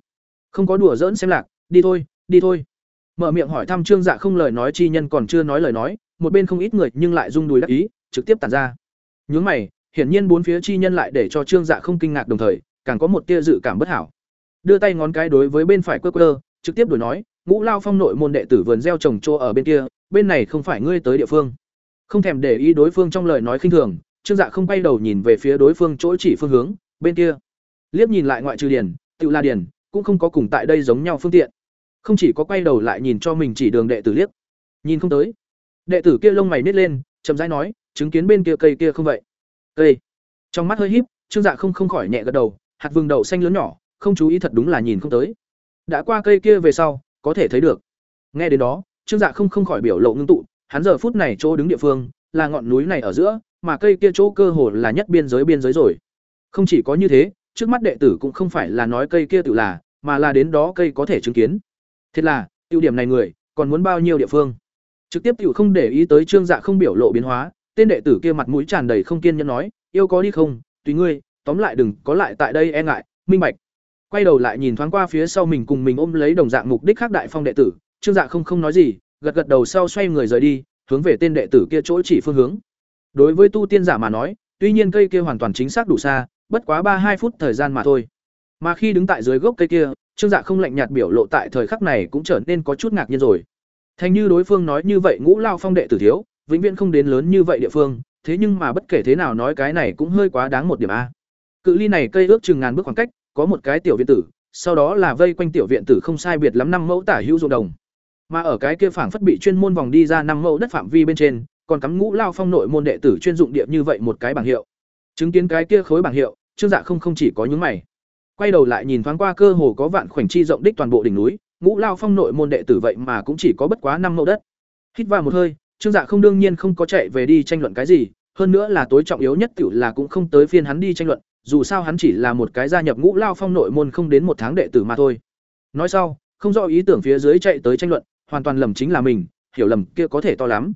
Không có đùa giỡn xem lạc, đi thôi, đi thôi. Mở miệng hỏi thăm Trương Dạ không lời nói chi nhân còn chưa nói lời nói, một bên không ít người nhưng lại rung đùi đắc ý, trực tiếp tản ra. Nhướng mày, hiển nhiên bốn phía chi nhân lại để cho Trương Dạ không kinh ngạc đồng thời, càng có một tia dự cảm bất hảo. Đưa tay ngón cái đối với bên phải quơ quơ, trực tiếp đổi nói, ngũ lao phong nội môn đệ tử vườn gieo trồng chỗ ở bên kia, bên này không phải ngươi tới địa phương. Không thèm để ý đối phương trong lời nói khinh thường, trương dạ không bay đầu nhìn về phía đối phương chỗ chỉ phương hướng, bên kia. Liếc nhìn lại ngoại trừ điển tự la điển cũng không có cùng tại đây giống nhau phương tiện. Không chỉ có quay đầu lại nhìn cho mình chỉ đường đệ tử liếc. Nhìn không tới. Đệ tử kia lông mày nít lên, chậm rãi nói, chứng kiến bên kia cây kia không vậy? Cây? Trong mắt hơi híp, trương dạ không không khỏi nhẹ gật đầu, hạt vừng đậu xanh lớn nhỏ, không chú ý thật đúng là nhìn không tới. Đã qua cây kia về sau có thể thấy được. Nghe đến đó, trương dạ không không khỏi biểu lộ ngưng tụ, hắn giờ phút này chỗ đứng địa phương, là ngọn núi này ở giữa, mà cây kia chỗ cơ hồ là nhất biên giới biên giới rồi. Không chỉ có như thế, trước mắt đệ tử cũng không phải là nói cây kia tự là, mà là đến đó cây có thể chứng kiến. Thế là, ưu điểm này người, còn muốn bao nhiêu địa phương? Trực tiếp tiểu không để ý tới trương dạ không biểu lộ biến hóa, tên đệ tử kia mặt mũi tràn đầy không kiên nhẫn nói, yêu có đi không? Tùy ngươi, tóm lại đừng có lại tại đây e ngại, minh bạch quay đầu lại nhìn thoáng qua phía sau mình cùng mình ôm lấy đồng dạng mục đích khác đại phong đệ tử, trương dạ không không nói gì, gật gật đầu sau xoay người rời đi, hướng về tên đệ tử kia chỗ chỉ phương hướng. Đối với tu tiên giả mà nói, tuy nhiên cây kia hoàn toàn chính xác đủ xa, bất quá ba hai phút thời gian mà thôi. Mà khi đứng tại dưới gốc cây kia, trương dạ không lạnh nhạt biểu lộ tại thời khắc này cũng trở nên có chút ngạc nhiên rồi. Thành như đối phương nói như vậy ngũ lao phong đệ tử thiếu, vĩnh viễn không đến lớn như vậy địa phương, thế nhưng mà bất kể thế nào nói cái này cũng hơi quá đáng một điểm a. Cự ly này cây ước chừng ngàn bước khoảng cách có một cái tiểu viện tử, sau đó là vây quanh tiểu viện tử không sai biệt lắm năm mẫu tả hữu ruộng đồng. Mà ở cái kia phảng phất bị chuyên môn vòng đi ra năm mẫu đất phạm vi bên trên, còn cắm ngũ lao phong nội môn đệ tử chuyên dụng địa như vậy một cái bảng hiệu. Chứng kiến cái kia khối bảng hiệu, Trương Dạ không không chỉ có những mày. Quay đầu lại nhìn thoáng qua cơ hồ có vạn khoảnh chi rộng đích toàn bộ đỉnh núi, ngũ lao phong nội môn đệ tử vậy mà cũng chỉ có bất quá năm mẫu đất. Hít vào một hơi, Trương Dạ không đương nhiên không có chạy về đi tranh luận cái gì, hơn nữa là tối trọng yếu nhất tiểu là cũng không tới phiên hắn đi tranh luận, dù sao hắn chỉ là một cái gia nhập ngũ lao phong nội môn không đến một tháng đệ tử mà thôi. Nói sau không rõ ý tưởng phía dưới chạy tới tranh luận hoàn toàn lầm chính là mình hiểu lầm kia có thể to lắm.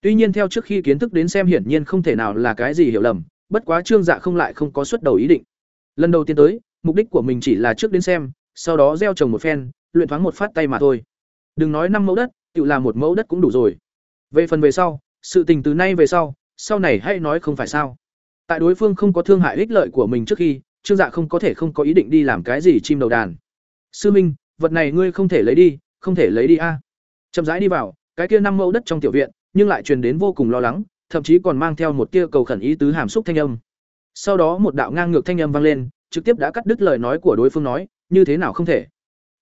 Tuy nhiên theo trước khi kiến thức đến xem hiển nhiên không thể nào là cái gì hiểu lầm bất quá trương dạ không lại không có xuất đầu ý định. Lần đầu tiên tới mục đích của mình chỉ là trước đến xem sau đó gieo trồng một phen luyện thoáng một phát tay mà thôi. Đừng nói năm mẫu đất tự làm một mẫu đất cũng đủ rồi. Về phần về sau sự tình từ nay về sau sau này hãy nói không phải sao? Tại đối phương không có thương hại ích lợi của mình trước khi, trương dạ không có thể không có ý định đi làm cái gì chim đầu đàn. Sư minh, vật này ngươi không thể lấy đi, không thể lấy đi a. Chậm rãi đi vào, cái kia năm mẫu đất trong tiểu viện, nhưng lại truyền đến vô cùng lo lắng, thậm chí còn mang theo một tia cầu khẩn ý tứ hàm xúc thanh âm. Sau đó một đạo ngang ngược thanh âm vang lên, trực tiếp đã cắt đứt lời nói của đối phương nói, như thế nào không thể?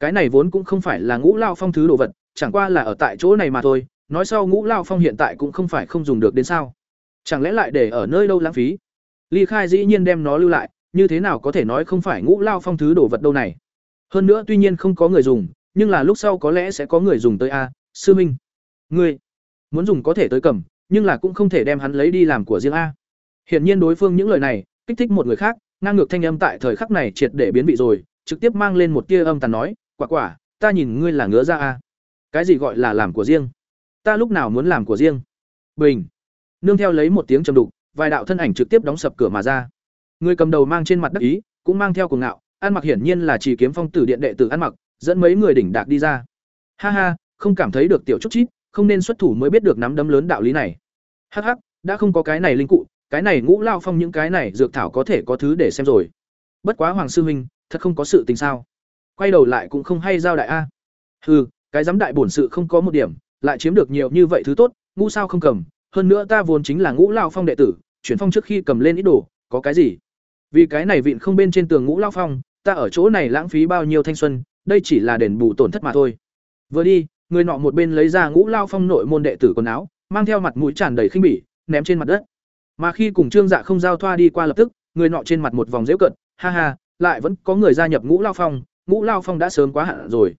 Cái này vốn cũng không phải là ngũ lao phong thứ đồ vật, chẳng qua là ở tại chỗ này mà thôi, nói sau ngũ lao phong hiện tại cũng không phải không dùng được đến sao chẳng lẽ lại để ở nơi đâu lãng phí? Ly khai dĩ nhiên đem nó lưu lại, như thế nào có thể nói không phải ngũ lao phong thứ đồ vật đâu này? Hơn nữa tuy nhiên không có người dùng, nhưng là lúc sau có lẽ sẽ có người dùng tới a, sư minh. Ngươi muốn dùng có thể tới cầm, nhưng là cũng không thể đem hắn lấy đi làm của riêng a. Hiển nhiên đối phương những lời này, kích thích một người khác, ngang ngược thanh âm tại thời khắc này triệt để biến vị rồi, trực tiếp mang lên một tia âm tàn nói, quả quả, ta nhìn ngươi là ngứa ra a. Cái gì gọi là làm của riêng? Ta lúc nào muốn làm của riêng? Bình nương theo lấy một tiếng trầm đục vài đạo thân ảnh trực tiếp đóng sập cửa mà ra. Người cầm đầu mang trên mặt đắc ý, cũng mang theo cuồng ngạo, ăn mặc hiển nhiên là chỉ kiếm phong tử điện đệ tử ăn mặc, dẫn mấy người đỉnh đạc đi ra. Ha ha, không cảm thấy được tiểu chút chít, không nên xuất thủ mới biết được nắm đấm lớn đạo lý này. Hắc hắc, đã không có cái này linh cụ, cái này ngũ lao phong những cái này dược thảo có thể có thứ để xem rồi. Bất quá hoàng sư huynh, thật không có sự tình sao? Quay đầu lại cũng không hay giao đại a. Hừ, cái giám đại bổn sự không có một điểm, lại chiếm được nhiều như vậy thứ tốt, ngu sao không cầm, hơn nữa ta vốn chính là ngũ lao phong đệ tử, chuyển phong trước khi cầm lên ít đồ có cái gì? Vì cái này vịn không bên trên tường ngũ lao phong ta ở chỗ này lãng phí bao nhiêu thanh xuân đây chỉ là đền bù tổn thất mà thôi. Vừa đi người nọ một bên lấy ra ngũ lao phong nội môn đệ tử quần áo mang theo mặt mũi tràn đầy khinh bỉ ném trên mặt đất. Mà khi cùng trương dạ không giao thoa đi qua lập tức người nọ trên mặt một vòng dễu cận ha ha lại vẫn có người gia nhập ngũ lao phong ngũ lao phong đã sớm quá hạn rồi.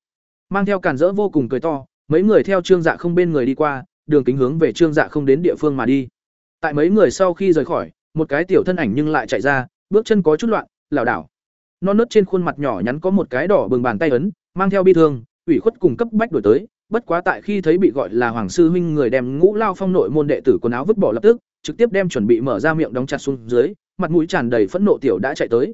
Mang theo cản rỡ vô cùng cười to mấy người theo trương dạ không bên người đi qua đường kính hướng về trương dạ không đến địa phương mà đi. Tại mấy người sau khi rời khỏi, một cái tiểu thân ảnh nhưng lại chạy ra, bước chân có chút loạn, lảo đảo. Non nớt trên khuôn mặt nhỏ nhắn có một cái đỏ bừng bàn tay ấn, mang theo bi thương, ủy khuất cùng cấp bách đổi tới, bất quá tại khi thấy bị gọi là hoàng sư huynh người đem ngũ lao phong nội môn đệ tử quần áo vứt bỏ lập tức, trực tiếp đem chuẩn bị mở ra miệng đóng chặt xuống dưới, mặt mũi tràn đầy phẫn nộ tiểu đã chạy tới.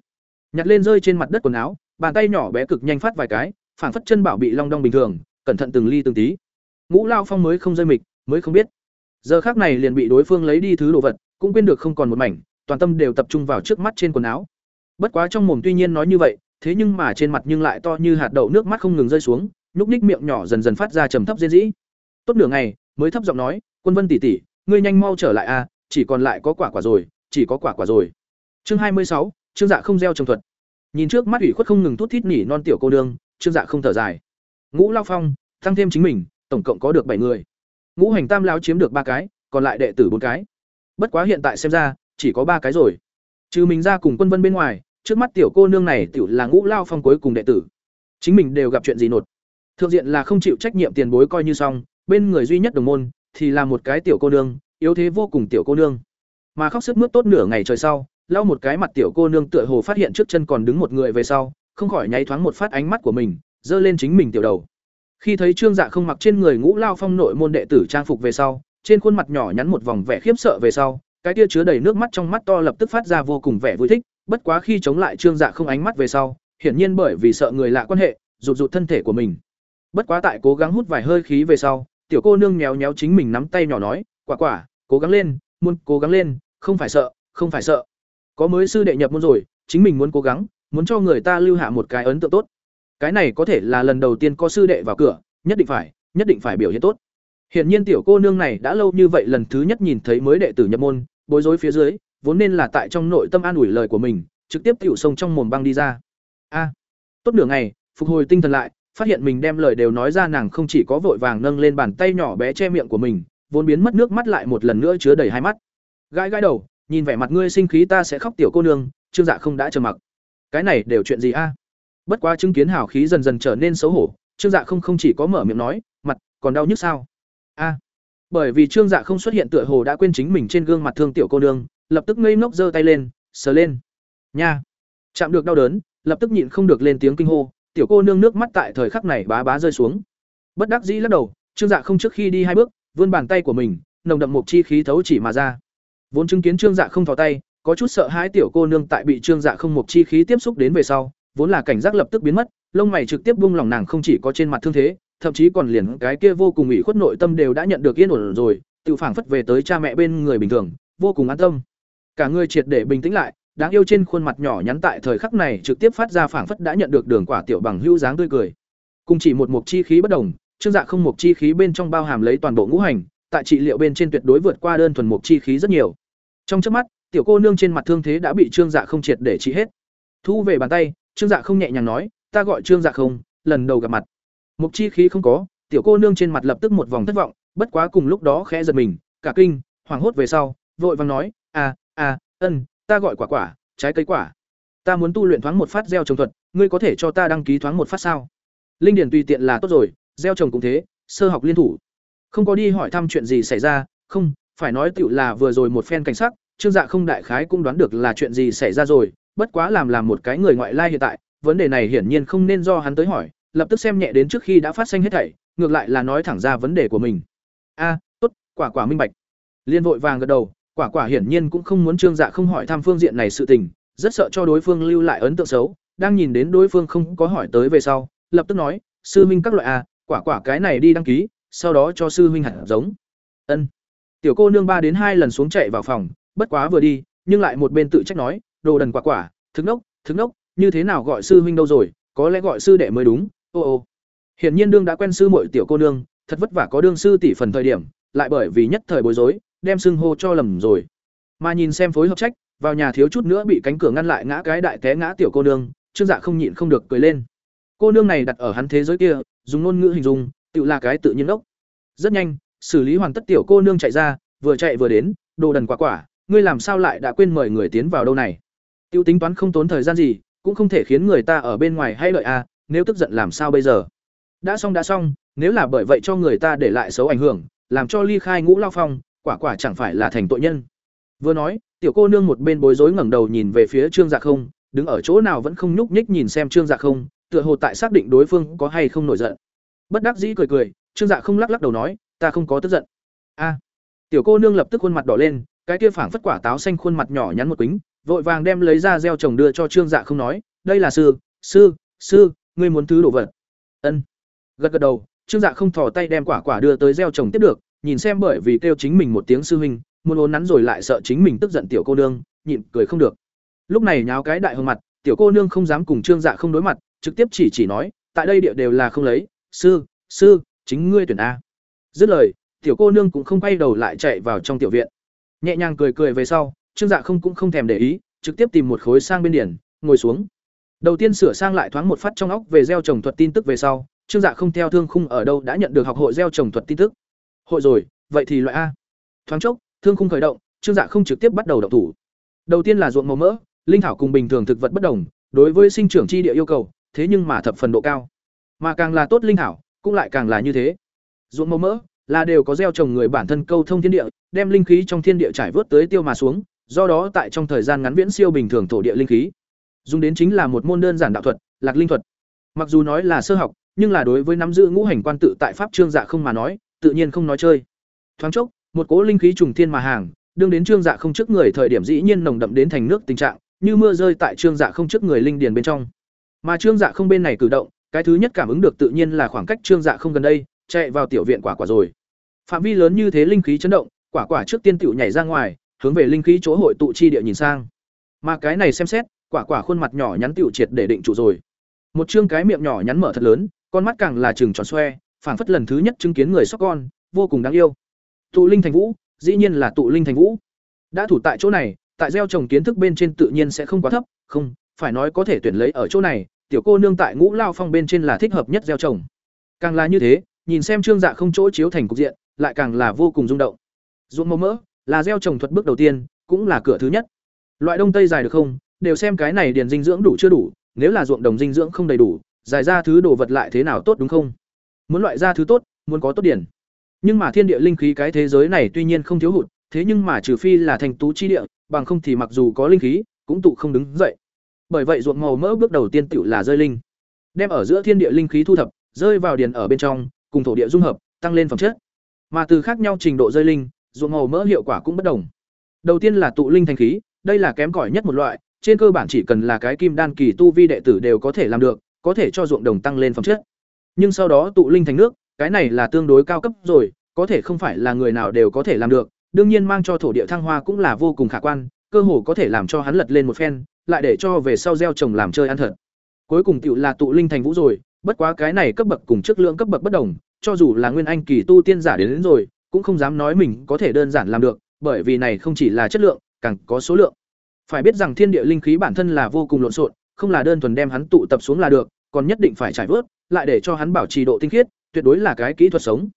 Nhặt lên rơi trên mặt đất quần áo, bàn tay nhỏ bé cực nhanh phát vài cái, phảng phất chân bảo bị long đong bình thường, cẩn thận từng ly từng tí. Ngũ lao phong mới không rơi mịch mới không biết. Giờ khác này liền bị đối phương lấy đi thứ đồ vật, cũng quên được không còn một mảnh, toàn tâm đều tập trung vào trước mắt trên quần áo. Bất quá trong mồm tuy nhiên nói như vậy, thế nhưng mà trên mặt nhưng lại to như hạt đậu nước mắt không ngừng rơi xuống, nhúc ních miệng nhỏ dần dần phát ra trầm thấp dễ dĩ. Tốt nửa ngày, mới thấp giọng nói, quân vân tỷ tỷ, ngươi nhanh mau trở lại a, chỉ còn lại có quả quả rồi, chỉ có quả quả rồi. Chương hai mươi sáu, trương dạ không gieo trồng thuật. Nhìn trước mắt ủy khuất không ngừng thút thít nỉ non tiểu cô đương trương dạ không thở dài. Ngũ lao phong, tăng thêm chính mình, tổng cộng có được bảy người ngũ hành tam lão chiếm được ba cái, còn lại đệ tử bốn cái. Bất quá hiện tại xem ra, chỉ có ba cái rồi. Trừ mình ra cùng quân vân bên ngoài, trước mắt tiểu cô nương này tiểu là ngũ lao phong cuối cùng đệ tử. Chính mình đều gặp chuyện gì nột. Thượng diện là không chịu trách nhiệm tiền bối coi như xong, bên người duy nhất đồng môn, thì là một cái tiểu cô nương, yếu thế vô cùng tiểu cô nương. Mà khóc sức mướt tốt nửa ngày trời sau, lau một cái mặt tiểu cô nương tựa hồ phát hiện trước chân còn đứng một người về sau, không khỏi nháy thoáng một phát ánh mắt của mình, giơ lên chính mình tiểu đầu khi thấy trương dạ không mặc trên người ngũ lao phong nội môn đệ tử trang phục về sau, trên khuôn mặt nhỏ nhắn một vòng vẻ khiếp sợ về sau, cái tia chứa đầy nước mắt trong mắt to lập tức phát ra vô cùng vẻ vui thích. Bất quá khi chống lại trương dạ không ánh mắt về sau, hiển nhiên bởi vì sợ người lạ quan hệ, rụt rụt thân thể của mình. Bất quá tại cố gắng hút vài hơi khí về sau, tiểu cô nương nhéo nhéo chính mình nắm tay nhỏ nói, quả quả, cố gắng lên, muốn cố gắng lên, không phải sợ, không phải sợ. Có mới sư đệ nhập môn rồi, chính mình muốn cố gắng, muốn cho người ta lưu hạ một cái ấn tượng tốt cái này có thể là lần đầu tiên có sư đệ vào cửa nhất định phải nhất định phải biểu hiện tốt Hiển nhiên tiểu cô nương này đã lâu như vậy lần thứ nhất nhìn thấy mới đệ tử nhập môn, bối rối phía dưới, vốn nên là tại trong nội tâm an ủi lời của mình, trực tiếp tiểu sông trong mồm băng đi ra. A. tốt nửa ngày, phục hồi tinh thần lại, phát hiện mình đem lời đều nói ra nàng không chỉ có vội vàng nâng lên bàn tay nhỏ bé che miệng của mình, vốn biến mất nước mắt lại một lần nữa chứa đầy hai mắt. Gãi gãi đầu, nhìn vẻ mặt ngươi sinh khí ta sẽ khóc tiểu cô nương, Trương Dạ không đã trầm mặc. Cái này đều chuyện gì a? Bất quá chứng kiến hào khí dần dần trở nên xấu hổ, Trương Dạ không không chỉ có mở miệng nói, mặt còn đau nhức sao? A. bởi vì Trương Dạ không xuất hiện tựa hồ đã quên chính mình trên gương mặt thương tiểu cô nương, lập tức ngây ngốc giơ tay lên, sờ lên. Nha. Chạm được đau đớn, lập tức nhịn không được lên tiếng kinh hô, tiểu cô nương nước mắt tại thời khắc này bá bá rơi xuống. Bất đắc dĩ lắc đầu, Trương Dạ không trước khi đi hai bước, vươn bàn tay của mình, nồng đậm một chi khí thấu chỉ mà ra. Vốn chứng kiến Trương Dạ không thò tay, có chút sợ hãi tiểu cô nương tại bị Trương Dạ không một chi khí tiếp xúc đến về sau, vốn là cảnh giác lập tức biến mất, lông mày trực tiếp buông lỏng nàng không chỉ có trên mặt thương thế, thậm chí còn liền cái kia vô cùng ủy khuất nội tâm đều đã nhận được yên ổn rồi, tự phảng phất về tới cha mẹ bên người bình thường, vô cùng an tâm. Cả người triệt để bình tĩnh lại, đáng yêu trên khuôn mặt nhỏ nhắn tại thời khắc này trực tiếp phát ra phảng phất đã nhận được đường quả tiểu bằng hữu dáng tươi cười. Cùng chỉ một mục chi khí bất đồng, trương dạ không mục chi khí bên trong bao hàm lấy toàn bộ ngũ hành, tại trị liệu bên trên tuyệt đối vượt qua đơn thuần mục chi khí rất nhiều. Trong chớp mắt, tiểu cô nương trên mặt thương thế đã bị trương dạ không triệt để trị hết. Thu về bàn tay, trương dạ không nhẹ nhàng nói, ta gọi trương dạ không, lần đầu gặp mặt. Mục chi khí không có, tiểu cô nương trên mặt lập tức một vòng thất vọng, bất quá cùng lúc đó khẽ giật mình, cả kinh, hoảng hốt về sau, vội vàng nói, "À, à, ân, ta gọi quả quả, trái cây quả. Ta muốn tu luyện thoáng một phát gieo trồng thuật, ngươi có thể cho ta đăng ký thoáng một phát sao?" Linh điển tùy tiện là tốt rồi, gieo trồng cũng thế, sơ học liên thủ. Không có đi hỏi thăm chuyện gì xảy ra, không, phải nói tiểu là vừa rồi một phen cảnh sắc, Trương Dạ không đại khái cũng đoán được là chuyện gì xảy ra rồi, bất quá làm làm một cái người ngoại lai hiện tại, vấn đề này hiển nhiên không nên do hắn tới hỏi, lập tức xem nhẹ đến trước khi đã phát sinh hết thảy, ngược lại là nói thẳng ra vấn đề của mình. A, tốt, quả quả minh bạch. Liên vội vàng gật đầu, quả quả hiển nhiên cũng không muốn Trương Dạ không hỏi thăm phương diện này sự tình, rất sợ cho đối phương lưu lại ấn tượng xấu, đang nhìn đến đối phương không có hỏi tới về sau, lập tức nói, sư minh các loại a, quả quả cái này đi đăng ký, sau đó cho sư minh hạt giống. Ân. Tiểu cô nương ba đến hai lần xuống chạy vào phòng, bất quá vừa đi, nhưng lại một bên tự trách nói, đồ đần quả quả, thức nốc, thức nốc, như thế nào gọi sư huynh đâu rồi, có lẽ gọi sư đệ mới đúng, ô ô. Hiển nhiên đương đã quen sư muội tiểu cô nương thật vất vả có đương sư tỷ phần thời điểm lại bởi vì nhất thời bối rối đem xưng hô cho lầm rồi. Mà nhìn xem phối hợp trách vào nhà thiếu chút nữa bị cánh cửa ngăn lại ngã cái đại té ngã tiểu cô nương trương dạ không nhịn không được cười lên. Cô nương này đặt ở hắn thế giới kia dùng ngôn ngữ hình dung tự là cái tự nhiên ốc rất nhanh xử lý hoàn tất tiểu cô nương chạy ra vừa chạy vừa đến đồ đần quả quả ngươi làm sao lại đã quên mời người tiến vào đâu này? Tiêu tính toán không tốn thời gian gì cũng không thể khiến người ta ở bên ngoài hay lợi à nếu tức giận làm sao bây giờ? Đã xong đã xong nếu là bởi vậy cho người ta để lại xấu ảnh hưởng làm cho ly khai ngũ lao phong quả quả chẳng phải là thành tội nhân. Vừa nói tiểu cô nương một bên bối rối ngẩng đầu nhìn về phía trương dạ không đứng ở chỗ nào vẫn không nhúc nhích nhìn xem trương dạ không tựa hồ tại xác định đối phương có hay không nổi giận. Bất đắc dĩ cười cười trương dạ không lắc lắc đầu nói ta không có tức giận. A. Tiểu cô nương lập tức khuôn mặt đỏ lên cái kia phảng phất quả táo xanh khuôn mặt nhỏ nhắn một quĩnh, vội vàng đem lấy ra gieo trồng đưa cho trương dạ không nói, đây là sư sư sư, ngươi muốn thứ đồ vật. Ân. Gật gật đầu, trương dạ không thò tay đem quả quả đưa tới gieo trồng tiếp được, nhìn xem bởi vì kêu chính mình một tiếng sư huynh, muốn ốn nắn rồi lại sợ chính mình tức giận tiểu cô nương, nhịn cười không được. Lúc này nháo cái đại hương mặt, tiểu cô nương không dám cùng trương dạ không đối mặt, trực tiếp chỉ chỉ nói, tại đây địa đều là không lấy, sư sư, chính ngươi tuyển a. Dứt lời, tiểu cô nương cũng không quay đầu lại chạy vào trong tiểu viện. Nhẹ nhàng cười cười về sau trương dạ không cũng không thèm để ý, trực tiếp tìm một khối sang bên điển, ngồi xuống. Đầu tiên sửa sang lại thoáng một phát trong óc về gieo trồng thuật tin tức về sau, trương dạ không theo thương khung ở đâu đã nhận được học hội gieo trồng thuật tin tức. Hội rồi, vậy thì loại a. Thoáng chốc, thương khung khởi động, trương dạ không trực tiếp bắt đầu động thủ. Đầu tiên là ruộng màu mỡ, linh thảo cùng bình thường thực vật bất đồng, đối với sinh trưởng chi địa yêu cầu, thế nhưng mà thập phần độ cao. Mà càng là tốt linh thảo, cũng lại càng là như thế. Ruộng màu mỡ là đều có gieo trồng người bản thân câu thông thiên địa, đem linh khí trong thiên địa trải vớt tới tiêu mà xuống do đó tại trong thời gian ngắn viễn siêu bình thường thổ địa linh khí. Dùng đến chính là một môn đơn giản đạo thuật, lạc linh thuật. Mặc dù nói là sơ học, nhưng là đối với nắm giữ ngũ hành quan tự tại pháp trương dạ không mà nói, tự nhiên không nói chơi. Thoáng chốc, một cỗ linh khí trùng thiên mà hàng, đương đến trương dạ không trước người thời điểm dĩ nhiên nồng đậm đến thành nước tình trạng, như mưa rơi tại trương dạ không trước người linh điền bên trong. Mà trương dạ không bên này cử động, cái thứ nhất cảm ứng được tự nhiên là khoảng cách trương dạ không gần đây, chạy vào tiểu viện quả quả rồi. Phạm vi lớn như thế linh khí chấn động, quả quả trước tiên tiểu nhảy ra ngoài hướng về linh khí chỗ hội tụ chi địa nhìn sang. Mà cái này xem xét, quả quả khuôn mặt nhỏ nhắn tiểu triệt để định trụ rồi. Một chương cái miệng nhỏ nhắn mở thật lớn, con mắt càng là trừng tròn xoe, phảng phất lần thứ nhất chứng kiến người sóc con, vô cùng đáng yêu. Tụ linh thành vũ, dĩ nhiên là tụ linh thành vũ. Đã thủ tại chỗ này, tại gieo trồng kiến thức bên trên tự nhiên sẽ không quá thấp, không, phải nói có thể tuyển lấy ở chỗ này, tiểu cô nương tại ngũ lao phong bên trên là thích hợp nhất gieo trồng. Càng là như thế, nhìn xem trương dạ không chỗ chiếu thành cục diện, lại càng là vô cùng rung động. Ruộng mơ mỡ là gieo trồng thuật bước đầu tiên, cũng là cửa thứ nhất. Loại đông tây dài được không? Đều xem cái này điền dinh dưỡng đủ chưa đủ, nếu là ruộng đồng dinh dưỡng không đầy đủ, dài ra thứ đồ vật lại thế nào tốt đúng không? Muốn loại ra thứ tốt, muốn có tốt điển nhưng mà thiên địa linh khí cái thế giới này tuy nhiên không thiếu hụt, thế nhưng mà trừ phi là thành tú chi địa, bằng không thì mặc dù có linh khí, cũng tụ không đứng dậy. Bởi vậy ruộng màu mỡ bước đầu tiên tiểu là rơi linh. Đem ở giữa thiên địa linh khí thu thập, rơi vào điền ở bên trong, cùng thổ địa dung hợp, tăng lên phẩm chất. Mà từ khác nhau trình độ rơi linh ruộng màu mỡ hiệu quả cũng bất đồng. Đầu tiên là tụ linh thành khí đây là kém cỏi nhất một loại trên cơ bản chỉ cần là cái kim đan kỳ tu vi đệ tử đều có thể làm được có thể cho ruộng đồng tăng lên phẩm chất. Nhưng sau đó tụ linh thành nước cái này là tương đối cao cấp rồi có thể không phải là người nào đều có thể làm được đương nhiên mang cho thổ địa thăng hoa cũng là vô cùng khả quan cơ hồ có thể làm cho hắn lật lên một phen lại để cho về sau gieo trồng làm chơi ăn thật. Cuối cùng tiểu là tụ linh thành vũ rồi bất quá cái này cấp bậc cùng chất lượng cấp bậc bất đồng cho dù là nguyên anh kỳ tu tiên giả đến, đến rồi cũng không dám nói mình có thể đơn giản làm được, bởi vì này không chỉ là chất lượng, càng có số lượng. Phải biết rằng thiên địa linh khí bản thân là vô cùng lộn xộn, không là đơn thuần đem hắn tụ tập xuống là được, còn nhất định phải trải vớt, lại để cho hắn bảo trì độ tinh khiết, tuyệt đối là cái kỹ thuật sống.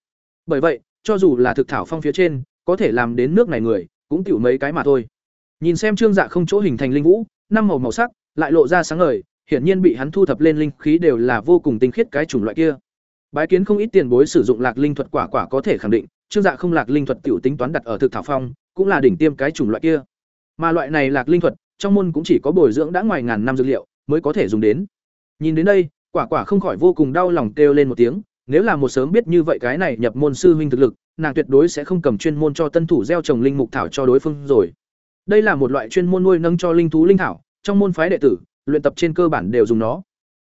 Bởi vậy, cho dù là thực thảo phong phía trên, có thể làm đến nước này người, cũng tiểu mấy cái mà thôi. Nhìn xem trương dạ không chỗ hình thành linh vũ, năm màu màu sắc, lại lộ ra sáng ngời, hiển nhiên bị hắn thu thập lên linh khí đều là vô cùng tinh khiết cái chủng loại kia. Bái kiến không ít tiền bối sử dụng lạc linh thuật quả quả có thể khẳng định trương dạ không lạc linh thuật tiểu tính toán đặt ở thực thảo phong, cũng là đỉnh tiêm cái chủng loại kia. Mà loại này lạc linh thuật, trong môn cũng chỉ có bồi dưỡng đã ngoài ngàn năm dược liệu mới có thể dùng đến. Nhìn đến đây, quả quả không khỏi vô cùng đau lòng kêu lên một tiếng, nếu là một sớm biết như vậy cái này nhập môn sư huynh thực lực, nàng tuyệt đối sẽ không cầm chuyên môn cho tân thủ gieo trồng linh mục thảo cho đối phương rồi. Đây là một loại chuyên môn nuôi nâng cho linh thú linh thảo, trong môn phái đệ tử, luyện tập trên cơ bản đều dùng nó.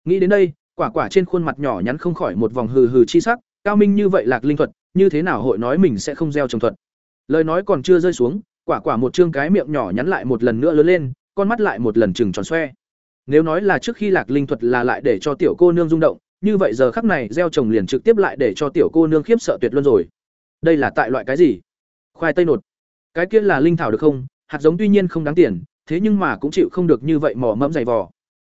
Nghĩ đến đây, quả quả trên khuôn mặt nhỏ nhắn không khỏi một vòng hừ hừ chi sắc, cao minh như vậy lạc linh thuật như thế nào hội nói mình sẽ không gieo trồng thuật? Lời nói còn chưa rơi xuống, quả quả một chương cái miệng nhỏ nhắn lại một lần nữa lớn lên, con mắt lại một lần chừng tròn xoe. Nếu nói là trước khi lạc linh thuật là lại để cho tiểu cô nương rung động, như vậy giờ khắc này gieo trồng liền trực tiếp lại để cho tiểu cô nương khiếp sợ tuyệt luôn rồi. Đây là tại loại cái gì? Khoai tây nột. Cái kia là linh thảo được không? Hạt giống tuy nhiên không đáng tiền, thế nhưng mà cũng chịu không được như vậy mỏ mẫm dày vò.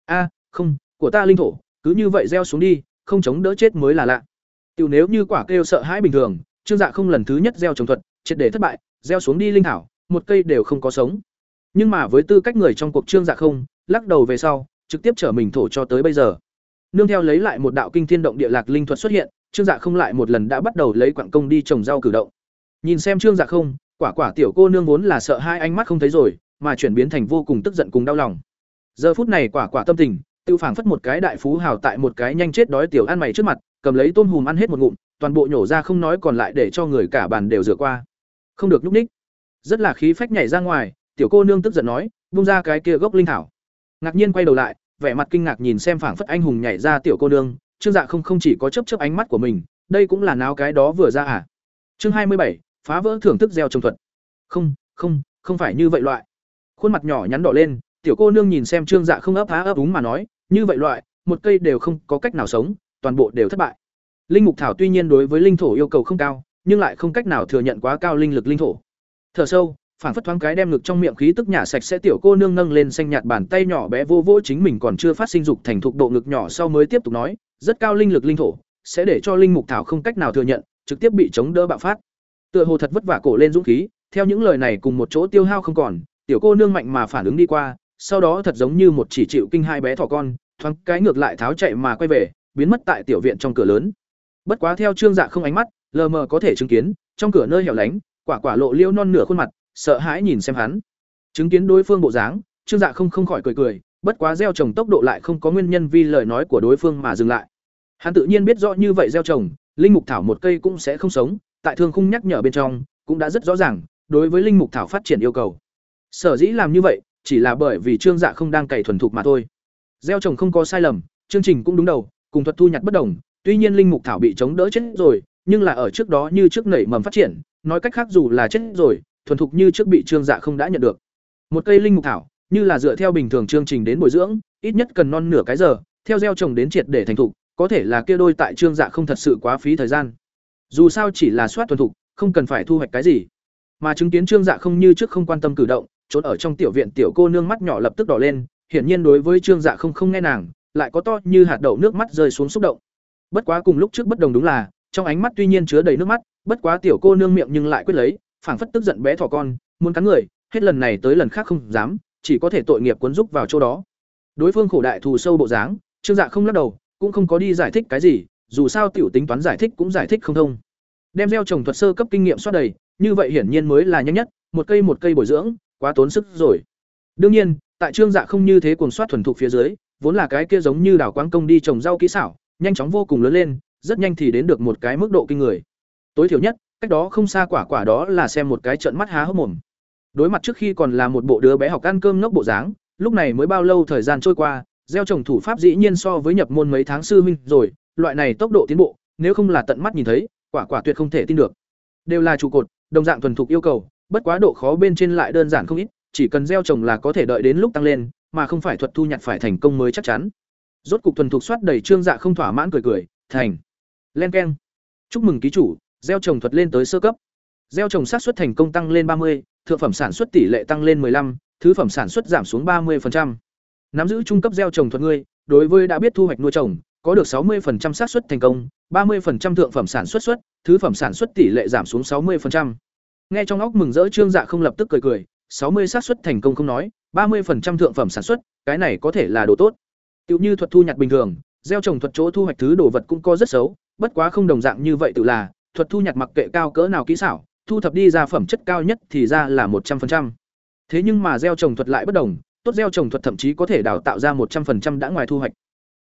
A, không, của ta linh thổ, cứ như vậy gieo xuống đi, không chống đỡ chết mới là lạ. Tiểu nếu như quả kêu sợ hãi bình thường, Trương Dạ không lần thứ nhất gieo trồng thuật, triệt để thất bại, gieo xuống đi linh thảo, một cây đều không có sống. Nhưng mà với tư cách người trong cuộc Trương Dạ không, lắc đầu về sau, trực tiếp trở mình thổ cho tới bây giờ. Nương theo lấy lại một đạo kinh thiên động địa lạc linh thuật xuất hiện, Trương Dạ không lại một lần đã bắt đầu lấy quặng công đi trồng rau cử động. Nhìn xem Trương Dạ không, quả quả tiểu cô nương vốn là sợ hai ánh mắt không thấy rồi, mà chuyển biến thành vô cùng tức giận cùng đau lòng. Giờ phút này quả quả tâm tình, tiêu phảng phất một cái đại phú hào tại một cái nhanh chết đói tiểu ăn mày trước mặt, cầm lấy tôm hùm ăn hết một ngụm, toàn bộ nhổ ra không nói còn lại để cho người cả bàn đều rửa qua. Không được nhúc ních. Rất là khí phách nhảy ra ngoài, tiểu cô nương tức giận nói, bung ra cái kia gốc linh thảo." Ngạc nhiên quay đầu lại, vẻ mặt kinh ngạc nhìn xem phảng phất anh hùng nhảy ra tiểu cô nương, Trương Dạ không không chỉ có chớp chớp ánh mắt của mình, đây cũng là náo cái đó vừa ra à? Chương hai mươi bảy phá vỡ thưởng thức gieo trồng thuật. Không, không, không phải như vậy loại. Khuôn mặt nhỏ nhắn đỏ lên, tiểu cô nương nhìn xem Trương Dạ không ấp há ấp úng mà nói, như vậy loại, một cây đều không có cách nào sống, toàn bộ đều thất bại. Linh mục thảo tuy nhiên đối với linh thổ yêu cầu không cao, nhưng lại không cách nào thừa nhận quá cao linh lực linh thổ. Thở sâu, phản phất thoáng cái đem ngực trong miệng khí tức nhả sạch sẽ tiểu cô nương nâng lên xanh nhạt bàn tay nhỏ bé vô vỗ chính mình còn chưa phát sinh dục thành thục độ ngực nhỏ sau mới tiếp tục nói, rất cao linh lực linh thổ, sẽ để cho linh mục thảo không cách nào thừa nhận, trực tiếp bị chống đỡ bạo phát. Tựa hồ thật vất vả cổ lên dũng khí, theo những lời này cùng một chỗ tiêu hao không còn, tiểu cô nương mạnh mà phản ứng đi qua, sau đó thật giống như một chỉ chịu kinh hai bé thỏ con, thoáng cái ngược lại tháo chạy mà quay về, biến mất tại tiểu viện trong cửa lớn. Bất quá theo Trương Dạ không ánh mắt, lờ mờ có thể chứng kiến, trong cửa nơi hẻo lánh, quả quả lộ liêu non nửa khuôn mặt, sợ hãi nhìn xem hắn. Chứng kiến đối phương bộ dáng, Trương Dạ không không khỏi cười cười, bất quá gieo trồng tốc độ lại không có nguyên nhân vì lời nói của đối phương mà dừng lại. Hắn tự nhiên biết rõ như vậy gieo trồng, linh mục thảo một cây cũng sẽ không sống, tại thương khung nhắc nhở bên trong, cũng đã rất rõ ràng, đối với linh mục thảo phát triển yêu cầu. Sở dĩ làm như vậy, chỉ là bởi vì Trương Dạ không đang cày thuần thục mà thôi. Gieo trồng không có sai lầm, chương trình cũng đúng đầu, cùng thuật thu nhặt bất đồng, tuy nhiên linh mục thảo bị chống đỡ chết rồi, nhưng là ở trước đó như trước nảy mầm phát triển, nói cách khác dù là chết rồi, thuần thục như trước bị Trương Dạ không đã nhận được. Một cây linh mục thảo, như là dựa theo bình thường chương trình đến bồi dưỡng, ít nhất cần non nửa cái giờ, theo gieo trồng đến triệt để thành thục, có thể là kia đôi tại Trương Dạ không thật sự quá phí thời gian. Dù sao chỉ là soát thuần thục, không cần phải thu hoạch cái gì. Mà chứng kiến Trương Dạ không như trước không quan tâm cử động, trốn ở trong tiểu viện tiểu cô nương mắt nhỏ lập tức đỏ lên, hiển nhiên đối với Trương Dạ không không nghe nàng, lại có to như hạt đậu nước mắt rơi xuống xúc động. Bất quá cùng lúc trước bất đồng đúng là, trong ánh mắt tuy nhiên chứa đầy nước mắt, bất quá tiểu cô nương miệng nhưng lại quyết lấy, phảng phất tức giận bé thỏ con, muốn cắn người, hết lần này tới lần khác không dám, chỉ có thể tội nghiệp cuốn rúc vào chỗ đó. Đối phương khổ đại thù sâu bộ dáng, Trương Dạ không lắc đầu, cũng không có đi giải thích cái gì, dù sao tiểu tính toán giải thích cũng giải thích không thông. Đem gieo trồng thuật sơ cấp kinh nghiệm soát đầy, như vậy hiển nhiên mới là nhanh nhất, một cây một cây bồi dưỡng, quá tốn sức rồi. Đương nhiên, tại Trương Dạ không như thế cuồng soát thuần thục phía dưới, vốn là cái kia giống như đảo quang công đi trồng rau kỹ xảo, nhanh chóng vô cùng lớn lên, rất nhanh thì đến được một cái mức độ kinh người. Tối thiểu nhất, cách đó không xa quả quả đó là xem một cái trận mắt há hốc mồm. Đối mặt trước khi còn là một bộ đứa bé học ăn cơm ngốc bộ dáng, lúc này mới bao lâu thời gian trôi qua, gieo trồng thủ pháp dĩ nhiên so với nhập môn mấy tháng sư huynh rồi, loại này tốc độ tiến bộ, nếu không là tận mắt nhìn thấy, quả quả tuyệt không thể tin được. Đều là trụ cột, đồng dạng thuần thục yêu cầu, bất quá độ khó bên trên lại đơn giản không ít, chỉ cần gieo trồng là có thể đợi đến lúc tăng lên, mà không phải thuật thu nhặt phải thành công mới chắc chắn. Rốt cục thuần thục soát đầy trương dạ không thỏa mãn cười cười, thành. Len keng. Chúc mừng ký chủ, gieo trồng thuật lên tới sơ cấp. Gieo trồng xác suất thành công tăng lên ba mươi, thượng phẩm sản xuất tỷ lệ tăng lên 15, thứ phẩm sản xuất giảm xuống 30%. Nắm giữ trung cấp gieo trồng thuật ngươi, đối với đã biết thu hoạch nuôi trồng, có được 60% xác suất thành công, 30% thượng phẩm sản xuất suất, thứ phẩm sản xuất tỷ lệ giảm xuống 60%. Nghe trong óc mừng rỡ Trương Dạ không lập tức cười cười, 60 xác suất thành công không nói, 30% thượng phẩm sản xuất, cái này có thể là đồ tốt. Tiểu như thuật thu nhặt bình thường, gieo trồng thuật chỗ thu hoạch thứ đồ vật cũng có rất xấu, bất quá không đồng dạng như vậy tự là, thuật thu nhặt mặc kệ cao cỡ nào kỹ xảo, thu thập đi ra phẩm chất cao nhất thì ra là 100%. Thế nhưng mà gieo trồng thuật lại bất đồng, tốt gieo trồng thuật thậm chí có thể đào tạo ra 100% đã ngoài thu hoạch.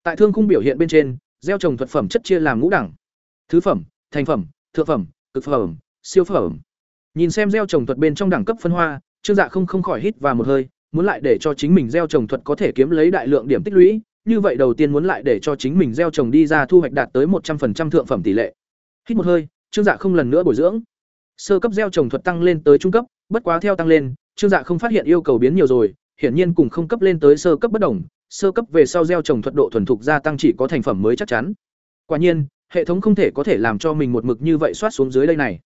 Tại thương khung biểu hiện bên trên, gieo trồng thuật phẩm chất chia làm ngũ đẳng. Thứ phẩm, thành phẩm, thượng phẩm, cực phẩm, siêu phẩm. Nhìn xem gieo trồng thuật bên trong đẳng cấp phân hoa, Trương Dạ không không khỏi hít vào một hơi, muốn lại để cho chính mình gieo trồng thuật có thể kiếm lấy đại lượng điểm tích lũy, như vậy đầu tiên muốn lại để cho chính mình gieo trồng đi ra thu hoạch đạt tới 100% thượng phẩm tỷ lệ. Hít một hơi, Trương Dạ không lần nữa bồi dưỡng. Sơ cấp gieo trồng thuật tăng lên tới trung cấp, bất quá theo tăng lên, Trương Dạ không phát hiện yêu cầu biến nhiều rồi, hiển nhiên cùng không cấp lên tới sơ cấp bất đồng, sơ cấp về sau gieo trồng thuật độ thuần thục gia tăng chỉ có thành phẩm mới chắc chắn. Quả nhiên, hệ thống không thể có thể làm cho mình một mực như vậy soát xuống dưới đây này.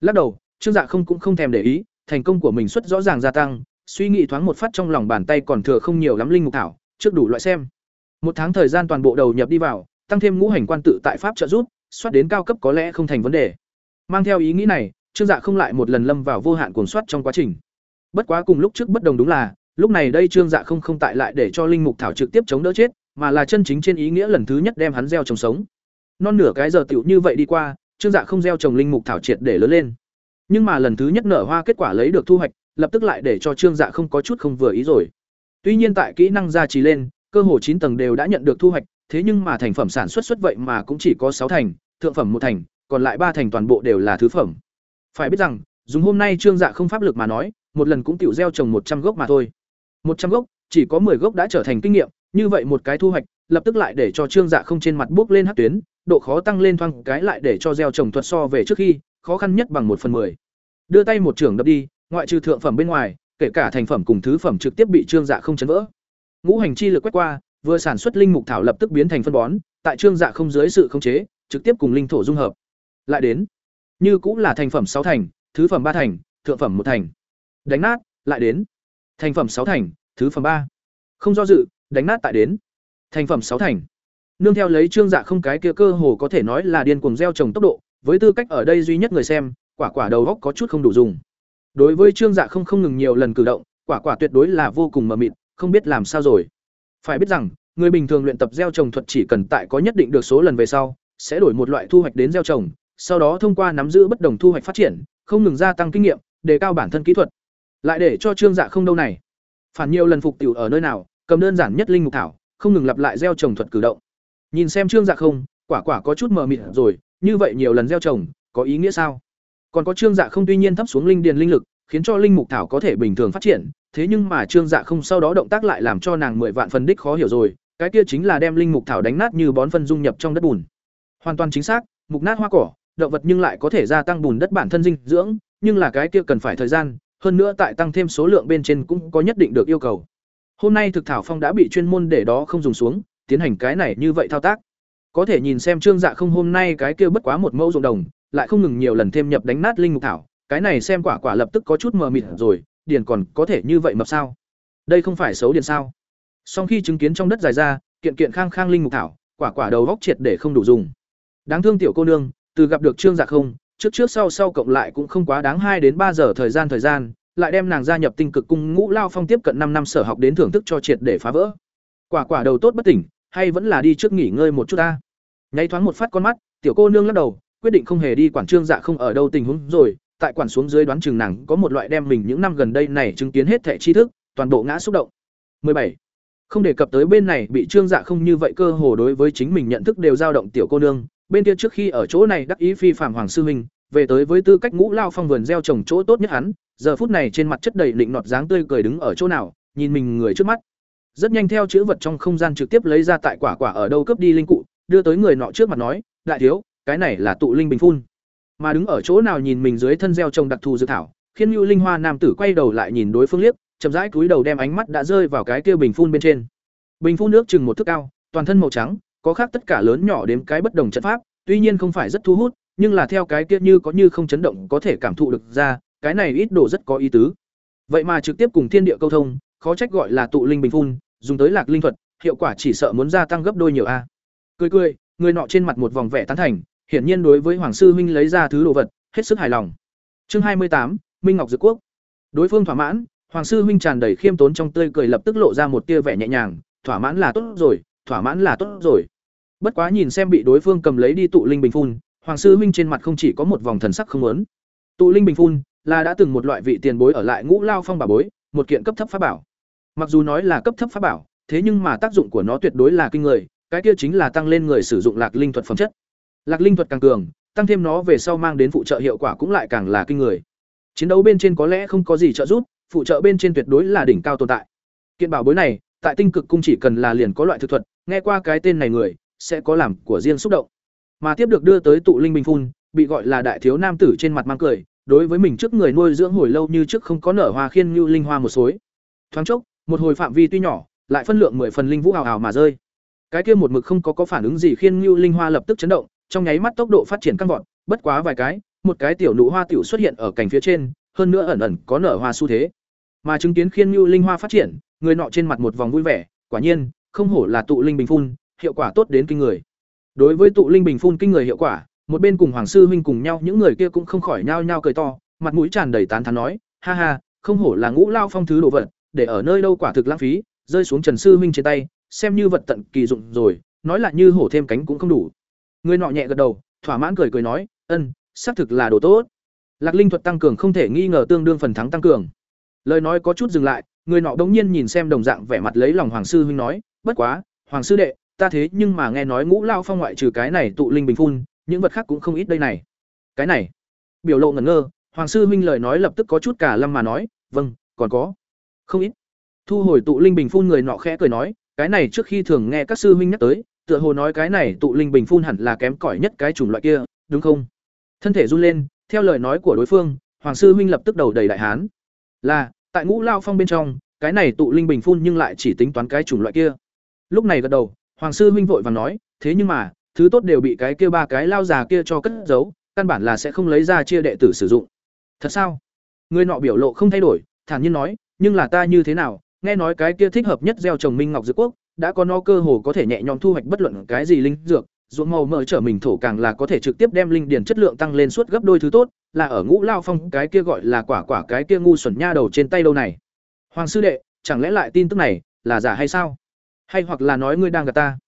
Lắc đầu, Trương Dạ không cũng không thèm để ý, thành công của mình xuất rõ ràng gia tăng, suy nghĩ thoáng một phát trong lòng bàn tay còn thừa không nhiều lắm linh mục thảo, trước đủ loại xem. Một tháng thời gian toàn bộ đầu nhập đi vào, tăng thêm ngũ hành quan tự tại pháp trợ giúp, soát đến cao cấp có lẽ không thành vấn đề. Mang theo ý nghĩ này trương dạ không lại một lần lâm vào vô hạn cuồng soát trong quá trình. Bất quá cùng lúc trước bất đồng đúng là lúc này đây trương dạ không không tại lại để cho linh mục thảo trực tiếp chống đỡ chết mà là chân chính trên ý nghĩa lần thứ nhất đem hắn gieo trồng sống. Non nửa cái giờ tiểu như vậy đi qua trương dạ không gieo trồng linh mục thảo triệt để lớn lên. Nhưng mà lần thứ nhất nở hoa kết quả lấy được thu hoạch lập tức lại để cho trương dạ không có chút không vừa ý rồi. Tuy nhiên tại kỹ năng gia trì lên, cơ hồ chín tầng đều đã nhận được thu hoạch, thế nhưng mà thành phẩm sản xuất xuất vậy mà cũng chỉ có sáu thành, thượng phẩm một thành, còn lại ba thành toàn bộ đều là thứ phẩm. Phải biết rằng, dùng hôm nay trương dạ không pháp lực mà nói, một lần cũng tiểu gieo trồng một trăm gốc mà thôi. Một trăm gốc, chỉ có 10 gốc đã trở thành kinh nghiệm, như vậy một cái thu hoạch, lập tức lại để cho trương dạ không trên mặt bước lên hắc tuyến, độ khó tăng lên thoang cái lại để cho gieo trồng thuật so về trước khi, khó khăn nhất bằng một phần 10. đưa tay một trưởng đập đi ngoại trừ thượng phẩm bên ngoài, kể cả thành phẩm cùng thứ phẩm trực tiếp bị trương dạ không chấn vỡ. Ngũ hành chi lực quét qua, vừa sản xuất linh mục thảo lập tức biến thành phân bón, tại trương dạ không dưới sự khống chế, trực tiếp cùng linh thổ dung hợp. Lại đến, như cũng là thành phẩm sáu thành, thứ phẩm ba thành, thượng phẩm một thành. Đánh nát, lại đến. Thành phẩm sáu thành, thứ phẩm ba. Không do dự, đánh nát tại đến. Thành phẩm sáu thành. Nương theo lấy trương dạ không cái kia cơ hồ có thể nói là điên cuồng gieo trồng tốc độ, với tư cách ở đây duy nhất người xem, quả quả đầu góc có chút không đủ dùng đối với trương dạ không không ngừng nhiều lần cử động, quả quả tuyệt đối là vô cùng mờ mịt, không biết làm sao rồi. Phải biết rằng, người bình thường luyện tập gieo trồng thuật chỉ cần tại có nhất định được số lần về sau, sẽ đổi một loại thu hoạch đến gieo trồng, sau đó thông qua nắm giữ bất đồng thu hoạch phát triển, không ngừng gia tăng kinh nghiệm, đề cao bản thân kỹ thuật. Lại để cho trương dạ không đâu này. Phản nhiều lần phục tiểu ở nơi nào, cầm đơn giản nhất linh mục thảo, không ngừng lặp lại gieo trồng thuật cử động. Nhìn xem trương dạ không, quả quả có chút mờ mịt rồi, như vậy nhiều lần gieo trồng, có ý nghĩa sao? Còn có trương dạ không tuy nhiên thấp xuống linh điền linh lực khiến cho linh mục thảo có thể bình thường phát triển thế nhưng mà trương dạ không sau đó động tác lại làm cho nàng mười vạn phần đích khó hiểu rồi cái kia chính là đem linh mục thảo đánh nát như bón phân dung nhập trong đất bùn hoàn toàn chính xác mục nát hoa cỏ động vật nhưng lại có thể gia tăng bùn đất bản thân dinh dưỡng nhưng là cái kia cần phải thời gian hơn nữa tại tăng thêm số lượng bên trên cũng có nhất định được yêu cầu. Hôm nay thực thảo phong đã bị chuyên môn để đó không dùng xuống, tiến hành cái này như vậy thao tác. Có thể nhìn xem Trương Dạ không hôm nay cái kia bất quá một mẫu ruộng đồng, lại không ngừng nhiều lần thêm nhập đánh nát linh mục thảo, cái này xem quả quả lập tức có chút mờ mịt rồi, điền còn có thể như vậy mập sao? Đây không phải xấu điền sao? Sau khi chứng kiến trong đất dài ra, kiện kiện khang khang linh mục thảo, quả quả đầu góc triệt để không đủ dùng. Đáng thương tiểu cô nương, từ gặp được Trương Dạ không, trước trước sau sau cộng lại cũng không quá đáng hai đến ba giờ thời gian thời gian, lại đem nàng gia nhập tinh cực cung ngũ lao phong tiếp cận năm năm sở học đến thưởng thức cho triệt để phá vỡ. Quả quả đầu tốt bất tỉnh, hay vẫn là đi trước nghỉ ngơi một chút ta. Nháy thoáng một phát con mắt, tiểu cô nương lắc đầu, quyết định không hề đi quản trương dạ không ở đâu tình huống rồi, tại quản xuống dưới đoán chừng nàng có một loại đem mình những năm gần đây này chứng kiến hết thảy tri thức, toàn bộ ngã xúc động. 17. Không đề cập tới bên này bị trương dạ không như vậy cơ hồ đối với chính mình nhận thức đều dao động tiểu cô nương, bên kia trước khi ở chỗ này đắc ý phi phạm hoàng sư huynh, về tới với tư cách ngũ lao phong vườn gieo trồng chỗ tốt nhất hắn, giờ phút này trên mặt chất đầy định nọt dáng tươi cười đứng ở chỗ nào, nhìn mình người trước mắt. Rất nhanh theo chữ vật trong không gian trực tiếp lấy ra tại quả quả ở đâu cướp đi linh cụ, đưa tới người nọ trước mặt nói, "Đại thiếu, cái này là tụ linh bình phun." Mà đứng ở chỗ nào nhìn mình dưới thân gieo trồng đặc thù dược thảo, khiến Nưu Linh Hoa nam tử quay đầu lại nhìn đối phương liếc, chậm rãi cúi đầu đem ánh mắt đã rơi vào cái kia bình phun bên trên. Bình phun nước chừng một thước cao, toàn thân màu trắng, có khác tất cả lớn nhỏ đến cái bất đồng trận pháp, tuy nhiên không phải rất thu hút, nhưng là theo cái kia như có như không chấn động có thể cảm thụ được ra, cái này ít đồ rất có ý tứ. Vậy mà trực tiếp cùng thiên địa câu thông, khó trách gọi là tụ linh bình phun, dùng tới lạc linh thuật, hiệu quả chỉ sợ muốn gia tăng gấp đôi nhiều a. Cười cười, người nọ trên mặt một vòng vẻ tán thành, hiển nhiên đối với hoàng sư huynh lấy ra thứ đồ vật, hết sức hài lòng. Chương hai mươi tám, Minh Ngọc Dược Quốc. Đối phương thỏa mãn, hoàng sư huynh tràn đầy khiêm tốn trong tươi cười lập tức lộ ra một tia vẻ nhẹ nhàng, thỏa mãn là tốt rồi, thỏa mãn là tốt rồi. Bất quá nhìn xem bị đối phương cầm lấy đi tụ linh bình phun, Hoàng sư huynh trên mặt không chỉ có một vòng thần sắc không muốn. Tụ linh bình phun là đã từng một loại vị tiền bối ở lại Ngũ Lao Phong bà bối, một kiện cấp thấp pháp bảo. Mặc dù nói là cấp thấp pháp bảo, thế nhưng mà tác dụng của nó tuyệt đối là kinh người, cái kia chính là tăng lên người sử dụng Lạc Linh thuật phẩm chất. Lạc Linh thuật càng cường, tăng thêm nó về sau mang đến phụ trợ hiệu quả cũng lại càng là kinh người. Chiến đấu bên trên có lẽ không có gì trợ giúp, phụ trợ bên trên tuyệt đối là đỉnh cao tồn tại. Kiện bảo bối này, tại Tinh Cực cung chỉ cần là liền có loại thực thuật, nghe qua cái tên này người, sẽ có làm của riêng xúc động mà tiếp được đưa tới tụ linh bình phun bị gọi là đại thiếu nam tử trên mặt mang cười đối với mình trước người nuôi dưỡng hồi lâu như trước không có nở hoa khiên như linh hoa một suối thoáng chốc một hồi phạm vi tuy nhỏ lại phân lượng mười phần linh vũ hào hào mà rơi cái kia một mực không có có phản ứng gì khiên như linh hoa lập tức chấn động trong nháy mắt tốc độ phát triển căng vọt bất quá vài cái một cái tiểu nụ hoa tiểu xuất hiện ở cành phía trên hơn nữa ẩn ẩn có nở hoa xu thế mà chứng kiến khiên như linh hoa phát triển người nọ trên mặt một vòng vui vẻ quả nhiên không hổ là tụ linh bình phun hiệu quả tốt đến kinh người Đối với tụ linh bình phun kinh người hiệu quả, một bên cùng hoàng sư huynh cùng nhau những người kia cũng không khỏi nhao nhao cười to, mặt mũi tràn đầy tán thán nói, ha ha, không hổ là ngũ lao phong thứ đồ vật, để ở nơi đâu quả thực lãng phí, rơi xuống Trần sư huynh trên tay, xem như vật tận kỳ dụng rồi, nói là như hổ thêm cánh cũng không đủ. Người nọ nhẹ gật đầu, thỏa mãn cười cười nói, "Ân, xác thực là đồ tốt." Lạc linh thuật tăng cường không thể nghi ngờ tương đương phần thắng tăng cường. Lời nói có chút dừng lại, người nọ đống nhiên nhìn xem đồng dạng vẻ mặt lấy lòng hoàng sư huynh nói, "Bất quá, hoàng sư đệ, ta thế nhưng mà nghe nói ngũ lao phong ngoại trừ cái này tụ linh bình phun, những vật khác cũng không ít đây này." Cái này? Biểu lộ ngẩn ngơ, hoàng sư huynh lời nói lập tức có chút cả lâm mà nói, "Vâng, còn có." Không ít. Thu hồi tụ linh bình phun người nọ khẽ cười nói, cái này trước khi thường nghe các sư huynh nhắc tới, tựa hồ nói cái này tụ linh bình phun hẳn là kém cỏi nhất cái chủng loại kia, đúng không? Thân thể run lên, theo lời nói của đối phương, Hoàng sư huynh lập tức đầu đầy đại hán. Là, tại Ngũ Lao Phong bên trong, cái này tụ linh bình phun nhưng lại chỉ tính toán cái chủng loại kia. Lúc này gật đầu, Hoàng sư huynh vội vàng nói, thế nhưng mà, thứ tốt đều bị cái kia ba cái lao già kia cho cất giấu, căn bản là sẽ không lấy ra chia đệ tử sử dụng. Thật sao? Người nọ biểu lộ không thay đổi, thản nhiên nói, nhưng là ta như thế nào, nghe nói cái kia thích hợp nhất gieo trồng minh ngọc dược quốc, đã có nó cơ hồ có thể nhẹ nhõm thu hoạch bất luận cái gì linh dược, ruộng màu mỡ trở mình thổ càng là có thể trực tiếp đem linh điển chất lượng tăng lên suốt gấp đôi thứ tốt, là ở Ngũ Lao Phong cái kia gọi là quả quả cái kia ngu xuẩn nha đầu trên tay đâu này. Hoàng sư đệ, chẳng lẽ lại tin tức này là giả hay sao? Hay hoặc là nói ngươi đang gạt ta?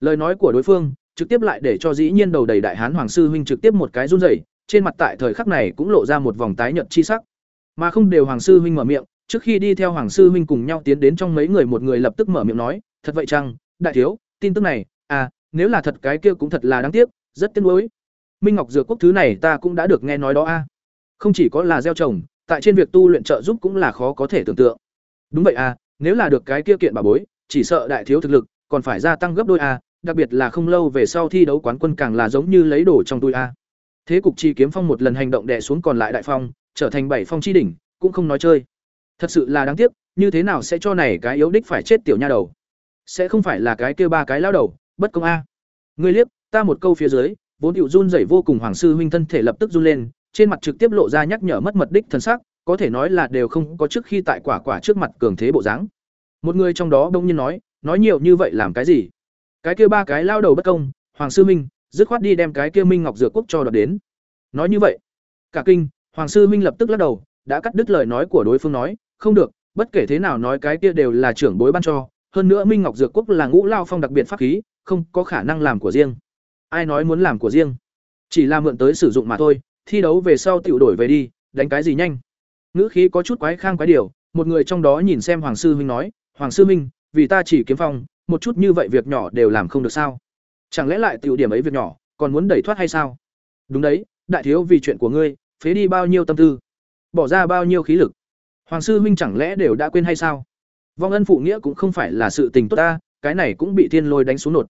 Lời nói của đối phương trực tiếp lại để cho dĩ nhiên đầu đầy đại hán hoàng sư huynh trực tiếp một cái run rẩy, trên mặt tại thời khắc này cũng lộ ra một vòng tái nhợt chi sắc. Mà không đều hoàng sư huynh mở miệng, trước khi đi theo hoàng sư huynh cùng nhau tiến đến trong mấy người một người lập tức mở miệng nói, "Thật vậy chăng, đại thiếu, tin tức này, à, nếu là thật cái kia cũng thật là đáng tiếc, rất tiếc nuối. Minh Ngọc Dược Quốc thứ này ta cũng đã được nghe nói đó a. Không chỉ có là gieo trồng, tại trên việc tu luyện trợ giúp cũng là khó có thể tưởng tượng. Đúng vậy à nếu là được cái kia kiện bà bối, chỉ sợ đại thiếu thực lực còn phải gia tăng gấp đôi a, đặc biệt là không lâu về sau thi đấu quán quân càng là giống như lấy đồ trong túi a. Thế cục chi kiếm phong một lần hành động đè xuống còn lại đại phong, trở thành bảy phong chi đỉnh, cũng không nói chơi. Thật sự là đáng tiếc, như thế nào sẽ cho này cái yếu đích phải chết tiểu nha đầu. Sẽ không phải là cái kia ba cái lao đầu, bất công a. Ngươi liếc, ta một câu phía dưới, vốn hữu run rẩy vô cùng hoàng sư huynh thân thể lập tức run lên, trên mặt trực tiếp lộ ra nhắc nhở mất mật đích thần sắc, có thể nói là đều không có trước khi tại quả quả trước mặt cường thế bộ dáng. Một người trong đó đông nhiên nói, nói nhiều như vậy làm cái gì? Cái kia ba cái lao đầu bất công, hoàng sư minh, dứt khoát đi đem cái kia minh ngọc dược quốc cho đợt đến. Nói như vậy, cả kinh, hoàng sư minh lập tức lắc đầu, đã cắt đứt lời nói của đối phương nói, không được, bất kể thế nào nói cái kia đều là trưởng bối ban cho, hơn nữa minh ngọc dược quốc là ngũ lao phong đặc biệt pháp khí, không có khả năng làm của riêng. Ai nói muốn làm của riêng? Chỉ là mượn tới sử dụng mà thôi, thi đấu về sau tự đổi về đi, đánh cái gì nhanh. Ngữ khí có chút quái khang quái điều, một người trong đó nhìn xem Hoàng sư huynh nói, "Hoàng sư huynh, vì ta chỉ kiếm phong, một chút như vậy việc nhỏ đều làm không được sao? Chẳng lẽ lại tiểu điểm ấy việc nhỏ, còn muốn đẩy thoát hay sao?" Đúng đấy, đại thiếu vì chuyện của ngươi, phế đi bao nhiêu tâm tư, bỏ ra bao nhiêu khí lực. Hoàng sư huynh chẳng lẽ đều đã quên hay sao? Vong ân phụ nghĩa cũng không phải là sự tình tốt ta, cái này cũng bị thiên lôi đánh xuống nột.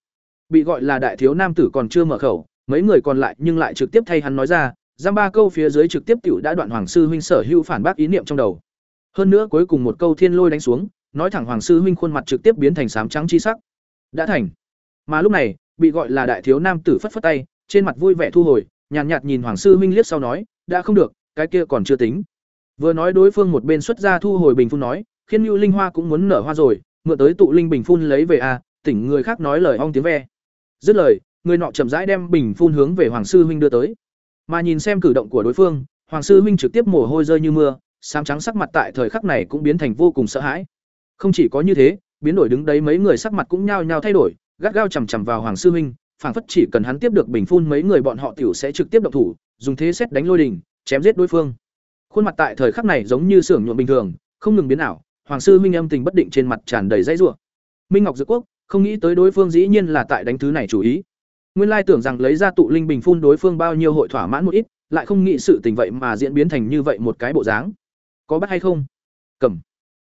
Bị gọi là đại thiếu nam tử còn chưa mở khẩu mấy người còn lại nhưng lại trực tiếp thay hắn nói ra giam ba câu phía dưới trực tiếp tiểu đã đoạn hoàng sư huynh sở hữu phản bác ý niệm trong đầu. Hơn nữa cuối cùng một câu thiên lôi đánh xuống nói thẳng hoàng sư huynh khuôn mặt trực tiếp biến thành sám trắng chi sắc. Đã thành. Mà lúc này bị gọi là đại thiếu nam tử phất phất tay trên mặt vui vẻ thu hồi nhàn nhạt, nhạt nhìn hoàng sư huynh liếc sau nói đã không được cái kia còn chưa tính. Vừa nói đối phương một bên xuất ra thu hồi bình phun nói khiến mưu linh hoa cũng muốn nở hoa rồi mượn tới tụ linh bình phun lấy về a à, tỉnh người khác nói lời ong tiếng ve. Dứt lời người nọ chậm rãi đem bình phun hướng về hoàng sư huynh đưa tới. Mà nhìn xem cử động của đối phương hoàng sư huynh trực tiếp mồ hôi rơi như mưa sáng trắng sắc mặt tại thời khắc này cũng biến thành vô cùng sợ hãi. Không chỉ có như thế biến đổi đứng đấy mấy người sắc mặt cũng nhao nhao thay đổi gắt gao chằm chằm vào hoàng sư huynh phảng phất chỉ cần hắn tiếp được bình phun mấy người bọn họ tiểu sẽ trực tiếp động thủ dùng thế xét đánh lôi đình chém giết đối phương. Khuôn mặt tại thời khắc này giống như sưởng nhuộm bình thường không ngừng biến ảo hoàng sư minh âm tình bất định trên mặt tràn đầy dãy rủa. Minh ngọc dược quốc, không nghĩ tới đối phương dĩ nhiên là tại đánh thứ này chủ ý. Nguyên lai tưởng rằng lấy ra tụ linh bình phun đối phương bao nhiêu hội thỏa mãn một ít, lại không nghĩ sự tình vậy mà diễn biến thành như vậy một cái bộ dáng. Có bắt hay không? Cầm.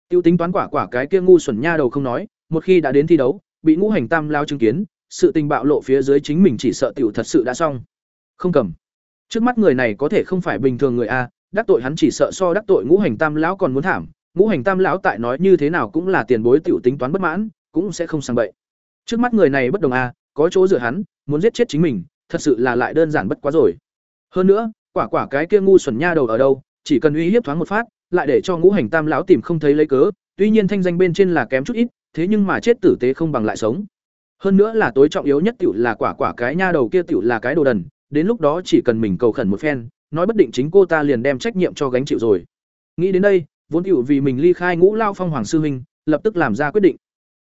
Tiêu tính toán quả quả cái kia ngu xuẩn nha đầu không nói, một khi đã đến thi đấu, bị ngũ hành tam lao chứng kiến, sự tình bạo lộ phía dưới chính mình chỉ sợ tiểu thật sự đã xong. Không cầm. Trước mắt người này có thể không phải bình thường người a, đắc tội hắn chỉ sợ so đắc tội ngũ hành tam lão còn muốn thảm ngũ hành tam lão tại nói như thế nào cũng là tiền bối tiểu tính toán bất mãn cũng sẽ không sang bậy. Trước mắt người này bất đồng a, có chỗ dựa hắn, muốn giết chết chính mình, thật sự là lại đơn giản bất quá rồi. Hơn nữa, quả quả cái kia ngu xuẩn nha đầu ở đâu, chỉ cần uy hiếp thoáng một phát, lại để cho ngũ hành tam lão tìm không thấy lấy cớ, tuy nhiên thanh danh bên trên là kém chút ít, thế nhưng mà chết tử tế không bằng lại sống. Hơn nữa là tối trọng yếu nhất tiểu là quả quả cái nha đầu kia tiểu là cái đồ đần, đến lúc đó chỉ cần mình cầu khẩn một phen, nói bất định chính cô ta liền đem trách nhiệm cho gánh chịu rồi. Nghĩ đến đây, vốn hữu vì mình ly khai Ngũ Lao Phong Hoàng sư huynh, lập tức làm ra quyết định.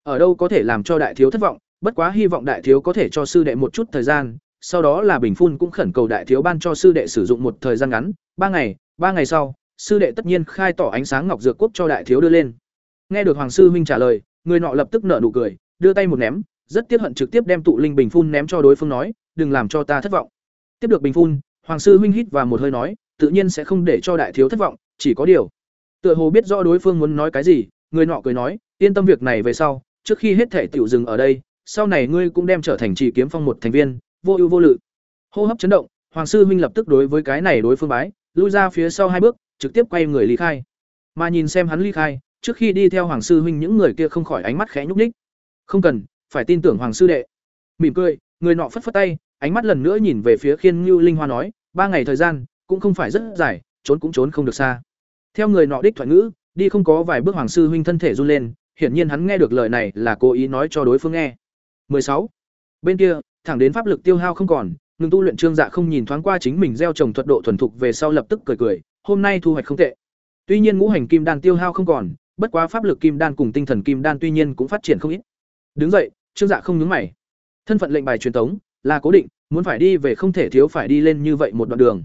Ở đâu có thể làm cho đại thiếu thất vọng, bất quá hy vọng đại thiếu có thể cho sư đệ một chút thời gian, sau đó là Bình Phun cũng khẩn cầu đại thiếu ban cho sư đệ sử dụng một thời gian ngắn, ba ngày, ba ngày sau, sư đệ tất nhiên khai tỏ ánh sáng ngọc dược quốc cho đại thiếu đưa lên. Nghe được Hoàng sư huynh trả lời, người nọ lập tức nở nụ cười, đưa tay một ném, rất tiếc hận trực tiếp đem tụ linh bình phun ném cho đối phương nói, đừng làm cho ta thất vọng. Tiếp được bình phun, Hoàng sư huynh hít và một hơi nói, tự nhiên sẽ không để cho đại thiếu thất vọng, chỉ có điều. Tựa hồ biết rõ đối phương muốn nói cái gì, người nọ cười nói, yên tâm việc này về sau, trước khi hết thể tiểu dừng ở đây, sau này ngươi cũng đem trở thành chỉ kiếm phong một thành viên, vô ưu vô lự. Hô hấp chấn động, Hoàng sư huynh lập tức đối với cái này đối phương bái, lui ra phía sau hai bước, trực tiếp quay người ly khai. Mà nhìn xem hắn ly khai, trước khi đi theo Hoàng sư huynh những người kia không khỏi ánh mắt khẽ nhúc nhích. Không cần, phải tin tưởng Hoàng sư đệ. Mỉm cười, người nọ phất phất tay, ánh mắt lần nữa nhìn về phía Khiên ngưu Linh Hoa nói, ba ngày thời gian, cũng không phải rất dài, trốn cũng trốn không được xa. Theo người nọ đích thoại ngữ, đi không có vài bước Hoàng sư huynh thân thể run lên, hiển nhiên hắn nghe được lời này là cố ý nói cho đối phương nghe. 16. Bên kia, thẳng đến pháp lực tiêu hao không còn, ngừng tu luyện trương dạ không nhìn thoáng qua chính mình gieo trồng thuật độ thuần thục về sau lập tức cười cười, hôm nay thu hoạch không tệ. Tuy nhiên ngũ hành kim đan tiêu hao không còn, bất quá pháp lực kim đan cùng tinh thần kim đan tuy nhiên cũng phát triển không ít. Đứng dậy, Trương Dạ không nhướng mày. Thân phận lệnh bài truyền tống là cố định, muốn phải đi về không thể thiếu phải đi lên như vậy một đoạn đường.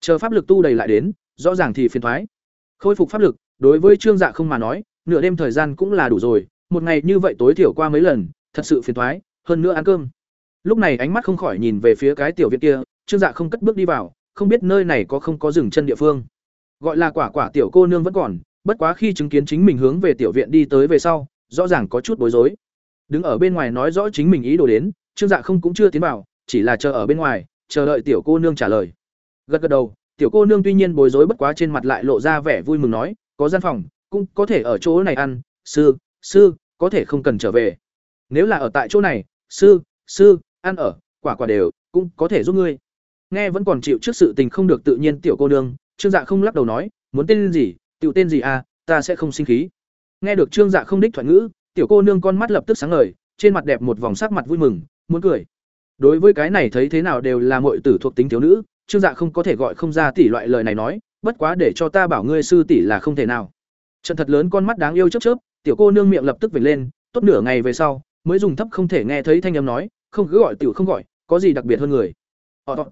Chờ pháp lực tu đầy lại đến, rõ ràng thì phiền toái. Khôi phục pháp lực, đối với Trương Dạ không mà nói, nửa đêm thời gian cũng là đủ rồi, một ngày như vậy tối thiểu qua mấy lần, thật sự phiền toái, hơn nữa ăn cơm. Lúc này ánh mắt không khỏi nhìn về phía cái tiểu viện kia, Trương Dạ không cất bước đi vào, không biết nơi này có không có dừng chân địa phương. Gọi là quả quả tiểu cô nương vẫn còn, bất quá khi chứng kiến chính mình hướng về tiểu viện đi tới về sau, rõ ràng có chút bối rối. Đứng ở bên ngoài nói rõ chính mình ý đồ đến, Trương Dạ không cũng chưa tiến vào, chỉ là chờ ở bên ngoài, chờ đợi tiểu cô nương trả lời. Gật gật đầu, tiểu cô nương tuy nhiên bối rối bất quá trên mặt lại lộ ra vẻ vui mừng nói, có gian phòng, cũng có thể ở chỗ này ăn, sư, sư, có thể không cần trở về. Nếu là ở tại chỗ này, sư, sư, ăn ở, quả quả đều, cũng có thể giúp ngươi. Nghe vẫn còn chịu trước sự tình không được tự nhiên tiểu cô nương, Trương Dạ không lắc đầu nói, muốn tên gì, tiểu tên gì à, ta sẽ không sinh khí. Nghe được Trương Dạ không đích thoại ngữ, tiểu cô nương con mắt lập tức sáng ngời, trên mặt đẹp một vòng sắc mặt vui mừng, muốn cười. Đối với cái này thấy thế nào đều là mọi tử thuộc tính thiếu nữ, Trương Dạ không có thể gọi không ra tỷ loại lời này nói, bất quá để cho ta bảo ngươi sư tỷ là không thể nào. Trận thật lớn con mắt đáng yêu chớp chớp, tiểu cô nương miệng lập tức vểnh lên, tốt nửa ngày về sau, mới dùng thấp không thể nghe thấy thanh âm nói, không cứ gọi tiểu không gọi, có gì đặc biệt hơn người. Ờ,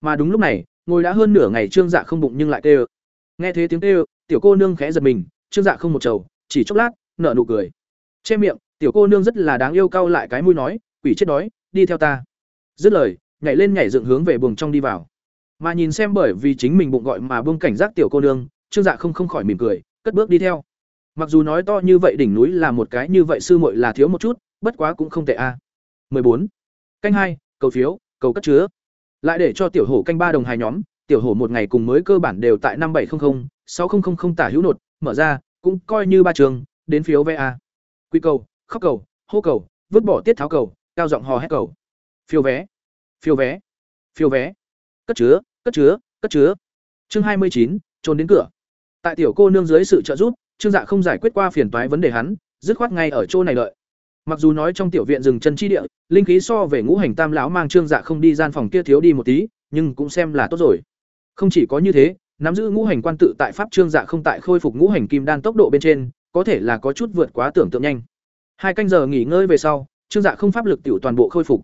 mà đúng lúc này, ngồi đã hơn nửa ngày Trương Dạ không bụng nhưng lại kêu. Nghe thế tiếng kêu, tiểu cô nương khẽ giật mình, Trương Dạ không một trầu, chỉ chốc lát, nở nụ cười. Che miệng, tiểu cô nương rất là đáng yêu cau lại cái mũi nói, quỷ chết đói, đi theo ta. Dứt lời, nhảy lên nhảy dựng hướng về buồng trong đi vào. Mà nhìn xem bởi vì chính mình bụng gọi mà buông cảnh giác tiểu cô nương, Trương Dạ không không khỏi mỉm cười, cất bước đi theo. Mặc dù nói to như vậy đỉnh núi là một cái như vậy sư muội là thiếu một chút, bất quá cũng không tệ a. À. 14. Canh hai, cầu phiếu, cầu cất chứa. Lại để cho tiểu hổ canh ba đồng hài nhóm, tiểu hổ một ngày cùng mới cơ bản đều tại năm bảy 5700, 6000 tả hữu nột, mở ra, cũng coi như ba trường, đến phiếu VA. Quy cầu, khóc cầu, hô cầu, vứt bỏ tiết tháo cầu, cao giọng hò hét cầu. Phiếu vé, phiếu vé, phiếu vé. Cất chứa, cất chứa, cất chứa. Chương hai mươi chín, trốn đến cửa. Tại tiểu cô nương dưới sự trợ giúp, Trương Dạ không giải quyết qua phiền toái vấn đề hắn, dứt khoát ngay ở chỗ này đợi. Mặc dù nói trong tiểu viện rừng chân chi địa, linh khí so về ngũ hành tam lão mang Trương Dạ không đi gian phòng kia thiếu đi một tí, nhưng cũng xem là tốt rồi. Không chỉ có như thế, nắm giữ ngũ hành quan tự tại pháp Trương Dạ không tại khôi phục ngũ hành kim đan tốc độ bên trên, có thể là có chút vượt quá tưởng tượng nhanh. Hai canh giờ nghỉ ngơi về sau, Trương Dạ không pháp lực tiểu toàn bộ khôi phục.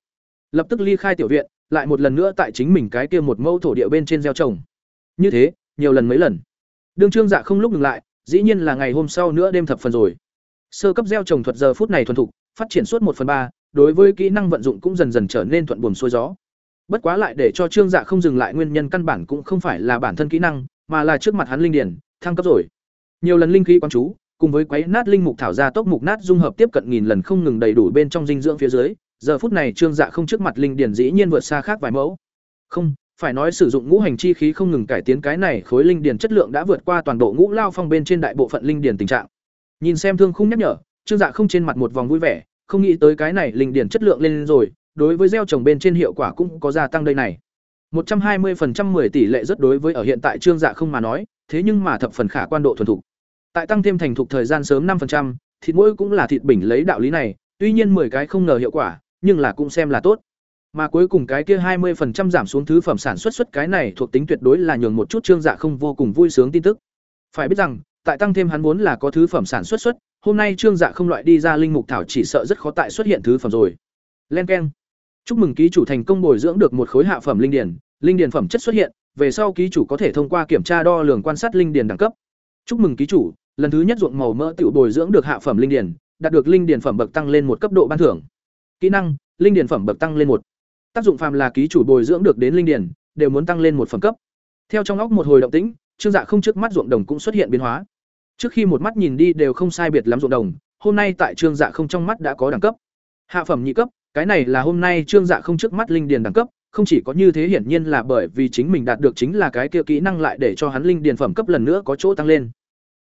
Lập tức ly khai tiểu viện, lại một lần nữa tại chính mình cái kia một mẫu thổ địa bên trên gieo trồng. Như thế, nhiều lần mấy lần. Đương Trương Dạ không lúc ngừng lại, dĩ nhiên là ngày hôm sau nữa đêm thập phần rồi. Sơ cấp gieo trồng thuật giờ phút này thuần thục, phát triển suốt một phần ba, đối với kỹ năng vận dụng cũng dần dần trở nên thuận buồm xuôi gió. Bất quá lại để cho Trương Dạ không dừng lại nguyên nhân căn bản cũng không phải là bản thân kỹ năng, mà là trước mặt hắn linh điển, thăng cấp rồi. Nhiều lần linh khí quan chú, cùng với quấy nát linh mục thảo ra tốc mục nát dung hợp tiếp cận nghìn lần không ngừng đầy đủ bên trong dinh dưỡng phía dưới, giờ phút này Trương Dạ không trước mặt linh điển dĩ nhiên vượt xa khác vài mẫu. Không, phải nói sử dụng ngũ hành chi khí không ngừng cải tiến cái này khối linh điển chất lượng đã vượt qua toàn bộ ngũ lao phong bên trên đại bộ phận linh điển tình trạng. Nhìn xem thương khung nhắc nhở, Trương Dạ không trên mặt một vòng vui vẻ, không nghĩ tới cái này linh điển chất lượng lên rồi, đối với gieo trồng bên trên hiệu quả cũng có gia tăng đây này. 120% 10 tỷ lệ rất đối với ở hiện tại Trương Dạ không mà nói, thế nhưng mà thập phần khả quan độ thuần thục. Tại tăng thêm thành thục thời gian sớm 5%, thịt mỗi cũng là thịt bình lấy đạo lý này, tuy nhiên 10 cái không ngờ hiệu quả, nhưng là cũng xem là tốt. Mà cuối cùng cái kia 20% giảm xuống thứ phẩm sản xuất xuất cái này thuộc tính tuyệt đối là nhường một chút trương dạ không vô cùng vui sướng tin tức. Phải biết rằng, tại tăng thêm hắn vốn là có thứ phẩm sản xuất xuất, hôm nay trương dạ không loại đi ra linh mục thảo chỉ sợ rất khó tại xuất hiện thứ phẩm rồi. Len keng. Chúc mừng ký chủ thành công bồi dưỡng được một khối hạ phẩm linh điển, linh điển phẩm chất xuất hiện, về sau ký chủ có thể thông qua kiểm tra đo lường quan sát linh điển đẳng cấp. Chúc mừng ký chủ, lần thứ nhất ruộng màu mỡ tiểu bồi dưỡng được hạ phẩm linh điển, đạt được linh điển phẩm bậc tăng lên một cấp độ ban thưởng. Kỹ năng, linh điển phẩm bậc tăng lên một. Tác dụng phàm là ký chủ bồi dưỡng được đến linh điển, đều muốn tăng lên một phẩm cấp. Theo trong óc một hồi động tĩnh, Trương Dạ không trước mắt ruộng đồng cũng xuất hiện biến hóa. Trước khi một mắt nhìn đi đều không sai biệt lắm ruộng đồng, hôm nay tại Trương Dạ không trong mắt đã có đẳng cấp. Hạ phẩm nhị cấp, cái này là hôm nay Trương Dạ không trước mắt linh điền đẳng cấp, không chỉ có như thế hiển nhiên là bởi vì chính mình đạt được chính là cái kia kỹ năng lại để cho hắn linh điền phẩm cấp lần nữa có chỗ tăng lên.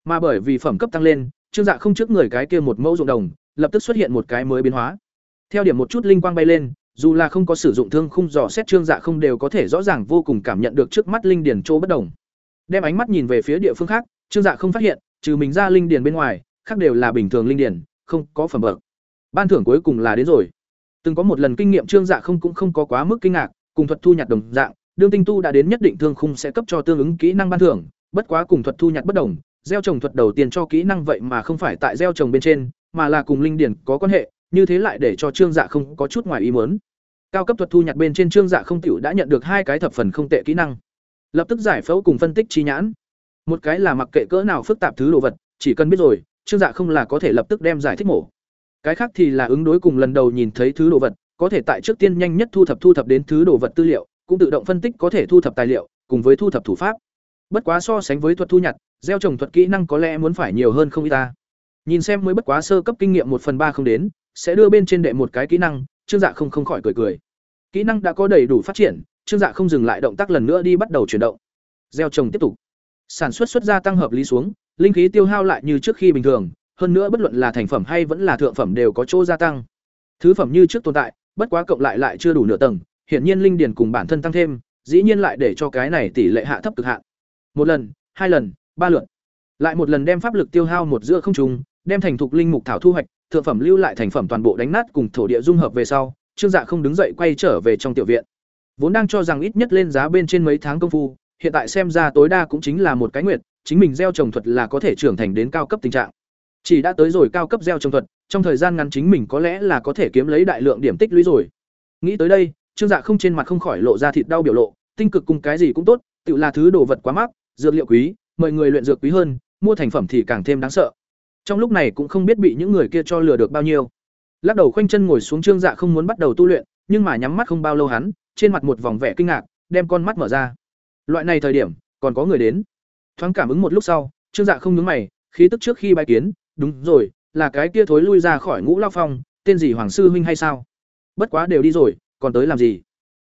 Mà bởi vì phẩm cấp tăng lên, Trương Dạ không trước người cái kia một mẫu ruộng đồng, lập tức xuất hiện một cái mới biến hóa. Theo điểm một chút linh quang bay lên, dù là không có sử dụng thương khung dò xét Trương Dạ không đều có thể rõ ràng vô cùng cảm nhận được trước mắt linh điền chỗ bất đồng. Đem ánh mắt nhìn về phía địa phương khác, Trương Dạ không phát hiện, trừ mình ra linh điền bên ngoài, khác đều là bình thường linh điền, không có phẩm bậc. Ban thưởng cuối cùng là đến rồi. Từng có một lần kinh nghiệm Trương Dạ không cũng không có quá mức kinh ngạc, cùng thuật thu nhặt đồng dạng, đương tinh tu đã đến nhất định thương khung sẽ cấp cho tương ứng kỹ năng ban thưởng, bất quá cùng thuật thu nhặt bất đồng, gieo trồng thuật đầu tiên cho kỹ năng vậy mà không phải tại gieo trồng bên trên, mà là cùng linh điển có quan hệ, như thế lại để cho Trương Dạ không có chút ngoài ý muốn. Cao cấp thuật thu nhặt bên trên Trương Dạ không tiểu đã nhận được hai cái thập phần không tệ kỹ năng. Lập tức giải phẫu cùng phân tích chi nhãn. Một cái là mặc kệ cỡ nào phức tạp thứ đồ vật, chỉ cần biết rồi, Trương Dạ không là có thể lập tức đem giải thích mổ. Cái khác thì là ứng đối cùng lần đầu nhìn thấy thứ đồ vật, có thể tại trước tiên nhanh nhất thu thập thu thập đến thứ đồ vật tư liệu, cũng tự động phân tích có thể thu thập tài liệu, cùng với thu thập thủ pháp. Bất quá so sánh với thuật thu nhặt, gieo trồng thuật kỹ năng có lẽ muốn phải nhiều hơn không ít ta. Nhìn xem mới bất quá sơ cấp kinh nghiệm một phần ba không đến, sẽ đưa bên trên đệ một cái kỹ năng, Trương Dạ không không khỏi cười cười. Kỹ năng đã có đầy đủ phát triển, Trương Dạ không dừng lại động tác lần nữa đi bắt đầu chuyển động. Gieo trồng tiếp tục. Sản xuất xuất gia tăng hợp lý xuống, linh khí tiêu hao lại như trước khi bình thường, hơn nữa bất luận là thành phẩm hay vẫn là thượng phẩm đều có chỗ gia tăng. Thứ phẩm như trước tồn tại, bất quá cộng lại lại chưa đủ nửa tầng, hiển nhiên linh điền cùng bản thân tăng thêm, dĩ nhiên lại để cho cái này tỷ lệ hạ thấp cực hạn. Một lần, hai lần, ba lượt. Lại một lần đem pháp lực tiêu hao một giữa không trùng, đem thành thục linh mục thảo thu hoạch, thượng phẩm lưu lại thành phẩm toàn bộ đánh nát cùng thổ địa dung hợp về sau, Trương Dạ không đứng dậy quay trở về trong tiểu viện. Vốn đang cho rằng ít nhất lên giá bên trên mấy tháng công phu, hiện tại xem ra tối đa cũng chính là một cái nguyệt, chính mình gieo trồng thuật là có thể trưởng thành đến cao cấp tình trạng. Chỉ đã tới rồi cao cấp gieo trồng thuật, trong thời gian ngắn chính mình có lẽ là có thể kiếm lấy đại lượng điểm tích lũy rồi. Nghĩ tới đây, Trương Dạ không trên mặt không khỏi lộ ra thịt đau biểu lộ, tinh cực cùng cái gì cũng tốt, tự là thứ đồ vật quá mắc, dược liệu quý, mời người luyện dược quý hơn, mua thành phẩm thì càng thêm đáng sợ. Trong lúc này cũng không biết bị những người kia cho lừa được bao nhiêu. Lắc đầu khoanh chân ngồi xuống Trương Dạ không muốn bắt đầu tu luyện, nhưng mà nhắm mắt không bao lâu hắn, trên mặt một vòng vẻ kinh ngạc, đem con mắt mở ra. Loại này thời điểm, còn có người đến. Thoáng cảm ứng một lúc sau, Trương Dạ không nhướng mày, khí tức trước khi bài kiến, đúng rồi, là cái kia thối lui ra khỏi Ngũ Lao Phong, tên gì Hoàng sư huynh hay sao? Bất quá đều đi rồi, còn tới làm gì?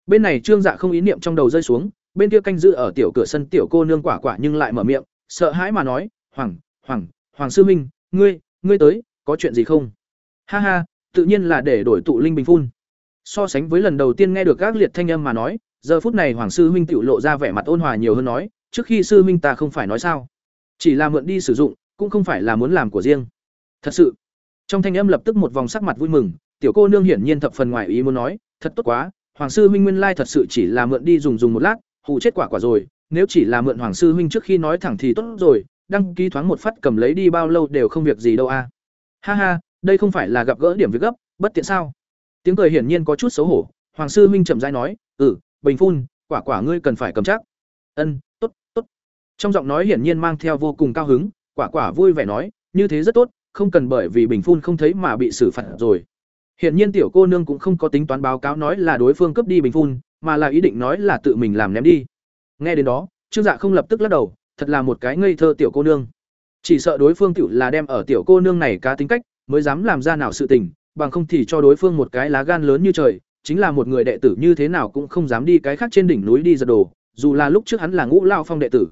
Bên này Trương Dạ không ý niệm trong đầu rơi xuống, bên kia canh giữ ở tiểu cửa sân tiểu cô nương quả quả nhưng lại mở miệng, sợ hãi mà nói, "Hoàng, Hoàng, Hoàng sư huynh, ngươi, ngươi tới, có chuyện gì không?" Ha ha, tự nhiên là để đổi tụ linh bình phun. So sánh với lần đầu tiên nghe được các liệt thanh âm mà nói, giờ phút này Hoàng sư huynh tự lộ ra vẻ mặt ôn hòa nhiều hơn nói, trước khi sư huynh ta không phải nói sao? Chỉ là mượn đi sử dụng, cũng không phải là muốn làm của riêng. Thật sự. Trong thanh âm lập tức một vòng sắc mặt vui mừng, tiểu cô nương hiển nhiên thập phần ngoài ý muốn nói, thật tốt quá, hoàng sư huynh nguyên lai thật sự chỉ là mượn đi dùng dùng một lát, hù chết quả quả rồi, nếu chỉ là mượn hoàng sư huynh trước khi nói thẳng thì tốt rồi, đăng ký thoáng một phát cầm lấy đi bao lâu đều không việc gì đâu a. Ha ha, đây không phải là gặp gỡ điểm việc gấp, bất tiện sao? Tiếng cười hiển nhiên có chút xấu hổ, hoàng sư huynh chậm rãi nói, "Ừ, Bình Phun, quả quả ngươi cần phải cầm chắc." "Ân, tốt, tốt." Trong giọng nói hiển nhiên mang theo vô cùng cao hứng, quả quả vui vẻ nói, "Như thế rất tốt, không cần bởi vì Bình Phun không thấy mà bị xử phạt rồi." Hiển nhiên tiểu cô nương cũng không có tính toán báo cáo nói là đối phương cấp đi bình phun, mà là ý định nói là tự mình làm ném đi. Nghe đến đó, Trương Dạ không lập tức lắc đầu, thật là một cái ngây thơ tiểu cô nương. Chỉ sợ đối phương tiểu là đem ở tiểu cô nương này cá tính cách, mới dám làm ra nào sự tình, bằng không thì cho đối phương một cái lá gan lớn như trời, chính là một người đệ tử như thế nào cũng không dám đi cái khác trên đỉnh núi đi giật đồ, dù là lúc trước hắn là Ngũ Lao Phong đệ tử.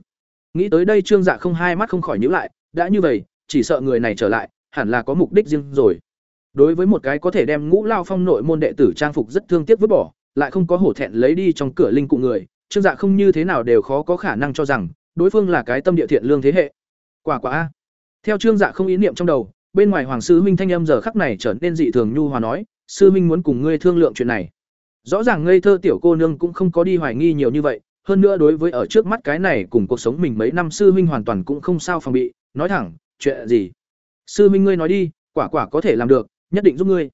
Nghĩ tới đây Trương Dạ không hai mắt không khỏi nhíu lại, đã như vậy, chỉ sợ người này trở lại, hẳn là có mục đích riêng rồi. Đối với một cái có thể đem Ngũ Lao Phong nội môn đệ tử trang phục rất thương tiếc vứt bỏ, lại không có hổ thẹn lấy đi trong cửa linh cụ người, Trương Dạ không như thế nào đều khó có khả năng cho rằng đối phương là cái tâm địa thiện lương thế hệ. Quả quả a. Theo Trương Dạ không ý niệm trong đầu, bên ngoài Hoàng sư huynh thanh âm giờ khắc này trở nên dị thường nhu hòa nói, sư huynh muốn cùng ngươi thương lượng chuyện này rõ ràng ngây thơ tiểu cô nương cũng không có đi hoài nghi nhiều như vậy hơn nữa đối với ở trước mắt cái này cùng cuộc sống mình mấy năm sư huynh hoàn toàn cũng không sao phòng bị nói thẳng chuyện gì sư huynh ngươi nói đi quả quả có thể làm được nhất định giúp ngươi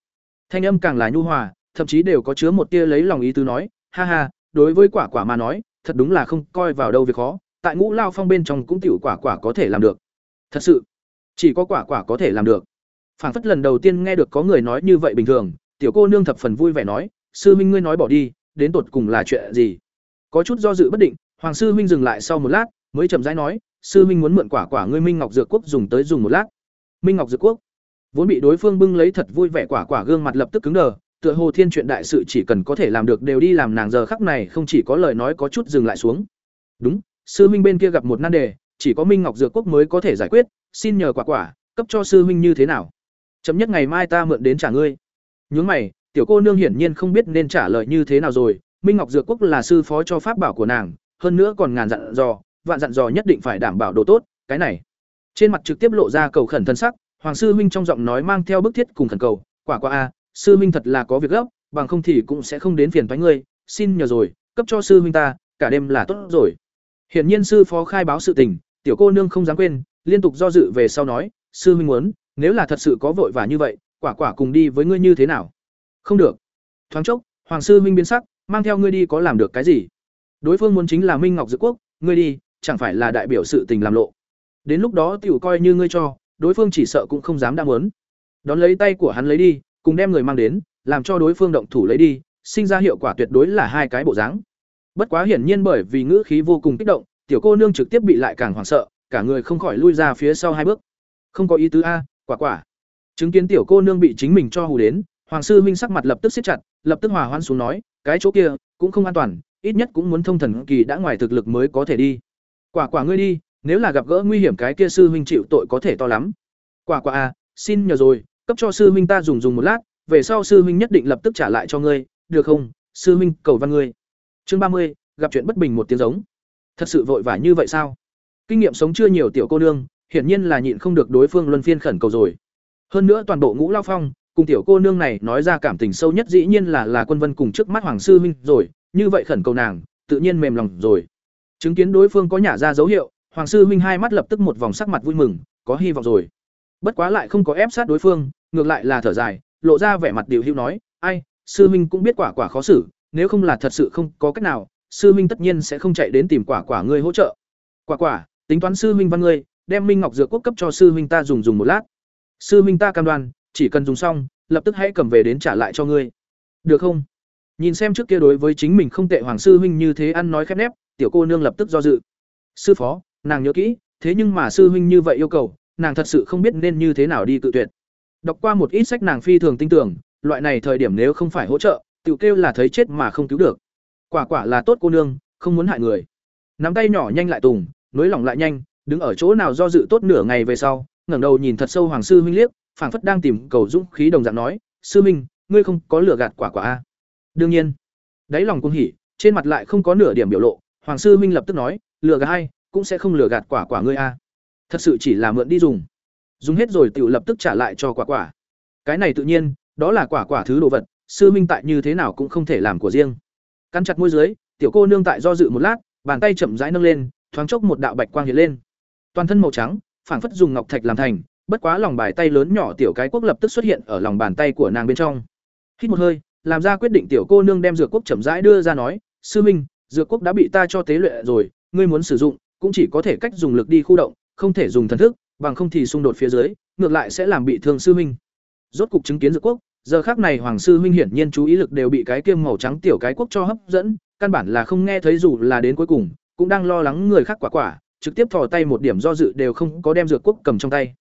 thanh âm càng là nhu hòa thậm chí đều có chứa một tia lấy lòng ý tứ nói ha ha đối với quả quả mà nói thật đúng là không coi vào đâu việc khó tại ngũ lao phong bên trong cũng tiểu quả quả có thể làm được. Thật sự, chỉ có quả quả có thể làm được. Phảng phất lần đầu tiên nghe được có người nói như vậy bình thường, tiểu cô nương thập phần vui vẻ nói, sư minh ngươi nói bỏ đi, đến tột cùng là chuyện gì? Có chút do dự bất định, hoàng sư minh dừng lại sau một lát, mới chậm rãi nói, sư minh muốn mượn quả quả ngươi minh ngọc dược quốc dùng tới dùng một lát. Minh ngọc dược quốc? Vốn bị đối phương bưng lấy thật vui vẻ quả quả gương mặt lập tức cứng đờ, tựa hồ thiên chuyện đại sự chỉ cần có thể làm được đều đi làm nàng giờ khắc này không chỉ có lời nói có chút dừng lại xuống. Đúng sư minh bên kia gặp một nan đề, chỉ có minh ngọc dược quốc mới có thể giải quyết, xin nhờ quả quả, cấp cho sư minh như thế nào? Chấm nhất ngày mai ta mượn đến trả ngươi. Nhướng mày, tiểu cô nương hiển nhiên không biết nên trả lời như thế nào rồi, minh ngọc dược quốc là sư phó cho pháp bảo của nàng, hơn nữa còn ngàn dặn dò, vạn dặn dò nhất định phải đảm bảo đồ tốt, cái này. Trên mặt trực tiếp lộ ra cầu khẩn thân sắc, hoàng sư huynh trong giọng nói mang theo bức thiết cùng khẩn cầu, quả quả a sư huynh thật là có việc gấp, bằng không thì cũng sẽ không đến phiền thoái ngươi, xin nhờ rồi, cấp cho sư huynh ta, cả đêm là tốt rồi hiển nhiên sư phó khai báo sự tình, tiểu cô nương không dám quên, liên tục do dự về sau nói, sư huynh muốn, nếu là thật sự có vội vã như vậy, quả quả cùng đi với ngươi như thế nào? Không được. Thoáng chốc, hoàng sư huynh biến sắc, mang theo ngươi đi có làm được cái gì? Đối phương muốn chính là minh ngọc dự quốc, ngươi đi, chẳng phải là đại biểu sự tình làm lộ. Đến lúc đó tiểu coi như ngươi cho, đối phương chỉ sợ cũng không dám đam muốn đón lấy tay của hắn lấy đi, cùng đem người mang đến, làm cho đối phương động thủ lấy đi, sinh ra hiệu quả tuyệt đối là hai cái bộ dáng bất quá hiển nhiên bởi vì ngữ khí vô cùng kích động, tiểu cô nương trực tiếp bị lại càng hoảng sợ, cả người không khỏi lui ra phía sau hai bước. Không có ý tứ a, quả quả. Chứng kiến tiểu cô nương bị chính mình cho hù đến, hoàng sư huynh sắc mặt lập tức siết chặt, lập tức hòa hoan xuống nói, cái chỗ kia cũng không an toàn, ít nhất cũng muốn thông thần kỳ đã ngoài thực lực mới có thể đi. Quả quả ngươi đi, nếu là gặp gỡ nguy hiểm cái kia sư huynh chịu tội có thể to lắm. Quả quả à xin nhờ rồi, cấp cho sư huynh ta dùng dùng một lát, về sau sư huynh nhất định lập tức trả lại cho ngươi, được không? Sư huynh, cầu văn ngươi chương ba mươi, gặp chuyện bất bình một tiếng giống. Thật sự vội vã như vậy sao? Kinh nghiệm sống chưa nhiều tiểu cô nương, hiển nhiên là nhịn không được đối phương luân phiên khẩn cầu rồi. Hơn nữa toàn bộ ngũ lao phong, cùng tiểu cô nương này nói ra cảm tình sâu nhất dĩ nhiên là là quân vân cùng trước mắt hoàng sư huynh rồi, như vậy khẩn cầu nàng, tự nhiên mềm lòng rồi. Chứng kiến đối phương có nhả ra dấu hiệu, hoàng sư huynh hai mắt lập tức một vòng sắc mặt vui mừng, có hy vọng rồi. Bất quá lại không có ép sát đối phương, ngược lại là thở dài, lộ ra vẻ mặt điều hữu nói, ai, sư huynh cũng biết quả quả khó xử nếu không là thật sự không có cách nào, sư huynh tất nhiên sẽ không chạy đến tìm quả quả ngươi hỗ trợ. Quả quả, tính toán sư huynh văn ngươi, đem minh ngọc dược quốc cấp cho sư huynh ta dùng dùng một lát. Sư huynh ta cam đoan, chỉ cần dùng xong, lập tức hãy cầm về đến trả lại cho ngươi. Được không? Nhìn xem trước kia đối với chính mình không tệ hoàng sư huynh như thế ăn nói khép nép, tiểu cô nương lập tức do dự. Sư phó, nàng nhớ kỹ, thế nhưng mà sư huynh như vậy yêu cầu, nàng thật sự không biết nên như thế nào đi cự tuyệt. Đọc qua một ít sách nàng phi thường tin tưởng, loại này thời điểm nếu không phải hỗ trợ tự kêu là thấy chết mà không cứu được. Quả quả là tốt cô nương, không muốn hại người. Nắm tay nhỏ nhanh lại tùng, nối lỏng lại nhanh, đứng ở chỗ nào do dự tốt nửa ngày về sau, ngẩng đầu nhìn thật sâu hoàng sư huynh liếc, phảng phất đang tìm cầu dũng khí đồng dạng nói, sư minh, ngươi không có lừa gạt quả quả a? Đương nhiên. Đáy lòng cung hỉ, trên mặt lại không có nửa điểm biểu lộ, hoàng sư minh lập tức nói, lừa gạt hay cũng sẽ không lừa gạt quả quả ngươi a. Thật sự chỉ là mượn đi dùng. Dùng hết rồi Tiểu lập tức trả lại cho quả quả. Cái này tự nhiên, đó là quả quả thứ đồ vật sư minh tại như thế nào cũng không thể làm của riêng. Cắn chặt môi dưới, tiểu cô nương tại do dự một lát, bàn tay chậm rãi nâng lên, thoáng chốc một đạo bạch quang hiện lên. Toàn thân màu trắng, phảng phất dùng ngọc thạch làm thành, bất quá lòng bài tay lớn nhỏ tiểu cái quốc lập tức xuất hiện ở lòng bàn tay của nàng bên trong. Hít một hơi, làm ra quyết định tiểu cô nương đem dược quốc chậm rãi đưa ra nói, sư minh, dược quốc đã bị ta cho tế luyện rồi, ngươi muốn sử dụng, cũng chỉ có thể cách dùng lực đi khu động, không thể dùng thần thức, bằng không thì xung đột phía dưới, ngược lại sẽ làm bị thương sư minh. Rốt cục chứng kiến dược quốc giờ khác này hoàng sư huynh hiển nhiên chú ý lực đều bị cái kiêm màu trắng tiểu cái quốc cho hấp dẫn, căn bản là không nghe thấy dù là đến cuối cùng, cũng đang lo lắng người khác quả quả, trực tiếp thò tay một điểm do dự đều không có đem dược quốc cầm trong tay.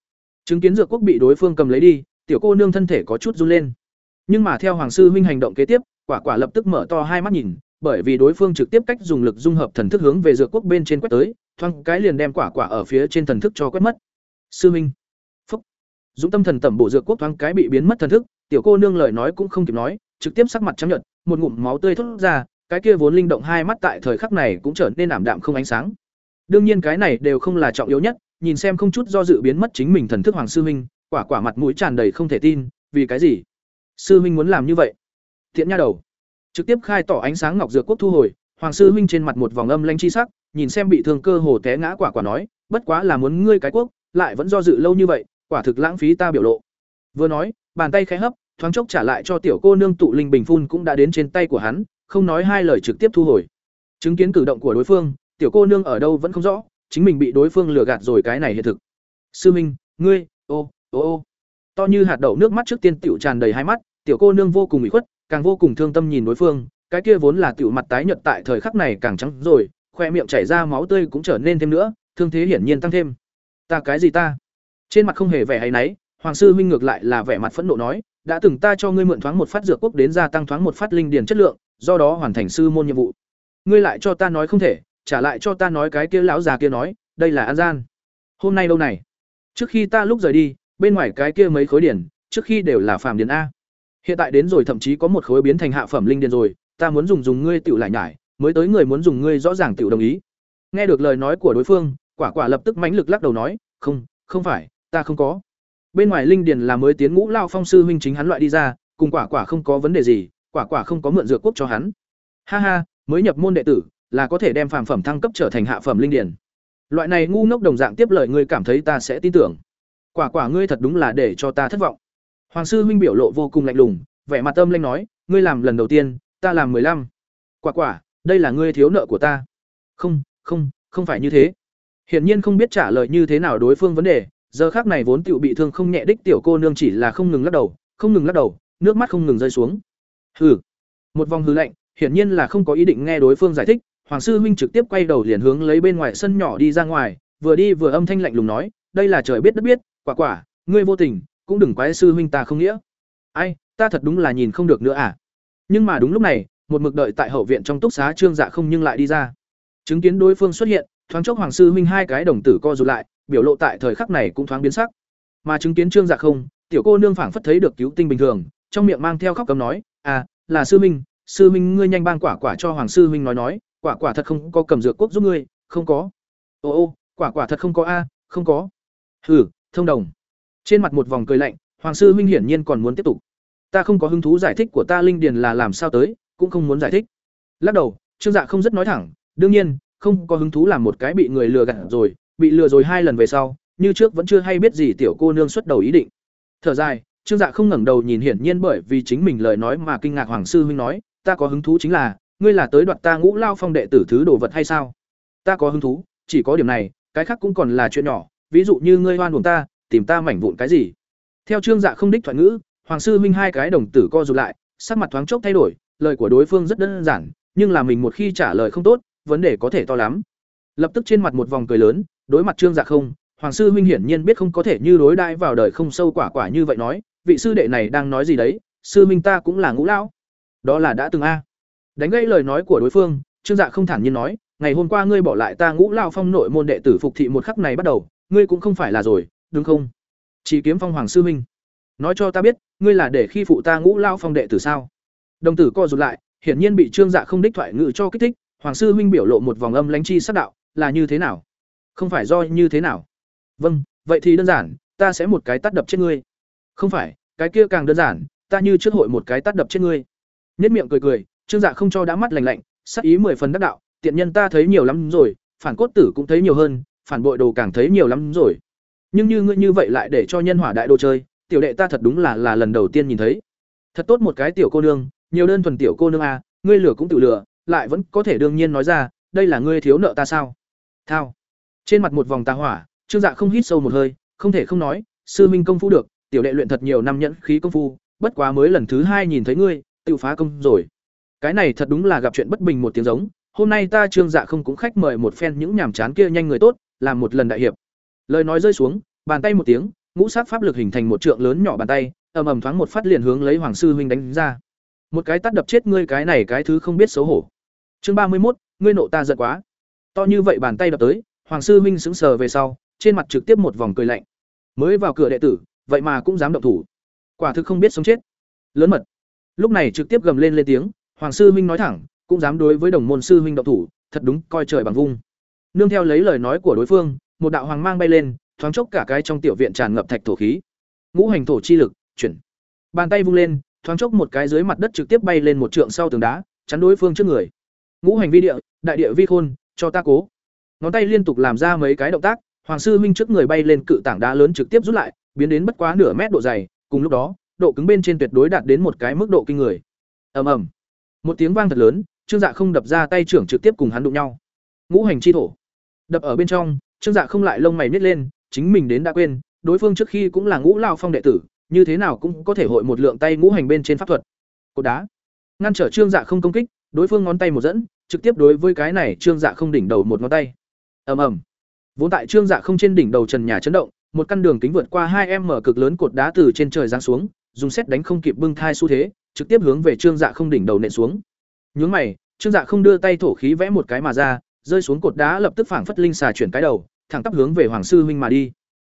Chứng kiến dược quốc bị đối phương cầm lấy đi, tiểu cô nương thân thể có chút run lên. Nhưng mà theo hoàng sư huynh hành động kế tiếp, quả quả lập tức mở to hai mắt nhìn, bởi vì đối phương trực tiếp cách dùng lực dung hợp thần thức hướng về dược quốc bên trên quét tới, thoáng cái liền đem quả quả ở phía trên thần thức cho quét mất. Sư huynh. Phúc. Dũng tâm thần tẩm bổ dược quốc thoáng cái bị biến mất thần thức tiểu cô nương lời nói cũng không kịp nói, trực tiếp sắc mặt trắng nhợt, một ngụm máu tươi thoát ra, cái kia vốn linh động hai mắt tại thời khắc này cũng trở nên ảm đạm không ánh sáng. Đương nhiên cái này đều không là trọng yếu nhất, nhìn xem không chút do dự biến mất chính mình thần thức hoàng sư huynh quả quả mặt mũi tràn đầy không thể tin, vì cái gì? Sư huynh muốn làm như vậy? Thiện nha đầu. Trực tiếp khai tỏ ánh sáng ngọc dược quốc thu hồi, hoàng sư huynh trên mặt một vòng âm lanh chi sắc, nhìn xem bị thương cơ hồ té ngã quả quả nói, bất quá là muốn ngươi cái quốc, lại vẫn do dự lâu như vậy, quả thực lãng phí ta biểu lộ. Vừa nói bàn tay khẽ hấp, thoáng chốc trả lại cho tiểu cô nương tụ linh bình phun cũng đã đến trên tay của hắn, không nói hai lời trực tiếp thu hồi. Chứng kiến cử động của đối phương, tiểu cô nương ở đâu vẫn không rõ, chính mình bị đối phương lừa gạt rồi cái này hiện thực. Sư minh, ngươi, ô ô ô. To như hạt đậu nước mắt trước tiên tiểu tràn đầy hai mắt, tiểu cô nương vô cùng ủy khuất, càng vô cùng thương tâm nhìn đối phương, cái kia vốn là tiểu mặt tái nhợt tại thời khắc này càng trắng rồi, khoe miệng chảy ra máu tươi cũng trở nên thêm nữa, thương thế hiển nhiên tăng thêm. Ta cái gì ta? Trên mặt không hề vẻ hay náy hoàng sư huynh ngược lại là vẻ mặt phẫn nộ nói, đã từng ta cho ngươi mượn thoáng một phát dược quốc đến gia tăng thoáng một phát linh điền chất lượng, do đó hoàn thành sư môn nhiệm vụ. Ngươi lại cho ta nói không thể, trả lại cho ta nói cái kia lão già kia nói, đây là an gian. Hôm nay lâu này? Trước khi ta lúc rời đi, bên ngoài cái kia mấy khối điển trước khi đều là phàm điển a. Hiện tại đến rồi thậm chí có một khối biến thành hạ phẩm linh điển rồi, ta muốn dùng dùng ngươi tiểu lại nhải, mới tới người muốn dùng ngươi rõ ràng tiểu đồng ý. Nghe được lời nói của đối phương, quả quả lập tức mãnh lực lắc đầu nói, không không phải, ta không có bên ngoài linh điển là mới tiến ngũ lao phong sư huynh chính hắn loại đi ra, cùng quả quả không có vấn đề gì, quả quả không có mượn dược quốc cho hắn. Ha ha, mới nhập môn đệ tử, là có thể đem phàm phẩm thăng cấp trở thành hạ phẩm linh điển loại này ngu ngốc đồng dạng tiếp lời ngươi cảm thấy ta sẽ tin tưởng. Quả quả ngươi thật đúng là để cho ta thất vọng. Hoàng sư huynh biểu lộ vô cùng lạnh lùng, vẻ mặt âm lanh nói, ngươi làm lần đầu tiên, ta làm mười lăm. Quả quả, đây là ngươi thiếu nợ của ta. Không không không phải như thế. Hiển nhiên không biết trả lời như thế nào đối phương vấn đề giờ khác này vốn tựu bị thương không nhẹ đích tiểu cô nương chỉ là không ngừng lắc đầu, không ngừng lắc đầu, nước mắt không ngừng rơi xuống. Hừ. Một vòng hư lạnh, hiển nhiên là không có ý định nghe đối phương giải thích, hoàng sư huynh trực tiếp quay đầu liền hướng lấy bên ngoài sân nhỏ đi ra ngoài, vừa đi vừa âm thanh lạnh lùng nói, đây là trời biết đất biết, quả quả, ngươi vô tình, cũng đừng quái sư huynh ta không nghĩa. Ai, ta thật đúng là nhìn không được nữa à? Nhưng mà đúng lúc này, một mực đợi tại hậu viện trong túc xá trương dạ không nhưng lại đi ra. Chứng kiến đối phương xuất hiện, thoáng chốc hoàng sư huynh hai cái đồng tử co rụt lại biểu lộ tại thời khắc này cũng thoáng biến sắc. Mà chứng kiến trương dạ không tiểu cô nương phảng phất thấy được cứu tinh bình thường trong miệng mang theo khóc cấm nói à là sư minh, sư minh ngươi nhanh bang quả quả cho hoàng sư minh nói nói quả quả thật không có cầm dược quốc giúp ngươi không có. Ô ô quả quả thật không có a không có. Hừ thông đồng. Trên mặt một vòng cười lạnh hoàng sư minh hiển nhiên còn muốn tiếp tục. Ta không có hứng thú giải thích của ta linh điền là làm sao tới cũng không muốn giải thích. Lắc đầu trương dạ không rất nói thẳng đương nhiên không có hứng thú làm một cái bị người lừa gạt rồi bị lừa rồi hai lần về sau, như trước vẫn chưa hay biết gì tiểu cô nương xuất đầu ý định. Thở dài, trương dạ không ngẩng đầu nhìn hiển nhiên bởi vì chính mình lời nói mà kinh ngạc hoàng sư huynh nói, ta có hứng thú chính là, ngươi là tới đoạt ta ngũ lao phong đệ tử thứ đồ vật hay sao? Ta có hứng thú, chỉ có điểm này, cái khác cũng còn là chuyện nhỏ, ví dụ như ngươi hoan buồn ta, tìm ta mảnh vụn cái gì? Theo trương dạ không đích thoại ngữ, hoàng sư huynh hai cái đồng tử co rụt lại, sắc mặt thoáng chốc thay đổi, lời của đối phương rất đơn giản, nhưng là mình một khi trả lời không tốt, vấn đề có thể to lắm. Lập tức trên mặt một vòng cười lớn đối mặt trương dạ không, hoàng sư huynh hiển nhiên biết không có thể như đối đãi vào đời không sâu quả quả như vậy nói, vị sư đệ này đang nói gì đấy, sư minh ta cũng là ngũ lão. Đó là đã từng a. Đánh gãy lời nói của đối phương, trương dạ không thản nhiên nói, ngày hôm qua ngươi bỏ lại ta ngũ lao phong nội môn đệ tử phục thị một khắc này bắt đầu, ngươi cũng không phải là rồi, đúng không? Chỉ kiếm phong hoàng sư minh nói cho ta biết, ngươi là để khi phụ ta ngũ lao phong đệ tử sao? Đồng tử co rụt lại, hiển nhiên bị trương dạ không đích thoại ngự cho kích thích, hoàng sư huynh biểu lộ một vòng âm lánh chi sắc đạo, là như thế nào? Không phải do như thế nào? Vâng vậy thì đơn giản ta sẽ một cái tắt đập chết ngươi. Không phải cái kia càng đơn giản ta như trước hội một cái tắt đập chết ngươi. Nhất miệng cười cười trương dạ không cho đã mắt lành lạnh sắc ý mười phần đắc đạo tiện nhân ta thấy nhiều lắm rồi phản cốt tử cũng thấy nhiều hơn phản bội đồ càng thấy nhiều lắm rồi. Nhưng như ngươi như vậy lại để cho nhân hỏa đại đồ chơi tiểu đệ ta thật đúng là là lần đầu tiên nhìn thấy. Thật tốt một cái tiểu cô nương nhiều đơn thuần tiểu cô nương à, ngươi lửa cũng tự lửa lại vẫn có thể đương nhiên nói ra đây là ngươi thiếu nợ ta sao? Thao trên mặt một vòng tà hỏa, trương dạ không hít sâu một hơi, không thể không nói, sư minh công phu được, tiểu đệ luyện thật nhiều năm nhẫn khí công phu, bất quá mới lần thứ hai nhìn thấy ngươi, tự phá công rồi. Cái này thật đúng là gặp chuyện bất bình một tiếng giống, hôm nay ta trương dạ không cũng khách mời một phen những nhàm chán kia nhanh người tốt, làm một lần đại hiệp. Lời nói rơi xuống, bàn tay một tiếng, ngũ sát pháp lực hình thành một trượng lớn nhỏ bàn tay, ầm ầm thoáng một phát liền hướng lấy hoàng sư huynh đánh ra. Một cái tát đập chết ngươi cái này cái thứ không biết xấu hổ. Chương ba mươi một ngươi nộ ta giận quá. To như vậy bàn tay đập tới hoàng sư huynh sững sờ về sau, trên mặt trực tiếp một vòng cười lạnh. Mới vào cửa đệ tử, vậy mà cũng dám động thủ. Quả thực không biết sống chết. Lớn mật. Lúc này trực tiếp gầm lên lên tiếng, hoàng sư huynh nói thẳng, cũng dám đối với đồng môn sư huynh động thủ, thật đúng, coi trời bằng vung. Nương theo lấy lời nói của đối phương, một đạo hoàng mang bay lên, thoáng chốc cả cái trong tiểu viện tràn ngập thạch thổ khí. Ngũ hành thổ chi lực, chuyển. Bàn tay vung lên, thoáng chốc một cái dưới mặt đất trực tiếp bay lên một trượng sau tường đá, chắn đối phương trước người. Ngũ hành vi địa, đại địa vi khôn, cho ta cố ngón tay liên tục làm ra mấy cái động tác, hoàng sư huynh trước người bay lên cự tảng đá lớn trực tiếp rút lại, biến đến bất quá nửa mét độ dày, cùng lúc đó, độ cứng bên trên tuyệt đối đạt đến một cái mức độ kinh người. Ầm ầm. Một tiếng vang thật lớn, trương dạ không đập ra tay trưởng trực tiếp cùng hắn đụng nhau. Ngũ hành chi thổ. Đập ở bên trong, trương dạ không lại lông mày nít lên, chính mình đến đã quên, đối phương trước khi cũng là ngũ lao phong đệ tử, như thế nào cũng có thể hội một lượng tay ngũ hành bên trên pháp thuật. Cột đá. Ngăn trở trương dạ không công kích, đối phương ngón tay một dẫn, trực tiếp đối với cái này trương dạ không đỉnh đầu một ngón tay ầm ầm. Vốn tại trương dạ không trên đỉnh đầu trần nhà chấn động, một căn đường kính vượt qua hai em mở cực lớn cột đá từ trên trời giáng xuống, dùng xét đánh không kịp bưng thai xu thế, trực tiếp hướng về trương dạ không đỉnh đầu nện xuống. Nhướng mày, trương dạ không đưa tay thổ khí vẽ một cái mà ra, rơi xuống cột đá lập tức phảng phất linh xà chuyển cái đầu, thẳng tắp hướng về hoàng sư huynh mà đi.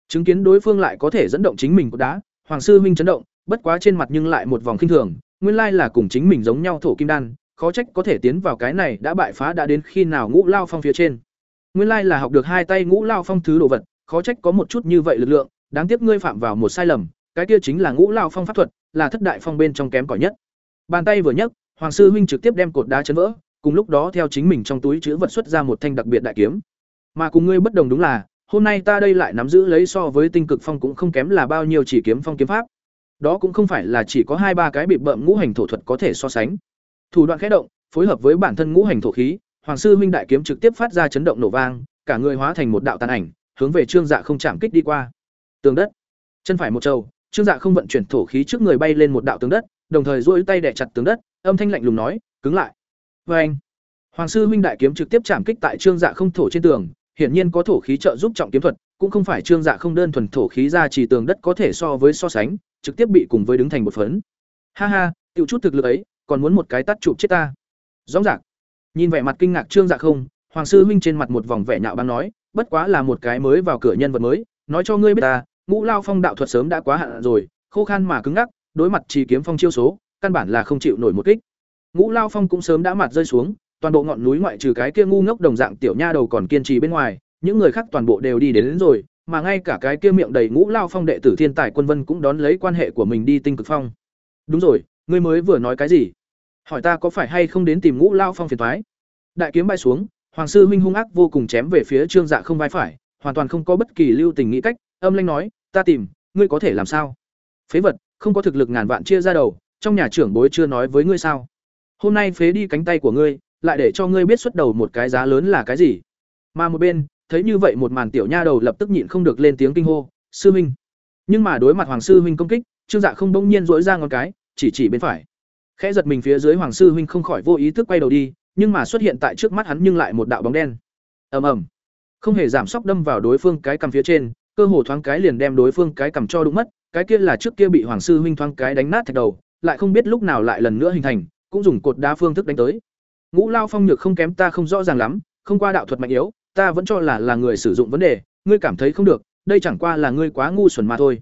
Chứng kiến đối phương lại có thể dẫn động chính mình cột đá, hoàng sư huynh chấn động, bất quá trên mặt nhưng lại một vòng khinh thường, nguyên lai là cùng chính mình giống nhau thổ kim đan, khó trách có thể tiến vào cái này đã bại phá đã đến khi nào ngũ lao phong phía trên nguyên lai là học được hai tay ngũ lao phong thứ đồ vật, khó trách có một chút như vậy lực lượng, đáng tiếc ngươi phạm vào một sai lầm, cái kia chính là ngũ lao phong pháp thuật, là thất đại phong bên trong kém cỏi nhất. Bàn tay vừa nhấc, hoàng sư huynh trực tiếp đem cột đá chấn vỡ, cùng lúc đó theo chính mình trong túi chứa vật xuất ra một thanh đặc biệt đại kiếm. Mà cùng ngươi bất đồng đúng là, hôm nay ta đây lại nắm giữ lấy so với tinh cực phong cũng không kém là bao nhiêu chỉ kiếm phong kiếm pháp. Đó cũng không phải là chỉ có hai ba cái bị bợm ngũ hành thổ thuật có thể so sánh. Thủ đoạn khẽ động, phối hợp với bản thân ngũ hành thổ khí hoàng sư huynh đại kiếm trực tiếp phát ra chấn động nổ vang, cả người hóa thành một đạo tàn ảnh, hướng về trương dạ không chạm kích đi qua. Tường đất. Chân phải một trâu, trương dạ không vận chuyển thổ khí trước người bay lên một đạo tường đất, đồng thời duỗi tay đè chặt tường đất, âm thanh lạnh lùng nói, cứng lại. Oeng. anh hoàng sư huynh đại kiếm trực tiếp chạm kích tại trương dạ không thổ trên tường, hiển nhiên có thổ khí trợ giúp trọng kiếm thuật, cũng không phải trương dạ không đơn thuần thổ khí ra chỉ tường đất có thể so với so sánh, trực tiếp bị cùng với đứng thành một phấn. Ha ha, tiểu chút thực lực ấy, còn muốn một cái tát chụp chết ta. Rõ ràng nhìn vẻ mặt kinh ngạc trương dạ không hoàng sư huynh trên mặt một vòng vẻ nhạo báng nói bất quá là một cái mới vào cửa nhân vật mới nói cho ngươi biết ta ngũ lao phong đạo thuật sớm đã quá hạn rồi khô khan mà cứng ngắc đối mặt chỉ kiếm phong chiêu số căn bản là không chịu nổi một kích. Ngũ lao phong cũng sớm đã mặt rơi xuống toàn bộ ngọn núi ngoại trừ cái kia ngu ngốc đồng dạng tiểu nha đầu còn kiên trì bên ngoài những người khác toàn bộ đều đi đến, đến rồi mà ngay cả cái kia miệng đầy ngũ lao phong đệ tử thiên tài quân vân cũng đón lấy quan hệ của mình đi tinh cực phong. Đúng rồi ngươi mới vừa nói cái gì? Hỏi ta có phải hay không đến tìm ngũ lao phong phiền thoái? Đại kiếm bay xuống, hoàng sư huynh hung ác vô cùng chém về phía trương dạ không vai phải, hoàn toàn không có bất kỳ lưu tình nghĩ cách, âm lanh nói, ta tìm, ngươi có thể làm sao? Phế vật, không có thực lực ngàn vạn chia ra đầu, trong nhà trưởng bối chưa nói với ngươi sao? Hôm nay phế đi cánh tay của ngươi, lại để cho ngươi biết xuất đầu một cái giá lớn là cái gì. Mà một bên, thấy như vậy một màn tiểu nha đầu lập tức nhịn không được lên tiếng kinh hô, sư huynh. Nhưng mà đối mặt hoàng sư huynh công kích, trương dạ không bỗng nhiên dỗi ra ngón cái, chỉ chỉ bên phải khẽ giật mình phía dưới hoàng sư huynh không khỏi vô ý thức quay đầu đi, nhưng mà xuất hiện tại trước mắt hắn nhưng lại một đạo bóng đen. Ầm ầm. Không hề giảm sốc đâm vào đối phương cái cầm phía trên, cơ hồ thoáng cái liền đem đối phương cái cầm cho đụng mất, cái kia là trước kia bị hoàng sư huynh thoáng cái đánh nát thạch đầu, lại không biết lúc nào lại lần nữa hình thành, cũng dùng cột đá phương thức đánh tới. Ngũ lao phong nhược không kém ta không rõ ràng lắm, không qua đạo thuật mạnh yếu, ta vẫn cho là là người sử dụng vấn đề, ngươi cảm thấy không được, đây chẳng qua là ngươi quá ngu xuẩn mà thôi.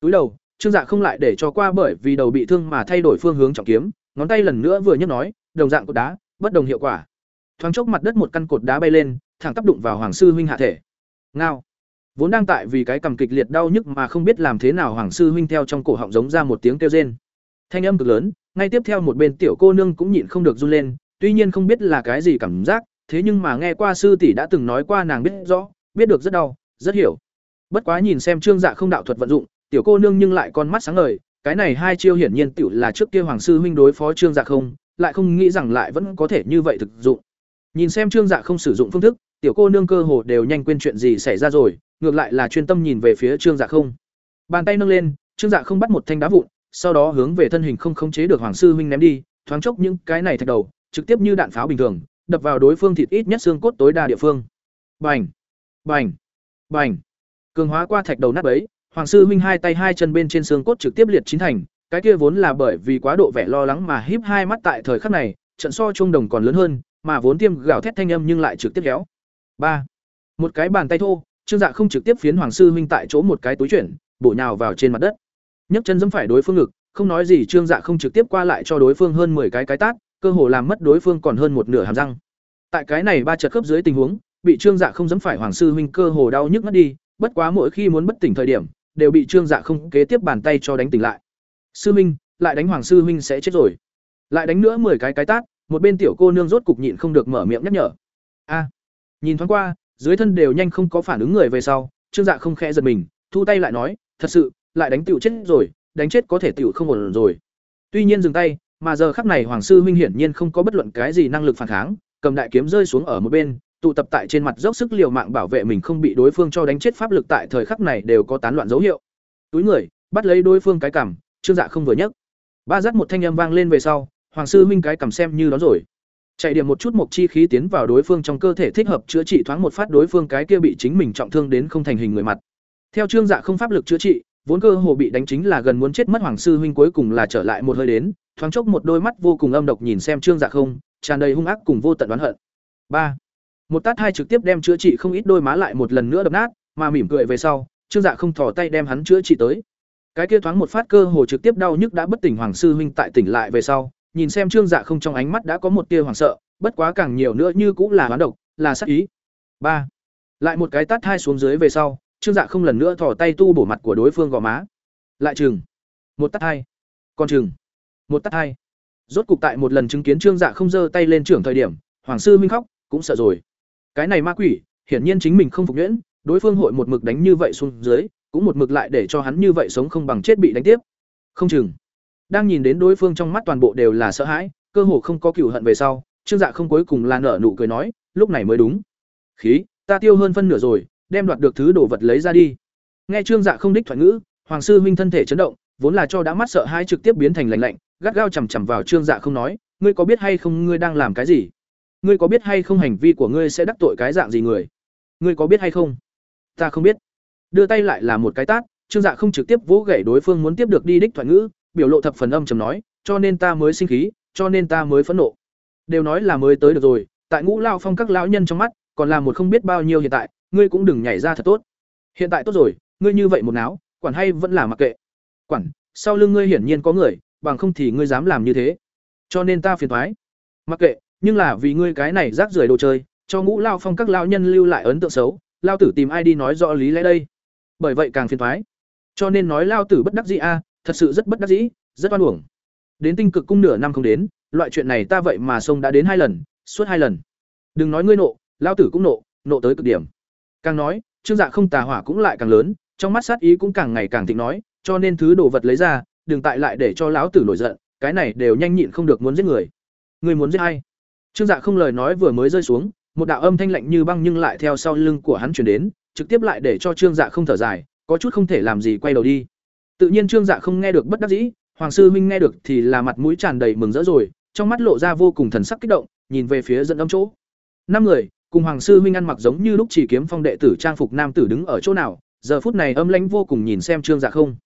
Túi đầu trương dạ không lại để cho qua bởi vì đầu bị thương mà thay đổi phương hướng trọng kiếm, ngón tay lần nữa vừa nhấc nói, đồng dạng cột đá, bất đồng hiệu quả. Thoáng chốc mặt đất một căn cột đá bay lên, thẳng tác đụng vào hoàng sư huynh hạ thể. Ngao. Vốn đang tại vì cái cầm kịch liệt đau nhức mà không biết làm thế nào hoàng sư huynh theo trong cổ họng giống ra một tiếng kêu rên. Thanh âm cực lớn, ngay tiếp theo một bên tiểu cô nương cũng nhịn không được run lên, tuy nhiên không biết là cái gì cảm giác, thế nhưng mà nghe qua sư tỷ đã từng nói qua nàng biết rõ, biết được rất đau, rất hiểu. Bất quá nhìn xem trương dạ không đạo thuật vận dụng tiểu cô nương nhưng lại con mắt sáng ngời, cái này hai chiêu hiển nhiên tiểu là trước kia hoàng sư huynh đối phó trương dạ không, lại không nghĩ rằng lại vẫn có thể như vậy thực dụng. Nhìn xem trương dạ không sử dụng phương thức, tiểu cô nương cơ hồ đều nhanh quên chuyện gì xảy ra rồi, ngược lại là chuyên tâm nhìn về phía trương dạ không. Bàn tay nâng lên, trương dạ không bắt một thanh đá vụn, sau đó hướng về thân hình không khống chế được hoàng sư huynh ném đi, thoáng chốc những cái này thạch đầu, trực tiếp như đạn pháo bình thường, đập vào đối phương thịt ít nhất xương cốt tối đa địa phương. Bành! Bành! Bành! Cường hóa qua thạch đầu nát bấy hoàng sư huynh hai tay hai chân bên trên xương cốt trực tiếp liệt chín thành, cái kia vốn là bởi vì quá độ vẻ lo lắng mà híp hai mắt tại thời khắc này, trận so trung đồng còn lớn hơn, mà vốn tiêm gào thét thanh âm nhưng lại trực tiếp kéo. Ba. Một cái bàn tay thô, trương dạ không trực tiếp phiến hoàng sư huynh tại chỗ một cái túi chuyển, bổ nhào vào trên mặt đất. Nhấc chân giẫm phải đối phương ngực, không nói gì trương dạ không trực tiếp qua lại cho đối phương hơn 10 cái cái tát, cơ hồ làm mất đối phương còn hơn một nửa hàm răng. Tại cái này ba chật khớp dưới tình huống, bị trương dạ không giẫm phải hoàng sư huynh cơ hồ đau nhức mất đi, bất quá mỗi khi muốn bất tỉnh thời điểm đều bị trương dạ không kế tiếp bàn tay cho đánh tỉnh lại. Sư minh, lại đánh hoàng sư huynh sẽ chết rồi. Lại đánh nữa mười cái cái tát, một bên tiểu cô nương rốt cục nhịn không được mở miệng nhắc nhở. A. Nhìn thoáng qua, dưới thân đều nhanh không có phản ứng người về sau, trương dạ không khẽ giật mình, thu tay lại nói, thật sự, lại đánh tiểu chết rồi, đánh chết có thể tiểu không ổn rồi. Tuy nhiên dừng tay, mà giờ khắc này hoàng sư huynh hiển nhiên không có bất luận cái gì năng lực phản kháng, cầm đại kiếm rơi xuống ở một bên tụ tập tại trên mặt dốc sức liều mạng bảo vệ mình không bị đối phương cho đánh chết pháp lực tại thời khắc này đều có tán loạn dấu hiệu. Túi người, bắt lấy đối phương cái cằm, trương dạ không vừa nhấc. Ba dắt một thanh âm vang lên về sau, hoàng sư minh cái cằm xem như đó rồi. Chạy điểm một chút mộc chi khí tiến vào đối phương trong cơ thể thích hợp chữa trị thoáng một phát đối phương cái kia bị chính mình trọng thương đến không thành hình người mặt. Theo trương dạ không pháp lực chữa trị, vốn cơ hồ bị đánh chính là gần muốn chết mất hoàng sư huynh cuối cùng là trở lại một hơi đến, thoáng chốc một đôi mắt vô cùng âm độc nhìn xem trương dạ không, tràn đầy hung ác cùng vô tận oán hận. Ba một tát hai trực tiếp đem chữa trị không ít đôi má lại một lần nữa đập nát, mà mỉm cười về sau, trương dạ không thò tay đem hắn chữa trị tới. Cái kia thoáng một phát cơ hồ trực tiếp đau nhức đã bất tỉnh hoàng sư huynh tại tỉnh lại về sau, nhìn xem trương dạ không trong ánh mắt đã có một tia hoảng sợ, bất quá càng nhiều nữa như cũng là hoán độc, là sắc ý. Ba. Lại một cái tát hai xuống dưới về sau, trương dạ không lần nữa thò tay tu bổ mặt của đối phương gò má. Lại chừng. Một tát hai. Còn chừng. Một tát hai. Rốt cục tại một lần chứng kiến trương dạ không giơ tay lên trưởng thời điểm, hoàng sư minh khóc, cũng sợ rồi cái này ma quỷ, hiển nhiên chính mình không phục nhuyễn, đối phương hội một mực đánh như vậy xuống dưới, cũng một mực lại để cho hắn như vậy sống không bằng chết bị đánh tiếp. Không chừng. Đang nhìn đến đối phương trong mắt toàn bộ đều là sợ hãi, cơ hồ không có cựu hận về sau, trương dạ không cuối cùng là nở nụ cười nói, lúc này mới đúng. Khí, ta tiêu hơn phân nửa rồi, đem đoạt được thứ đồ vật lấy ra đi. Nghe trương dạ không đích thoại ngữ, hoàng sư huynh thân thể chấn động, vốn là cho đã mắt sợ hai trực tiếp biến thành lạnh lạnh, gắt gao chằm chằm vào trương dạ không nói, ngươi có biết hay không ngươi đang làm cái gì? Ngươi có biết hay không hành vi của ngươi sẽ đắc tội cái dạng gì người? Ngươi có biết hay không? Ta không biết. Đưa tay lại là một cái tát, trương dạ không trực tiếp vỗ gậy đối phương muốn tiếp được đi đích thoại ngữ, biểu lộ thập phần âm trầm nói, cho nên ta mới sinh khí, cho nên ta mới phẫn nộ. Đều nói là mới tới được rồi, tại ngũ lao phong các lão nhân trong mắt, còn là một không biết bao nhiêu hiện tại, ngươi cũng đừng nhảy ra thật tốt. Hiện tại tốt rồi, ngươi như vậy một náo, quản hay vẫn là mặc kệ. Quản, sau lưng ngươi hiển nhiên có người, bằng không thì ngươi dám làm như thế. Cho nên ta phiền thoái mặc kệ nhưng là vì ngươi cái này rác rưởi đồ chơi, cho ngũ lao phong các lao nhân lưu lại ấn tượng xấu, lao tử tìm ai đi nói rõ lý lẽ đây? Bởi vậy càng phiền thoái cho nên nói lao tử bất đắc dĩ a, thật sự rất bất đắc dĩ, rất oan uổng. Đến tinh cực cung nửa năm không đến, loại chuyện này ta vậy mà sông đã đến hai lần, suốt hai lần. Đừng nói ngươi nộ, lao tử cũng nộ nộ tới cực điểm. Càng nói, trương dạ không tà hỏa cũng lại càng lớn, trong mắt sát ý cũng càng ngày càng thịnh nói, cho nên thứ đồ vật lấy ra, đừng tại lại để cho lão tử nổi giận, cái này đều nhanh nhịn không được muốn giết người. Người muốn giết hay trương dạ không lời nói vừa mới rơi xuống, một đạo âm thanh lạnh như băng nhưng lại theo sau lưng của hắn chuyển đến, trực tiếp lại để cho trương dạ không thở dài, có chút không thể làm gì quay đầu đi. Tự nhiên trương dạ không nghe được bất đắc dĩ, hoàng sư huynh nghe được thì là mặt mũi tràn đầy mừng rỡ rồi, trong mắt lộ ra vô cùng thần sắc kích động, nhìn về phía dẫn âm chỗ. Năm người, cùng hoàng sư huynh ăn mặc giống như lúc chỉ kiếm phong đệ tử trang phục nam tử đứng ở chỗ nào, giờ phút này âm lãnh vô cùng nhìn xem trương dạ không.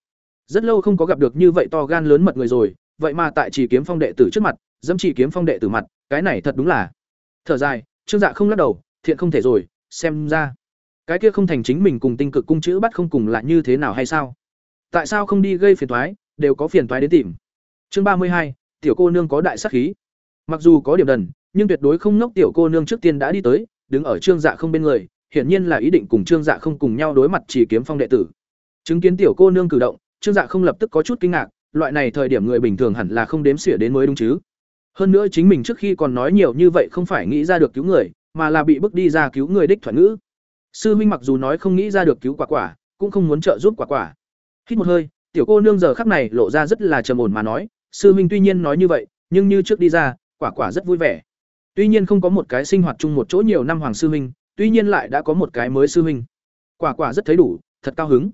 Rất lâu không có gặp được như vậy to gan lớn mật người rồi, vậy mà tại chỉ kiếm phong đệ tử trước mặt, dẫm chỉ kiếm phong đệ tử mặt cái này thật đúng là. Thở dài, trương dạ không lắc đầu, thiện không thể rồi, xem ra. Cái kia không thành chính mình cùng tinh cực cung chữ bắt không cùng lại như thế nào hay sao? Tại sao không đi gây phiền toái, đều có phiền toái đến tìm. Chương ba mươi hai, tiểu cô nương có đại sắc khí. Mặc dù có điểm đần, nhưng tuyệt đối không nốc tiểu cô nương trước tiên đã đi tới, đứng ở trương dạ không bên người, hiển nhiên là ý định cùng trương dạ không cùng nhau đối mặt chỉ kiếm phong đệ tử. Chứng kiến tiểu cô nương cử động, trương dạ không lập tức có chút kinh ngạc, loại này thời điểm người bình thường hẳn là không đếm xỉa đến mới đúng chứ hơn nữa chính mình trước khi còn nói nhiều như vậy không phải nghĩ ra được cứu người, mà là bị bức đi ra cứu người đích thuận ngữ. Sư huynh mặc dù nói không nghĩ ra được cứu quả quả, cũng không muốn trợ giúp quả quả. Hít một hơi, tiểu cô nương giờ khắc này lộ ra rất là trầm ổn mà nói, sư huynh tuy nhiên nói như vậy, nhưng như trước đi ra, quả quả rất vui vẻ. Tuy nhiên không có một cái sinh hoạt chung một chỗ nhiều năm hoàng sư huynh tuy nhiên lại đã có một cái mới sư huynh quả quả rất thấy đủ, thật cao hứng.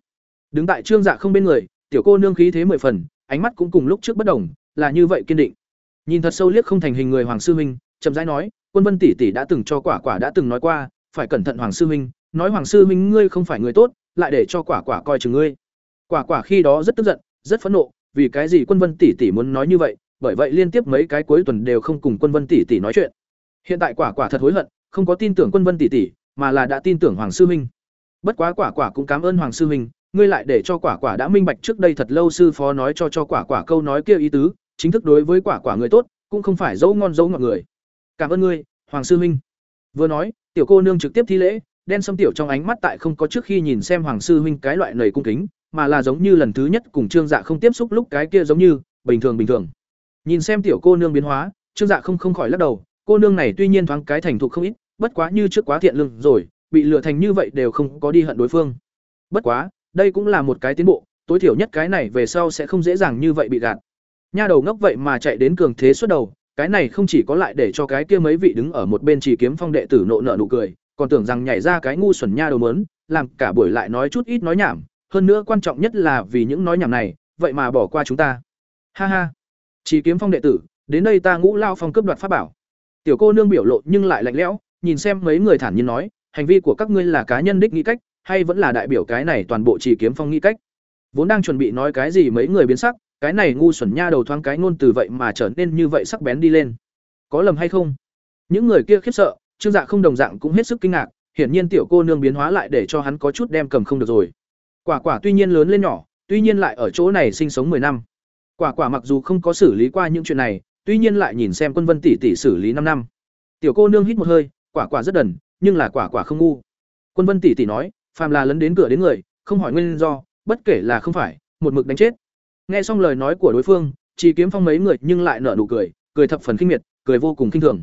Đứng tại trương dạ không bên người, tiểu cô nương khí thế mười phần, ánh mắt cũng cùng lúc trước bất đồng, là như vậy kiên định nhìn thật sâu liếc không thành hình người hoàng sư huynh, chậm rãi nói, quân vân tỷ tỷ đã từng cho quả quả đã từng nói qua, phải cẩn thận hoàng sư huynh, nói hoàng sư huynh ngươi không phải người tốt, lại để cho quả quả coi chừng ngươi. Quả quả khi đó rất tức giận, rất phẫn nộ, vì cái gì quân vân tỷ tỷ muốn nói như vậy, bởi vậy liên tiếp mấy cái cuối tuần đều không cùng quân vân tỷ tỷ nói chuyện. Hiện tại quả quả thật hối hận, không có tin tưởng quân vân tỷ tỷ, mà là đã tin tưởng hoàng sư huynh. Bất quá quả quả cũng cảm ơn hoàng sư huynh, ngươi lại để cho quả quả đã minh bạch trước đây thật lâu sư phó nói cho cho quả quả câu nói kia ý tứ chính thức đối với quả quả người tốt, cũng không phải dấu ngon dấu ngọt người. Cảm ơn ngươi, hoàng sư huynh vừa nói, tiểu cô nương trực tiếp thi lễ, đen sâm tiểu trong ánh mắt tại không có trước khi nhìn xem hoàng sư huynh cái loại nầy cung kính, mà là giống như lần thứ nhất cùng trương dạ không tiếp xúc lúc cái kia giống như, bình thường bình thường. Nhìn xem tiểu cô nương biến hóa, trương dạ không không khỏi lắc đầu, cô nương này tuy nhiên thoáng cái thành thục không ít, bất quá như trước quá thiện lương rồi, bị lừa thành như vậy đều không có đi hận đối phương. Bất quá, đây cũng là một cái tiến bộ, tối thiểu nhất cái này về sau sẽ không dễ dàng như vậy bị gạt nha đầu ngốc vậy mà chạy đến cường thế xuất đầu, cái này không chỉ có lại để cho cái kia mấy vị đứng ở một bên chỉ kiếm phong đệ tử nộ nợ nụ cười, còn tưởng rằng nhảy ra cái ngu xuẩn nha đầu mớn làm cả buổi lại nói chút ít nói nhảm, hơn nữa quan trọng nhất là vì những nói nhảm này, vậy mà bỏ qua chúng ta. Ha ha. Chỉ kiếm phong đệ tử, đến đây ta ngũ lao phong cướp đoạt pháp bảo. Tiểu cô nương biểu lộ nhưng lại lạnh lẽo, nhìn xem mấy người thản nhiên nói, hành vi của các ngươi là cá nhân đích nghĩ cách, hay vẫn là đại biểu cái này toàn bộ chỉ kiếm phong nghĩ cách? Vốn đang chuẩn bị nói cái gì mấy người biến sắc cái này ngu xuẩn nha đầu thoáng cái ngôn từ vậy mà trở nên như vậy sắc bén đi lên. Có lầm hay không? Những người kia khiếp sợ, trương dạ không đồng dạng cũng hết sức kinh ngạc, hiển nhiên tiểu cô nương biến hóa lại để cho hắn có chút đem cầm không được rồi. Quả quả tuy nhiên lớn lên nhỏ, tuy nhiên lại ở chỗ này sinh sống 10 năm. Quả quả mặc dù không có xử lý qua những chuyện này, tuy nhiên lại nhìn xem quân vân tỷ tỷ xử lý năm năm. Tiểu cô nương hít một hơi, quả quả rất đần, nhưng là quả quả không ngu. Quân vân tỷ tỷ nói, phàm là lấn đến cửa đến người, không hỏi nguyên do, bất kể là không phải, một mực đánh chết nghe xong lời nói của đối phương chỉ kiếm phong mấy người nhưng lại nở nụ cười cười thập phần kinh miệt, cười vô cùng kinh thường.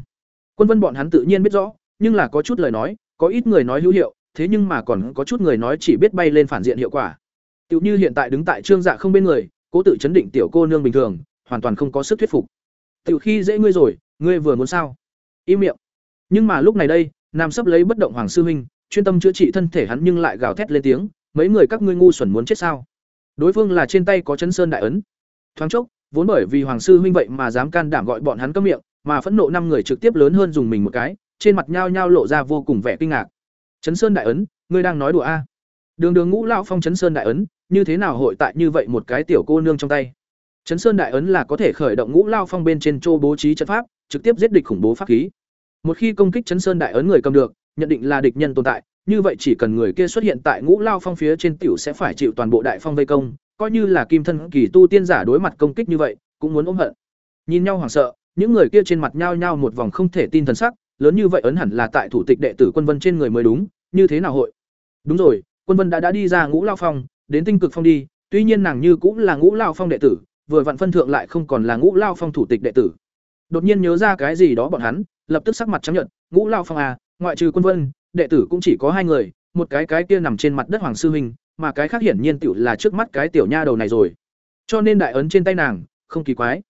Quân vân bọn hắn tự nhiên biết rõ, nhưng là có chút lời nói, có ít người nói hữu hiệu, thế nhưng mà còn có chút người nói chỉ biết bay lên phản diện hiệu quả. Tựu như hiện tại đứng tại trương dạ không bên người, cố tự chấn định tiểu cô nương bình thường, hoàn toàn không có sức thuyết phục. Tựu khi dễ ngươi rồi, ngươi vừa muốn sao? Im miệng. Nhưng mà lúc này đây, nam sắp lấy bất động hoàng sư huynh chuyên tâm chữa trị thân thể hắn nhưng lại gào thét lên tiếng, mấy người các ngươi ngu xuẩn muốn chết sao? Đối phương là trên tay có chấn sơn đại ấn. Thoáng chốc, vốn bởi vì hoàng sư huynh vậy mà dám can đảm gọi bọn hắn cấm miệng, mà phẫn nộ năm người trực tiếp lớn hơn dùng mình một cái, trên mặt nhao nhao lộ ra vô cùng vẻ kinh ngạc. Chấn sơn đại ấn, ngươi đang nói đùa a? Đường đường ngũ lao phong chấn sơn đại ấn, như thế nào hội tại như vậy một cái tiểu cô nương trong tay? Chấn sơn đại ấn là có thể khởi động ngũ lao phong bên trên châu bố trí trận pháp, trực tiếp giết địch khủng bố pháp khí. Một khi công kích chấn sơn đại ấn người cầm được, nhận định là địch nhân tồn tại như vậy chỉ cần người kia xuất hiện tại ngũ lao phong phía trên tiểu sẽ phải chịu toàn bộ đại phong vây công, coi như là kim thân kỳ tu tiên giả đối mặt công kích như vậy, cũng muốn ôm hận. Nhìn nhau hoảng sợ, những người kia trên mặt nhao nhao một vòng không thể tin thần sắc, lớn như vậy ấn hẳn là tại thủ tịch đệ tử quân vân trên người mới đúng, như thế nào hội? Đúng rồi, quân vân đã đã đi ra ngũ lao phong, đến tinh cực phong đi, tuy nhiên nàng như cũng là ngũ lao phong đệ tử, vừa vặn phân thượng lại không còn là ngũ lao phong thủ tịch đệ tử. Đột nhiên nhớ ra cái gì đó bọn hắn, lập tức sắc mặt chấp nhận ngũ lao phong à ngoại trừ quân vân đệ tử cũng chỉ có hai người, một cái cái kia nằm trên mặt đất hoàng sư huynh, mà cái khác hiển nhiên tiểu là trước mắt cái tiểu nha đầu này rồi. Cho nên đại ấn trên tay nàng, không kỳ quái.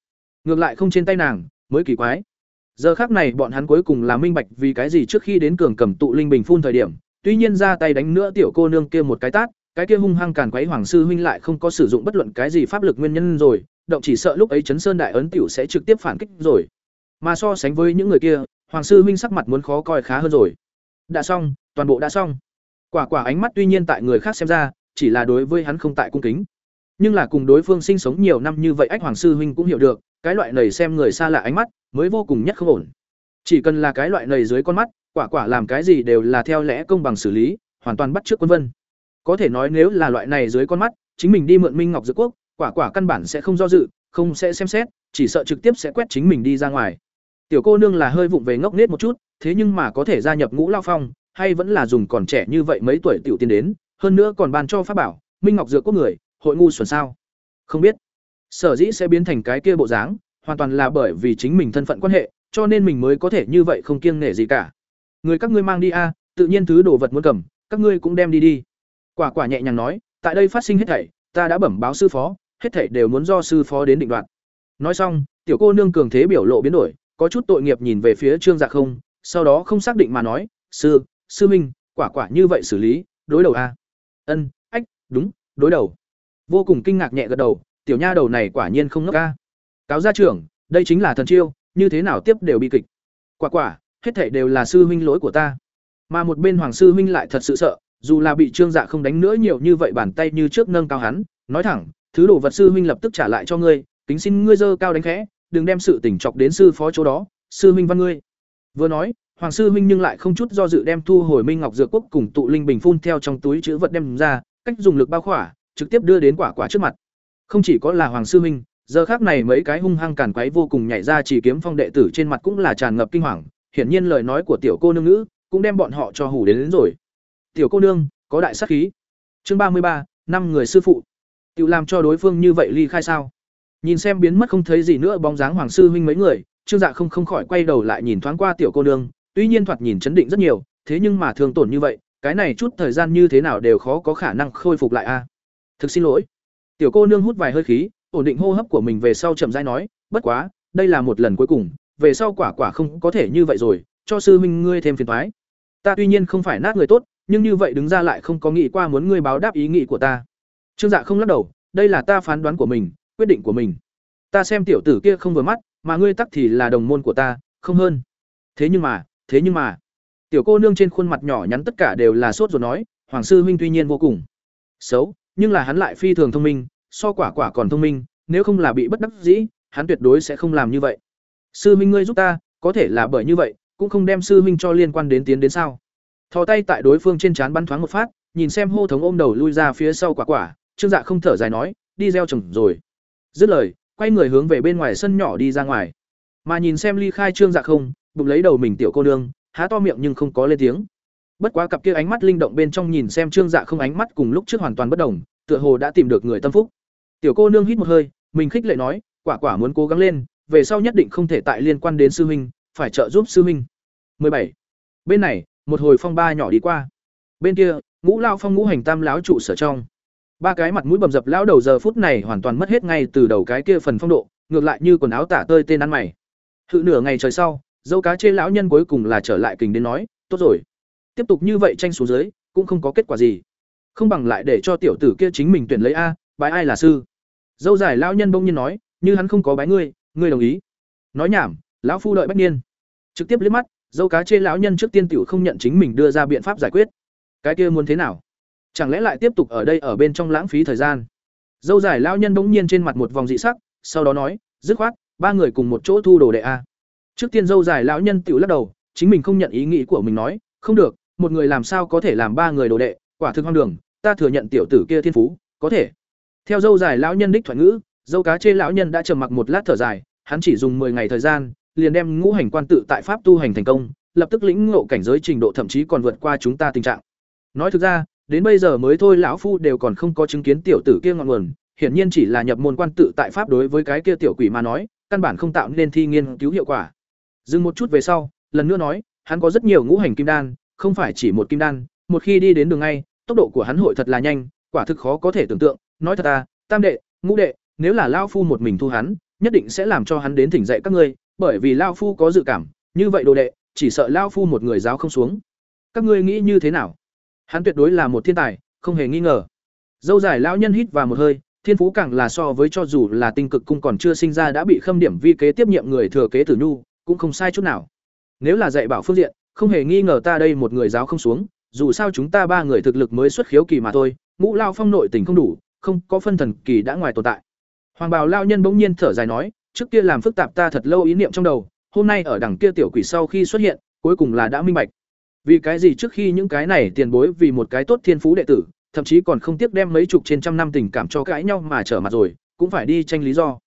Ngược lại không trên tay nàng, mới kỳ quái. Giờ khác này bọn hắn cuối cùng là minh bạch vì cái gì trước khi đến cường cầm tụ linh bình phun thời điểm, tuy nhiên ra tay đánh nữa tiểu cô nương kia một cái tát, cái kia hung hăng càn quấy hoàng sư huynh lại không có sử dụng bất luận cái gì pháp lực nguyên nhân rồi, động chỉ sợ lúc ấy chấn sơn đại ấn tiểu sẽ trực tiếp phản kích rồi. Mà so sánh với những người kia, hoàng sư huynh sắc mặt muốn khó coi khá hơn rồi đã xong, toàn bộ đã xong. Quả quả ánh mắt tuy nhiên tại người khác xem ra, chỉ là đối với hắn không tại cung kính. Nhưng là cùng đối phương sinh sống nhiều năm như vậy ách hoàng sư huynh cũng hiểu được, cái loại này xem người xa lạ ánh mắt mới vô cùng nhất không ổn. Chỉ cần là cái loại này dưới con mắt, quả quả làm cái gì đều là theo lẽ công bằng xử lý, hoàn toàn bắt trước quân vân. Có thể nói nếu là loại này dưới con mắt, chính mình đi mượn minh ngọc dược quốc, quả quả căn bản sẽ không do dự, không sẽ xem xét, chỉ sợ trực tiếp sẽ quét chính mình đi ra ngoài tiểu cô nương là hơi vụng về ngốc nghếch một chút, thế nhưng mà có thể gia nhập ngũ lao phong, hay vẫn là dùng còn trẻ như vậy mấy tuổi tiểu tiên đến, hơn nữa còn ban cho pháp bảo, minh ngọc dược quốc người, hội ngu xuẩn sao? Không biết. Sở dĩ sẽ biến thành cái kia bộ dáng, hoàn toàn là bởi vì chính mình thân phận quan hệ, cho nên mình mới có thể như vậy không kiêng nể gì cả. Người các ngươi mang đi a, tự nhiên thứ đồ vật muốn cầm, các ngươi cũng đem đi đi. Quả quả nhẹ nhàng nói, tại đây phát sinh hết thảy, ta đã bẩm báo sư phó, hết thảy đều muốn do sư phó đến định đoạt. Nói xong, tiểu cô nương cường thế biểu lộ biến đổi có chút tội nghiệp nhìn về phía trương dạ không, sau đó không xác định mà nói, sư sư minh, quả quả như vậy xử lý, đối đầu a ân, ách, đúng, đối đầu. Vô cùng kinh ngạc nhẹ gật đầu, tiểu nha đầu này quả nhiên không ngốc ca cáo gia trưởng, đây chính là thần chiêu, như thế nào tiếp đều bi kịch. Quả quả, hết thảy đều là sư huynh lỗi của ta. Mà một bên hoàng sư huynh lại thật sự sợ, dù là bị trương dạ không đánh nữa nhiều như vậy bàn tay như trước nâng cao hắn, nói thẳng, thứ đồ vật sư huynh lập tức trả lại cho ngươi, kính xin ngươi dơ cao đánh khẽ đừng đem sự tỉnh chọc đến sư phó chỗ đó sư huynh văn ngươi. Vừa nói hoàng sư huynh nhưng lại không chút do dự đem thu hồi minh ngọc dược quốc cùng tụ linh bình phun theo trong túi chữ vật đem ra cách dùng lực bao khỏa trực tiếp đưa đến quả quả trước mặt. Không chỉ có là hoàng sư huynh giờ khác này mấy cái hung hăng càn quấy vô cùng nhảy ra chỉ kiếm phong đệ tử trên mặt cũng là tràn ngập kinh hoàng hiển nhiên lời nói của tiểu cô nương ngữ cũng đem bọn họ cho hủ đến, đến rồi. Tiểu cô nương có đại sắc khí. Chương ba mươi ba năm người sư phụ. Tự làm cho đối phương như vậy ly khai sao? Nhìn xem biến mất không thấy gì nữa bóng dáng hoàng sư huynh mấy người, Trương Dạ không không khỏi quay đầu lại nhìn thoáng qua tiểu cô nương, tuy nhiên thoạt nhìn chấn định rất nhiều, thế nhưng mà thường tổn như vậy, cái này chút thời gian như thế nào đều khó có khả năng khôi phục lại a. Thực xin lỗi. Tiểu cô nương hút vài hơi khí, ổn định hô hấp của mình về sau chậm rãi nói, bất quá, đây là một lần cuối cùng, về sau quả quả không có thể như vậy rồi, cho sư huynh ngươi thêm phiền toái. Ta tuy nhiên không phải nát người tốt, nhưng như vậy đứng ra lại không có nghĩ qua muốn ngươi báo đáp ý nghĩ của ta. Trương Dạ không lắc đầu, đây là ta phán đoán của mình, quyết định của mình. Ta xem tiểu tử kia không vừa mắt, mà ngươi tắc thì là đồng môn của ta, không hơn. Thế nhưng mà, thế nhưng mà, tiểu cô nương trên khuôn mặt nhỏ nhắn tất cả đều là sốt rồi nói, hoàng sư huynh tuy nhiên vô cùng xấu, nhưng là hắn lại phi thường thông minh, so quả quả còn thông minh, nếu không là bị bất đắc dĩ, hắn tuyệt đối sẽ không làm như vậy. Sư huynh ngươi giúp ta, có thể là bởi như vậy, cũng không đem sư huynh cho liên quan đến tiến đến sao? Thò tay tại đối phương trên trán bắn thoáng một phát, nhìn xem hô thống ôm đầu lui ra phía sau quả quả, Trương Dạ không thở dài nói, đi gieo trồng rồi. Dứt lời, quay người hướng về bên ngoài sân nhỏ đi ra ngoài. Mà nhìn xem ly khai Trương Dạ không, bụng lấy đầu mình tiểu cô nương, há to miệng nhưng không có lên tiếng. Bất quá cặp kia ánh mắt linh động bên trong nhìn xem Trương Dạ không ánh mắt cùng lúc trước hoàn toàn bất đồng, tựa hồ đã tìm được người tâm phúc. Tiểu cô nương hít một hơi, mình khích lệ nói, quả quả muốn cố gắng lên, về sau nhất định không thể tại liên quan đến sư huynh, phải trợ giúp sư huynh. 17. Bên này, một hồi phong ba nhỏ đi qua. Bên kia, Ngũ Lao Phong ngũ hành tam láo trụ sở trong. Ba cái mặt mũi bầm dập lão đầu giờ phút này hoàn toàn mất hết ngay từ đầu cái kia phần phong độ, ngược lại như quần áo tả tơi tên ăn mày. Hự nửa ngày trời sau, dâu cá chê lão nhân cuối cùng là trở lại kình đến nói, tốt rồi. Tiếp tục như vậy tranh xuống dưới, cũng không có kết quả gì. Không bằng lại để cho tiểu tử kia chính mình tuyển lấy a, bái ai là sư. Dâu dài lão nhân bỗng nhiên nói, như hắn không có bái ngươi, ngươi đồng ý. Nói nhảm, lão phu đợi bách niên. Trực tiếp liếc mắt, dâu cá chê lão nhân trước tiên tiểu không nhận chính mình đưa ra biện pháp giải quyết. Cái kia muốn thế nào? Chẳng lẽ lại tiếp tục ở đây ở bên trong lãng phí thời gian? Dâu dài lão nhân bỗng nhiên trên mặt một vòng dị sắc, sau đó nói, dứt khoát, ba người cùng một chỗ thu đồ đệ a. Trước tiên dâu dài lão nhân tiểu lắc đầu, chính mình không nhận ý nghĩ của mình nói, không được, một người làm sao có thể làm ba người đồ đệ, quả thực hoang đường, ta thừa nhận tiểu tử kia thiên phú, có thể. Theo dâu dài lão nhân đích thoại ngữ, dâu cá chê lão nhân đã trầm mặc một lát thở dài, hắn chỉ dùng 10 ngày thời gian, liền đem ngũ hành quan tự tại pháp tu hành thành công, lập tức lĩnh ngộ cảnh giới trình độ thậm chí còn vượt qua chúng ta tình trạng. Nói thực ra, đến bây giờ mới thôi lão phu đều còn không có chứng kiến tiểu tử kia ngọn nguồn, hiển nhiên chỉ là nhập môn quan tự tại pháp đối với cái kia tiểu quỷ mà nói, căn bản không tạo nên thi nghiên cứu hiệu quả. Dừng một chút về sau, lần nữa nói, hắn có rất nhiều ngũ hành kim đan, không phải chỉ một kim đan, một khi đi đến đường ngay, tốc độ của hắn hội thật là nhanh, quả thực khó có thể tưởng tượng, nói thật à, tam đệ, ngũ đệ, nếu là lão phu một mình thu hắn, nhất định sẽ làm cho hắn đến thỉnh dạy các ngươi, bởi vì lão phu có dự cảm, như vậy đồ đệ, chỉ sợ lão phu một người giáo không xuống. Các ngươi nghĩ như thế nào? Hắn tuyệt đối là một thiên tài, không hề nghi ngờ. Dâu dài lão nhân hít vào một hơi, thiên phú càng là so với cho dù là tinh cực cung còn chưa sinh ra đã bị khâm điểm vi kế tiếp nhiệm người thừa kế tử nhu, cũng không sai chút nào. Nếu là dạy bảo phương diện, không hề nghi ngờ ta đây một người giáo không xuống, dù sao chúng ta ba người thực lực mới xuất khiếu kỳ mà thôi, ngũ lao phong nội tình không đủ, không có phân thần kỳ đã ngoài tồn tại. Hoàng bào lao nhân bỗng nhiên thở dài nói, trước kia làm phức tạp ta thật lâu ý niệm trong đầu, hôm nay ở đằng kia tiểu quỷ sau khi xuất hiện, cuối cùng là đã minh bạch. Vì cái gì trước khi những cái này tiền bối vì một cái tốt thiên phú đệ tử, thậm chí còn không tiếc đem mấy chục trên trăm năm tình cảm cho cãi nhau mà trở mặt rồi, cũng phải đi tranh lý do.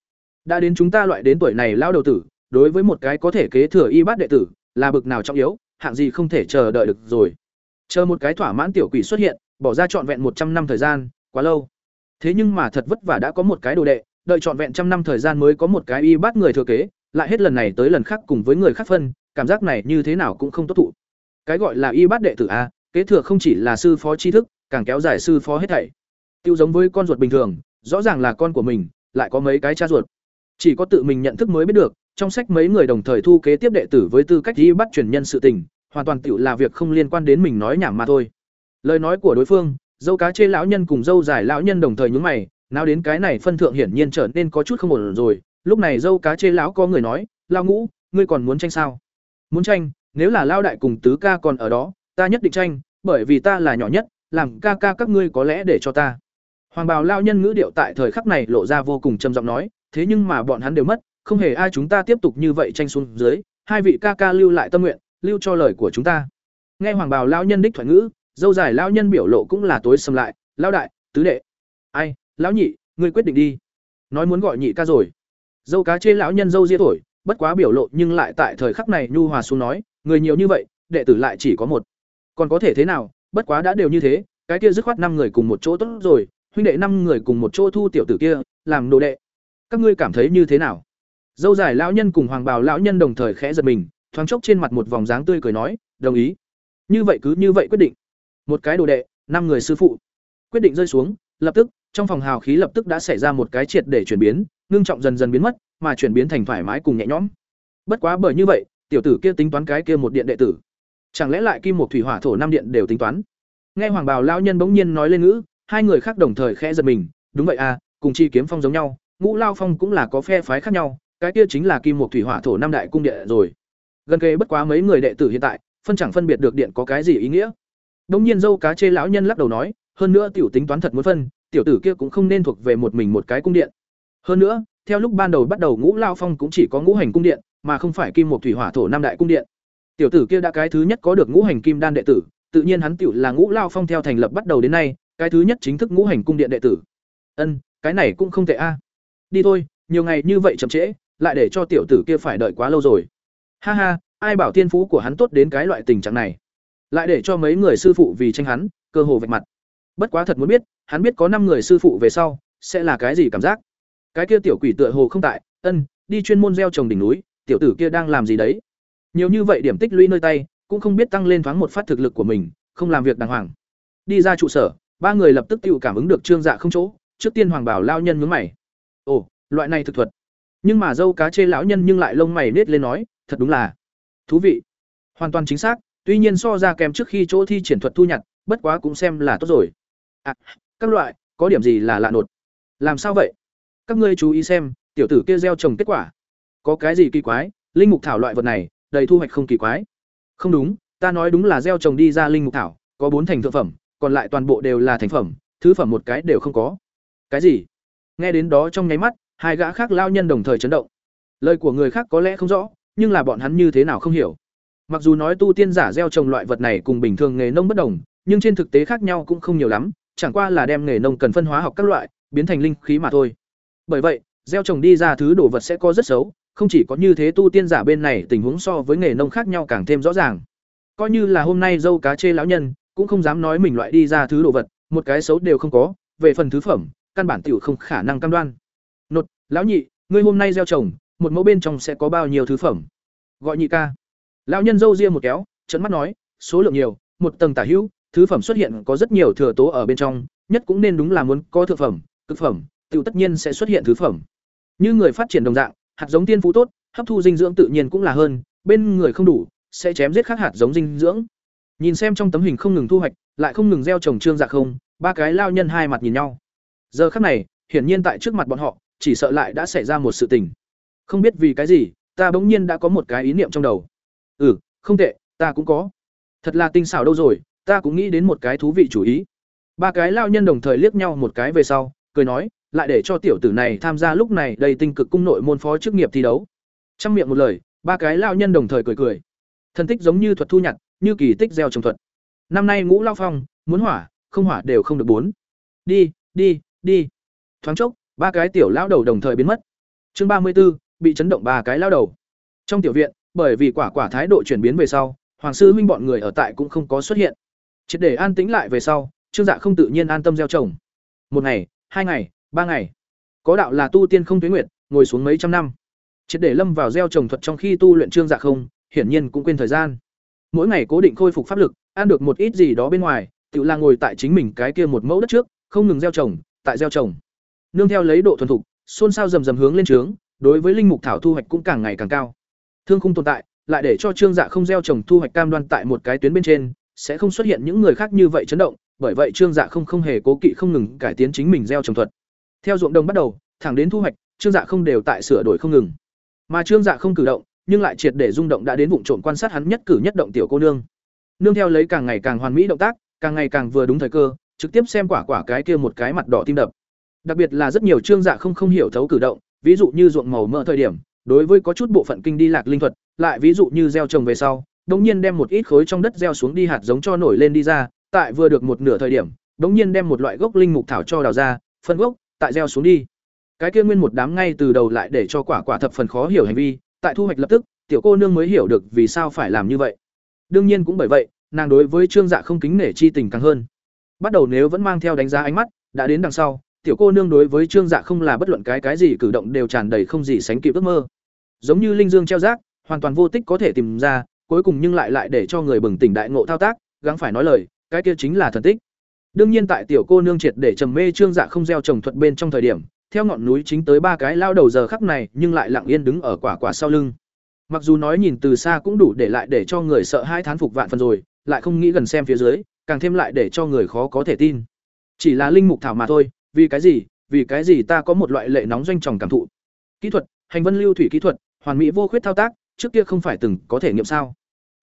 Đã đến chúng ta loại đến tuổi này lao đầu tử, đối với một cái có thể kế thừa y bát đệ tử, là bực nào trọng yếu, hạng gì không thể chờ đợi được rồi. Chờ một cái thỏa mãn tiểu quỷ xuất hiện, bỏ ra trọn vẹn một trăm năm thời gian, quá lâu. Thế nhưng mà thật vất vả đã có một cái đồ đệ, đợi trọn vẹn trăm năm thời gian mới có một cái y bát người thừa kế, lại hết lần này tới lần khác cùng với người khác phân, cảm giác này như thế nào cũng không tốt thụ. Cái gọi là y bát đệ tử a, kế thừa không chỉ là sư phó tri thức, càng kéo dài sư phó hết thảy. Tiêu giống với con ruột bình thường, rõ ràng là con của mình, lại có mấy cái cha ruột. Chỉ có tự mình nhận thức mới biết được, trong sách mấy người đồng thời thu kế tiếp đệ tử với tư cách y bắt truyền nhân sự tình, hoàn toàn tựu là việc không liên quan đến mình nói nhảm mà thôi. Lời nói của đối phương, dâu cá chê lão nhân cùng dâu dài lão nhân đồng thời nhúng mày, nào đến cái này phân thượng hiển nhiên trở nên có chút không ổn rồi. Lúc này dâu cá chê lão có người nói, "Lão ngũ, ngươi còn muốn tranh sao?" "Muốn tranh, nếu là lao đại cùng tứ ca còn ở đó, ta nhất định tranh, bởi vì ta là nhỏ nhất, làm ca ca các ngươi có lẽ để cho ta." Hoàng bào lão nhân ngữ điệu tại thời khắc này lộ ra vô cùng trầm giọng nói, "Thế nhưng mà bọn hắn đều mất, không hề ai chúng ta tiếp tục như vậy tranh xuống dưới, hai vị ca ca lưu lại tâm nguyện, lưu cho lời của chúng ta." Nghe Hoàng bào lão nhân đích thoại ngữ, dâu dài lão nhân biểu lộ cũng là tối sầm lại, "Lão đại, tứ đệ." "Ai, lão nhị, ngươi quyết định đi." Nói muốn gọi nhị ca rồi. Dâu cá chê lão nhân dâu ria thổi, bất quá biểu lộ nhưng lại tại thời khắc này nhu hòa xuống nói, người nhiều như vậy, đệ tử lại chỉ có một. Còn có thể thế nào, bất quá đã đều như thế, cái kia dứt khoát năm người cùng một chỗ tốt rồi, huynh đệ năm người cùng một chỗ thu tiểu tử kia, làm đồ đệ. các ngươi cảm thấy như thế nào? Dâu dài lão nhân cùng hoàng bào lão nhân đồng thời khẽ giật mình thoáng chốc trên mặt một vòng dáng tươi cười nói đồng ý. Như vậy cứ như vậy quyết định. Một cái đồ đệ năm người sư phụ. Quyết định rơi xuống lập tức trong phòng hào khí lập tức đã xảy ra một cái triệt để chuyển biến ngưng trọng dần dần biến mất mà chuyển biến thành thoải mái cùng nhẹ nhõm. Bất quá bởi như vậy tiểu tử kia tính toán cái kia một điện đệ tử. Chẳng lẽ lại kim một thủy hỏa thổ năm điện đều tính toán? Nghe hoàng bào lão nhân bỗng nhiên nói lên ngữ, hai người khác đồng thời khẽ giật mình, đúng vậy à cùng chi kiếm phong giống nhau, ngũ lao phong cũng là có phe phái khác nhau, cái kia chính là kim một thủy hỏa thổ năm đại cung điện rồi. Gần kề bất quá mấy người đệ tử hiện tại, phân chẳng phân biệt được điện có cái gì ý nghĩa. Bỗng nhiên dâu cá chê lão nhân lắc đầu nói, hơn nữa tiểu tính toán thật muốn phân, tiểu tử kia cũng không nên thuộc về một mình một cái cung điện. Hơn nữa, theo lúc ban đầu bắt đầu ngũ lao phong cũng chỉ có ngũ hành cung điện mà không phải kim một thủy hỏa thổ năm đại cung điện. Tiểu tử kia đã cái thứ nhất có được ngũ hành kim đan đệ tử, tự nhiên hắn tiểu là ngũ lao phong theo thành lập bắt đầu đến nay, cái thứ nhất chính thức ngũ hành cung điện đệ tử. Ân, cái này cũng không tệ a. Đi thôi, nhiều ngày như vậy chậm trễ, lại để cho tiểu tử kia phải đợi quá lâu rồi. Ha ha, ai bảo thiên phú của hắn tốt đến cái loại tình trạng này. Lại để cho mấy người sư phụ vì tranh hắn, cơ hồ vạch mặt. Bất quá thật muốn biết, hắn biết có năm người sư phụ về sau, sẽ là cái gì cảm giác. Cái kia tiểu quỷ tựa hồ không tại, ân, đi chuyên môn gieo trồng đỉnh núi tiểu tử kia đang làm gì đấy? Nhiều như vậy điểm tích lũy nơi tay cũng không biết tăng lên thoáng một phát thực lực của mình không làm việc đàng hoàng. Đi ra trụ sở ba người lập tức tự cảm ứng được trương dạ không chỗ trước tiên hoàng bảo lao nhân nhướng mày. Ồ loại này thực thuật. Nhưng mà dâu cá chê lão nhân nhưng lại lông mày nết lên nói thật đúng là thú vị. Hoàn toàn chính xác tuy nhiên so ra kèm trước khi chỗ thi triển thuật thu nhặt bất quá cũng xem là tốt rồi. À, các loại có điểm gì là lạ nột? Làm sao vậy? Các ngươi chú ý xem tiểu tử kia gieo trồng kết quả có cái gì kỳ quái, linh mục thảo loại vật này, đầy thu hoạch không kỳ quái. Không đúng, ta nói đúng là gieo trồng đi ra linh mục thảo, có bốn thành thượng phẩm, còn lại toàn bộ đều là thành phẩm, thứ phẩm một cái đều không có. Cái gì? Nghe đến đó trong nháy mắt, hai gã khác lao nhân đồng thời chấn động. Lời của người khác có lẽ không rõ, nhưng là bọn hắn như thế nào không hiểu. Mặc dù nói tu tiên giả gieo trồng loại vật này cùng bình thường nghề nông bất đồng, nhưng trên thực tế khác nhau cũng không nhiều lắm, chẳng qua là đem nghề nông cần phân hóa học các loại, biến thành linh khí mà thôi. Bởi vậy, gieo trồng đi ra thứ đồ vật sẽ có rất xấu không chỉ có như thế tu tiên giả bên này tình huống so với nghề nông khác nhau càng thêm rõ ràng. Coi như là hôm nay dâu cá chê lão nhân, cũng không dám nói mình loại đi ra thứ đồ vật, một cái xấu đều không có, về phần thứ phẩm, căn bản tiểu không khả năng cam đoan. Nột, lão nhị, ngươi hôm nay gieo trồng, một mẫu bên trong sẽ có bao nhiêu thứ phẩm? Gọi nhị ca. Lão nhân dâu ria một kéo trận mắt nói, số lượng nhiều, một tầng tả hữu, thứ phẩm xuất hiện có rất nhiều thừa tố ở bên trong, nhất cũng nên đúng là muốn có thực phẩm, cực phẩm, tiểu tất nhiên sẽ xuất hiện thứ phẩm. Như người phát triển đồng dạng hạt giống tiên phú tốt, hấp thu dinh dưỡng tự nhiên cũng là hơn, bên người không đủ, sẽ chém giết khác hạt giống dinh dưỡng. Nhìn xem trong tấm hình không ngừng thu hoạch, lại không ngừng gieo trồng trương dạ không, ba cái lao nhân hai mặt nhìn nhau. Giờ khắc này, hiển nhiên tại trước mặt bọn họ, chỉ sợ lại đã xảy ra một sự tình. Không biết vì cái gì, ta bỗng nhiên đã có một cái ý niệm trong đầu. Ừ không tệ, ta cũng có. Thật là tinh xảo đâu rồi, ta cũng nghĩ đến một cái thú vị chủ ý. Ba cái lao nhân đồng thời liếc nhau một cái về sau, cười nói lại để cho tiểu tử này tham gia lúc này đầy tinh cực cung nội môn phó chức nghiệp thi đấu. Trong miệng một lời, ba cái lao nhân đồng thời cười cười. Thân tích giống như thuật thu nhặt, như kỳ tích gieo trồng thuật. Năm nay ngũ lao phong, muốn hỏa, không hỏa đều không được bốn. Đi đi đi. Thoáng chốc, ba cái tiểu lao đầu đồng thời biến mất. Chương ba mươi b ố bị chấn động ba cái lao đầu. Trong tiểu viện, bởi vì quả quả thái độ chuyển biến về sau, hoàng sư huynh bọn người ở tại cũng không có xuất hiện. Triệt để an tĩnh lại về sau, trương dạ không tự nhiên an tâm gieo trồng. Một ngày, hai ngày ba ngày. Có đạo là tu tiên không tuyến nguyệt, ngồi xuống mấy trăm năm. Triệt để lâm vào gieo trồng thuật trong khi tu luyện trương dạ không, hiển nhiên cũng quên thời gian. Mỗi ngày cố định khôi phục pháp lực, ăn được một ít gì đó bên ngoài, tự là ngồi tại chính mình cái kia một mẫu đất trước, không ngừng gieo trồng, tại gieo trồng. Nương theo lấy độ thuần thục, xôn xao rầm rầm hướng lên trướng, đối với linh mục thảo thu hoạch cũng càng ngày càng cao. Thương không tồn tại, lại để cho trương dạ không gieo trồng thu hoạch cam đoan tại một cái tuyến bên trên, sẽ không xuất hiện những người khác như vậy chấn động, bởi vậy trương dạ không không hề cố kỵ không ngừng cải tiến chính mình gieo trồng thuật theo ruộng đồng bắt đầu, thẳng đến thu hoạch, trương dạ không đều tại sửa đổi không ngừng. Mà trương dạ không cử động, nhưng lại triệt để rung động đã đến vụ trộm quan sát hắn nhất cử nhất động tiểu cô nương. Nương theo lấy càng ngày càng hoàn mỹ động tác, càng ngày càng vừa đúng thời cơ, trực tiếp xem quả quả cái kia một cái mặt đỏ tim đập. Đặc biệt là rất nhiều trương dạ không không hiểu thấu cử động, ví dụ như ruộng màu mỡ thời điểm, đối với có chút bộ phận kinh đi lạc linh thuật, lại ví dụ như gieo trồng về sau, đống nhiên đem một ít khối trong đất gieo xuống đi hạt giống cho nổi lên đi ra, tại vừa được một nửa thời điểm, đống nhiên đem một loại gốc linh mục thảo cho đào ra, phân gốc tại gieo xuống đi. Cái kia nguyên một đám ngay từ đầu lại để cho quả quả thập phần khó hiểu hành vi, tại thu hoạch lập tức, tiểu cô nương mới hiểu được vì sao phải làm như vậy. Đương nhiên cũng bởi vậy, nàng đối với trương dạ không kính nể chi tình càng hơn. Bắt đầu nếu vẫn mang theo đánh giá ánh mắt, đã đến đằng sau, tiểu cô nương đối với trương dạ không là bất luận cái cái gì cử động đều tràn đầy không gì sánh kịp ước mơ. Giống như linh dương treo rác, hoàn toàn vô tích có thể tìm ra, cuối cùng nhưng lại lại để cho người bừng tỉnh đại ngộ thao tác, gắng phải nói lời, cái kia chính là thần tích đương nhiên tại tiểu cô nương triệt để trầm mê trương dạ không gieo trồng thuật bên trong thời điểm, theo ngọn núi chính tới ba cái lao đầu giờ khắc này, nhưng lại lặng yên đứng ở quả quả sau lưng. Mặc dù nói nhìn từ xa cũng đủ để lại để cho người sợ hai thán phục vạn phần rồi, lại không nghĩ gần xem phía dưới, càng thêm lại để cho người khó có thể tin. Chỉ là linh mục thảo mà thôi, vì cái gì, vì cái gì ta có một loại lệ nóng doanh tròng cảm thụ? Kỹ thuật, hành vân lưu thủy kỹ thuật, hoàn mỹ vô khuyết thao tác, trước kia không phải từng có thể nghiệm sao?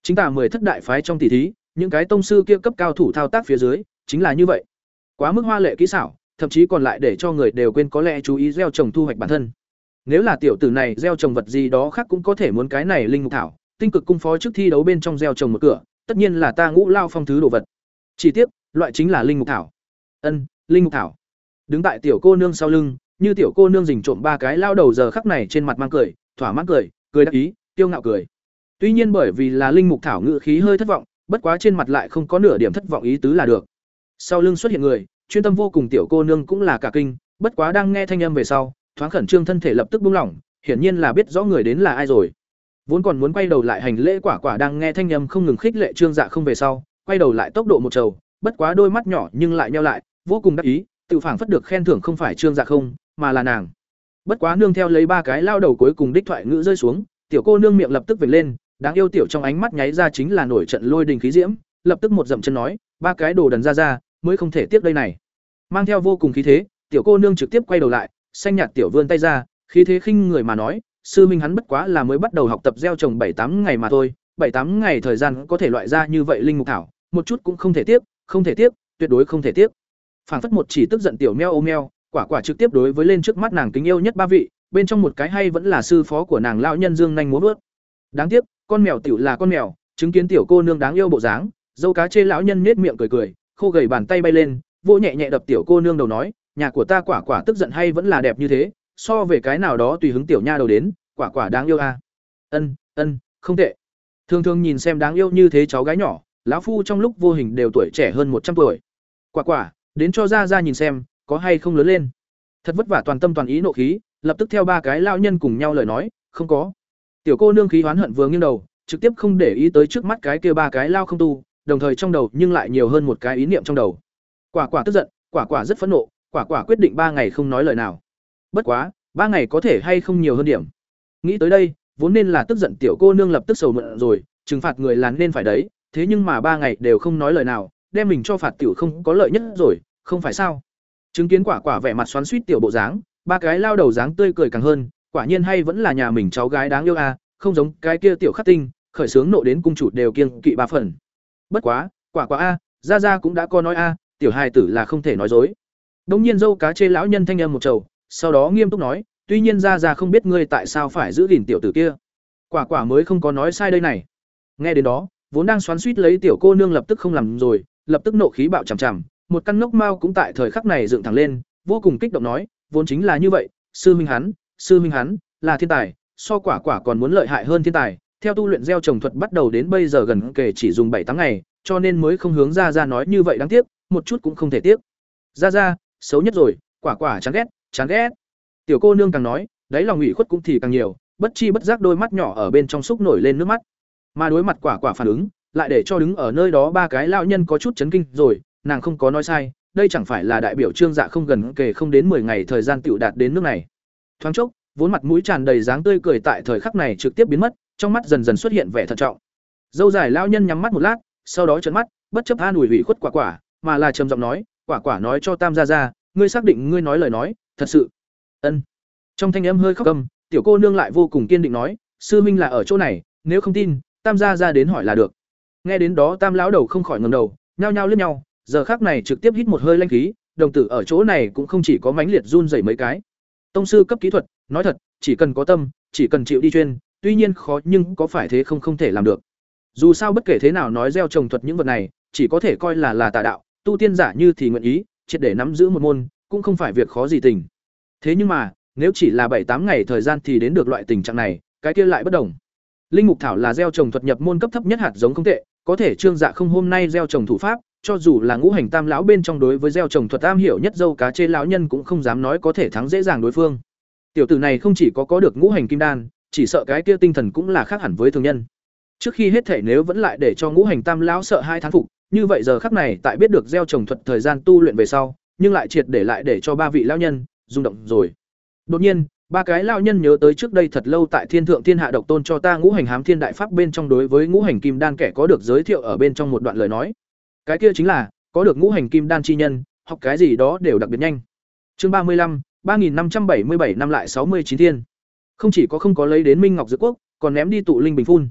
Chính tả mười thất đại phái trong tỷ thí, những cái tông sư kia cấp cao thủ thao tác phía dưới chính là như vậy. Quá mức hoa lệ kỹ xảo, thậm chí còn lại để cho người đều quên có lẽ chú ý gieo trồng thu hoạch bản thân. Nếu là tiểu tử này gieo trồng vật gì đó khác cũng có thể muốn cái này linh mục thảo, tinh cực cung phó trước thi đấu bên trong gieo trồng một cửa, tất nhiên là ta ngũ lao phong thứ đồ vật. Chỉ tiếc loại chính là linh mục thảo. Ân, linh mục thảo. Đứng tại tiểu cô nương sau lưng, như tiểu cô nương dình trộm ba cái lao đầu giờ khắc này trên mặt mang cười, thỏa mãn cười cười đắc ý tiêu ngạo cười. Tuy nhiên bởi vì là linh mục thảo ngự khí hơi thất vọng, bất quá trên mặt lại không có nửa điểm thất vọng ý tứ là được sau lưng xuất hiện người, chuyên tâm vô cùng tiểu cô nương cũng là cả kinh, bất quá đang nghe thanh âm về sau, thoáng khẩn trương thân thể lập tức buông lỏng, hiển nhiên là biết rõ người đến là ai rồi. Vốn còn muốn quay đầu lại hành lễ quả quả đang nghe thanh âm không ngừng khích lệ trương dạ không về sau, quay đầu lại tốc độ một trầu, bất quá đôi mắt nhỏ nhưng lại nheo lại, vô cùng đắc ý, tự phảng phất được khen thưởng không phải trương dạ không, mà là nàng. Bất quá nương theo lấy ba cái lao đầu cuối cùng đích thoại ngữ rơi xuống, tiểu cô nương miệng lập tức vệt lên, đáng yêu tiểu trong ánh mắt nháy ra chính là nổi trận lôi đình khí diễm, lập tức một dậm chân nói ba cái đồ đần ra ra, mới không thể tiếp đây này. Mang theo vô cùng khí thế, tiểu cô nương trực tiếp quay đầu lại, xanh nhạt tiểu vươn tay ra, khí thế khinh người mà nói, sư minh hắn bất quá là mới bắt đầu học tập gieo trồng bảy tám ngày mà thôi, bảy tám ngày thời gian có thể loại ra như vậy linh mục thảo, một chút cũng không thể tiếc, không thể tiếc, tuyệt đối không thể tiếc. Phảng phất một chỉ tức giận tiểu meo ô meo, quả quả trực tiếp đối với lên trước mắt nàng kính yêu nhất ba vị, bên trong một cái hay vẫn là sư phó của nàng lão nhân dương nhanh múa vớt. Đáng tiếc, con mèo tiểu là con mèo, chứng kiến tiểu cô nương đáng yêu bộ dáng dâu cá chê lão nhân nết miệng cười cười, khô gầy bàn tay bay lên, vỗ nhẹ nhẹ đập tiểu cô nương đầu nói, nhà của ta quả quả tức giận hay vẫn là đẹp như thế, so về cái nào đó tùy hứng tiểu nha đầu đến, quả quả đáng yêu a à? ân ân, không tệ. Thường thường nhìn xem đáng yêu như thế cháu gái nhỏ, lão phu trong lúc vô hình đều tuổi trẻ hơn một trăm tuổi. Quả quả, đến cho ra ra nhìn xem, có hay không lớn lên. Thật vất vả toàn tâm toàn ý nộ khí, lập tức theo ba cái lao nhân cùng nhau lời nói, không có. Tiểu cô nương khí oán hận vừa nghiêng đầu, trực tiếp không để ý tới trước mắt cái kia ba cái lao không tu đồng thời trong đầu nhưng lại nhiều hơn một cái ý niệm trong đầu. Quả quả tức giận, quả quả rất phẫn nộ, quả quả quyết định ba ngày không nói lời nào. Bất quá, ba ngày có thể hay không nhiều hơn điểm. Nghĩ tới đây, vốn nên là tức giận tiểu cô nương lập tức sầu mượn rồi, trừng phạt người là nên phải đấy, thế nhưng mà ba ngày đều không nói lời nào, đem mình cho phạt tiểu không có lợi nhất rồi, không phải sao? Chứng kiến quả quả vẻ mặt xoắn suýt tiểu bộ dáng, ba cái lao đầu dáng tươi cười càng hơn, quả nhiên hay vẫn là nhà mình cháu gái đáng yêu à không giống cái kia tiểu khắc tinh, khởi sướng nộ đến cung chủ đều kiêng kỵ ba phần bất quá, quả quả a ra ra cũng đã có nói a, tiểu hài tử là không thể nói dối. Đống nhiên dâu cá chê lão nhân thanh âm một trầu, sau đó nghiêm túc nói, tuy nhiên ra ra không biết ngươi tại sao phải giữ gìn tiểu tử kia. Quả quả mới không có nói sai đây này. Nghe đến đó, vốn đang xoắn suýt lấy tiểu cô nương lập tức không làm rồi, lập tức nộ khí bạo chằm chằm, một căn ngốc mao cũng tại thời khắc này dựng thẳng lên, vô cùng kích động nói, vốn chính là như vậy, sư minh hắn, sư minh hắn, là thiên tài, so quả quả còn muốn lợi hại hơn thiên tài theo tu luyện gieo trồng thuật bắt đầu đến bây giờ gần kể chỉ dùng bảy tháng ngày, cho nên mới không hướng ra ra nói như vậy đáng tiếc, một chút cũng không thể tiếc. Ra ra xấu nhất rồi, quả quả chán ghét chán ghét. Tiểu cô nương càng nói, đáy lòng ủy khuất cũng thì càng nhiều, bất chi bất giác đôi mắt nhỏ ở bên trong xúc nổi lên nước mắt. Mà đối mặt quả quả phản ứng, lại để cho đứng ở nơi đó ba cái lão nhân có chút chấn kinh rồi, nàng không có nói sai, đây chẳng phải là đại biểu trương dạ không gần kể không đến 10 ngày thời gian tiểu đạt đến nước này. Thoáng chốc, vốn mặt mũi tràn đầy dáng tươi cười tại thời khắc này trực tiếp biến mất trong mắt dần dần xuất hiện vẻ thận trọng. Dâu dài lão nhân nhắm mắt một lát, sau đó trợn mắt, bất chấp an ủi hủy khuất quả quả, mà là trầm giọng nói, quả quả nói cho tam gia gia, ngươi xác định ngươi nói lời nói, thật sự. Ân. Trong thanh âm hơi khóc cầm tiểu cô nương lại vô cùng kiên định nói, sư huynh là ở chỗ này, nếu không tin, tam gia gia đến hỏi là được. Nghe đến đó tam lão đầu không khỏi ngầm đầu, nhao nhao liếc nhau, giờ khác này trực tiếp hít một hơi lanh khí, đồng tử ở chỗ này cũng không chỉ có mãnh liệt run rẩy mấy cái. Tông sư cấp kỹ thuật, nói thật, chỉ cần có tâm, chỉ cần chịu đi chuyên tuy nhiên khó nhưng có phải thế không không thể làm được. Dù sao bất kể thế nào nói gieo trồng thuật những vật này chỉ có thể coi là là tà đạo tu tiên giả như thì nguyện ý triệt để nắm giữ một môn cũng không phải việc khó gì tình. Thế nhưng mà nếu chỉ là bảy tám ngày thời gian thì đến được loại tình trạng này cái kia lại bất đồng. Linh mục thảo là gieo trồng thuật nhập môn cấp thấp nhất hạt giống không tệ có thể trương dạ không hôm nay gieo trồng thủ pháp cho dù là ngũ hành tam lão bên trong đối với gieo trồng thuật tam hiểu nhất dâu cá chê lão nhân cũng không dám nói có thể thắng dễ dàng đối phương. Tiểu tử này không chỉ có có được ngũ hành kim đan, chỉ sợ cái kia tinh thần cũng là khác hẳn với thường nhân. Trước khi hết thể nếu vẫn lại để cho ngũ hành tam lão sợ hai tháng phục, như vậy giờ khắc này tại biết được gieo trồng thuật thời gian tu luyện về sau, nhưng lại triệt để lại để cho ba vị lão nhân rung động rồi. Đột nhiên, ba cái lão nhân nhớ tới trước đây thật lâu tại Thiên thượng thiên hạ độc tôn cho ta ngũ hành hám thiên đại pháp bên trong đối với ngũ hành kim đan kẻ có được giới thiệu ở bên trong một đoạn lời nói. Cái kia chính là có được ngũ hành kim đan chi nhân, học cái gì đó đều đặc biệt nhanh. Chương ba mươi lăm, ba nghìn năm trăm bảy mươi bảy năm lại sáu mươi chín thiên. Không chỉ có không có lấy đến Minh Ngọc Dược Quốc, còn ném đi tụ linh bình phun.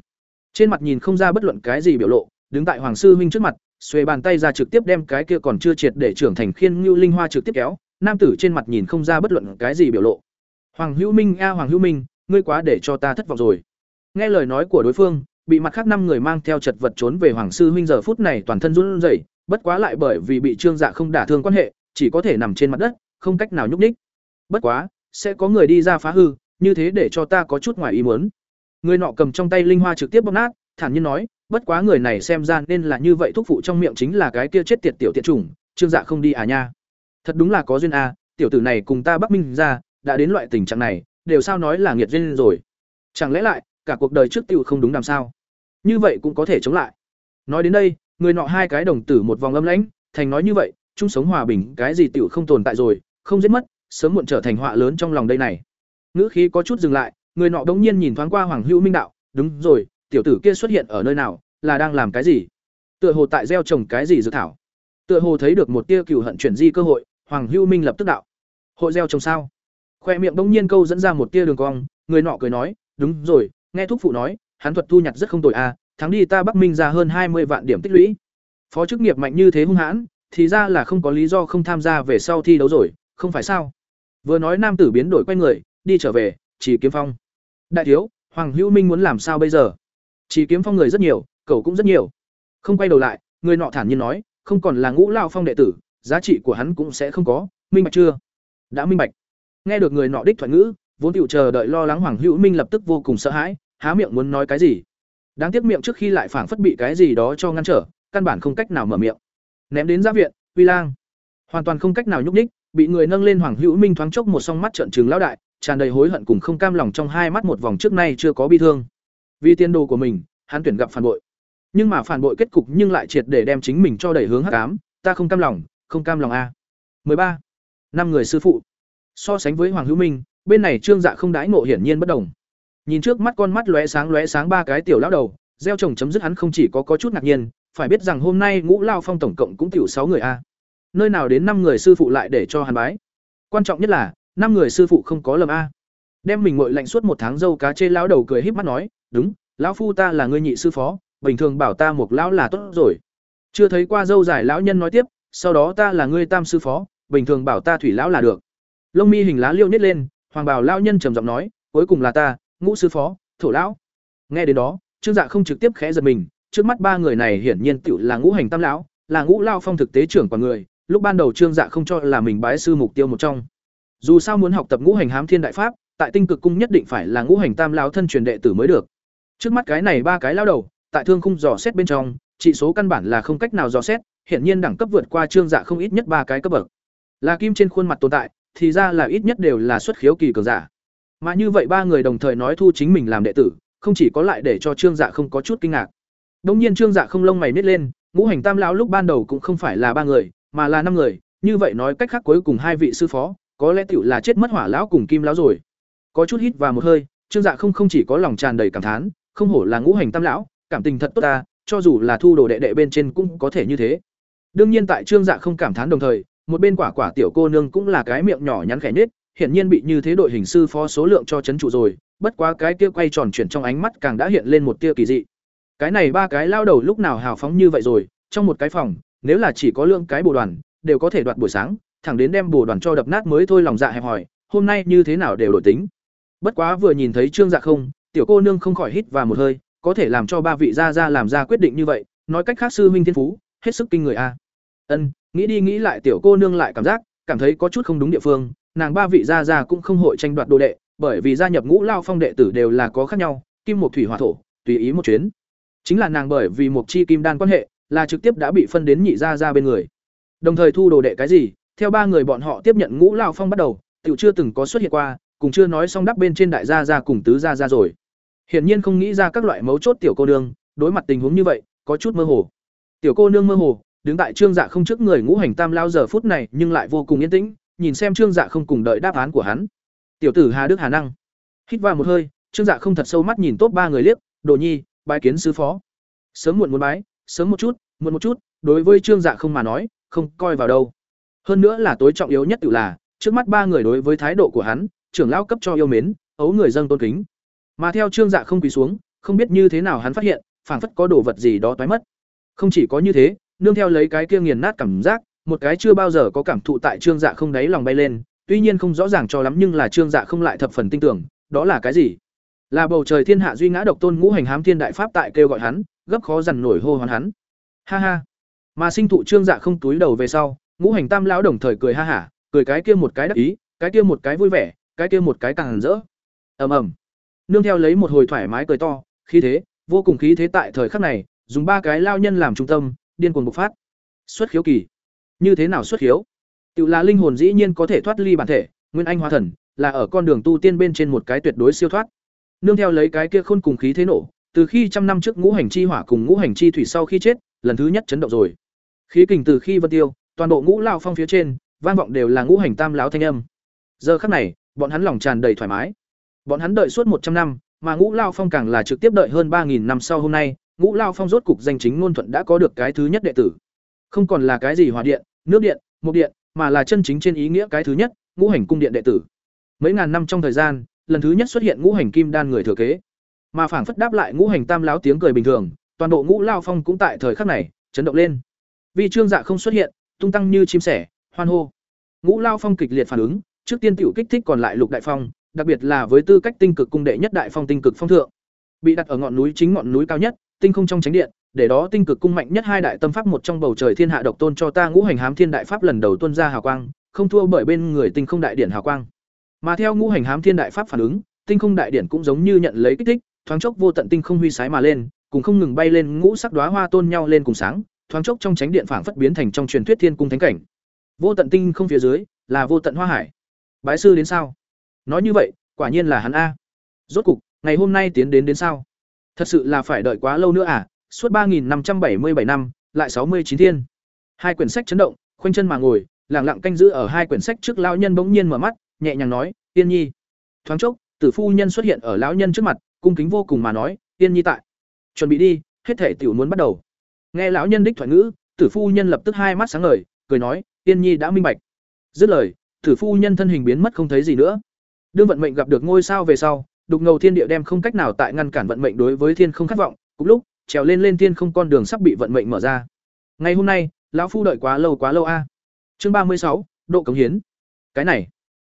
Trên mặt nhìn không ra bất luận cái gì biểu lộ, đứng tại hoàng sư huynh trước mặt, xuề bàn tay ra trực tiếp đem cái kia còn chưa triệt để trưởng thành khiên Ngưu linh hoa trực tiếp kéo, nam tử trên mặt nhìn không ra bất luận cái gì biểu lộ. Hoàng Hữu Minh a Hoàng Hữu Minh, ngươi quá để cho ta thất vọng rồi. Nghe lời nói của đối phương, bị mặt khác năm người mang theo chật vật trốn về hoàng sư huynh giờ phút này toàn thân run rẩy, bất quá lại bởi vì bị trương dạ không đả thương quan hệ, chỉ có thể nằm trên mặt đất, không cách nào nhúc nhích. Bất quá, sẽ có người đi ra phá hư, như thế để cho ta có chút ngoài ý muốn. Người nọ cầm trong tay linh hoa trực tiếp bóp nát, thản nhiên nói, bất quá người này xem ra nên là như vậy thuốc phụ trong miệng chính là cái kia chết tiệt tiểu tiện chủng, trương dạ không đi à nha. Thật đúng là có duyên a, tiểu tử này cùng ta Bắc Minh ra, đã đến loại tình trạng này, đều sao nói là nghiệt duyên rồi. Chẳng lẽ lại, cả cuộc đời trước tiểu không đúng làm sao? Như vậy cũng có thể chống lại. Nói đến đây, người nọ hai cái đồng tử một vòng âm lãnh, thành nói như vậy, chung sống hòa bình, cái gì tiểu không tồn tại rồi, không giết mất, sớm muộn trở thành họa lớn trong lòng đây này. Ngữ khí có chút dừng lại, người nọ đống nhiên nhìn thoáng qua Hoàng Hữu Minh đạo, đúng rồi, tiểu tử kia xuất hiện ở nơi nào, là đang làm cái gì? Tựa hồ tại gieo trồng cái gì dự thảo? Tựa hồ thấy được một tia cừu hận chuyển di cơ hội, Hoàng Hữu Minh lập tức đạo: "Hội gieo trồng sao?" Khoe miệng bỗng nhiên câu dẫn ra một tia đường cong, người nọ cười nói: "Đúng rồi, nghe thúc phụ nói, hắn thuật thu nhặt rất không tồi à, thắng đi ta Bắc Minh ra hơn hai mươi vạn điểm tích lũy. Phó chức nghiệp mạnh như thế hung hãn, thì ra là không có lý do không tham gia về sau thi đấu rồi, không phải sao?" Vừa nói nam tử biến đổi quay người, đi trở về, chỉ kiếm phong. Đại thiếu, Hoàng Hữu Minh muốn làm sao bây giờ? Chỉ kiếm phong người rất nhiều, cậu cũng rất nhiều. Không quay đầu lại, người nọ thản nhiên nói, không còn là Ngũ lao Phong đệ tử, giá trị của hắn cũng sẽ không có, minh bạch chưa? Đã minh bạch. Nghe được người nọ đích thoại ngữ, vốn tựu chờ đợi lo lắng Hoàng Hữu Minh lập tức vô cùng sợ hãi, há miệng muốn nói cái gì. Đáng tiếc miệng trước khi lại phảng phất bị cái gì đó cho ngăn trở, căn bản không cách nào mở miệng. Ném đến gia viện, Uy Lang, hoàn toàn không cách nào nhúc nhích, bị người nâng lên Hoàng Hữu Minh thoáng chốc một song mắt trợn trừng lão đại, tràn đầy hối hận cùng không cam lòng trong hai mắt một vòng trước nay chưa có bi thương. Vì tiên đồ của mình, hắn tuyển gặp phản bội. Nhưng mà phản bội kết cục nhưng lại triệt để đem chính mình cho đẩy hướng hắc ám, ta không cam lòng, không cam lòng a. 13. Năm người sư phụ. So sánh với Hoàng Hữu Minh, bên này Trương Dạ không đãi ngộ hiển nhiên bất đồng. Nhìn trước mắt con mắt lóe sáng lóe sáng ba cái tiểu lão đầu, gieo trồng chấm dứt hắn không chỉ có có chút ngạc nhiên, phải biết rằng hôm nay Ngũ Lao Phong tổng cộng cũng tiểu sáu người a. Nơi nào đến năm người sư phụ lại để cho hắn bái. Quan trọng nhất là, năm người sư phụ không có lầm a. Đem mình ngội lạnh suốt một tháng dâu cá chê lão đầu cười híp mắt nói, đúng, lão phu ta là ngươi nhị sư phó, bình thường bảo ta một lão là tốt rồi. Chưa thấy qua dâu dài lão nhân nói tiếp, sau đó ta là ngươi tam sư phó, bình thường bảo ta thủy lão là được. Lông mi hình lá liêu nít lên, hoàng bảo lão nhân trầm giọng nói, cuối cùng là ta, ngũ sư phó, thổ lão. Nghe đến đó, trương dạ không trực tiếp khẽ giật mình, trước mắt ba người này hiển nhiên tựu là ngũ hành tam lão, là ngũ lao phong thực tế trưởng của người, lúc ban đầu trương dạ không cho là mình bái sư mục tiêu một trong dù sao muốn học tập ngũ hành hám thiên đại pháp, tại tinh cực cung nhất định phải là ngũ hành tam lao thân truyền đệ tử mới được. Trước mắt cái này ba cái lao đầu, tại thương khung dò xét bên trong trị số căn bản là không cách nào dò xét hiện nhiên đẳng cấp vượt qua trương dạ không ít nhất ba cái cấp bậc. Là kim trên khuôn mặt tồn tại, thì ra là ít nhất đều là xuất khiếu kỳ cường giả. Mà như vậy ba người đồng thời nói thu chính mình làm đệ tử, không chỉ có lại để cho trương dạ không có chút kinh ngạc. Đông nhiên trương dạ không lông mày nít lên, ngũ hành tam lão lúc ban đầu cũng không phải là ba người, mà là năm người, như vậy nói cách khác cuối cùng hai vị sư phó có lẽ tiểu là chết mất hỏa lão cùng kim lão rồi. Có chút hít vào một hơi, trương dạ không không chỉ có lòng tràn đầy cảm thán, không hổ là ngũ hành tam lão, cảm tình thật tốt ta, cho dù là thu đồ đệ đệ bên trên cũng có thể như thế. Đương nhiên tại trương dạ không cảm thán đồng thời, một bên quả quả tiểu cô nương cũng là cái miệng nhỏ nhắn khẽ nết hiển nhiên bị như thế đội hình sư phó số lượng cho chấn trụ rồi, bất quá cái kia quay tròn chuyển trong ánh mắt càng đã hiện lên một tia kỳ dị. Cái này ba cái lao đầu lúc nào hào phóng như vậy rồi, trong một cái phòng, nếu là chỉ có lượng cái bộ đoàn, đều có thể đoạt buổi sáng thẳng đến đem bồ đoàn cho đập nát mới thôi lòng dạ hẹp hỏi hôm nay như thế nào đều đổi tính. Bất quá vừa nhìn thấy trương dạ không tiểu cô nương không khỏi hít vào một hơi có thể làm cho ba vị gia gia làm ra quyết định như vậy nói cách khác sư huynh thiên phú hết sức kinh người a. Ân nghĩ đi nghĩ lại tiểu cô nương lại cảm giác cảm thấy có chút không đúng địa phương nàng ba vị gia gia cũng không hội tranh đoạt đồ đệ bởi vì gia nhập ngũ lao phong đệ tử đều là có khác nhau kim một thủy hỏa thổ tùy ý một chuyến. Chính là nàng bởi vì một chi kim đan quan hệ là trực tiếp đã bị phân đến nhị gia gia bên người. Đồng thời thu đồ đệ cái gì, theo ba người bọn họ tiếp nhận Ngũ lao Phong bắt đầu, tiểu chưa từng có xuất hiện qua, cùng chưa nói xong đắp bên trên đại gia gia cùng tứ gia gia rồi. Hiển nhiên không nghĩ ra các loại mấu chốt tiểu cô nương, đối mặt tình huống như vậy, có chút mơ hồ. Tiểu cô nương mơ hồ, đứng tại Trương Dạ không trước người Ngũ Hành Tam lao giờ phút này, nhưng lại vô cùng yên tĩnh, nhìn xem Trương Dạ không cùng đợi đáp án của hắn. Tiểu tử Hà Đức Hà năng. Hít vào một hơi, Trương Dạ không thật sâu mắt nhìn tốt ba người liếc, Đồ Nhi, bái kiến sứ phó. Sớm muộn muốn bái, sớm một chút, muộn một chút, đối với Trương Dạ không mà nói, không coi vào đâu. Hơn nữa là tối trọng yếu nhất tự là, trước mắt ba người đối với thái độ của hắn, trưởng lão cấp cho yêu mến, ấu người dâng tôn kính. Mà theo Trương Dạ không quỳ xuống, không biết như thế nào hắn phát hiện, phảng phất có đồ vật gì đó toái mất. Không chỉ có như thế, nương theo lấy cái kia nghiền nát cảm giác, một cái chưa bao giờ có cảm thụ tại Trương Dạ không đáy lòng bay lên, tuy nhiên không rõ ràng cho lắm nhưng là Trương Dạ không lại thập phần tin tưởng, đó là cái gì? Là bầu trời thiên hạ duy ngã độc tôn ngũ hành hám thiên đại pháp tại kêu gọi hắn, gấp khó dằn nổi hô hoán hắn. Ha ha. Mà sinh thụ Trương Dạ không túi đầu về sau, ngũ hành tam lão đồng thời cười ha hả, cười cái kia một cái đắc ý, cái kia một cái vui vẻ, cái kia một cái càng rỡ. Ầm ầm. Nương theo lấy một hồi thoải mái cười to, khí thế, vô cùng khí thế tại thời khắc này, dùng ba cái lao nhân làm trung tâm, điên cuồng bộc phát. Xuất khiếu kỳ. Như thế nào xuất khiếu? Tự là linh hồn dĩ nhiên có thể thoát ly bản thể, nguyên anh hóa thần, là ở con đường tu tiên bên trên một cái tuyệt đối siêu thoát. Nương theo lấy cái kia khôn cùng khí thế nổ, từ khi trăm năm trước ngũ hành chi hỏa cùng ngũ hành chi thủy sau khi chết, lần thứ nhất chấn động rồi. Khí kình từ khi vân tiêu, toàn bộ ngũ lao phong phía trên, vang vọng đều là ngũ hành tam lão thanh âm. Giờ khắc này, bọn hắn lòng tràn đầy thoải mái. Bọn hắn đợi suốt một trăm năm, mà ngũ lao phong càng là trực tiếp đợi hơn ba nghìn năm sau hôm nay, ngũ lao phong rốt cục danh chính ngôn thuận đã có được cái thứ nhất đệ tử. Không còn là cái gì hỏa điện, nước điện, mục điện, mà là chân chính trên ý nghĩa cái thứ nhất, ngũ hành cung điện đệ tử. Mấy ngàn năm trong thời gian, lần thứ nhất xuất hiện ngũ hành kim đan người thừa kế. Mà phảng phất đáp lại ngũ hành tam láo tiếng cười bình thường, toàn bộ ngũ lao phong cũng tại thời khắc này chấn động lên. Vì trương dạ không xuất hiện, tung tăng như chim sẻ, hoan hô. Ngũ lao phong kịch liệt phản ứng, trước tiên tiểu kích thích còn lại lục đại phong, đặc biệt là với tư cách tinh cực cung đệ nhất đại phong tinh cực phong thượng, bị đặt ở ngọn núi chính ngọn núi cao nhất, tinh không trong tránh điện, để đó tinh cực cung mạnh nhất hai đại tâm pháp một trong bầu trời thiên hạ độc tôn cho ta ngũ hành hám thiên đại pháp lần đầu tuôn ra hào quang, không thua bởi bên người tinh không đại điển hào quang. Mà theo ngũ hành hám thiên đại pháp phản ứng, tinh không đại điển cũng giống như nhận lấy kích thích, thoáng chốc vô tận tinh không huy sái mà lên, cùng không ngừng bay lên ngũ sắc đóa hoa tôn nhau lên cùng sáng, thoáng chốc trong tránh điện phảng phất biến thành trong truyền thuyết thiên cung thánh cảnh. Vô tận tinh không phía dưới là vô tận hoa hải. Bái sư đến sao? Nói như vậy, quả nhiên là hắn a. Rốt cục, ngày hôm nay tiến đến đến sao? Thật sự là phải đợi quá lâu nữa à? Suốt ba nghìn năm trăm bảy mươi bảy năm, lại sáu mươi chín thiên. Hai quyển sách chấn động, khoanh chân mà ngồi, lặng lặng canh giữ ở hai quyển sách trước lão nhân bỗng nhiên mở mắt, nhẹ nhàng nói, "Tiên nhi." Thoáng chốc, tử phu nhân xuất hiện ở lão nhân trước mặt, cung kính vô cùng mà nói, "Tiên nhi tại." Chuẩn bị đi, hết thể tiểu muốn bắt đầu. Nghe lão nhân đích thoại ngữ, tử phu nhân lập tức hai mắt sáng ngời, cười nói, "Tiên nhi đã minh bạch." Dứt lời, tử phu nhân thân hình biến mất không thấy gì nữa. Đương vận mệnh gặp được ngôi sao về sau, đục ngầu thiên địa đem không cách nào tại ngăn cản vận mệnh đối với thiên không khát vọng, cùng lúc, trèo lên lên thiên không con đường sắp bị vận mệnh mở ra. Ngày hôm nay, lão phu đợi quá lâu quá lâu a. Chương ba mươi sáu, độ cống hiến. Cái này,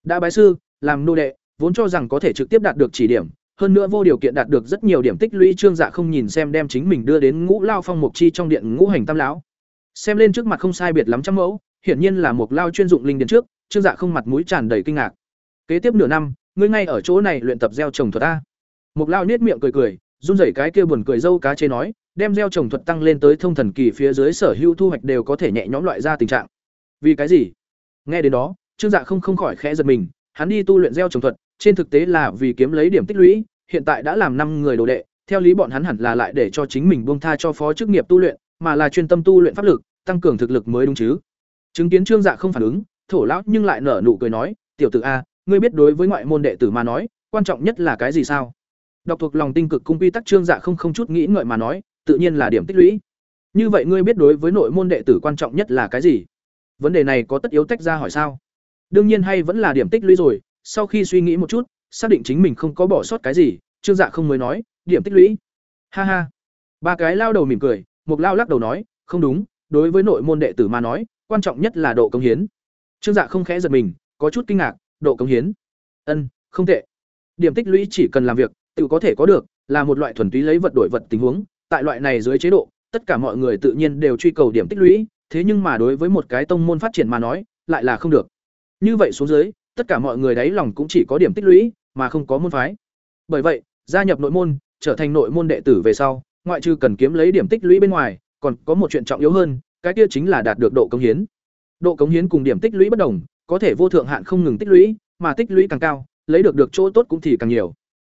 đã bái sư, làm nô đệ, vốn cho rằng có thể trực tiếp đạt được chỉ điểm, hơn nữa vô điều kiện đạt được rất nhiều điểm tích lũy, trương dạ không nhìn xem đem chính mình đưa đến ngũ lao phong mục chi trong điện ngũ hành tam lão. Xem lên trước mặt không sai biệt lắm trăm mẫu, hiển nhiên là một lao chuyên dụng linh điện trước, trương dạ không mặt mũi tràn đầy kinh ngạc. Kế tiếp nửa năm, ngươi ngay ở chỗ này luyện tập gieo trồng thuật a. Một lao nết miệng cười cười, run rẩy cái kia buồn cười dâu cá chế nói, đem gieo trồng thuật tăng lên tới thông thần kỳ phía dưới sở hữu thu hoạch đều có thể nhẹ nhõm loại ra tình trạng. Vì cái gì? Nghe đến đó, trương dạ không không khỏi khẽ giật mình, hắn đi tu luyện gieo trồng thuật trên thực tế là vì kiếm lấy điểm tích lũy, hiện tại đã làm năm người đồ đệ, theo lý bọn hắn hẳn là lại để cho chính mình buông tha cho phó chức nghiệp tu luyện, mà là chuyên tâm tu luyện pháp lực, tăng cường thực lực mới đúng chứ. Chứng kiến trương dạ không phản ứng, thổ lão nhưng lại nở nụ cười nói, tiểu tử a, ngươi biết đối với ngoại môn đệ tử mà nói, quan trọng nhất là cái gì sao? Đọc thuộc lòng tinh cực cung quy tắc trương dạ không không chút nghĩ ngợi mà nói, tự nhiên là điểm tích lũy. Như vậy ngươi biết đối với nội môn đệ tử quan trọng nhất là cái gì? Vấn đề này có tất yếu tách ra hỏi sao? Đương nhiên hay vẫn là điểm tích lũy rồi sau khi suy nghĩ một chút, xác định chính mình không có bỏ sót cái gì, trương dạ không mới nói, điểm tích lũy. Ha ha. Ba cái lao đầu mỉm cười, một lao lắc đầu nói, không đúng, đối với nội môn đệ tử mà nói, quan trọng nhất là độ công hiến. Trương dạ không khẽ giật mình, có chút kinh ngạc, độ công hiến? Ân, không tệ. Điểm tích lũy chỉ cần làm việc, tự có thể có được, là một loại thuần túy lấy vật đổi vật tình huống, tại loại này dưới chế độ, tất cả mọi người tự nhiên đều truy cầu điểm tích lũy, thế nhưng mà đối với một cái tông môn phát triển mà nói, lại là không được. Như vậy xuống dưới tất cả mọi người đáy lòng cũng chỉ có điểm tích lũy mà không có môn phái bởi vậy gia nhập nội môn trở thành nội môn đệ tử về sau ngoại trừ cần kiếm lấy điểm tích lũy bên ngoài còn có một chuyện trọng yếu hơn, cái kia chính là đạt được độ cống hiến. Độ cống hiến cùng điểm tích lũy bất đồng, có thể vô thượng hạn không ngừng tích lũy, mà tích lũy càng cao, lấy được được chỗ tốt cũng thì càng nhiều.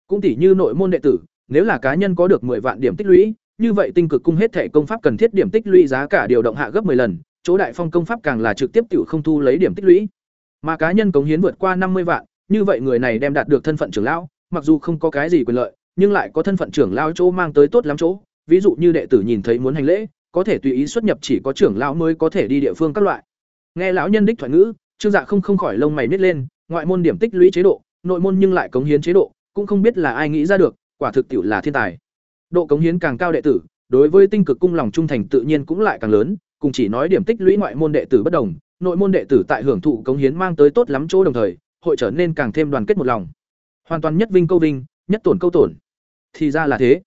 Cũng tỷ như nội môn đệ tử, nếu là cá nhân có được 10 vạn điểm tích lũy, như vậy tinh cực cung hết thể công pháp cần thiết điểm tích lũy giá cả điều động hạ gấp 10 lần, chỗ đại phong công pháp càng là trực tiếp tiểu không thu lấy điểm tích lũy. Mà cá nhân cống hiến vượt qua 50 vạn, như vậy người này đem đạt được thân phận trưởng lão, mặc dù không có cái gì quyền lợi, nhưng lại có thân phận trưởng lão chỗ mang tới tốt lắm chỗ, ví dụ như đệ tử nhìn thấy muốn hành lễ, có thể tùy ý xuất nhập chỉ có trưởng lão mới có thể đi địa phương các loại. Nghe lão nhân đích thoại ngữ, Trương Dạ không không khỏi lông mày nhếch lên, ngoại môn điểm tích lũy chế độ, nội môn nhưng lại cống hiến chế độ, cũng không biết là ai nghĩ ra được, quả thực tiểu là thiên tài. Độ cống hiến càng cao đệ tử, đối với tinh cực cung lòng trung thành tự nhiên cũng lại càng lớn, cùng chỉ nói điểm tích lũy ngoại môn đệ tử bất đồng, nội môn đệ tử tại hưởng thụ cống hiến mang tới tốt lắm chỗ đồng thời, hội trở nên càng thêm đoàn kết một lòng. Hoàn toàn nhất vinh câu vinh, nhất tổn câu tổn. Thì ra là thế.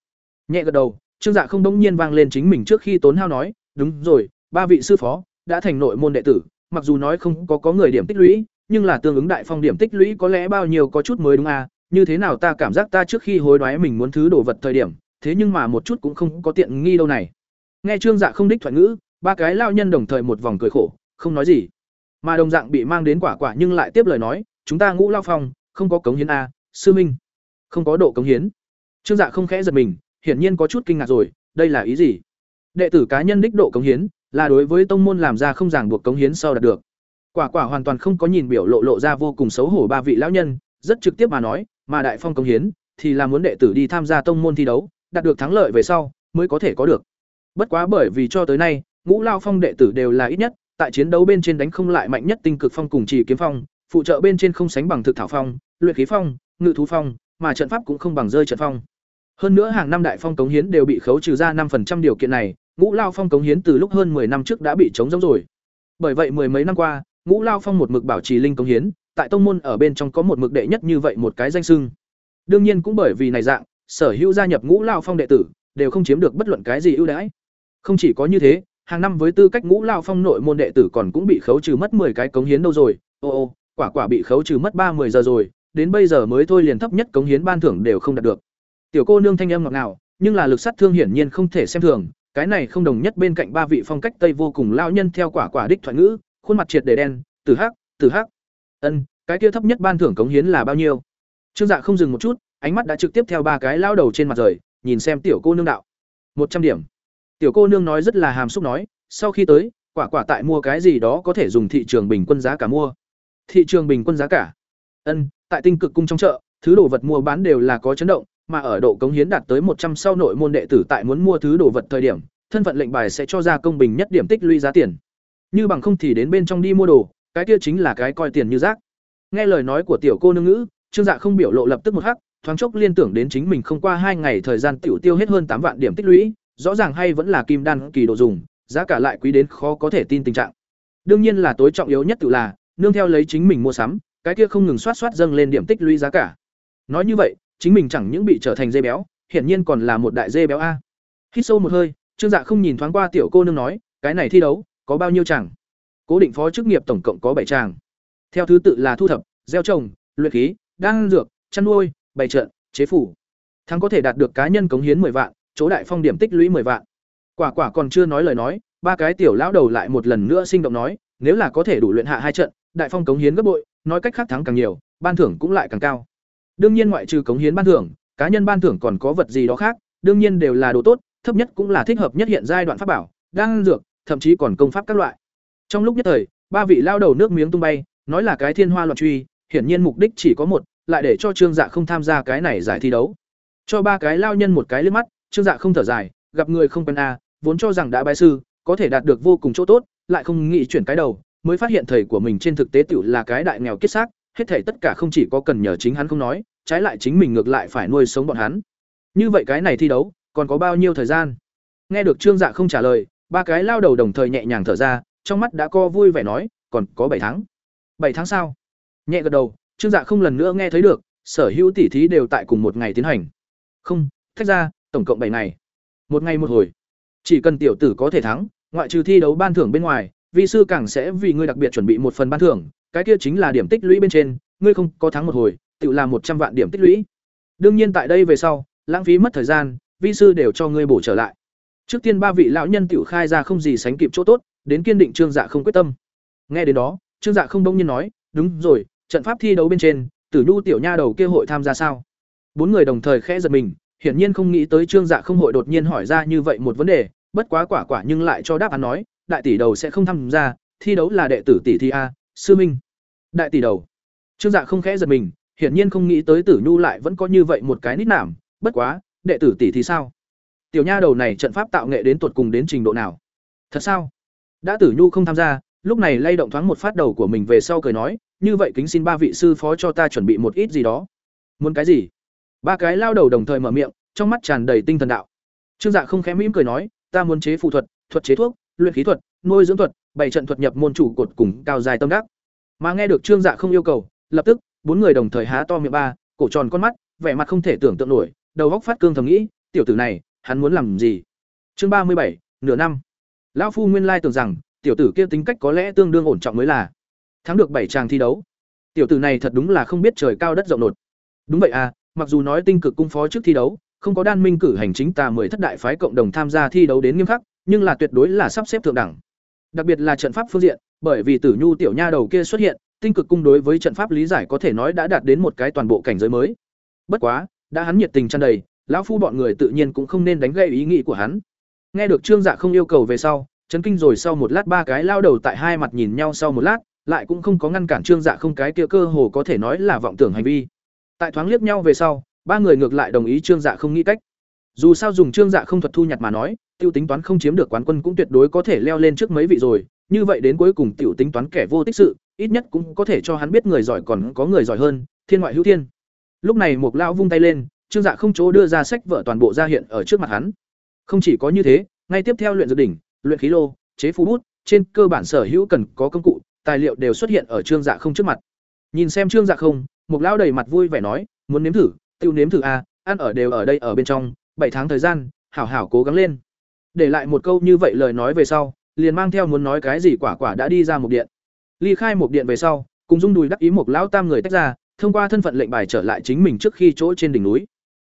Nhẹ gật đầu, Trương Dạ không đống nhiên vang lên chính mình trước khi tốn hao nói, đúng rồi, ba vị sư phó đã thành nội môn đệ tử, mặc dù nói không có có người điểm tích lũy, nhưng là tương ứng đại phong điểm tích lũy có lẽ bao nhiêu có chút mới đúng à, như thế nào ta cảm giác ta trước khi hối đoái mình muốn thứ đồ vật thời điểm, thế nhưng mà một chút cũng không có tiện nghi đâu này. Nghe Trương Dạ không đích thoại ngữ, ba cái lao nhân đồng thời một vòng cười khổ, không nói gì. Mà đồng dạng bị mang đến quả quả nhưng lại tiếp lời nói, chúng ta ngũ lao phong, không có cống hiến a, à, sư minh. Không có độ cống hiến. Trương Dạ không khẽ giật mình, hiển nhiên có chút kinh ngạc rồi, đây là ý gì? Đệ tử cá nhân đích độ cống hiến, là đối với tông môn làm ra không ràng buộc cống hiến sau đạt được. Quả quả hoàn toàn không có nhìn biểu lộ lộ ra vô cùng xấu hổ ba vị lão nhân, rất trực tiếp mà nói, mà đại phong cống hiến thì là muốn đệ tử đi tham gia tông môn thi đấu, đạt được thắng lợi về sau mới có thể có được. Bất quá bởi vì cho tới nay, ngũ lao phong đệ tử đều là ít nhất, tại chiến đấu bên trên đánh không lại mạnh nhất tinh cực phong cùng trì kiếm phong, phụ trợ bên trên không sánh bằng thực thảo phong, luyện khí phong, ngự thú phong, mà trận pháp cũng không bằng rơi trận phong. Hơn nữa hàng năm đại phong cống hiến đều bị khấu trừ ra 5% điều kiện này, ngũ lao phong cống hiến từ lúc hơn 10 năm trước đã bị chống giống rồi. Bởi vậy mười mấy năm qua, ngũ lao phong một mực bảo trì linh cống hiến, tại tông môn ở bên trong có một mực đệ nhất như vậy một cái danh xưng. Đương nhiên cũng bởi vì này dạng, sở hữu gia nhập ngũ lao phong đệ tử đều không chiếm được bất luận cái gì ưu đãi. Không chỉ có như thế, hàng năm với tư cách ngũ lao phong nội môn đệ tử còn cũng bị khấu trừ mất 10 cái cống hiến đâu rồi. Ô ô, quả quả bị khấu trừ mất ba 10 giờ rồi, đến bây giờ mới thôi liền thấp nhất cống hiến ban thưởng đều không đạt được. Tiểu cô nương thanh âm ngọt ngào, nhưng là lực sát thương hiển nhiên không thể xem thường, cái này không đồng nhất bên cạnh ba vị phong cách tây vô cùng lao nhân theo quả quả đích thoại ngữ, khuôn mặt triệt để đen, từ hắc, từ hắc. Ân, cái kia thấp nhất ban thưởng cống hiến là bao nhiêu? Trương Dạ không dừng một chút, ánh mắt đã trực tiếp theo ba cái lao đầu trên mặt rời, nhìn xem tiểu cô nương đạo. một trăm điểm. Tiểu cô nương nói rất là hàm xúc nói, sau khi tới, quả quả tại mua cái gì đó có thể dùng thị trường bình quân giá cả mua. Thị trường bình quân giá cả? Ân, tại tinh cực cung trong chợ, thứ đồ vật mua bán đều là có chấn động, mà ở độ cống hiến đạt tới một trăm sau nội môn đệ tử tại muốn mua thứ đồ vật thời điểm, thân phận lệnh bài sẽ cho ra công bình nhất điểm tích lũy giá tiền. Như bằng không thì đến bên trong đi mua đồ, cái kia chính là cái coi tiền như rác. Nghe lời nói của tiểu cô nương ngữ, Trương Dạ không biểu lộ lập tức một hắc, thoáng chốc liên tưởng đến chính mình không qua hai ngày thời gian tiểu tiêu hết hơn tám vạn điểm tích lũy, rõ ràng hay vẫn là kim đan kỳ độ dùng, giá cả lại quý đến khó có thể tin tình trạng. Đương nhiên là tối trọng yếu nhất tự là, nương theo lấy chính mình mua sắm, cái kia không ngừng soát soát dâng lên điểm tích lũy giá cả. Nói như vậy, chính mình chẳng những bị trở thành dê béo, hiển nhiên còn là một đại dê béo a. Hít sâu một hơi, Trương Dạ không nhìn thoáng qua tiểu cô nương nói, cái này thi đấu, có bao nhiêu chàng? Cố định phó chức nghiệp tổng cộng có bảy chàng. Theo thứ tự là thu thập, gieo trồng, luyện khí, đan dược, chăn nuôi, bày trận, chế phủ. Thắng có thể đạt được cá nhân cống hiến 10 vạn, chỗ đại phong điểm tích lũy 10 vạn. Quả quả còn chưa nói lời nói, ba cái tiểu lão đầu lại một lần nữa sinh động nói, nếu là có thể đủ luyện hạ hai trận, đại phong cống hiến gấp bội, nói cách khác thắng càng nhiều, ban thưởng cũng lại càng cao. Đương nhiên ngoại trừ cống hiến ban thưởng, cá nhân ban thưởng còn có vật gì đó khác, đương nhiên đều là đồ tốt, thấp nhất cũng là thích hợp nhất hiện giai đoạn pháp bảo, đan dược, thậm chí còn công pháp các loại. Trong lúc nhất thời, ba vị lao đầu nước miếng tung bay, nói là cái thiên hoa loạn truy, hiển nhiên mục đích chỉ có một, lại để cho Trương Dạ không tham gia cái này giải thi đấu. Cho ba cái lao nhân một cái liếc mắt, Trương Dạ không thở dài, gặp người không quen a, vốn cho rằng đã bái sư, có thể đạt được vô cùng chỗ tốt, lại không nghĩ chuyển cái đầu, mới phát hiện thầy của mình trên thực tế tiểu là cái đại nghèo kiết xác, hết thảy tất cả không chỉ có cần nhờ chính hắn không nói, trái lại chính mình ngược lại phải nuôi sống bọn hắn. Như vậy cái này thi đấu, còn có bao nhiêu thời gian? Nghe được Trương Dạ không trả lời, ba cái lao đầu đồng thời nhẹ nhàng thở ra, trong mắt đã co vui vẻ nói, còn có bảy tháng. bảy tháng sao? Nhẹ gật đầu, Trương Dạ không lần nữa nghe thấy được, sở hữu tỷ thí đều tại cùng một ngày tiến hành. Không, thách ra, tổng cộng bảy ngày. Một ngày một hồi. Chỉ cần tiểu tử có thể thắng, ngoại trừ thi đấu ban thưởng bên ngoài, vi sư càng sẽ vì ngươi đặc biệt chuẩn bị một phần ban thưởng, cái kia chính là điểm tích lũy bên trên, ngươi không có thắng một hồi, tự làm một trăm vạn điểm tích lũy. Đương nhiên tại đây về sau, lãng phí mất thời gian, vi sư đều cho ngươi bổ trở lại. Trước tiên ba vị lão nhân tiểu khai ra không gì sánh kịp chỗ tốt, đến kiên định Trương Dạ không quyết tâm. Nghe đến đó, Trương Dạ không bỗng nhiên nói, "Đúng rồi, trận pháp thi đấu bên trên, Tử Nhu tiểu nha đầu kia hội tham gia sao?" Bốn người đồng thời khẽ giật mình, hiển nhiên không nghĩ tới Trương Dạ không hội đột nhiên hỏi ra như vậy một vấn đề, bất quá quả quả nhưng lại cho đáp án nói, đại tỷ đầu sẽ không tham gia, thi đấu là đệ tử tỷ thi a, sư minh. Đại tỷ đầu. Trương Dạ không khẽ giật mình, hiển nhiên không nghĩ tới Tử Nhu lại vẫn có như vậy một cái nít nảm, bất quá, đệ tử tỷ thì sao? Tiểu nha đầu này trận pháp tạo nghệ đến tuột cùng đến trình độ nào? Thật sao? Đã Tử Nhu không tham gia, lúc này lay động thoáng một phát đầu của mình về sau cười nói, như vậy kính xin ba vị sư phó cho ta chuẩn bị một ít gì đó. Muốn cái gì? Ba cái lao đầu đồng thời mở miệng, trong mắt tràn đầy tinh thần đạo. Trương Dạ không khẽ mỉm cười nói, ta muốn chế phù thuật, thuật chế thuốc, luyện khí thuật, nuôi dưỡng thuật, bảy trận thuật nhập môn chủ cột cùng cao dài tâm đắc. Mà nghe được Trương Dạ không yêu cầu, lập tức, bốn người đồng thời há to miệng ba, cổ tròn con mắt, vẻ mặt không thể tưởng tượng nổi, đầu óc phát cương thầm nghĩ, tiểu tử này, hắn muốn làm gì? Chương ba mươi bảy, nửa năm. Lão phu nguyên lai tưởng rằng, tiểu tử kia tính cách có lẽ tương đương ổn trọng mới là. Thắng được bảy tràng thi đấu. Tiểu tử này thật đúng là không biết trời cao đất rộng nột. Đúng vậy à, mặc dù nói tinh cực cung phó trước thi đấu, không có đan minh cử hành chính tà mười thất đại phái cộng đồng tham gia thi đấu đến nghiêm khắc, nhưng là tuyệt đối là sắp xếp thượng đẳng. Đặc biệt là trận pháp phương diện, bởi vì Tử Nhu tiểu nha đầu kia xuất hiện, tinh cực cung đối với trận pháp lý giải có thể nói đã đạt đến một cái toàn bộ cảnh giới mới. Bất quá, đã hắn nhiệt tình tràn đầy, lão phu bọn người tự nhiên cũng không nên đánh gây ý nghĩ của hắn. Nghe được Trương Dạ không yêu cầu về sau, chấn kinh rồi sau một lát ba cái lao đầu tại hai mặt nhìn nhau sau một lát, lại cũng không có ngăn cản Trương Dạ không cái kia cơ hồ có thể nói là vọng tưởng hành vi. Tại thoáng liếc nhau về sau, ba người ngược lại đồng ý Trương Dạ không nghĩ cách. Dù sao dùng Trương Dạ không thuật thu nhặt mà nói, tiêu tính toán không chiếm được quán quân cũng tuyệt đối có thể leo lên trước mấy vị rồi, như vậy đến cuối cùng tiểu tính toán kẻ vô tích sự, ít nhất cũng có thể cho hắn biết người giỏi còn có người giỏi hơn, thiên ngoại hữu thiên. Lúc này một lão vung tay lên, Trương Dạ không chỗ đưa ra sách vở toàn bộ ra hiện ở trước mặt hắn. Không chỉ có như thế, ngay tiếp theo luyện dược đỉnh, luyện khí lô, chế phù bút, trên cơ bản sở hữu cần có công cụ, tài liệu đều xuất hiện ở Trương Dạ không trước mặt. Nhìn xem Trương Dạ không, một lão đầy mặt vui vẻ nói, muốn nếm thử, tiêu nếm thử a, ăn ở đều ở đây ở bên trong, bảy tháng thời gian, hảo hảo cố gắng lên. Để lại một câu như vậy lời nói về sau, liền mang theo muốn nói cái gì quả quả đã đi ra một điện. Ly khai một điện về sau, cùng dung đùi đắc ý một lão tam người tách ra, thông qua thân phận lệnh bài trở lại chính mình trước khi chỗ trên đỉnh núi.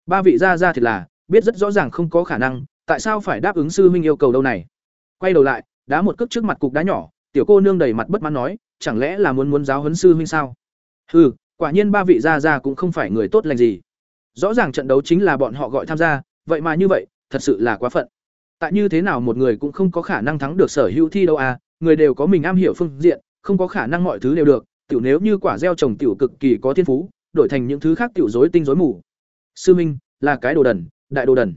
Ba vị gia gia thì là, biết rất rõ ràng không có khả năng, tại sao phải đáp ứng sư huynh yêu cầu đâu này. Quay đầu lại, đá một cước trước mặt cục đá nhỏ, tiểu cô nương đầy mặt bất mãn nói, chẳng lẽ là muốn muốn giáo huấn sư huynh sao? Hừ, quả nhiên ba vị gia gia cũng không phải người tốt lành gì. Rõ ràng trận đấu chính là bọn họ gọi tham gia, vậy mà như vậy, thật sự là quá phận. Tại như thế nào một người cũng không có khả năng thắng được sở hữu thi đâu à, người đều có mình am hiểu phương diện, không có khả năng mọi thứ đều được, tiểu nếu như quả gieo trồng tiểu cực kỳ có thiên phú, đổi thành những thứ khác tiểu rối tinh rối mù. Sư Minh, là cái đồ đần, đại đồ đần.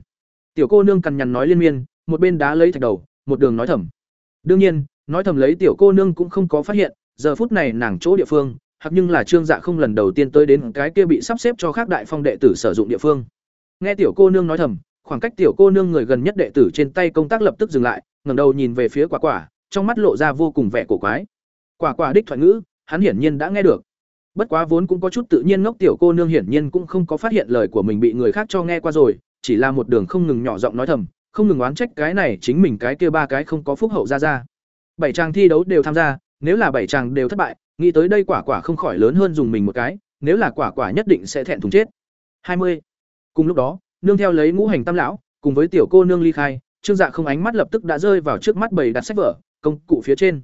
Tiểu cô nương cằn nhằn nói liên miên, một bên đá lấy thạch đầu, một đường nói thầm. Đương nhiên, nói thầm lấy tiểu cô nương cũng không có phát hiện, giờ phút này nàng chỗ địa phương, hoặc nhưng là Trương Dạ không lần đầu tiên tới đến cái kia bị sắp xếp cho khác đại phong đệ tử sử dụng địa phương. Nghe tiểu cô nương nói thầm, khoảng cách tiểu cô nương người gần nhất đệ tử trên tay công tác lập tức dừng lại, ngẩng đầu nhìn về phía Quả Quả, trong mắt lộ ra vô cùng vẻ cổ quái. Quả Quả đích thoại ngữ, hắn hiển nhiên đã nghe được. Bất quá vốn cũng có chút tự nhiên ngốc tiểu cô nương hiển nhiên cũng không có phát hiện lời của mình bị người khác cho nghe qua rồi, chỉ là một đường không ngừng nhỏ giọng nói thầm, không ngừng oán trách cái này chính mình cái kia ba cái không có phúc hậu ra ra. Bảy trang thi đấu đều tham gia, nếu là bảy chàng đều thất bại, nghĩ tới đây quả quả không khỏi lớn hơn dùng mình một cái, nếu là quả quả nhất định sẽ thẹn thùng chết. hai mươi Cùng lúc đó, nương theo lấy ngũ hành tam lão, cùng với tiểu cô nương ly khai, Trương Dạ không ánh mắt lập tức đã rơi vào trước mắt bầy đặt sách vở, công cụ phía trên.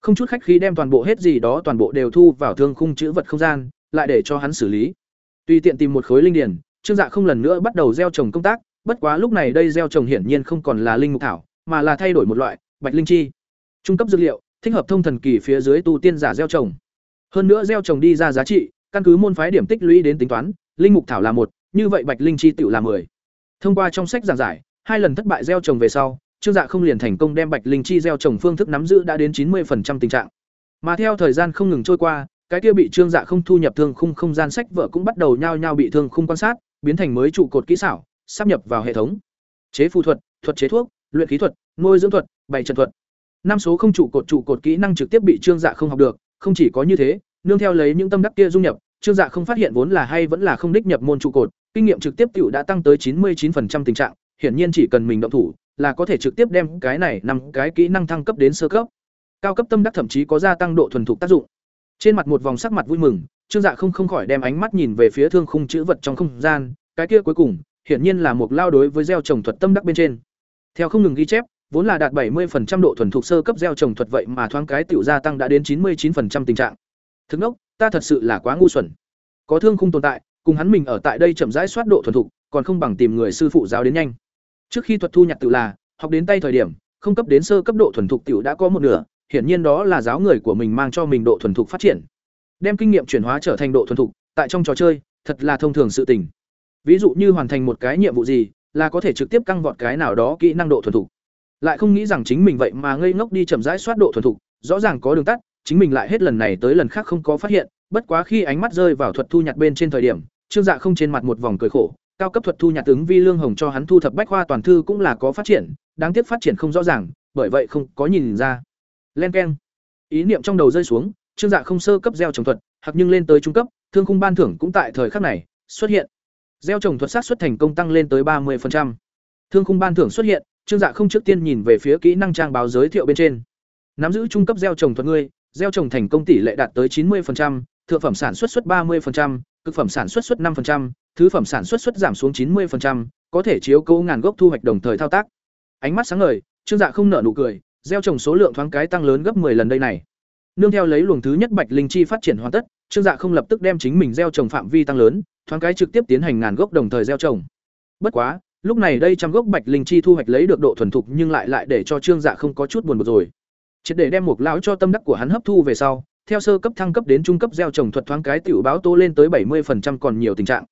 Không chút khách khí đem toàn bộ hết gì đó toàn bộ đều thu vào thương khung chữ vật không gian, lại để cho hắn xử lý. Tùy tiện tìm một khối linh điển, Trương Dạ không lần nữa bắt đầu gieo trồng công tác, bất quá lúc này đây gieo trồng hiển nhiên không còn là linh mục thảo, mà là thay đổi một loại, bạch linh chi. Trung cấp dược liệu, thích hợp thông thần kỳ phía dưới tu tiên giả gieo trồng. Hơn nữa gieo trồng đi ra giá trị, căn cứ môn phái điểm tích lũy đến tính toán, linh mục thảo là một, như vậy bạch linh chi tiểu là 10. Thông qua trong sách giảng giải, hai lần thất bại gieo trồng về sau, Trương Dạ không liền thành công đem bạch linh chi gieo trồng phương thức nắm giữ đã đến 90% tình trạng. Mà theo thời gian không ngừng trôi qua, cái kia bị Trương Dạ không thu nhập thương khung không gian sách vợ cũng bắt đầu nhao nhao bị thương khung quan sát, biến thành mới trụ cột kỹ xảo, sắp nhập vào hệ thống. Chế phù thuật, thuật chế thuốc, luyện khí thuật, nuôi dưỡng thuật, bày trận thuật. Năm số không trụ cột trụ cột kỹ năng trực tiếp bị Trương Dạ không học được, không chỉ có như thế, nương theo lấy những tâm đắc kia dung nhập, Trương Dạ không phát hiện vốn là hay vẫn là không đích nhập môn trụ cột, kinh nghiệm trực tiếp tiểu đã tăng tới 99% tình trạng, hiển nhiên chỉ cần mình động thủ, là có thể trực tiếp đem cái này năm cái kỹ năng thăng cấp đến sơ cấp. Cao cấp tâm đắc thậm chí có gia tăng độ thuần thục tác dụng. Trên mặt một vòng sắc mặt vui mừng, Trương Dạ không không khỏi đem ánh mắt nhìn về phía thương khung chữ vật trong không gian, cái kia cuối cùng, hiển nhiên là một lao đối với gieo trồng thuật tâm đắc bên trên. Theo không ngừng ghi chép, vốn là đạt 70% độ thuần thục sơ cấp gieo trồng thuật vậy mà thoáng cái tiểu gia tăng đã đến 99% tình trạng. Thức nốc, ta thật sự là quá ngu xuẩn. Có thương không tồn tại, cùng hắn mình ở tại đây chậm rãi soát độ thuần thục, còn không bằng tìm người sư phụ giáo đến nhanh. Trước khi thuật thu nhặt tự là, học đến tay thời điểm, không cấp đến sơ cấp độ thuần thục tiểu đã có một nửa, hiển nhiên đó là giáo người của mình mang cho mình độ thuần thục phát triển. Đem kinh nghiệm chuyển hóa trở thành độ thuần thục, tại trong trò chơi, thật là thông thường sự tình. Ví dụ như hoàn thành một cái nhiệm vụ gì, là có thể trực tiếp căng vọt cái nào đó kỹ năng độ thuần thục. Lại không nghĩ rằng chính mình vậy mà ngây ngốc đi chậm rãi soát độ thuần thục, rõ ràng có đường tắt, chính mình lại hết lần này tới lần khác không có phát hiện, bất quá khi ánh mắt rơi vào thuật thu nhặt bên trên thời điểm, Trương Dạ không trên mặt một vòng cười khổ, cao cấp thuật thu nhặt ứng vi lương hồng cho hắn thu thập bách khoa toàn thư cũng là có phát triển, đáng tiếc phát triển không rõ ràng, bởi vậy không có nhìn ra. Len keng. Ý niệm trong đầu rơi xuống, Trương Dạ không sơ cấp gieo trồng thuật, hoặc nhưng lên tới trung cấp, thương khung ban thưởng cũng tại thời khắc này xuất hiện. Gieo trồng thuật sát xuất thành công tăng lên tới ba 30%. Thương khung ban thưởng xuất hiện, Trương Dạ không trước tiên nhìn về phía kỹ năng trang báo giới thiệu bên trên. Nắm giữ trung cấp gieo trồng thuật ngươi, gieo trồng thành công tỷ lệ đạt tới 90%, thượng phẩm sản xuất suất 30%, cực phẩm sản xuất suất 5%, thứ phẩm sản xuất suất giảm xuống 90%, có thể chiếu cố ngàn gốc thu hoạch đồng thời thao tác. Ánh mắt sáng ngời, Trương Dạ không nở nụ cười, gieo trồng số lượng thoáng cái tăng lớn gấp 10 lần đây này. Nương theo lấy luồng thứ nhất Bạch Linh chi phát triển hoàn tất, Trương Dạ không lập tức đem chính mình gieo trồng phạm vi tăng lớn, thoáng cái trực tiếp tiến hành ngàn gốc đồng thời gieo trồng. Bất quá, lúc này đây trăm gốc Bạch Linh chi thu hoạch lấy được độ thuần thục nhưng lại lại để cho Trương Dạ không có chút buồn bực rồi. Triệt để đem một lão cho tâm đắc của hắn hấp thu về sau, theo sơ cấp thăng cấp đến trung cấp gieo trồng thuật thoáng cái tiểu báo tô lên tới 70% còn nhiều tình trạng.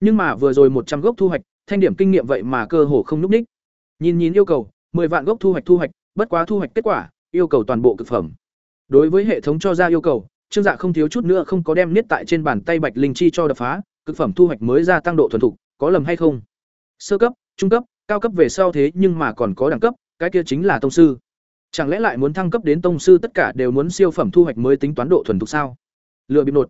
Nhưng mà vừa rồi một trăm gốc thu hoạch, thanh điểm kinh nghiệm vậy mà cơ hồ không núp ních. Nhìn nhìn yêu cầu, 10 vạn gốc thu hoạch thu hoạch, bất quá thu hoạch kết quả, yêu cầu toàn bộ cực phẩm. Đối với hệ thống cho ra yêu cầu, Trương Dạ không thiếu chút nữa không có đem niết tại trên bàn tay Bạch Linh chi cho đập phá, cực phẩm thu hoạch mới gia tăng độ thuần thục, có lầm hay không? Sơ cấp, trung cấp, cao cấp về sau thế nhưng mà còn có đẳng cấp, cái kia chính là tông sư. Chẳng lẽ lại muốn thăng cấp đến tông sư tất cả đều muốn siêu phẩm thu hoạch mới tính toán độ thuần thục sao? Lựa bịp nột.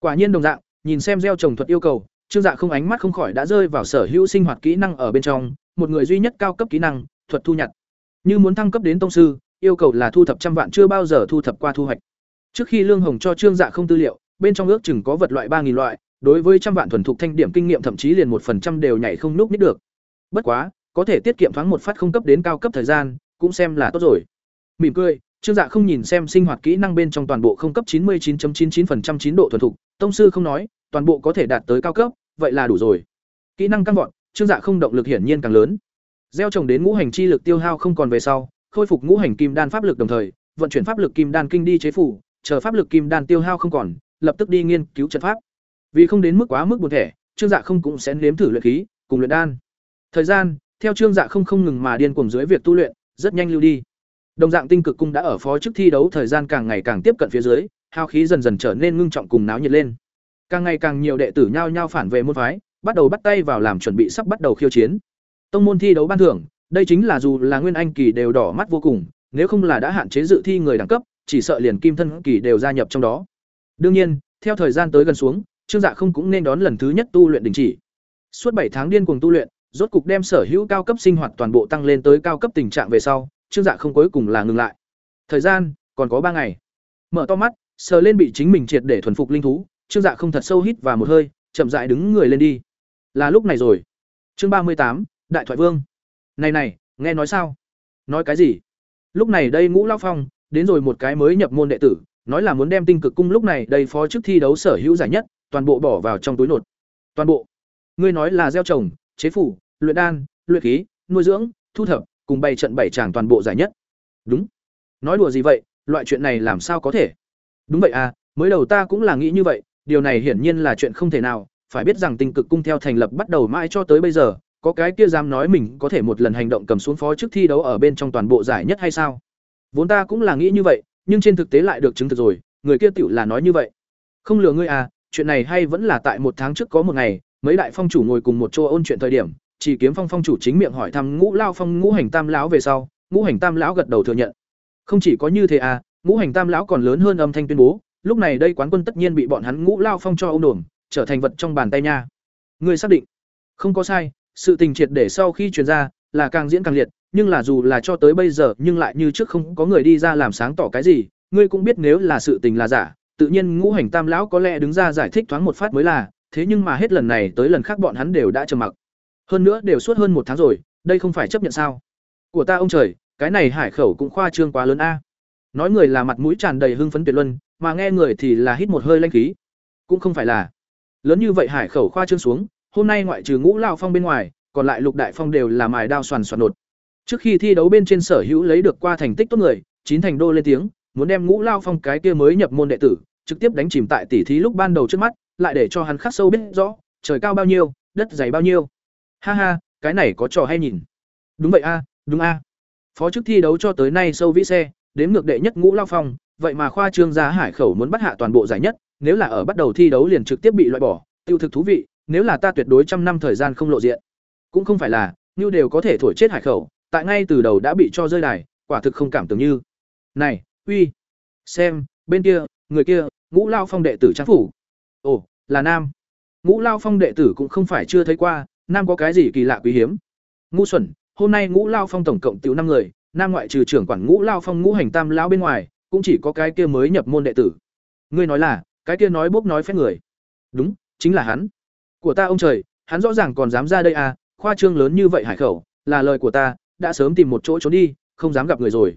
Quả nhiên đồng dạng, nhìn xem gieo trồng thuật yêu cầu, Trương Dạ không ánh mắt không khỏi đã rơi vào sở hữu sinh hoạt kỹ năng ở bên trong, một người duy nhất cao cấp kỹ năng, thuật thu nhặt. Như muốn thăng cấp đến tông sư, yêu cầu là thu thập trăm vạn chưa bao giờ thu thập qua thu hoạch. Trước khi Lương Hồng cho Trương Dạ không tư liệu, bên trong ước chừng có vật loại ba nghìn loại, đối với trăm vạn thuần thục thanh điểm kinh nghiệm thậm chí liền một phần trăm đều nhảy không núp nít được. Bất quá, có thể tiết kiệm thoáng một phát không cấp đến cao cấp thời gian, cũng xem là tốt rồi. Mỉm cười, Trương Dạ không nhìn xem sinh hoạt kỹ năng bên trong toàn bộ không cấp 99.99% chín độ thuần thục, tông sư không nói, toàn bộ có thể đạt tới cao cấp, vậy là đủ rồi. Kỹ năng căng vọt, Trương Dạ không động lực hiển nhiên càng lớn. Gieo trồng đến ngũ hành chi lực tiêu hao không còn về sau, khôi phục ngũ hành kim đan pháp lực đồng thời, vận chuyển pháp lực kim đan kinh đi chế phủ, chờ pháp lực kim đan tiêu hao không còn, lập tức đi nghiên cứu trận pháp. Vì không đến mức quá mức buồn thẻ, Trương Dạ không cũng sẽ nếm thử luyện khí, cùng luyện đan. Thời gian, theo Trương Dạ không không ngừng mà điên cuồng dưới việc tu luyện, rất nhanh lưu đi. Đồng dạng tinh cực cung đã ở phó chức thi đấu thời gian càng ngày càng tiếp cận phía dưới, hao khí dần dần trở nên ngưng trọng cùng náo nhiệt lên. Càng ngày càng nhiều đệ tử nhao nhao phản về môn phái, bắt đầu bắt tay vào làm chuẩn bị sắp bắt đầu khiêu chiến. Tông môn thi đấu ban thưởng, đây chính là dù là nguyên anh kỳ đều đỏ mắt vô cùng, nếu không là đã hạn chế dự thi người đẳng cấp, chỉ sợ liền kim thân kỳ đều gia nhập trong đó. Đương nhiên, theo thời gian tới gần xuống, Trương Dạ không cũng nên đón lần thứ nhất tu luyện đình chỉ. Suốt bảy tháng điên cuồng tu luyện, rốt cục đem sở hữu cao cấp sinh hoạt toàn bộ tăng lên tới cao cấp tình trạng về sau, Trương Dạ không cuối cùng là ngừng lại. Thời gian còn có ba ngày. Mở to mắt, sờ lên bị chính mình triệt để thuần phục linh thú, Trương Dạ không thật sâu hít và một hơi, chậm rãi đứng người lên đi. Là lúc này rồi. Chương ba mươi tám, Đại thoại vương. Này này, nghe nói sao? Nói cái gì? Lúc này đây Ngũ Lão Phong, đến rồi một cái mới nhập môn đệ tử, nói là muốn đem tinh cực cung lúc này đây phó chức thi đấu sở hữu giải nhất, toàn bộ bỏ vào trong túi nột. Toàn bộ. Ngươi nói là gieo trồng, chế phủ, luyện đan, luyện khí, nuôi dưỡng, thu thập, cùng bày trận bảy chàng toàn bộ giải nhất. Đúng. Nói đùa gì vậy, loại chuyện này làm sao có thể? Đúng vậy à, mới đầu ta cũng là nghĩ như vậy, điều này hiển nhiên là chuyện không thể nào, phải biết rằng Tinh Cực cung theo thành lập bắt đầu mãi cho tới bây giờ, có cái kia dám nói mình có thể một lần hành động cầm xuống phó trước thi đấu ở bên trong toàn bộ giải nhất hay sao? Vốn ta cũng là nghĩ như vậy, nhưng trên thực tế lại được chứng thực rồi, người kia tiểu là nói như vậy. Không lừa ngươi à, chuyện này hay vẫn là tại một tháng trước có một ngày, mấy đại phong chủ ngồi cùng một chỗ ôn chuyện thời điểm, chỉ kiếm phong phong chủ chính miệng hỏi thăm ngũ lao phong ngũ hành tam lão về sau ngũ hành tam lão gật đầu thừa nhận. Không chỉ có như thế à ngũ hành tam lão còn lớn hơn âm thanh tuyên bố lúc này đây quán quân tất nhiên bị bọn hắn ngũ lao phong cho ông đồn trở thành vật trong bàn tay nha. Người xác định? Không có sai sự tình triệt để sau khi truyền ra là càng diễn càng liệt nhưng là dù là cho tới bây giờ nhưng lại như trước không có người đi ra làm sáng tỏ cái gì ngươi cũng biết nếu là sự tình là giả tự nhiên ngũ hành tam lão có lẽ đứng ra giải thích thoáng một phát mới là, thế nhưng mà hết lần này tới lần khác bọn hắn đều đã trầm mặc. Hơn nữa đều suốt hơn một tháng rồi, đây không phải chấp nhận sao? Của ta ông trời, cái này hải khẩu cũng khoa trương quá lớn a. Nói người là mặt mũi tràn đầy hưng phấn tuyệt luân, mà nghe người thì là hít một hơi lanh khí. Cũng không phải là. Lớn như vậy hải khẩu khoa trương xuống, hôm nay ngoại trừ ngũ lao phong bên ngoài, còn lại lục đại phong đều là mài đao soàn soàn nột. Trước khi thi đấu bên trên sở hữu lấy được qua thành tích tốt người, chín thành đô lên tiếng, muốn đem ngũ lao phong cái kia mới nhập môn đệ tử trực tiếp đánh chìm tại tỉ thí lúc ban đầu trước mắt, lại để cho hắn khắc sâu biết rõ, trời cao bao nhiêu, đất dày bao nhiêu. Ha ha, cái này có trò hay nhìn. Đúng vậy a, đúng a. Phó chức thi đấu cho tới nay sâu vĩ xe đếm ngược đệ nhất ngũ lao phong, vậy mà khoa trương giá hải khẩu muốn bắt hạ toàn bộ giải nhất, nếu là ở bắt đầu thi đấu liền trực tiếp bị loại bỏ, tiêu thực thú vị, nếu là ta tuyệt đối trăm năm thời gian không lộ diện. Cũng không phải là như đều có thể thổi chết hải khẩu, tại ngay từ đầu đã bị cho rơi đài, quả thực không cảm tưởng như. Này, uy, xem, bên kia, người kia ngũ lao phong đệ tử trang phủ. Ồ, là nam. Ngũ lao phong đệ tử cũng không phải chưa thấy qua, nam có cái gì kỳ lạ quý hiếm? Ngu xuẩn, hôm nay ngũ lao phong tổng cộng tiểu năm người, nam ngoại trừ trưởng quản ngũ lao phong ngũ hành tam lão bên ngoài, cũng chỉ có cái kia mới nhập môn đệ tử. Ngươi nói là, cái kia nói bốc nói phép người. Đúng, chính là hắn. Của ta ông trời, hắn rõ ràng còn dám ra đây à khoa trương lớn như vậy hải khẩu, là lời của ta, đã sớm tìm một chỗ trốn đi, không dám gặp người rồi.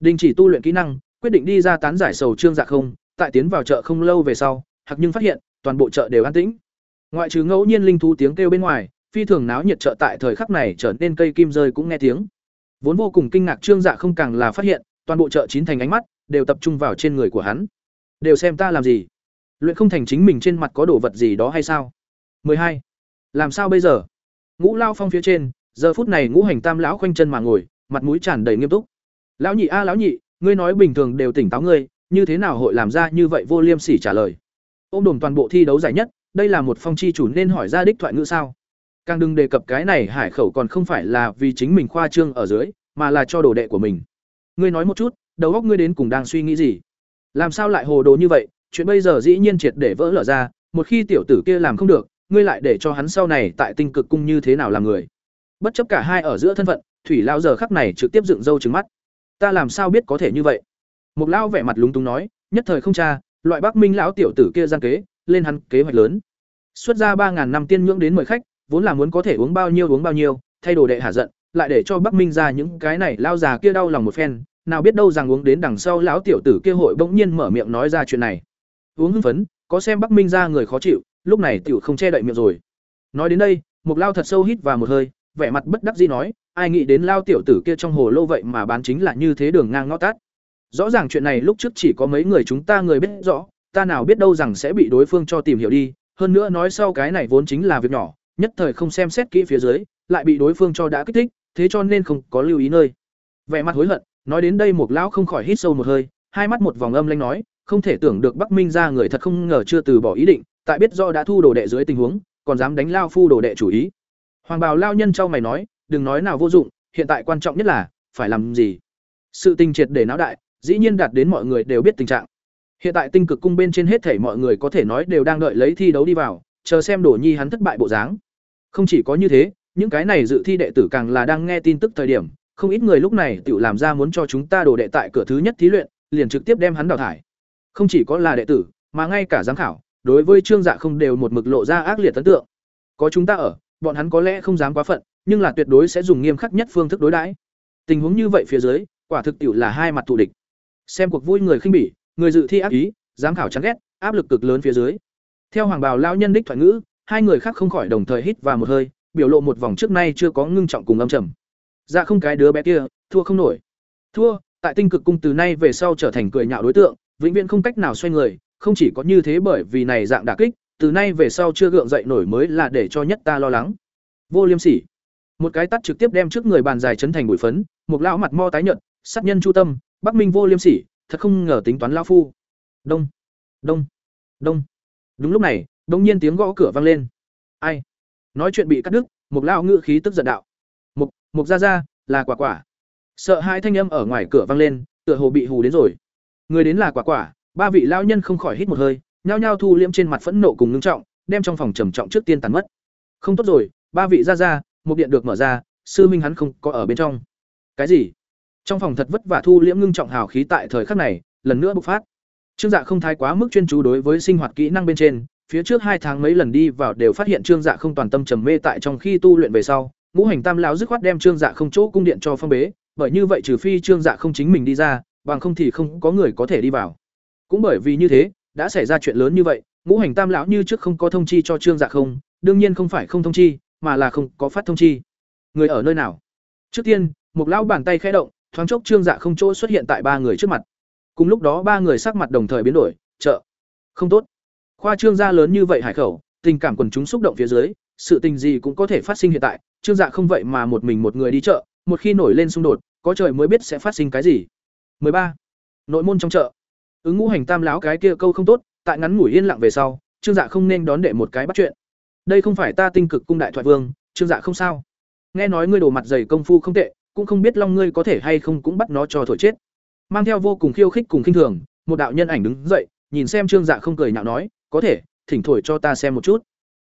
Đình chỉ tu luyện kỹ năng, quyết định đi ra tán giải sầu trương dạ không tại tiến vào chợ không lâu về sau, hạc nhưng phát hiện, toàn bộ chợ đều an tĩnh. Ngoại trừ ngẫu nhiên linh thú tiếng kêu bên ngoài, phi thường náo nhiệt chợ tại thời khắc này trở nên cây kim rơi cũng nghe tiếng. Vốn vô cùng kinh ngạc trương dạ không càng là phát hiện, toàn bộ chợ chín thành ánh mắt đều tập trung vào trên người của hắn. Đều xem ta làm gì? Luyện không thành chính mình trên mặt có đồ vật gì đó hay sao? 12. làm sao bây giờ? Ngũ lao phong phía trên, giờ phút này ngũ hành tam lão khoanh chân mà ngồi, mặt mũi tràn đầy nghiêm túc. Lão nhị a, lão nhị, ngươi nói bình thường đều tỉnh táo ngươi như thế nào hội làm ra như vậy vô liêm sỉ trả lời. Ôm đồm toàn bộ thi đấu giải nhất, đây là một phong chi chủ nên hỏi ra đích thoại ngữ sao? Càng đừng đề cập cái này, hải khẩu còn không phải là vì chính mình khoa trương ở dưới, mà là cho đồ đệ của mình. Ngươi nói một chút, đầu óc ngươi đến cùng đang suy nghĩ gì? Làm sao lại hồ đồ như vậy? Chuyện bây giờ dĩ nhiên triệt để vỡ lở ra, một khi tiểu tử kia làm không được, ngươi lại để cho hắn sau này tại tinh cực cung như thế nào làm người? Bất chấp cả hai ở giữa thân phận, thủy lao giờ khắc này trực tiếp dựng râu trứng mắt. Ta làm sao biết có thể như vậy? Mục lão vẻ mặt lúng túng nói, nhất thời không cha loại bắc minh lão tiểu tử kia gian kế, lên hắn kế hoạch lớn. Xuất ra ba ngàn năm tiên nhưỡng đến mời khách, vốn là muốn có thể uống bao nhiêu uống bao nhiêu, thay đồ đệ hạ giận, lại để cho bắc minh ra những cái này lao già kia đau lòng một phen. Nào biết đâu rằng uống đến đằng sau lão tiểu tử kia hội bỗng nhiên mở miệng nói ra chuyện này. Uống hưng phấn, có xem bắc minh ra người khó chịu, lúc này tiểu không che đậy miệng rồi. Nói đến đây, Mục lao thật sâu hít vào một hơi, vẻ mặt bất đắc dĩ nói, ai nghĩ đến lao tiểu tử kia trong hồ lô vậy mà bán chính là như thế đường ngang ngõ tắt rõ ràng chuyện này lúc trước chỉ có mấy người chúng ta người biết rõ, ta nào biết đâu rằng sẽ bị đối phương cho tìm hiểu đi. Hơn nữa nói sau cái này vốn chính là việc nhỏ, nhất thời không xem xét kỹ phía dưới, lại bị đối phương cho đã kích thích, thế cho nên không có lưu ý nơi. Vẻ mặt hối hận, nói đến đây một lão không khỏi hít sâu một hơi, hai mắt một vòng âm lanh nói, không thể tưởng được bắc minh ra người thật không ngờ chưa từ bỏ ý định, tại biết do đã thu đồ đệ dưới tình huống, còn dám đánh lao phu đồ đệ chủ ý. Hoàng bào lao nhân trao mày nói, đừng nói nào vô dụng, hiện tại quan trọng nhất là, phải làm gì? Sự tình triệt để não đại dĩ nhiên đạt đến mọi người đều biết tình trạng. Hiện tại tinh cực cung bên trên hết thảy mọi người có thể nói đều đang đợi lấy thi đấu đi vào, chờ xem đổ nhi hắn thất bại bộ dáng. Không chỉ có như thế, những cái này dự thi đệ tử càng là đang nghe tin tức thời điểm, không ít người lúc này tự làm ra muốn cho chúng ta đổ đệ tại cửa thứ nhất thí luyện, liền trực tiếp đem hắn đào thải. Không chỉ có là đệ tử, mà ngay cả giám khảo, đối với trương dạ không đều một mực lộ ra ác liệt ấn tượng. Có chúng ta ở, bọn hắn có lẽ không dám quá phận, nhưng là tuyệt đối sẽ dùng nghiêm khắc nhất phương thức đối đãi. Tình huống như vậy phía dưới, quả thực tiểu là hai mặt thù địch xem cuộc vui người khinh bỉ, người dự thi ác ý, giám khảo chán ghét, áp lực cực lớn phía dưới. Theo hoàng bào lao nhân đích thoại ngữ, hai người khác không khỏi đồng thời hít vào một hơi, biểu lộ một vòng trước nay chưa có ngưng trọng cùng âm trầm. Dạ không cái đứa bé kia, thua không nổi. Thua, tại tinh cực cung từ nay về sau trở thành cười nhạo đối tượng, vĩnh viễn không cách nào xoay người, không chỉ có như thế bởi vì này dạng đả kích, từ nay về sau chưa gượng dậy nổi mới là để cho nhất ta lo lắng. Vô liêm sỉ. Một cái tắt trực tiếp đem trước người bàn dài chấn thành bụi phấn, một lão mặt mo tái nhợt, sát nhân chu tâm bắc minh vô liêm sỉ, thật không ngờ tính toán lao phu. Đông đông đông. Đúng lúc này, đông nhiên tiếng gõ cửa vang lên. Ai? Nói chuyện bị cắt đứt, một lao ngự khí tức giận đạo. Mục mục ra ra là quả quả. Sợ hai thanh âm ở ngoài cửa vang lên, tựa hồ bị hù đến rồi. Người đến là quả quả, ba vị lao nhân không khỏi hít một hơi, nhao nhao thu liễm trên mặt phẫn nộ cùng ngưng trọng, đem trong phòng trầm trọng trước tiên tàn mất. Không tốt rồi, ba vị ra ra một điện được mở ra, sư minh hắn không có ở bên trong. Cái gì? Trong phòng thật vất vả thu liễm ngưng trọng hào khí tại thời khắc này, lần nữa bộc phát. Trương dạ không thái quá mức chuyên chú đối với sinh hoạt kỹ năng bên trên, phía trước hai tháng mấy lần đi vào đều phát hiện trương dạ không toàn tâm trầm mê tại trong khi tu luyện về sau, ngũ hành tam lão dứt khoát đem trương dạ không chỗ cung điện cho phong bế, bởi như vậy trừ phi trương dạ không chính mình đi ra, bằng không thì không có người có thể đi vào. Cũng bởi vì như thế, đã xảy ra chuyện lớn như vậy, ngũ hành tam lão như trước không có thông chi cho trương dạ không, đương nhiên không phải không thông chi, mà là không có phát thông chi. Người ở nơi nào? Trước tiên, một lão bàn tay khẽ động thoáng chốc trương dạ không chỗ xuất hiện tại ba người trước mặt. Cùng lúc đó ba người sắc mặt đồng thời biến đổi, chợ, không tốt. Khoa trương gia lớn như vậy hải khẩu, tình cảm quần chúng xúc động phía dưới, sự tình gì cũng có thể phát sinh hiện tại, trương dạ không vậy mà một mình một người đi chợ, một khi nổi lên xung đột, có trời mới biết sẽ phát sinh cái gì. 13. nội môn trong chợ. Ứng ngũ hành tam lão cái kia câu không tốt, tại ngắn ngủi yên lặng về sau, trương dạ không nên đón đệ một cái bắt chuyện. Đây không phải ta tinh cực cung đại thoại vương, trương dạ không sao. Nghe nói ngươi đổ mặt dày công phu không tệ cũng không biết long ngươi có thể hay không cũng bắt nó cho thổi chết. Mang theo vô cùng khiêu khích cùng khinh thường, một đạo nhân ảnh đứng dậy, nhìn xem trương dạ không cười nhạo nói, có thể, thỉnh thổi cho ta xem một chút.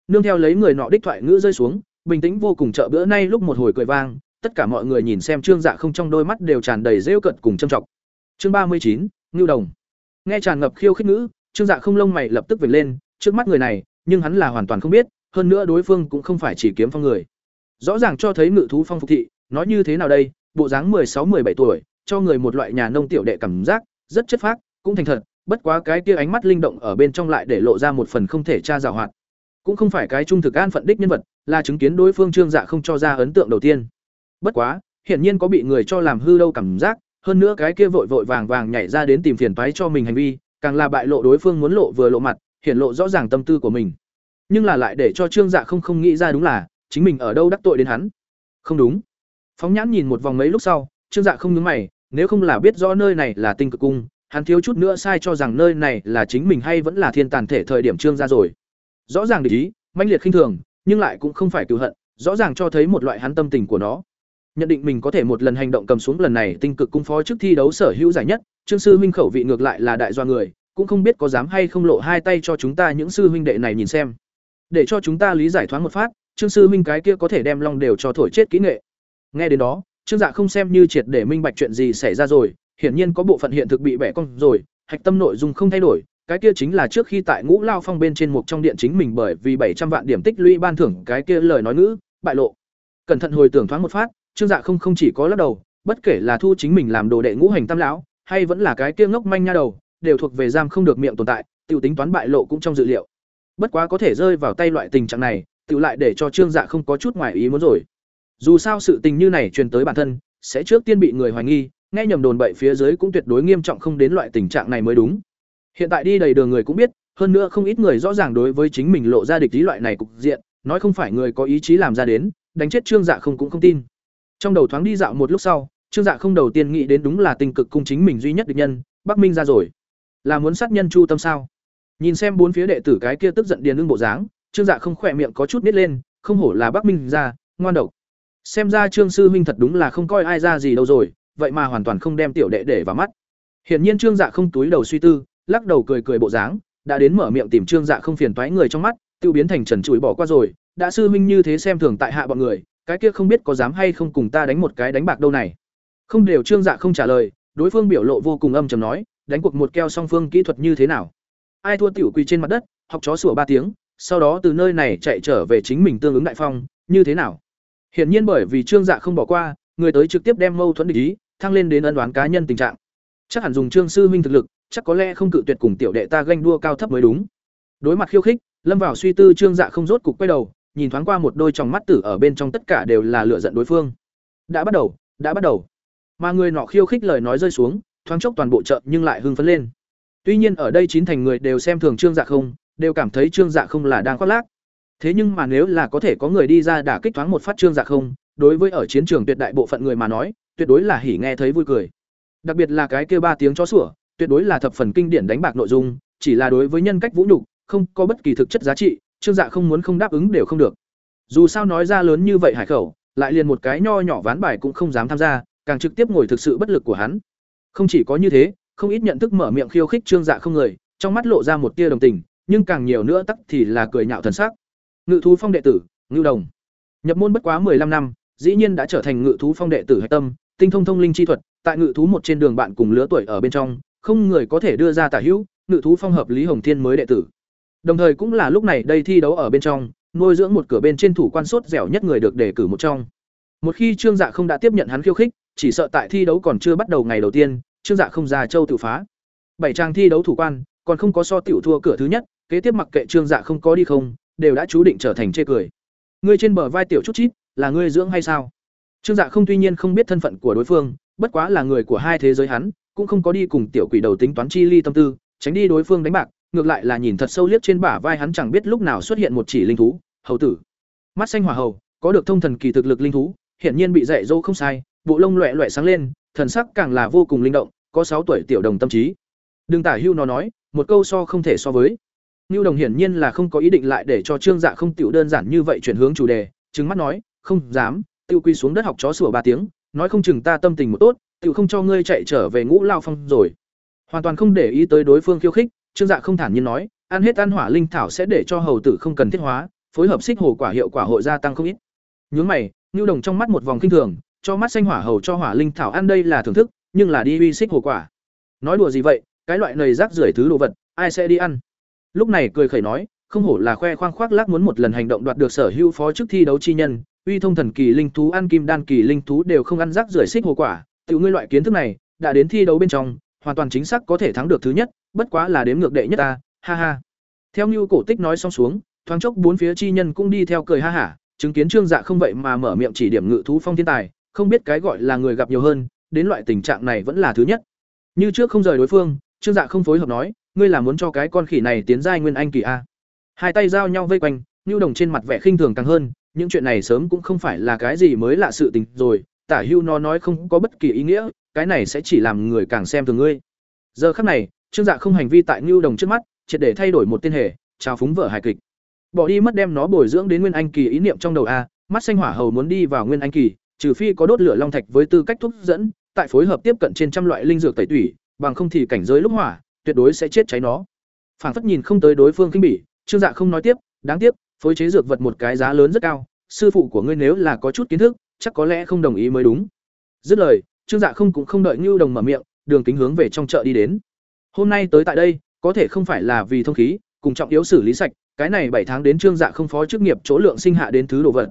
Nương theo lấy người nọ đích thoại ngữ rơi xuống, bình tĩnh vô cùng chợ bữa nay lúc một hồi cười vang, tất cả mọi người nhìn xem trương dạ không trong đôi mắt đều tràn đầy rêu cận cùng châm trọng chương ba mươi chín, ngưu đồng. Nghe tràn ngập khiêu khích ngữ, trương dạ không lông mày lập tức vệt lên, trước mắt người này, nhưng hắn là hoàn toàn không biết, hơn nữa đối phương cũng không phải chỉ kiếm phong người. Rõ ràng cho thấy ngự thú phong phục thị nói như thế nào đây? Bộ dáng mười sáu, mười bảy tuổi, cho người một loại nhà nông tiểu đệ cảm giác, rất chất phác, cũng thành thật, bất quá cái kia ánh mắt linh động ở bên trong lại để lộ ra một phần không thể tra rào hoạt. Cũng không phải cái trung thực an phận đích nhân vật, là chứng kiến đối phương trương dạ không cho ra ấn tượng đầu tiên. Bất quá, hiển nhiên có bị người cho làm hư đâu cảm giác, hơn nữa cái kia vội vội vàng vàng nhảy ra đến tìm phiền toái cho mình hành vi, càng là bại lộ đối phương muốn lộ vừa lộ mặt, hiển lộ rõ ràng tâm tư của mình. Nhưng là lại để cho trương dạ không không nghĩ ra đúng là, chính mình ở đâu đắc tội đến hắn. Không đúng phóng nhãn nhìn một vòng mấy lúc sau, trương dạ không nhớ mày, nếu không là biết rõ nơi này là tinh cực cung, hắn thiếu chút nữa sai cho rằng nơi này là chính mình hay vẫn là thiên tàn thể thời điểm trương ra rồi. Rõ ràng để ý manh liệt khinh thường, nhưng lại cũng không phải cựu hận, rõ ràng cho thấy một loại hắn tâm tình của nó. Nhận định mình có thể một lần hành động cầm xuống lần này tinh cực cung phó trước thi đấu sở hữu giải nhất, trương sư huynh khẩu vị ngược lại là đại doa người, cũng không biết có dám hay không lộ hai tay cho chúng ta những sư huynh đệ này nhìn xem. Để cho chúng ta lý giải thoáng một phát, trương sư huynh cái kia có thể đem long đều cho thổi chết kỹ nghệ nghe đến đó, trương dạ không xem như triệt để minh bạch chuyện gì xảy ra rồi, hiển nhiên có bộ phận hiện thực bị bẻ cong rồi, hạch tâm nội dung không thay đổi, cái kia chính là trước khi tại ngũ lao phong bên trên một trong điện chính mình bởi vì bảy trăm vạn điểm tích lũy ban thưởng cái kia lời nói ngữ, bại lộ. Cẩn thận hồi tưởng thoáng một phát, trương dạ không không chỉ có lắc đầu, bất kể là thu chính mình làm đồ đệ ngũ hành tam lão, hay vẫn là cái kia ngốc manh nha đầu, đều thuộc về giam không được miệng tồn tại, tiểu tính toán bại lộ cũng trong dự liệu. Bất quá có thể rơi vào tay loại tình trạng này, tiểu lại để cho trương dạ không có chút ngoài ý muốn rồi dù sao sự tình như này truyền tới bản thân, sẽ trước tiên bị người hoài nghi, nghe nhầm đồn bậy phía dưới cũng tuyệt đối nghiêm trọng không đến loại tình trạng này mới đúng. Hiện tại đi đầy đường người cũng biết, hơn nữa không ít người rõ ràng đối với chính mình lộ ra địch lý loại này cục diện, nói không phải người có ý chí làm ra đến, đánh chết trương dạ không cũng không tin. Trong đầu thoáng đi dạo một lúc sau, trương dạ không đầu tiên nghĩ đến đúng là tình cực cung chính mình duy nhất địch nhân, bắc minh ra rồi. Là muốn sát nhân chu tâm sao? Nhìn xem bốn phía đệ tử cái kia tức giận điền ưng bộ dáng, trương dạ không khỏe miệng có chút nít lên, không hổ là bắc minh ra, ngoan độc xem ra trương sư huynh thật đúng là không coi ai ra gì đâu rồi, vậy mà hoàn toàn không đem tiểu đệ để vào mắt. Hiển nhiên trương dạ không túi đầu suy tư, lắc đầu cười cười bộ dáng, đã đến mở miệng tìm trương dạ không phiền toái người trong mắt, tiêu biến thành trần chùi bỏ qua rồi, đã sư huynh như thế xem thường tại hạ bọn người, cái kia không biết có dám hay không cùng ta đánh một cái đánh bạc đâu này. Không đều trương dạ không trả lời, đối phương biểu lộ vô cùng âm trầm nói, đánh cuộc một keo song phương kỹ thuật như thế nào? Ai thua tiểu quỳ trên mặt đất, học chó sủa ba tiếng, sau đó từ nơi này chạy trở về chính mình tương ứng đại phong, như thế nào? Hiển nhiên bởi vì trương dạ không bỏ qua, người tới trực tiếp đem mâu thuẫn địch ý, thăng lên đến ân đoán cá nhân tình trạng. Chắc hẳn dùng trương sư huynh thực lực, chắc có lẽ không cự tuyệt cùng tiểu đệ ta ganh đua cao thấp mới đúng. Đối mặt khiêu khích, lâm vào suy tư trương dạ không rốt cục quay đầu, nhìn thoáng qua một đôi tròng mắt tử ở bên trong tất cả đều là lựa giận đối phương. Đã bắt đầu, đã bắt đầu. Mà người nọ khiêu khích lời nói rơi xuống, thoáng chốc toàn bộ chợ nhưng lại hưng phấn lên. Tuy nhiên ở đây chín thành người đều xem thường trương dạ không, đều cảm thấy trương dạ không là đang khoác lác thế nhưng mà nếu là có thể có người đi ra đả kích thoáng một phát trương dạ không, đối với ở chiến trường tuyệt đại bộ phận người mà nói, tuyệt đối là hỉ nghe thấy vui cười. Đặc biệt là cái kêu ba tiếng chó sủa, tuyệt đối là thập phần kinh điển đánh bạc nội dung, chỉ là đối với nhân cách vũ nhục, không có bất kỳ thực chất giá trị, trương dạ không muốn không đáp ứng đều không được. Dù sao nói ra lớn như vậy hải khẩu, lại liền một cái nho nhỏ ván bài cũng không dám tham gia, càng trực tiếp ngồi thực sự bất lực của hắn. Không chỉ có như thế, không ít nhận thức mở miệng khiêu khích trương dạ không người, trong mắt lộ ra một tia đồng tình, nhưng càng nhiều nữa tắc thì là cười nhạo thần sắc ngự thú phong đệ tử ngưu đồng nhập môn bất quá 15 năm dĩ nhiên đã trở thành ngự thú phong đệ tử hạch tâm tinh thông thông linh chi thuật tại ngự thú một trên đường bạn cùng lứa tuổi ở bên trong không người có thể đưa ra tả hữu ngự thú phong hợp lý hồng thiên mới đệ tử đồng thời cũng là lúc này đây thi đấu ở bên trong nuôi dưỡng một cửa bên trên thủ quan sốt dẻo nhất người được đề cử một trong. Một khi Trương Dạ không đã tiếp nhận hắn khiêu khích, chỉ sợ tại thi đấu còn chưa bắt đầu ngày đầu tiên, Trương Dạ không ra châu tự phá. Bảy trang thi đấu thủ quan, còn không có so tiểu thua cửa thứ nhất, kế tiếp mặc kệ Trương Dạ không có đi không, đều đã chú định trở thành chê cười. Ngươi trên bờ vai tiểu chút chít, là ngươi dưỡng hay sao? Trương Dạ không tuy nhiên không biết thân phận của đối phương, bất quá là người của hai thế giới hắn, cũng không có đi cùng tiểu quỷ đầu tính toán chi ly tâm tư, tránh đi đối phương đánh bạc, ngược lại là nhìn thật sâu liếc trên bả vai hắn chẳng biết lúc nào xuất hiện một chỉ linh thú, hầu tử. Mắt xanh hỏa hầu, có được thông thần kỳ thực lực linh thú, hiển nhiên bị dạy dỗ không sai, bộ lông loẹt loẹt sáng lên, thần sắc càng là vô cùng linh động, có sáu tuổi tiểu đồng tâm trí. Đừng tả hưu nó nói, một câu so không thể so với. Nưu Đồng hiển nhiên là không có ý định lại để cho Trương Dạ không tiểu đơn giản như vậy chuyển hướng chủ đề, trừng mắt nói, "Không dám." Tiêu Quy xuống đất học chó sủa ba tiếng, nói không chừng ta tâm tình một tốt, tiểu không cho ngươi chạy trở về Ngũ Lao Phong rồi. Hoàn toàn không để ý tới đối phương khiêu khích, Trương Dạ không thản nhiên nói, ăn hết ăn hỏa linh thảo sẽ để cho hầu tử không cần thiết hóa, phối hợp xích hồ quả hiệu quả hội gia tăng không ít. Nhướng mày, Nưu Đồng trong mắt một vòng kinh thường, cho mắt xanh hỏa hầu cho hỏa linh thảo ăn đây là thưởng thức, nhưng là đi uy xích hồ quả. Nói đùa gì vậy, cái loại nầy rác rưởi thứ đồ vật, ai sẽ đi ăn? Lúc này cười khẩy nói, không hổ là khoe khoang khoác lác muốn một lần hành động đoạt được sở hữu phó chức thi đấu chi nhân, uy thông thần kỳ linh thú ăn kim đan kỳ linh thú đều không ăn rác rưởi xích hồ quả, tự ngươi loại kiến thức này, đã đến thi đấu bên trong, hoàn toàn chính xác có thể thắng được thứ nhất, bất quá là đếm ngược đệ nhất ta, ha ha. Theo như cổ tích nói xong xuống, thoáng chốc bốn phía chi nhân cũng đi theo cười ha hả, chứng kiến Trương Dạ không vậy mà mở miệng chỉ điểm ngự thú phong thiên tài, không biết cái gọi là người gặp nhiều hơn, đến loại tình trạng này vẫn là thứ nhất. Như trước không rời đối phương, Trương Dạ không phối hợp nói, ngươi là muốn cho cái con khỉ này tiến giai nguyên anh kỳ a? Hai tay giao nhau vây quanh, nhu Đồng trên mặt vẻ khinh thường càng hơn, những chuyện này sớm cũng không phải là cái gì mới lạ sự tình rồi, Tả Hưu nó nói không có bất kỳ ý nghĩa, cái này sẽ chỉ làm người càng xem thường ngươi. Giờ khắc này, Trương Dạ không hành vi tại nhu Đồng trước mắt, triệt để thay đổi một tên hệ, trao phúng vợ hài kịch. Bỏ đi mất đem nó bồi dưỡng đến nguyên anh kỳ ý niệm trong đầu a, mắt xanh hỏa hầu muốn đi vào nguyên anh kỳ, trừ phi có đốt lửa long thạch với tư cách thúc dẫn, tại phối hợp tiếp cận trên trăm loại linh dược tẩy tủy, bằng không thì cảnh giới lúc hỏa, tuyệt đối sẽ chết cháy nó. Phản phất nhìn không tới đối phương kinh bỉ, Trương Dạ không nói tiếp, đáng tiếc, phối chế dược vật một cái giá lớn rất cao, sư phụ của ngươi nếu là có chút kiến thức, chắc có lẽ không đồng ý mới đúng. Dứt lời, Trương Dạ không cũng không đợi Nưu Đồng mở miệng, đường kính hướng về trong chợ đi đến. Hôm nay tới tại đây, có thể không phải là vì thông khí, cùng trọng yếu xử lý sạch, cái này bảy tháng đến Trương Dạ không phó chức nghiệp chỗ lượng sinh hạ đến thứ đồ vật.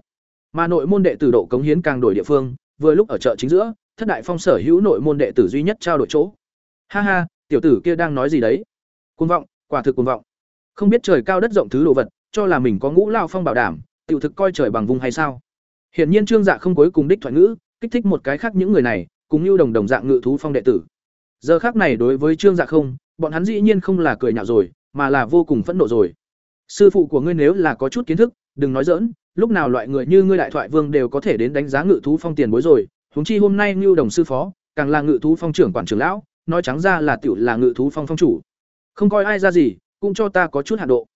Mà nội môn đệ tử độ cống hiến càng đổi địa phương, vừa lúc ở chợ chính giữa, thất đại phong sở hữu nội môn đệ tử duy nhất trao đổi chỗ. Ha ha, tiểu tử kia đang nói gì đấy? Cuồng vọng, quả thực cuồng vọng. Không biết trời cao đất rộng thứ đồ vật, cho là mình có ngũ lao phong bảo đảm, tiểu thực coi trời bằng vùng hay sao? Hiển nhiên Trương Dạ không cuối cùng đích thoại ngữ, kích thích một cái khác những người này, cùng như đồng đồng dạng ngự thú phong đệ tử. Giờ khác này đối với Trương Dạ không, bọn hắn dĩ nhiên không là cười nhạo rồi, mà là vô cùng phẫn nộ rồi. Sư phụ của ngươi nếu là có chút kiến thức, đừng nói dỡn, lúc nào loại người như ngươi đại thoại vương đều có thể đến đánh giá ngự thú phong tiền bối rồi, huống chi hôm nay ngưu Đồng sư phó, càng là ngự thú phong trưởng quản trưởng lão, nói trắng ra là tiểu là ngự thú phong phong chủ. Không coi ai ra gì, cũng cho ta có chút hạn độ.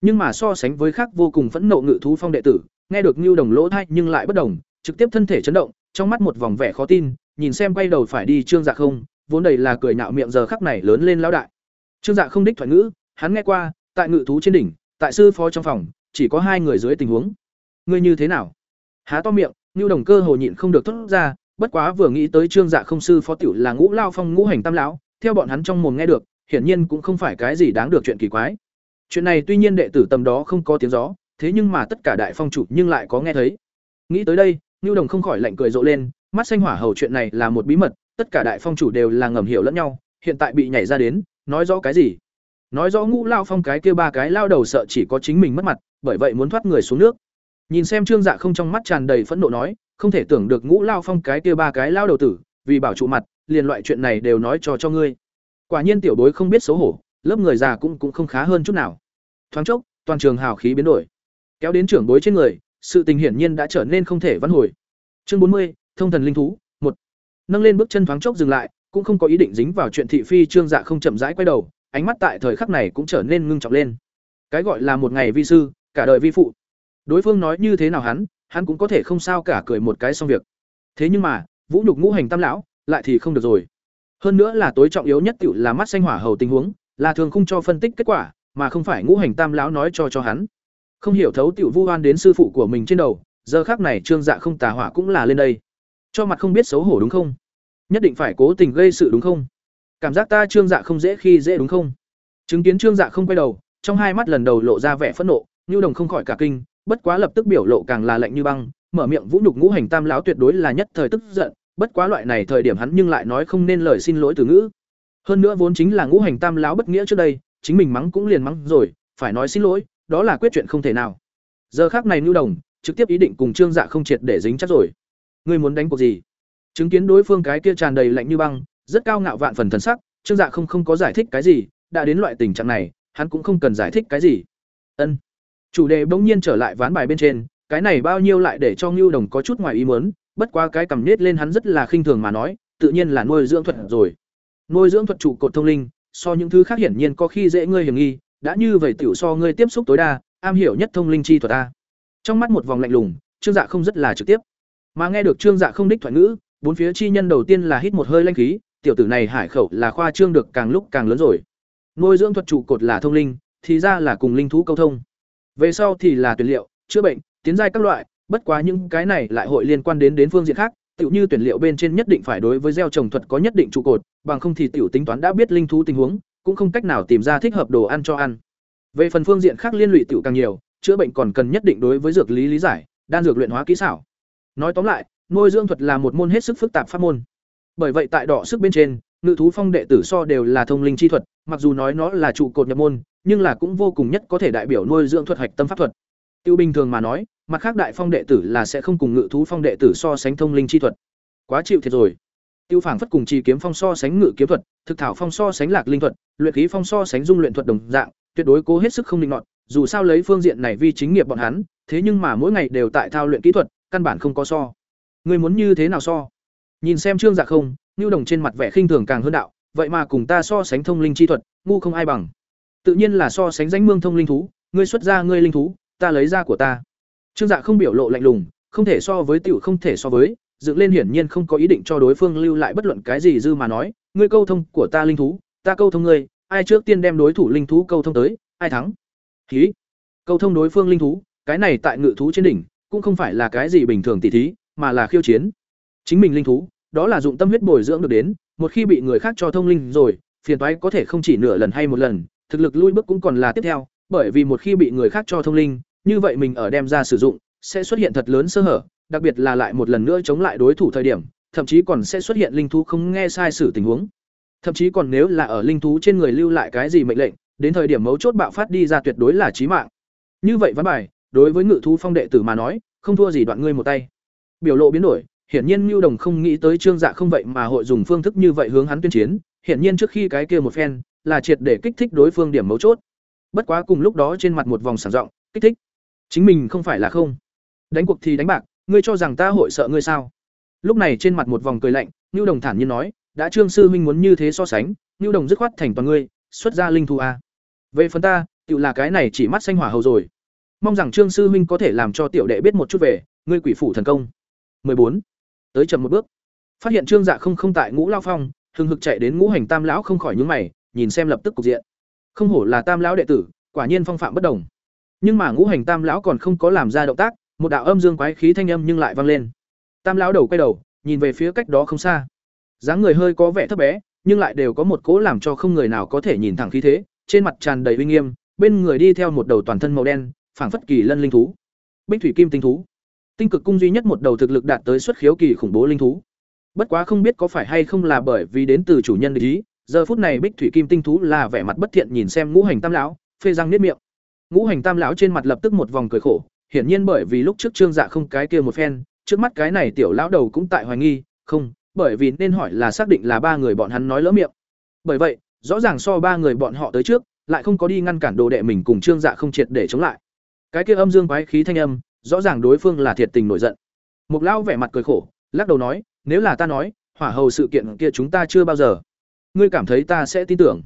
Nhưng mà so sánh với khác vô cùng phẫn nộ ngự thú phong đệ tử, nghe được Nưu Đồng lỗ thay nhưng lại bất đồng, trực tiếp thân thể chấn động, trong mắt một vòng vẻ khó tin, nhìn xem quay đầu phải đi Trương Dạ không, vốn đầy là cười nhạo miệng giờ khắc này lớn lên lão đại. Trương Dạ không đích thoại ngữ, hắn nghe qua, tại ngự thú trên đỉnh, tại sư phó trong phòng, chỉ có hai người dưới tình huống. Ngươi như thế nào? Há to miệng, Nưu Đồng cơ hồ nhịn không được tốt ra, bất quá vừa nghĩ tới Trương Dạ không sư phó tiểu là Ngũ Lao Phong Ngũ Hành Tam lão, theo bọn hắn trong mồm nghe được, hiển nhiên cũng không phải cái gì đáng được chuyện kỳ quái. Chuyện này tuy nhiên đệ tử tầm đó không có tiếng gió, thế nhưng mà tất cả đại phong chủ nhưng lại có nghe thấy. Nghĩ tới đây, ngưu Đồng không khỏi lạnh cười rộ lên, mắt xanh hỏa hầu chuyện này là một bí mật, tất cả đại phong chủ đều là ngầm hiểu lẫn nhau, hiện tại bị nhảy ra đến, nói rõ cái gì? Nói rõ Ngũ Lao Phong cái kia ba cái lao đầu sợ chỉ có chính mình mất mặt, bởi vậy muốn thoát người xuống nước. Nhìn xem Trương Dạ không trong mắt tràn đầy phẫn nộ nói, không thể tưởng được Ngũ Lao Phong cái kia ba cái lao đầu tử, vì bảo trụ mặt, liền loại chuyện này đều nói cho cho ngươi. Quả nhiên tiểu bối không biết xấu hổ, lớp người già cũng cũng không khá hơn chút nào. Thoáng chốc, toàn trường hào khí biến đổi. Kéo đến trưởng bối trên người, sự tình hiển nhiên đã trở nên không thể vãn hồi. Chương bốn mươi, Thông thần linh thú, một Nâng lên bước chân thoáng chốc dừng lại, cũng không có ý định dính vào chuyện thị phi Trương Dạ không chậm rãi quay đầu, ánh mắt tại thời khắc này cũng trở nên ngưng trọng lên. Cái gọi là một ngày vi sư, cả đời vi phụ. Đối phương nói như thế nào hắn, hắn cũng có thể không sao cả cười một cái xong việc. Thế nhưng mà, Vũ Nhục Ngũ Hành Tam lão, lại thì không được rồi. Hơn nữa là tối trọng yếu nhất tiểu là mắt xanh hỏa hầu tình huống, là thường không cho phân tích kết quả, mà không phải Ngũ Hành Tam lão nói cho cho hắn. Không hiểu thấu tiểu vu oan đến sư phụ của mình trên đầu, giờ khắc này Trương Dạ không tà hỏa cũng là lên đây. Cho mặt không biết xấu hổ đúng không? Nhất định phải cố tình gây sự đúng không? Cảm giác ta Trương Dạ không dễ khi dễ đúng không? Chứng kiến Trương Dạ không quay đầu, trong hai mắt lần đầu lộ ra vẻ phẫn nộ, Nưu Đồng không khỏi cả kinh, bất quá lập tức biểu lộ càng là lạnh như băng, mở miệng vũ nhục ngũ hành tam lão tuyệt đối là nhất thời tức giận, bất quá loại này thời điểm hắn nhưng lại nói không nên lời xin lỗi từ ngữ. Hơn nữa vốn chính là ngũ hành tam lão bất nghĩa trước đây, chính mình mắng cũng liền mắng rồi, phải nói xin lỗi, đó là quyết chuyện không thể nào. Giờ khắc này Nưu Đồng, trực tiếp ý định cùng Trương Dạ không triệt để dính chắc rồi. Ngươi muốn đánh cuộc gì? Chứng kiến đối phương cái kia tràn đầy lạnh như băng, rất cao ngạo vạn phần thần sắc, Trương Dạ không không có giải thích cái gì, đã đến loại tình trạng này, hắn cũng không cần giải thích cái gì. Ân. Chủ đề bỗng nhiên trở lại ván bài bên trên, cái này bao nhiêu lại để cho ngưu Đồng có chút ngoài ý muốn, bất quá cái cầm nết lên hắn rất là khinh thường mà nói, tự nhiên là nuôi dưỡng thuật rồi. Nuôi dưỡng thuật trụ cột thông linh, so những thứ khác hiển nhiên có khi dễ ngươi hiểm nghi, đã như vậy tiểu so ngươi tiếp xúc tối đa, am hiểu nhất thông linh chi thuật ta. Trong mắt một vòng lạnh lùng, Trương Dạ không rất là trực tiếp. Mà nghe được Trương Dạ không đích thoại ngữ, bốn phía chi nhân đầu tiên là hít một hơi lanh khí, tiểu tử này hải khẩu là khoa trương được càng lúc càng lớn rồi. Nuôi dưỡng thuật trụ cột là thông linh, thì ra là cùng linh thú câu thông. Về sau thì là tuyển liệu, chữa bệnh, tiến giai các loại, bất quá những cái này lại hội liên quan đến đến phương diện khác, tựu như tuyển liệu bên trên nhất định phải đối với gieo trồng thuật có nhất định trụ cột, bằng không thì tiểu tính toán đã biết linh thú tình huống, cũng không cách nào tìm ra thích hợp đồ ăn cho ăn. Về phần phương diện khác liên lụy tiểu càng nhiều, chữa bệnh còn cần nhất định đối với dược lý lý giải, đan dược luyện hóa kỹ xảo. Nói tóm lại, nuôi dưỡng thuật là một môn hết sức phức tạp pháp môn. Bởi vậy tại đỏ sức bên trên, ngự thú phong đệ tử so đều là thông linh chi thuật, mặc dù nói nó là trụ cột nhập môn, nhưng là cũng vô cùng nhất có thể đại biểu nuôi dưỡng thuật hạch tâm pháp thuật. Tiêu bình thường mà nói, mặt khác đại phong đệ tử là sẽ không cùng ngự thú phong đệ tử so sánh thông linh chi thuật. Quá chịu thiệt rồi. Tiêu phảng phất cùng trì kiếm phong so sánh ngự kiếm thuật, thực thảo phong so sánh lạc linh thuật, luyện khí phong so sánh dung luyện thuật đồng dạng, tuyệt đối cố hết sức không định nọt, dù sao lấy phương diện này vi chính nghiệp bọn hắn, thế nhưng mà mỗi ngày đều tại thao luyện kỹ thuật, căn bản không có so. Người muốn như thế nào so? Nhìn xem Trương Dạ không, lưu Đồng trên mặt vẻ khinh thường càng hơn đạo, vậy mà cùng ta so sánh thông linh chi thuật, ngu không ai bằng. Tự nhiên là so sánh danh mương thông linh thú, ngươi xuất ra ngươi linh thú, ta lấy ra của ta. Trương Dạ không biểu lộ lạnh lùng, không thể so với tiểu không thể so với, dựng lên hiển nhiên không có ý định cho đối phương lưu lại bất luận cái gì dư mà nói, ngươi câu thông của ta linh thú, ta câu thông ngươi, ai trước tiên đem đối thủ linh thú câu thông tới, ai thắng. Hí. Câu thông đối phương linh thú, cái này tại ngự thú trên đỉnh, cũng không phải là cái gì bình thường tỉ thí, mà là khiêu chiến. Chính mình linh thú, đó là dụng tâm huyết bồi dưỡng được đến, một khi bị người khác cho thông linh rồi, phiền toái có thể không chỉ nửa lần hay một lần, thực lực lui bước cũng còn là tiếp theo, bởi vì một khi bị người khác cho thông linh, như vậy mình ở đem ra sử dụng, sẽ xuất hiện thật lớn sơ hở, đặc biệt là lại một lần nữa chống lại đối thủ thời điểm, thậm chí còn sẽ xuất hiện linh thú không nghe sai sử tình huống. Thậm chí còn nếu là ở linh thú trên người lưu lại cái gì mệnh lệnh, đến thời điểm mấu chốt bạo phát đi ra tuyệt đối là chí mạng. Như vậy văn bài, đối với ngự thú phong đệ tử mà nói, không thua gì đoạn ngươi một tay. Biểu lộ biến đổi, hiển nhiên Nưu Đồng không nghĩ tới Trương Dạ không vậy mà hội dùng phương thức như vậy hướng hắn tuyên chiến, hiển nhiên trước khi cái kia một phen, là triệt để kích thích đối phương điểm mấu chốt. Bất quá cùng lúc đó trên mặt một vòng sảng giọng, kích thích. Chính mình không phải là không. Đánh cuộc thì đánh bạc, ngươi cho rằng ta hội sợ ngươi sao? Lúc này trên mặt một vòng cười lạnh, Nưu Đồng thản nhiên nói, đã Trương sư huynh muốn như thế so sánh, Nưu Đồng dứt khoát thành toàn ngươi, xuất ra linh thú a. Về phần ta, tự là cái này chỉ mắt xanh hỏa hầu rồi. Mong rằng Trương sư huynh có thể làm cho tiểu đệ biết một chút về ngươi quỷ phủ thần công. 14 Tới chậm một bước. Phát hiện Trương Dạ không không tại Ngũ Lao Phong, hừng hực chạy đến Ngũ Hành Tam lão không khỏi nhướng mày, nhìn xem lập tức cục diện. Không hổ là Tam lão đệ tử, quả nhiên phong phạm bất đồng. Nhưng mà Ngũ Hành Tam lão còn không có làm ra động tác, một đạo âm dương quái khí thanh âm nhưng lại vang lên. Tam lão đầu quay đầu, nhìn về phía cách đó không xa. dáng người hơi có vẻ thấp bé, nhưng lại đều có một cố làm cho không người nào có thể nhìn thẳng khí thế, trên mặt tràn đầy uy nghiêm, bên người đi theo một đầu toàn thân màu đen, phảng phất kỳ lân linh thú. Bích thủy kim tinh thú. Tinh cực cung duy nhất một đầu thực lực đạt tới xuất khiếu kỳ khủng bố linh thú. Bất quá không biết có phải hay không là bởi vì đến từ chủ nhân ý, giờ phút này Bích thủy kim tinh thú là vẻ mặt bất thiện nhìn xem Ngũ Hành Tam lão, phê răng niết miệng. Ngũ Hành Tam lão trên mặt lập tức một vòng cười khổ, hiển nhiên bởi vì lúc trước Trương Dạ không cái kia một phen, trước mắt cái này tiểu lão đầu cũng tại hoài nghi, không, bởi vì nên hỏi là xác định là ba người bọn hắn nói lỡ miệng. Bởi vậy, rõ ràng so ba người bọn họ tới trước, lại không có đi ngăn cản đồ đệ mình cùng Trương Dạ không triệt để chống lại. Cái kia âm dương quái khí thanh âm, rõ ràng đối phương là thiệt tình nổi giận. Mục lão vẻ mặt cười khổ, lắc đầu nói, nếu là ta nói, hỏa hầu sự kiện kia chúng ta chưa bao giờ. Ngươi cảm thấy ta sẽ tin tưởng?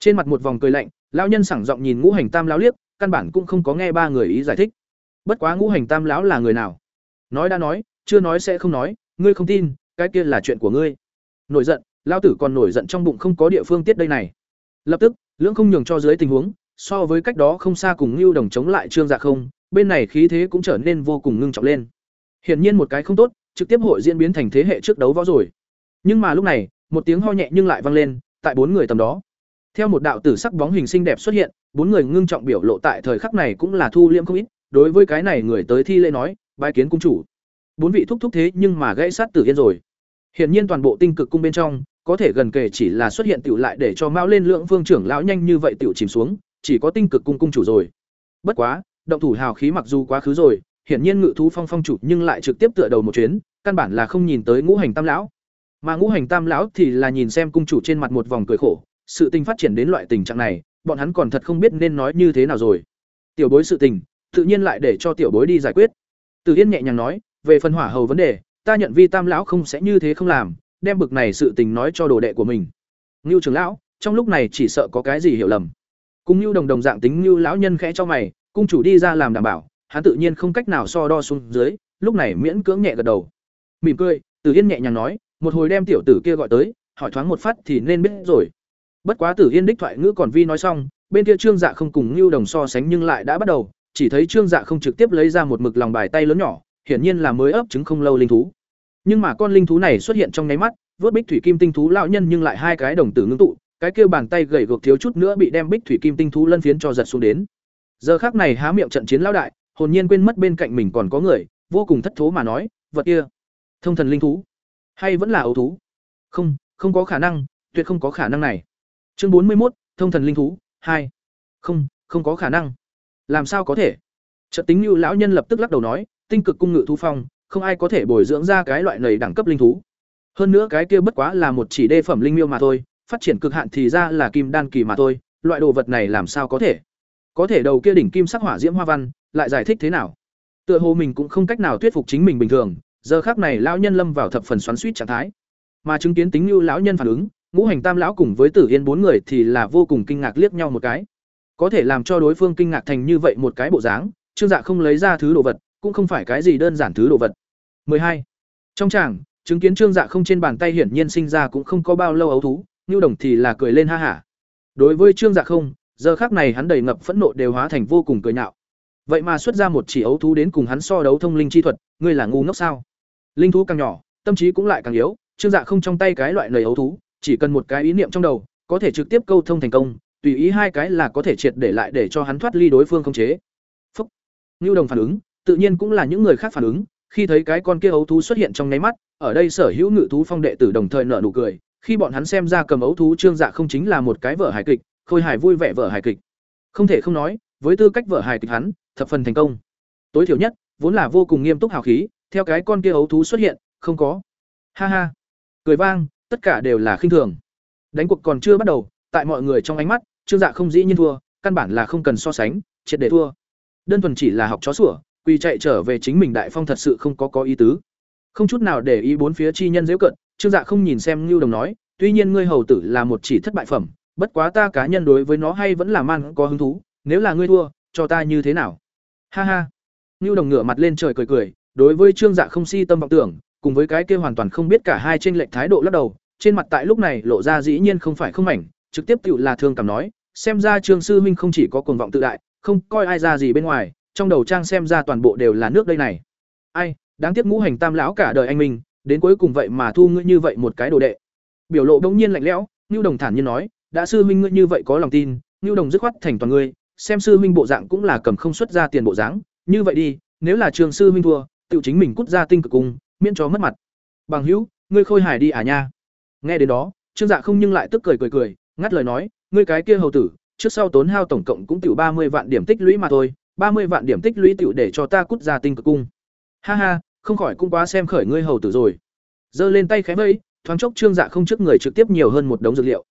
Trên mặt một vòng cười lạnh, lão nhân sẳng giọng nhìn Ngũ Hành Tam lão liếc, căn bản cũng không có nghe ba người ý giải thích. Bất quá Ngũ Hành Tam lão là người nào? Nói đã nói, chưa nói sẽ không nói, ngươi không tin, cái kia là chuyện của ngươi. Nổi giận, lão tử còn nổi giận trong bụng không có địa phương tiết đây này. Lập tức, lưỡng không nhường cho dưới tình huống, so với cách đó không xa cùng Nưu Đồng chống lại Trương Dạ không, bên này khí thế cũng trở nên vô cùng ngưng trọng lên. Hiển nhiên một cái không tốt, trực tiếp hội diễn biến thành thế hệ trước đấu võ rồi. Nhưng mà lúc này, một tiếng ho nhẹ nhưng lại vang lên, tại bốn người tầm đó. Theo một đạo tử sắc bóng hình xinh đẹp xuất hiện, bốn người ngưng trọng biểu lộ tại thời khắc này cũng là thu liễm không ít, đối với cái này người tới thi lễ nói bái kiến cung chủ bốn vị thúc thúc thế nhưng mà gãy sát tử yên rồi hiển nhiên toàn bộ tinh cực cung bên trong có thể gần kề chỉ là xuất hiện tiểu lại để cho mão lên lượng vương trưởng lão nhanh như vậy tiểu chìm xuống chỉ có tinh cực cung cung chủ rồi bất quá động thủ hào khí mặc dù quá khứ rồi, hiển nhiên ngự thú phong phong chủ nhưng lại trực tiếp tựa đầu một chuyến, căn bản là không nhìn tới ngũ hành tam lão. Mà ngũ hành tam lão thì là nhìn xem cung chủ trên mặt một vòng cười khổ, sự tình phát triển đến loại tình trạng này, bọn hắn còn thật không biết nên nói như thế nào rồi. Tiểu bối sự tình, tự nhiên lại để cho tiểu bối đi giải quyết. Từ yên nhẹ nhàng nói, về phần hỏa hầu vấn đề, ta nhận vi tam lão không sẽ như thế không làm, đem bực này sự tình nói cho đồ đệ của mình. Nưu trưởng lão, trong lúc này chỉ sợ có cái gì hiểu lầm. Cùng Nưu đồng đồng dạng tính Nưu lão nhân khẽ cho mày cung chủ đi ra làm đảm bảo, hắn tự nhiên không cách nào so đo xuống dưới, lúc này miễn cưỡng nhẹ gật đầu. Mỉm cười tử yên nhẹ nhàng nói, một hồi đem tiểu tử kia gọi tới, hỏi thoáng một phát thì nên biết rồi. Bất quá tử yên đích thoại ngữ còn vi nói xong, bên kia trương dạ không cùng ngưu đồng so sánh nhưng lại đã bắt đầu, chỉ thấy trương dạ không trực tiếp lấy ra một mực lòng bài tay lớn nhỏ, hiển nhiên là mới ấp trứng không lâu linh thú. Nhưng mà con linh thú này xuất hiện trong nháy mắt, vớt bích thủy kim tinh thú lão nhân nhưng lại hai cái đồng tử ngưng tụ, cái kia bàn tay gầy gộc thiếu chút nữa bị đem bích thủy kim tinh thú lân phiến cho giật xuống đến giờ khác này há miệng trận chiến lão đại, hồn nhiên quên mất bên cạnh mình còn có người, vô cùng thất thố mà nói, vật kia, thông thần linh thú, hay vẫn là ấu thú? Không không có khả năng, tuyệt không có khả năng này. Chương bốn mươi một thông thần linh thú, hai. Không không có khả năng. Làm sao có thể? Trận tính như lão nhân lập tức lắc đầu nói, tinh cực cung ngự thú phong, không ai có thể bồi dưỡng ra cái loại này đẳng cấp linh thú. Hơn nữa cái kia bất quá là một chỉ đê phẩm linh miêu mà thôi, phát triển cực hạn thì ra là kim đan kỳ mà thôi, loại đồ vật này làm sao có thể? Có thể đầu kia đỉnh kim sắc hỏa diễm hoa văn, lại giải thích thế nào? Tựa hồ mình cũng không cách nào thuyết phục chính mình bình thường, giờ khác này lão nhân lâm vào thập phần xoắn suýt trạng thái. Mà chứng kiến tính như lão nhân phản ứng, ngũ hành tam lão cùng với tử yên bốn người thì là vô cùng kinh ngạc liếc nhau một cái. Có thể làm cho đối phương kinh ngạc thành như vậy một cái bộ dáng, trương dạ không lấy ra thứ đồ vật, cũng không phải cái gì đơn giản thứ đồ vật. 12. trong tràng, chứng kiến trương dạ không trên bàn tay hiển nhiên sinh ra cũng không có bao lâu ấu thú như đồng thì là cười lên ha hả. Đối với trương dạ không giờ khác này hắn đầy ngập phẫn nộ đều hóa thành vô cùng cười nhạo. Vậy mà xuất ra một chỉ ấu thú đến cùng hắn so đấu thông linh chi thuật, ngươi là ngu ngốc sao? Linh thú càng nhỏ, tâm trí cũng lại càng yếu, trương dạ không trong tay cái loại lời ấu thú, chỉ cần một cái ý niệm trong đầu, có thể trực tiếp câu thông thành công, tùy ý hai cái là có thể triệt để lại để cho hắn thoát ly đối phương không chế. Phúc. Ngưu đồng phản ứng, tự nhiên cũng là những người khác phản ứng, khi thấy cái con kia ấu thú xuất hiện trong nháy mắt, ở đây sở hữu ngự thú phong đệ tử đồng thời nở nụ cười, khi bọn hắn xem ra cầm ấu thú trương dạ không chính là một cái vở hài kịch khôi hài vui vẻ vở hài kịch. Không thể không nói, với tư cách vở hài kịch hắn, thập phần thành công. Tối thiểu nhất, vốn là vô cùng nghiêm túc hào khí, theo cái con kia ấu thú xuất hiện, không có. Ha ha. Cười vang, tất cả đều là khinh thường. Đánh cuộc còn chưa bắt đầu, tại mọi người trong ánh mắt, trương dạ không dĩ nhiên thua, căn bản là không cần so sánh, triệt để thua. Đơn thuần chỉ là học chó sủa quy chạy trở về chính mình đại phong thật sự không có có ý tứ. Không chút nào để ý bốn phía chi nhân dễ cận, trương dạ không nhìn xem ngưu đồng nói, tuy nhiên ngươi hầu tử là một chỉ thất bại phẩm bất quá ta cá nhân đối với nó hay vẫn là man có hứng thú, nếu là ngươi thua, cho ta như thế nào? Ha ha. Ngưu đồng ngửa mặt lên trời cười cười, đối với trương dạ không si tâm vọng tưởng, cùng với cái kia hoàn toàn không biết cả hai trên lệnh thái độ lắc đầu, trên mặt tại lúc này lộ ra dĩ nhiên không phải không mảnh, trực tiếp tự là thương cảm nói, xem ra trương sư huynh không chỉ có cuồng vọng tự đại, không coi ai ra gì bên ngoài, trong đầu trang xem ra toàn bộ đều là nước đây này. Ai, đáng tiếc ngũ hành tam lão cả đời anh minh đến cuối cùng vậy mà thu ngươi như vậy một cái đồ đệ. Biểu lộ đông nhiên lạnh lẽo, ngưu đồng thản nhiên nói đã sư huynh ngươi như vậy có lòng tin, ngưu đồng dứt khoát thành toàn ngươi, xem sư huynh bộ dạng cũng là cầm không xuất ra tiền bộ dáng, như vậy đi, nếu là trường sư huynh thua, tự chính mình cút ra tinh cực cung miễn cho mất mặt. Bằng hữu, ngươi khôi hài đi à nha. Nghe đến đó, trương dạ không nhưng lại tức cười cười cười, ngắt lời nói, ngươi cái kia hầu tử, trước sau tốn hao tổng cộng cũng tiểu ba mươi vạn điểm tích lũy mà thôi, ba mươi vạn điểm tích lũy tiểu để cho ta cút ra tinh cực cung. Ha ha, không khỏi cũng quá xem khởi ngươi hầu tử rồi. Giơ lên tay khẽ vẫy, thoáng chốc trương dạ không trước người trực tiếp nhiều hơn một đống dược liệu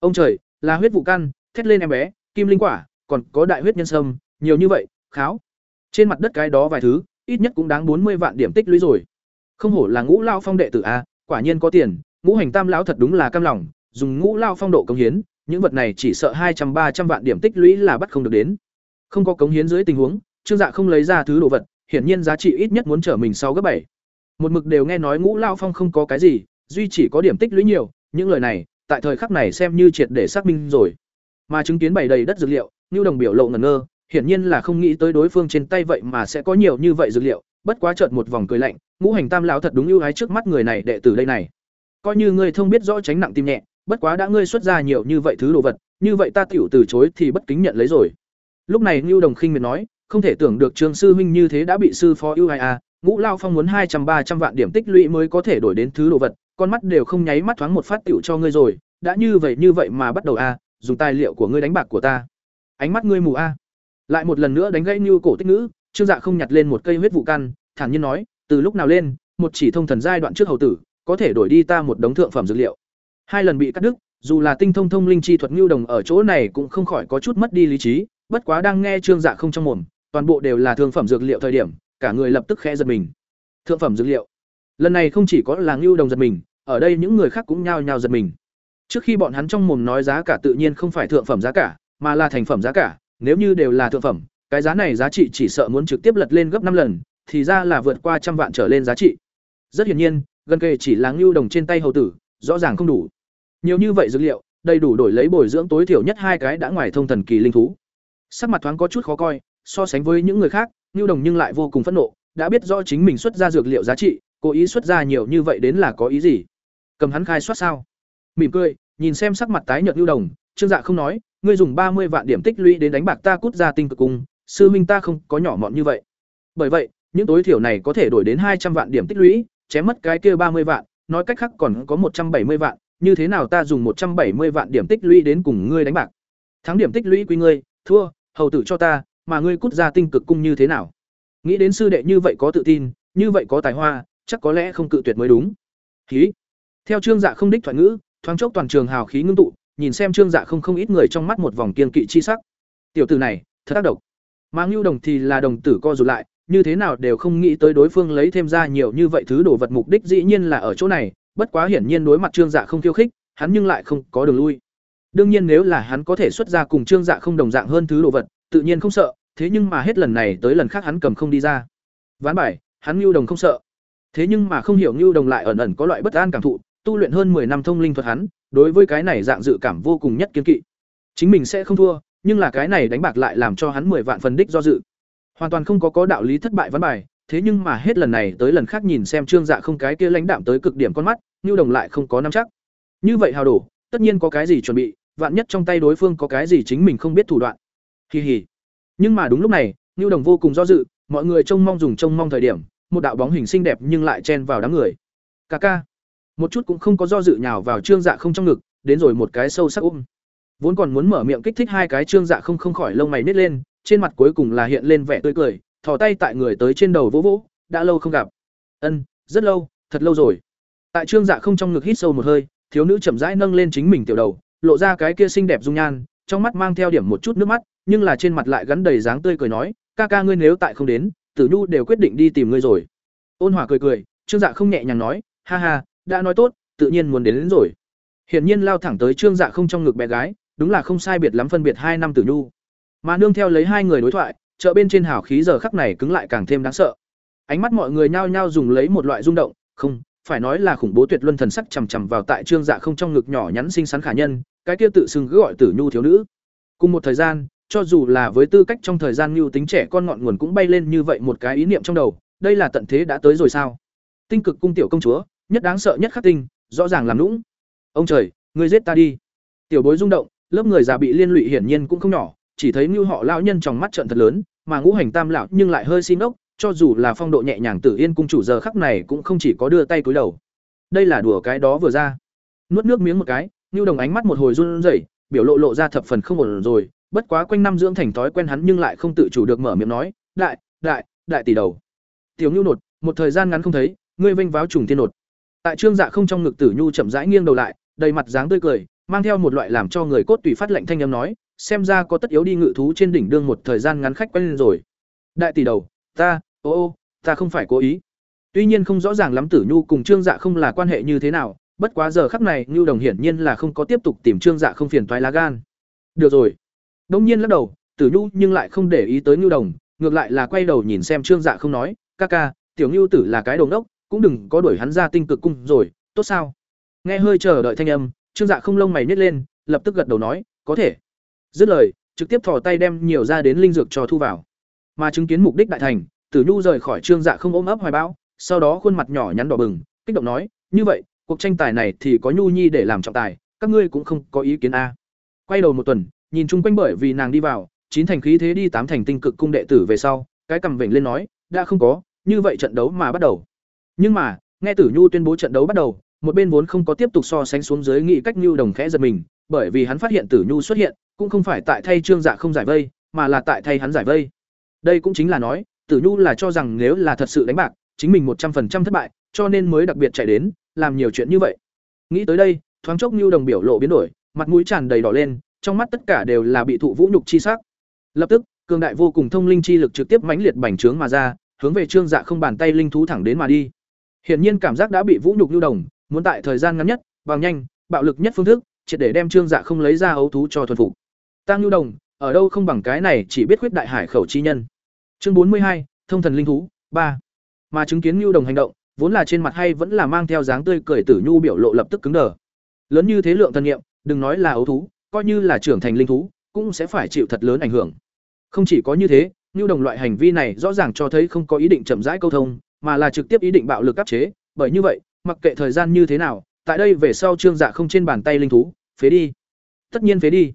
ông trời, là huyết vụ căn, thét lên em bé, kim linh quả, còn có đại huyết nhân sâm, nhiều như vậy, kháo. Trên mặt đất cái đó vài thứ, ít nhất cũng đáng bốn mươi vạn điểm tích lũy rồi. Không hổ là ngũ lao phong đệ tử a, quả nhiên có tiền, ngũ hành tam lão thật đúng là cam lòng, dùng ngũ lao phong độ công hiến, những vật này chỉ sợ hai trăm, ba trăm vạn điểm tích lũy là bắt không được đến. Không có cống hiến dưới tình huống, trương dạ không lấy ra thứ đồ vật, hiển nhiên giá trị ít nhất muốn trở mình sau gấp bảy. Một mực đều nghe nói ngũ lao phong không có cái gì, duy chỉ có điểm tích lũy nhiều, những lời này tại thời khắc này xem như triệt để xác minh rồi. Mà chứng kiến bày đầy đất dược liệu Nưu đồng biểu lộ ngẩn ngơ hiển nhiên là không nghĩ tới đối phương trên tay vậy mà sẽ có nhiều như vậy dược liệu bất quá chợt một vòng cười lạnh ngũ hành tam lão thật đúng ưu ái trước mắt người này đệ tử đây này. Coi như ngươi thông biết rõ tránh nặng tim nhẹ bất quá đã ngươi xuất ra nhiều như vậy thứ đồ vật như vậy ta tiểu từ chối thì bất kính nhận lấy rồi. Lúc này Nưu đồng khinh miệt nói không thể tưởng được Trương sư huynh như thế đã bị sư phó ưu ai a, à, Ngũ Lao Phong muốn hai trăm ba trăm vạn điểm tích lũy mới có thể đổi đến thứ đồ vật, con mắt đều không nháy mắt thoáng một phát tiểu cho ngươi rồi, đã như vậy như vậy mà bắt đầu a, dùng tài liệu của ngươi đánh bạc của ta. Ánh mắt ngươi mù a. Lại một lần nữa đánh gãy như cổ tích ngữ, Trương Dạ không nhặt lên một cây huyết vụ căn, thản nhiên nói, từ lúc nào lên, một chỉ thông thần giai đoạn trước hầu tử, có thể đổi đi ta một đống thượng phẩm dược liệu. Hai lần bị cắt đứt, dù là tinh thông thông linh chi thuật nhu đồng ở chỗ này cũng không khỏi có chút mất đi lý trí, bất quá đang nghe Trương Dạ không trong mồm, toàn bộ đều là thương phẩm dược liệu thời điểm, cả người lập tức khẽ giật mình. Thượng phẩm dược liệu. Lần này không chỉ có là nưu đồng giật mình, ở đây những người khác cũng nhao nhao giật mình. Trước khi bọn hắn trong mồm nói giá cả tự nhiên không phải thượng phẩm giá cả, mà là thành phẩm giá cả, nếu như đều là thượng phẩm, cái giá này giá trị chỉ sợ muốn trực tiếp lật lên gấp năm lần, thì ra là vượt qua trăm vạn trở lên giá trị. Rất hiển nhiên, gần kề chỉ là nhu đồng trên tay hầu tử, rõ ràng không đủ. Nhiều như vậy dược liệu, đầy đủ đổi lấy bồi dưỡng tối thiểu nhất hai cái đã ngoài thông thần kỳ linh thú. Sắc mặt thoáng có chút khó coi, so sánh với những người khác, nhu đồng nhưng lại vô cùng phẫn nộ, đã biết rõ chính mình xuất ra dược liệu giá trị, cố ý xuất ra nhiều như vậy đến là có ý gì? Cầm hắn khai soát sao? Mỉm cười, nhìn xem sắc mặt tái nhợt lưu đồng, Trương Dạ không nói, ngươi dùng ba mươi vạn điểm tích lũy đến đánh bạc ta cút ra tinh cực cung, sư minh ta không có nhỏ mọn như vậy. Bởi vậy, những tối thiểu này có thể đổi đến hai trăm vạn điểm tích lũy, chém mất cái kia ba mươi vạn, nói cách khác còn có một trăm bảy mươi vạn, như thế nào ta dùng một trăm bảy mươi vạn điểm tích lũy đến cùng ngươi đánh bạc. Thắng điểm tích lũy quý ngươi, thua, hầu tử cho ta, mà ngươi cút ra tinh cực cung như thế nào? Nghĩ đến sư đệ như vậy có tự tin, như vậy có tài hoa, chắc có lẽ không cự tuyệt mới đúng. Khí. Theo Trương Dạ không đích thoại ngữ, thoáng chốc toàn trường hào khí ngưng tụ, nhìn xem Trương Dạ không không ít người trong mắt một vòng kiên kỵ chi sắc. Tiểu tử này, thật tác động. Mà Ngưu Đồng thì là đồng tử co rụt lại, như thế nào đều không nghĩ tới đối phương lấy thêm ra nhiều như vậy thứ đồ vật mục đích dĩ nhiên là ở chỗ này, bất quá hiển nhiên đối mặt Trương Dạ không khiêu khích, hắn nhưng lại không có đường lui. Đương nhiên nếu là hắn có thể xuất ra cùng Trương Dạ không đồng dạng hơn thứ đồ vật, tự nhiên không sợ, thế nhưng mà hết lần này tới lần khác hắn cầm không đi ra. Ván bài, hắn Nưu Đồng không sợ. Thế nhưng mà không hiểu Nưu Đồng lại ẩn ẩn có loại bất an cảm thụ, tu luyện hơn 10 năm thông linh thuật hắn, đối với cái này dạng dự cảm vô cùng nhất kiên kỵ. Chính mình sẽ không thua, nhưng là cái này đánh bạc lại làm cho hắn 10 vạn phần đích do dự. Hoàn toàn không có có đạo lý thất bại ván bài, thế nhưng mà hết lần này tới lần khác nhìn xem Trương Dạ không cái kia lãnh đạm tới cực điểm con mắt, Nưu Đồng lại không có nắm chắc. Như vậy hào đổ, tất nhiên có cái gì chuẩn bị, vạn nhất trong tay đối phương có cái gì chính mình không biết thủ đoạn. Hi hi. Nhưng mà đúng lúc này, Nưu Đồng vô cùng do dự, mọi người trông mong dùng trông mong thời điểm, một đạo bóng hình xinh đẹp nhưng lại chen vào đám người. Cà ca. Một chút cũng không có do dự nhào vào Trương Dạ không trong ngực, đến rồi một cái sâu sắc ôm. Vốn còn muốn mở miệng kích thích hai cái Trương Dạ không không khỏi lông mày nít lên, trên mặt cuối cùng là hiện lên vẻ tươi cười, thò tay tại người tới trên đầu vỗ vỗ, đã lâu không gặp. Ân, rất lâu, thật lâu rồi. Tại Trương Dạ không trong ngực hít sâu một hơi, thiếu nữ chậm rãi nâng lên chính mình tiểu đầu, lộ ra cái kia xinh đẹp dung nhan, trong mắt mang theo điểm một chút nước mắt, nhưng là trên mặt lại gắn đầy dáng tươi cười nói, "Ca ca ngươi nếu tại không đến, Tử Nhu đều quyết định đi tìm ngươi rồi." Ôn Hòa cười cười, Trương Dạ không nhẹ nhàng nói, "Ha ha, đã nói tốt, tự nhiên muốn đến, đến rồi." Hiển nhiên lao thẳng tới Trương Dạ không trong ngực bé gái, đúng là không sai biệt lắm phân biệt hai năm Tử Nhu. Mà nương theo lấy hai người đối thoại, chợ bên trên hào khí giờ khắc này cứng lại càng thêm đáng sợ. Ánh mắt mọi người nhao nhao dùng lấy một loại rung động, không, phải nói là khủng bố tuyệt luân thần sắc chằm chằm vào tại Trương Dạ không trong ngực nhỏ nhắn xinh xắn khả nhân, cái kia tự xưng cứ gọi Tử Nhu thiếu nữ. Cùng một thời gian, cho dù là với tư cách trong thời gian lưu tính trẻ con ngọn nguồn cũng bay lên như vậy một cái ý niệm trong đầu, đây là tận thế đã tới rồi sao? Tinh cực cung tiểu công chúa, nhất đáng sợ nhất khắc tinh, rõ ràng làm nũng. Ông trời, ngươi giết ta đi. Tiểu bối rung động, lớp người già bị liên lụy hiển nhiên cũng không nhỏ, chỉ thấy như họ lão nhân trong mắt trận thật lớn, mà ngũ hành tam lão nhưng lại hơi xin ốc, cho dù là phong độ nhẹ nhàng Tử Yên cung chủ giờ khắc này cũng không chỉ có đưa tay cúi đầu. Đây là đùa cái đó vừa ra. Nuốt nước miếng một cái, Nưu Đồng ánh mắt một hồi run rẩy, biểu lộ lộ ra thập phần không ổn rồi, bất quá quanh năm dưỡng thành thói quen hắn nhưng lại không tự chủ được mở miệng nói, "Đại, đại, đại tỷ đầu." Tiểu Nưu nột, một thời gian ngắn không thấy, ngươi vênh váo trùng thiên nột. Tại Trương Dạ không trong ngực Tử Nhu chậm rãi nghiêng đầu lại, đầy mặt dáng tươi cười, mang theo một loại làm cho người cốt tùy phát lạnh thanh âm nói, xem ra có tất yếu đi ngự thú trên đỉnh đương một thời gian ngắn khách quen lên rồi. Đại tỷ đầu, ta, ô ô, ta không phải cố ý. Tuy nhiên không rõ ràng lắm Tử Nhu cùng Trương Dạ không là quan hệ như thế nào, bất quá giờ khắc này Nưu Đồng hiển nhiên là không có tiếp tục tìm Trương Dạ không phiền toái lá gan. Được rồi. Đông nhiên lắc đầu, Tử Nhu nhưng lại không để ý tới Nưu Đồng, ngược lại là quay đầu nhìn xem Trương Dạ không nói, "Ca ca, tiểu Nưu tử là cái đồng đốc, cũng đừng có đuổi hắn ra tinh cực cung rồi, tốt sao?" Nghe hơi chờ đợi thanh âm, Trương Dạ không lông mày nhếch lên, lập tức gật đầu nói, "Có thể." Dứt lời, trực tiếp thò tay đem nhiều ra đến linh dược cho thu vào. Mà chứng kiến mục đích đại thành, Tử Nhu rời khỏi Trương Dạ không ôm ấp hoài bão, sau đó khuôn mặt nhỏ nhắn đỏ bừng, kích động nói, "Như vậy, cuộc tranh tài này thì có Nhu Nhi để làm trọng tài, các ngươi cũng không có ý kiến a." Quay đầu một tuần, nhìn chung quanh bởi vì nàng đi vào, chín thành khí thế đi tám thành tinh cực cung đệ tử về sau cái cầm vểnh lên nói đã không có như vậy trận đấu mà bắt đầu nhưng mà, nghe tử nhu tuyên bố trận đấu bắt đầu, một bên vốn không có tiếp tục so sánh xuống dưới nghị cách nhu đồng khẽ giật mình, bởi vì hắn phát hiện tử nhu xuất hiện, cũng không phải tại thay trương dạ không giải vây, mà là tại thay hắn giải vây. Đây cũng chính là nói, tử nhu là cho rằng nếu là thật sự đánh bạc, chính mình một trăm phần trăm thất bại, cho nên mới đặc biệt chạy đến, làm nhiều chuyện như vậy. Nghĩ tới đây, thoáng chốc nhu đồng biểu lộ biến đổi, mặt mũi tràn đầy đỏ lên, trong mắt tất cả đều là bị thụ vũ nhục chi sắc. Lập tức, cường đại vô cùng thông linh chi lực trực tiếp mãnh liệt bành trướng mà ra, hướng về trương dạ không bàn tay linh thú thẳng đến mà đi hiển nhiên cảm giác đã bị vũ nhục Lưu đồng, muốn tại thời gian ngắn nhất, bằng nhanh, bạo lực nhất phương thức, triệt để đem trương dạ không lấy ra ấu thú cho thuần phục. Tăng nhu đồng, ở đâu không bằng cái này chỉ biết khuyết đại hải khẩu chi nhân. Chương bốn mươi hai, thông thần linh thú, ba. Mà chứng kiến nhu đồng hành động, vốn là trên mặt hay vẫn là mang theo dáng tươi cười tử nhu biểu lộ lập tức cứng đờ. Lớn như thế lượng thần nghiệm đừng nói là ấu thú, coi như là trưởng thành linh thú, cũng sẽ phải chịu thật lớn ảnh hưởng. Không chỉ có như thế nhu đồng loại hành vi này rõ ràng cho thấy không có ý định chậm rãi câu thông mà là trực tiếp ý định bạo lực áp chế, bởi như vậy, mặc kệ thời gian như thế nào, tại đây về sau trương dạ không trên bàn tay linh thú, phế đi. Tất nhiên phế đi.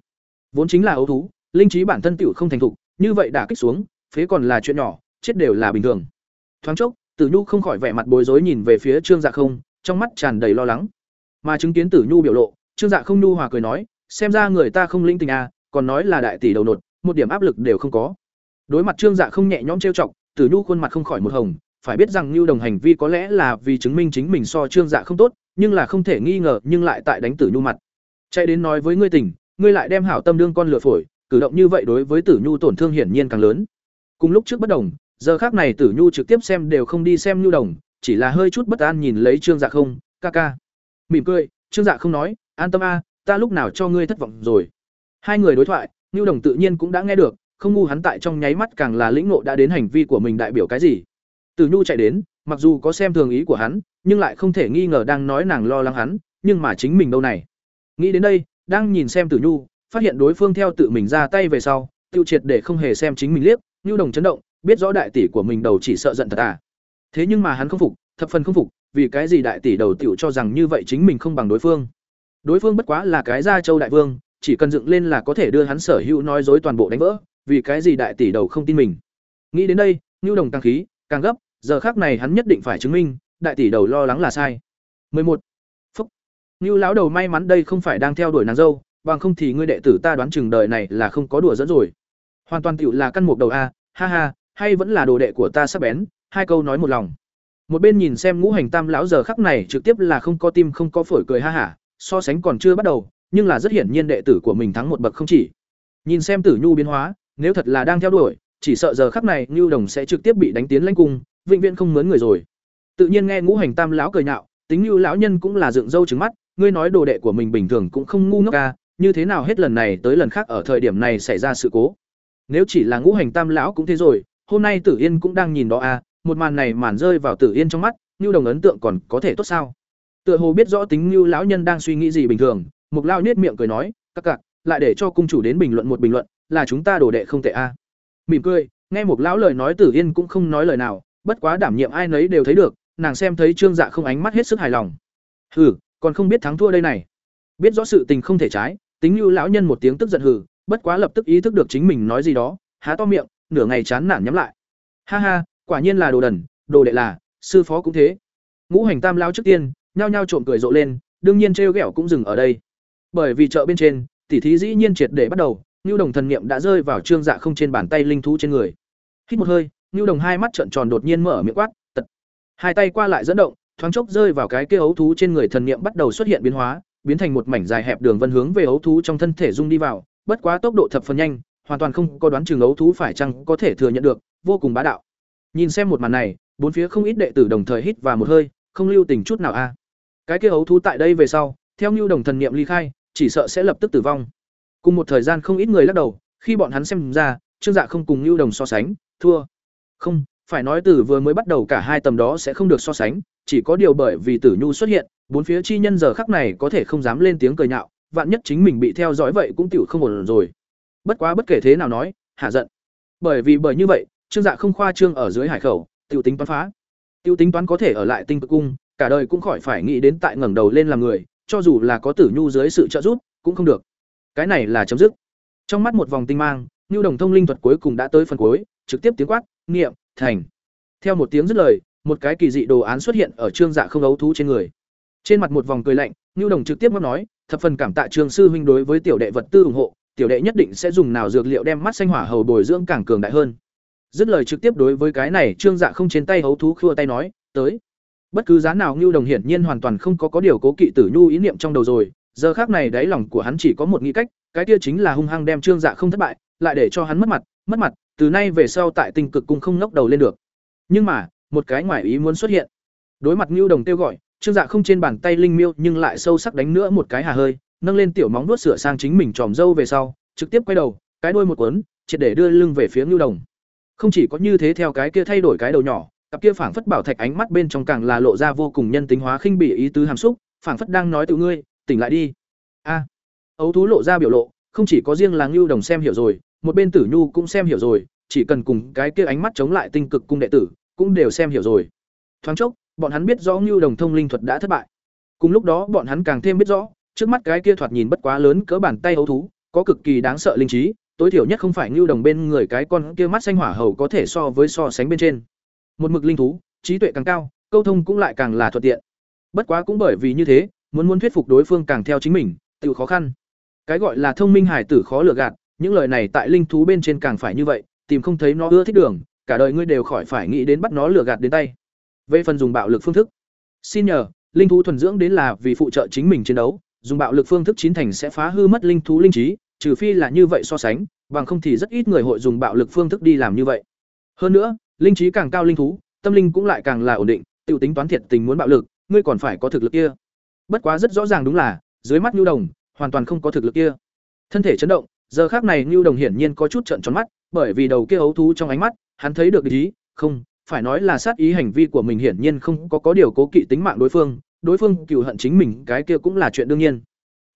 Vốn chính là ấu thú, linh trí bản thân tiểu không thành thục, như vậy đã kích xuống, phế còn là chuyện nhỏ, chết đều là bình thường. Thoáng chốc, tử nhu không khỏi vẻ mặt bối rối nhìn về phía trương dạ không, trong mắt tràn đầy lo lắng. Mà chứng kiến tử nhu biểu lộ, trương dạ không nhu hòa cười nói, xem ra người ta không linh tình à còn nói là đại tỷ đầu nột, một điểm áp lực đều không có. Đối mặt trương dạ không nhẹ nhõm trêu chọc, tử nhu khuôn mặt không khỏi một hồng phải biết rằng Nưu đồng hành vi có lẽ là vì chứng minh chính mình so trương dạ không tốt, nhưng là không thể nghi ngờ, nhưng lại tại đánh tử nhu mặt. Chạy đến nói với ngươi tỉnh ngươi lại đem hảo tâm đương con lửa phổi, cử động như vậy đối với tử nhu tổn thương hiển nhiên càng lớn. Cùng lúc trước bất đồng, giờ khác này tử nhu trực tiếp xem đều không đi xem Nưu đồng, chỉ là hơi chút bất an nhìn lấy trương dạ không, ca ca. Mỉm cười, trương dạ không nói, an tâm a, ta lúc nào cho ngươi thất vọng rồi. Hai người đối thoại, Nưu đồng tự nhiên cũng đã nghe được, không ngu hắn tại trong nháy mắt càng là lĩnh ngộ đã đến hành vi của mình đại biểu cái gì tử nhu chạy đến, mặc dù có xem thường ý của hắn, nhưng lại không thể nghi ngờ đang nói nàng lo lắng hắn, nhưng mà chính mình đâu này. Nghĩ đến đây, đang nhìn xem tử nhu, phát hiện đối phương theo tự mình ra tay về sau, tiêu triệt để không hề xem chính mình liếc, nhu đồng chấn động, biết rõ đại tỷ của mình đầu chỉ sợ giận thật à. Thế nhưng mà hắn không phục, thập phần không phục, vì cái gì đại tỷ đầu tiểu cho rằng như vậy chính mình không bằng đối phương. Đối phương bất quá là cái gia châu đại vương, chỉ cần dựng lên là có thể đưa hắn sở hữu nói dối toàn bộ đánh vỡ, vì cái gì đại tỷ đầu không tin mình. Nghĩ đến đây, nhu đồng tăng khí càng gấp giờ khác này hắn nhất định phải chứng minh đại tỷ đầu lo lắng là sai 11. Phúc. Nưu lão đầu may mắn đây không phải đang theo đuổi nàng dâu, bằng không thì ngươi đệ tử ta đoán chừng đời này là không có đùa dẫn rồi. Hoàn toàn tiểu là căn mục đầu a, ha ha, hay vẫn là đồ đệ của ta sắp bén, hai câu nói một lòng. Một bên nhìn xem ngũ hành tam lão giờ khắc này trực tiếp là không có tim không có phổi cười ha hả, so sánh còn chưa bắt đầu, nhưng là rất hiển nhiên đệ tử của mình thắng một bậc không chỉ. Nhìn xem Tử Nhu biến hóa, nếu thật là đang theo đuổi, chỉ sợ giờ khắc này Nưu Đồng sẽ trực tiếp bị đánh tiến lãnh cung, vĩnh viễn không mướn người rồi. Tự nhiên nghe Ngũ Hành Tam lão cười nhạo, tính Nưu lão nhân cũng là dựng râu trừng mắt, ngươi nói đồ đệ của mình bình thường cũng không ngu ngốc a, như thế nào hết lần này tới lần khác ở thời điểm này xảy ra sự cố. Nếu chỉ là Ngũ Hành Tam lão cũng thế rồi, hôm nay Tử Yên cũng đang nhìn đó a, một màn này màn rơi vào Tử Yên trong mắt, Nưu Đồng ấn tượng còn có thể tốt sao? Tựa hồ biết rõ tính Nưu lão nhân đang suy nghĩ gì bình thường, Mục lão nhếch miệng cười nói, "Các cặc, lại để cho cung chủ đến bình luận một bình luận, là chúng ta đồ đệ không tệ a." Mỉm cười, nghe một lão lời nói Tử Yên cũng không nói lời nào, bất quá đảm nhiệm ai nấy đều thấy được, nàng xem thấy Trương Dạ không ánh mắt hết sức hài lòng. Hừ, còn không biết thắng thua đây này. Biết rõ sự tình không thể trái, tính như lão nhân một tiếng tức giận hừ, bất quá lập tức ý thức được chính mình nói gì đó, há to miệng, nửa ngày chán nản nhắm lại. Ha ha, quả nhiên là đồ đần, đồ đệ là, sư phó cũng thế. Ngũ hành tam lao trước tiên, nhao nhao trộm cười rộ lên, đương nhiên trêu ghẹo cũng dừng ở đây. Bởi vì chợ bên trên, tỉ thí dĩ nhiên triệt để bắt đầu, Nưu Đồng thần niệm đã rơi vào trương dạ không trên bàn tay linh thú trên người. Hít một hơi, Nưu Đồng hai mắt trợn tròn đột nhiên mở miệng quát, tật. Hai tay qua lại dẫn động, thoáng chốc rơi vào cái kia ấu thú trên người thần niệm bắt đầu xuất hiện biến hóa, biến thành một mảnh dài hẹp đường vân hướng về ấu thú trong thân thể dung đi vào, bất quá tốc độ thập phần nhanh, hoàn toàn không có đoán chừng ấu thú phải chăng có thể thừa nhận được, vô cùng bá đạo. Nhìn xem một màn này, bốn phía không ít đệ tử đồng thời hít vào một hơi, không lưu tình chút nào a. Cái kia ấu thú tại đây về sau, theo Nưu Đồng thần niệm ly khai, chỉ sợ sẽ lập tức tử vong. Cùng một thời gian không ít người lắc đầu, khi bọn hắn xem ra, Trương Dạ không cùng Nưu Đồng so sánh, thua. Không, phải nói từ vừa mới bắt đầu cả hai tầm đó sẽ không được so sánh, chỉ có điều bởi vì Tử Nhu xuất hiện, bốn phía chi nhân giờ khắc này có thể không dám lên tiếng cười nhạo, vạn nhất chính mình bị theo dõi vậy cũng tiểu không ổn rồi. Bất quá bất kể thế nào nói, hạ giận. Bởi vì bởi như vậy, Trương Dạ không khoa trương ở dưới hải khẩu, tiểu tính toán phá. Tiểu tính toán có thể ở lại tinh cực cung, cả đời cũng khỏi phải nghĩ đến tại ngẩng đầu lên làm người, cho dù là có Tử Nhu dưới sự trợ giúp, cũng không được. Cái này là chấm dứt. Trong mắt một vòng tinh mang, Nưu Đồng thông linh thuật cuối cùng đã tới phần cuối, trực tiếp tiếng quát, "Niệm, thành." Theo một tiếng dứt lời, một cái kỳ dị đồ án xuất hiện ở Trương Dạ không ấu thú trên người. Trên mặt một vòng cười lạnh, Nưu Đồng trực tiếp ngáp nói, "Thập phần cảm tạ Trương sư huynh đối với tiểu đệ vật tư ủng hộ, tiểu đệ nhất định sẽ dùng nào dược liệu đem mắt xanh hỏa hầu bồi dưỡng càng cường đại hơn." Dứt lời trực tiếp đối với cái này Trương Dạ không trên tay ấu thú khua tay nói, "Tới." Bất cứ giá nào Nưu Đồng hiển nhiên hoàn toàn không có có điều cố kỵ tử nhu ý niệm trong đầu rồi, giờ khác này đáy lòng của hắn chỉ có một nghĩ cách, cái kia chính là hung hăng đem Trương Dạ không thất bại, lại để cho hắn mất mặt, mất mặt, từ nay về sau tại Tinh Cực cung không ngóc đầu lên được. Nhưng mà, một cái ngoài ý muốn xuất hiện. Đối mặt ngưu Đồng kêu gọi, Trương Dạ không trên bàn tay linh miêu nhưng lại sâu sắc đánh nữa một cái hà hơi, nâng lên tiểu móng nuốt sửa sang chính mình tròm dâu về sau, trực tiếp quay đầu, cái đuôi một cuốn, triệt để đưa lưng về phía ngưu Đồng. Không chỉ có như thế theo cái kia thay đổi cái đầu nhỏ, cặp kia phảng phất bảo thạch ánh mắt bên trong càng là lộ ra vô cùng nhân tính hóa khinh bỉ ý tứ hàm xúc, phảng phất đang nói tự ngươi, tỉnh lại đi. A. ấu thú lộ ra biểu lộ, không chỉ có riêng là Nưu Đồng xem hiểu rồi, một bên Tử Nhu cũng xem hiểu rồi, chỉ cần cùng cái kia ánh mắt chống lại tinh cực cung đệ tử, cũng đều xem hiểu rồi. Thoáng chốc, bọn hắn biết rõ Nưu Đồng thông linh thuật đã thất bại. Cùng lúc đó, bọn hắn càng thêm biết rõ, trước mắt cái kia thoạt nhìn bất quá lớn cỡ bàn tay ấu thú, có cực kỳ đáng sợ linh trí, tối thiểu nhất không phải Nưu Đồng bên người cái con kia mắt xanh hỏa hầu có thể so với so sánh bên trên. Một mực linh thú, trí tuệ càng cao, câu thông cũng lại càng là thuận tiện. Bất quá cũng bởi vì như thế, muốn muốn thuyết phục đối phương càng theo chính mình, tự khó khăn. Cái gọi là thông minh hải tử khó lừa gạt, những lời này tại linh thú bên trên càng phải như vậy, tìm không thấy nó ưa thích đường, cả đời ngươi đều khỏi phải nghĩ đến bắt nó lừa gạt đến tay. Về phần dùng bạo lực phương thức, xin nhờ, linh thú thuần dưỡng đến là vì phụ trợ chính mình chiến đấu, dùng bạo lực phương thức chín thành sẽ phá hư mất linh thú linh trí, trừ phi là như vậy so sánh, bằng không thì rất ít người hội dùng bạo lực phương thức đi làm như vậy. Hơn nữa, linh trí càng cao linh thú, tâm linh cũng lại càng là ổn định, tiểu tính toán thiệt tình muốn bạo lực, ngươi còn phải có thực lực kia. Bất quá rất rõ ràng đúng là, dưới mắt nhu Đồng, hoàn toàn không có thực lực kia. Thân thể chấn động, giờ khác này nhu Đồng hiển nhiên có chút trợn tròn mắt, bởi vì đầu kia ấu thú trong ánh mắt, hắn thấy được ý, không, phải nói là sát ý hành vi của mình hiển nhiên không có có điều cố kỵ tính mạng đối phương, đối phương cựu hận chính mình, cái kia cũng là chuyện đương nhiên.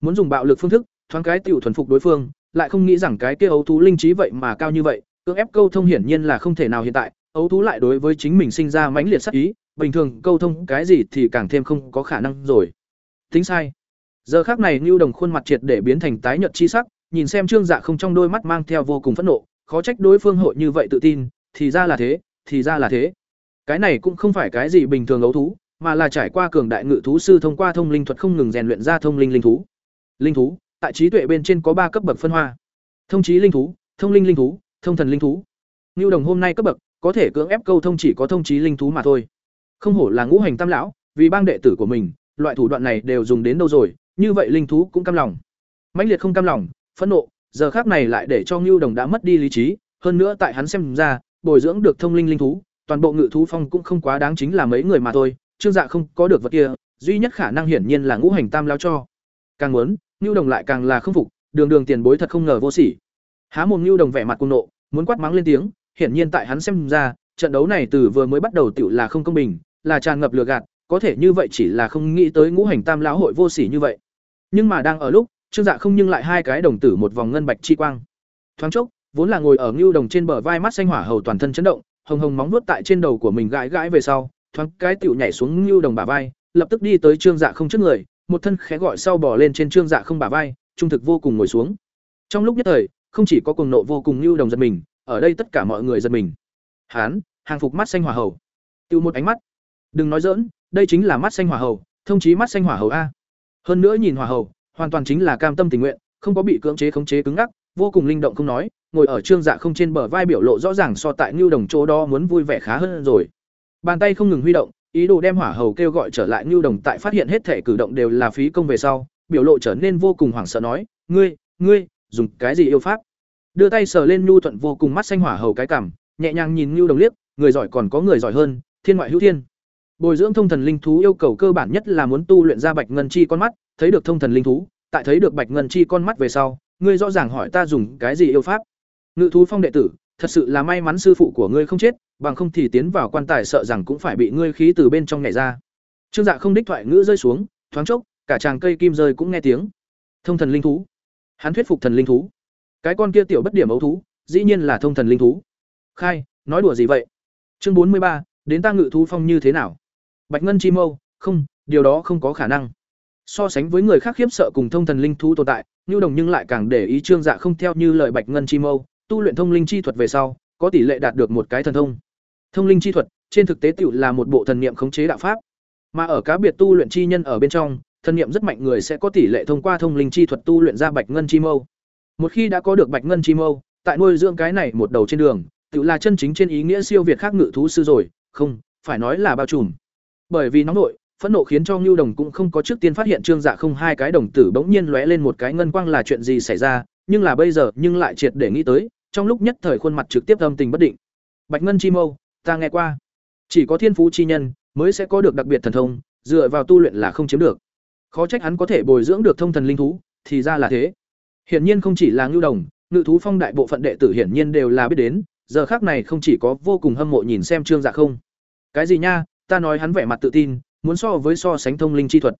Muốn dùng bạo lực phương thức, thoáng cái tiểu thuần phục đối phương, lại không nghĩ rằng cái kia ấu thú linh trí vậy mà cao như vậy, cưỡng ép câu thông hiển nhiên là không thể nào hiện tại, ấu thú lại đối với chính mình sinh ra mãnh liệt sát ý, bình thường câu thông cái gì thì càng thêm không có khả năng rồi. Tính sai. Giờ khác này Nưu Đồng khuôn mặt triệt để biến thành tái nhợt chi sắc, nhìn xem Trương Dạ không trong đôi mắt mang theo vô cùng phẫn nộ, khó trách đối phương hội như vậy tự tin, thì ra là thế, thì ra là thế. Cái này cũng không phải cái gì bình thường ấu thú, mà là trải qua cường đại ngự thú sư thông qua thông linh thuật không ngừng rèn luyện ra thông linh linh thú. Linh thú, tại trí tuệ bên trên có ba cấp bậc phân hoa. Thông trí linh thú, thông linh linh thú, thông thần linh thú. Nưu Đồng hôm nay cấp bậc, có thể cưỡng ép câu thông chỉ có thông trí linh thú mà thôi. Không hổ là ngũ hành tam lão, vì bang đệ tử của mình, loại thủ đoạn này đều dùng đến đâu rồi, như vậy linh thú cũng cam lòng. mãnh liệt không cam lòng, phẫn nộ, giờ khác này lại để cho Ngưu Đồng đã mất đi lý trí, hơn nữa tại hắn xem ra, bồi dưỡng được thông linh linh thú, toàn bộ ngự thú phong cũng không quá đáng chính là mấy người mà thôi, Trương Dạ không có được vật kia, duy nhất khả năng hiển nhiên là ngũ hành tam lao cho. Càng muốn, Nưu Đồng lại càng là không phục, đường đường tiền bối thật không ngờ vô sỉ. Há mồm Nưu Đồng vẻ mặt cuồng nộ, muốn quát mắng lên tiếng, hiển nhiên tại hắn xem ra, trận đấu này từ vừa mới bắt đầu tiểu là không công bình, là tràn ngập lừa gạt, có thể như vậy chỉ là không nghĩ tới ngũ hành tam lão hội vô sỉ như vậy. Nhưng mà đang ở lúc, Trương Dạ không nhưng lại hai cái đồng tử một vòng ngân bạch chi quang. Thoáng chốc, vốn là ngồi ở ngưu đồng trên bờ vai mắt xanh hỏa hầu toàn thân chấn động, hồng hồng móng vuốt tại trên đầu của mình gãi gãi về sau, thoáng cái tiểu nhảy xuống ngưu đồng bả vai, lập tức đi tới Trương Dạ không trước người, một thân khẽ gọi sau bò lên trên Trương Dạ không bả vai, trung thực vô cùng ngồi xuống. Trong lúc nhất thời, không chỉ có cùng nộ vô cùng ngưu đồng giật mình, ở đây tất cả mọi người giật mình. Hán, hàng phục mắt xanh hỏa hầu. Tiêu một ánh mắt. Đừng nói giỡn, đây chính là mắt xanh hỏa hầu, thông chí mắt xanh hỏa hầu a. Hơn nữa nhìn hỏa hầu, hoàn toàn chính là cam tâm tình nguyện, không có bị cưỡng chế khống chế cứng ngắc, vô cùng linh động không nói, ngồi ở trương dạ không trên bờ vai biểu lộ rõ ràng so tại Nưu Đồng chỗ đó muốn vui vẻ khá hơn rồi. Bàn tay không ngừng huy động, ý đồ đem hỏa hầu kêu gọi trở lại Nưu Đồng tại phát hiện hết thể cử động đều là phí công về sau, biểu lộ trở nên vô cùng hoảng sợ nói, "Ngươi, ngươi, dùng cái gì yêu pháp?" Đưa tay sờ lên nhu thuận vô cùng mắt xanh hỏa hầu cái cằm, nhẹ nhàng nhìn Nưu Đồng liếc, người giỏi còn có người giỏi hơn, thiên ngoại hữu thiên. Bồi dưỡng thông thần linh thú yêu cầu cơ bản nhất là muốn tu luyện ra bạch ngân chi con mắt, thấy được thông thần linh thú, tại thấy được bạch ngân chi con mắt về sau, ngươi rõ ràng hỏi ta dùng cái gì yêu pháp? Ngự thú phong đệ tử, thật sự là may mắn sư phụ của ngươi không chết, bằng không thì tiến vào quan tài sợ rằng cũng phải bị ngươi khí từ bên trong nhảy ra. Trương Dạ không đích thoại ngữ rơi xuống, thoáng chốc, cả chàng cây kim rơi cũng nghe tiếng. Thông thần linh thú. Hắn thuyết phục thần linh thú. Cái con kia tiểu bất điểm ấu thú, dĩ nhiên là thông thần linh thú. Khai, nói đùa gì vậy? Chương bốn mươi ba, đến ta ngự thú phong như thế nào? Bạch ngân chi mâu, không, điều đó không có khả năng. So sánh với người khác khiếp sợ cùng thông thần linh thú tồn tại, nhu Đồng nhưng lại càng để ý Trương Dạ không theo như lời Bạch ngân chi mâu, tu luyện thông linh chi thuật về sau, có tỷ lệ đạt được một cái thần thông. Thông linh chi thuật, trên thực tế tựu là một bộ thần niệm khống chế đạo pháp. Mà ở cá biệt tu luyện chi nhân ở bên trong, thần niệm rất mạnh người sẽ có tỷ lệ thông qua thông linh chi thuật tu luyện ra bạch ngân chi mâu. Một khi đã có được bạch ngân chi mâu, tại nuôi dưỡng cái này một đầu trên đường, tự là chân chính trên ý nghĩa siêu việt khác ngự thú sư rồi, không, phải nói là bao trùm. Bởi vì nóng nội, phẫn nộ khiến cho ngưu Đồng cũng không có trước tiên phát hiện Trương Dạ không hai cái đồng tử bỗng nhiên lóe lên một cái ngân quang là chuyện gì xảy ra, nhưng là bây giờ nhưng lại triệt để nghĩ tới, trong lúc nhất thời khuôn mặt trực tiếp âm tình bất định. Bạch Ngân Chi Mâu, ta nghe qua, chỉ có thiên phú chi nhân mới sẽ có được đặc biệt thần thông, dựa vào tu luyện là không chiếm được. Khó trách hắn có thể bồi dưỡng được thông thần linh thú, thì ra là thế. Hiển nhiên không chỉ là ngưu Đồng, ngự thú phong đại bộ phận đệ tử hiển nhiên đều là biết đến, giờ khác này không chỉ có vô cùng hâm mộ nhìn xem Trương Dạ không. Cái gì nha, ta nói hắn vẻ mặt tự tin, muốn so với so sánh thông linh chi thuật.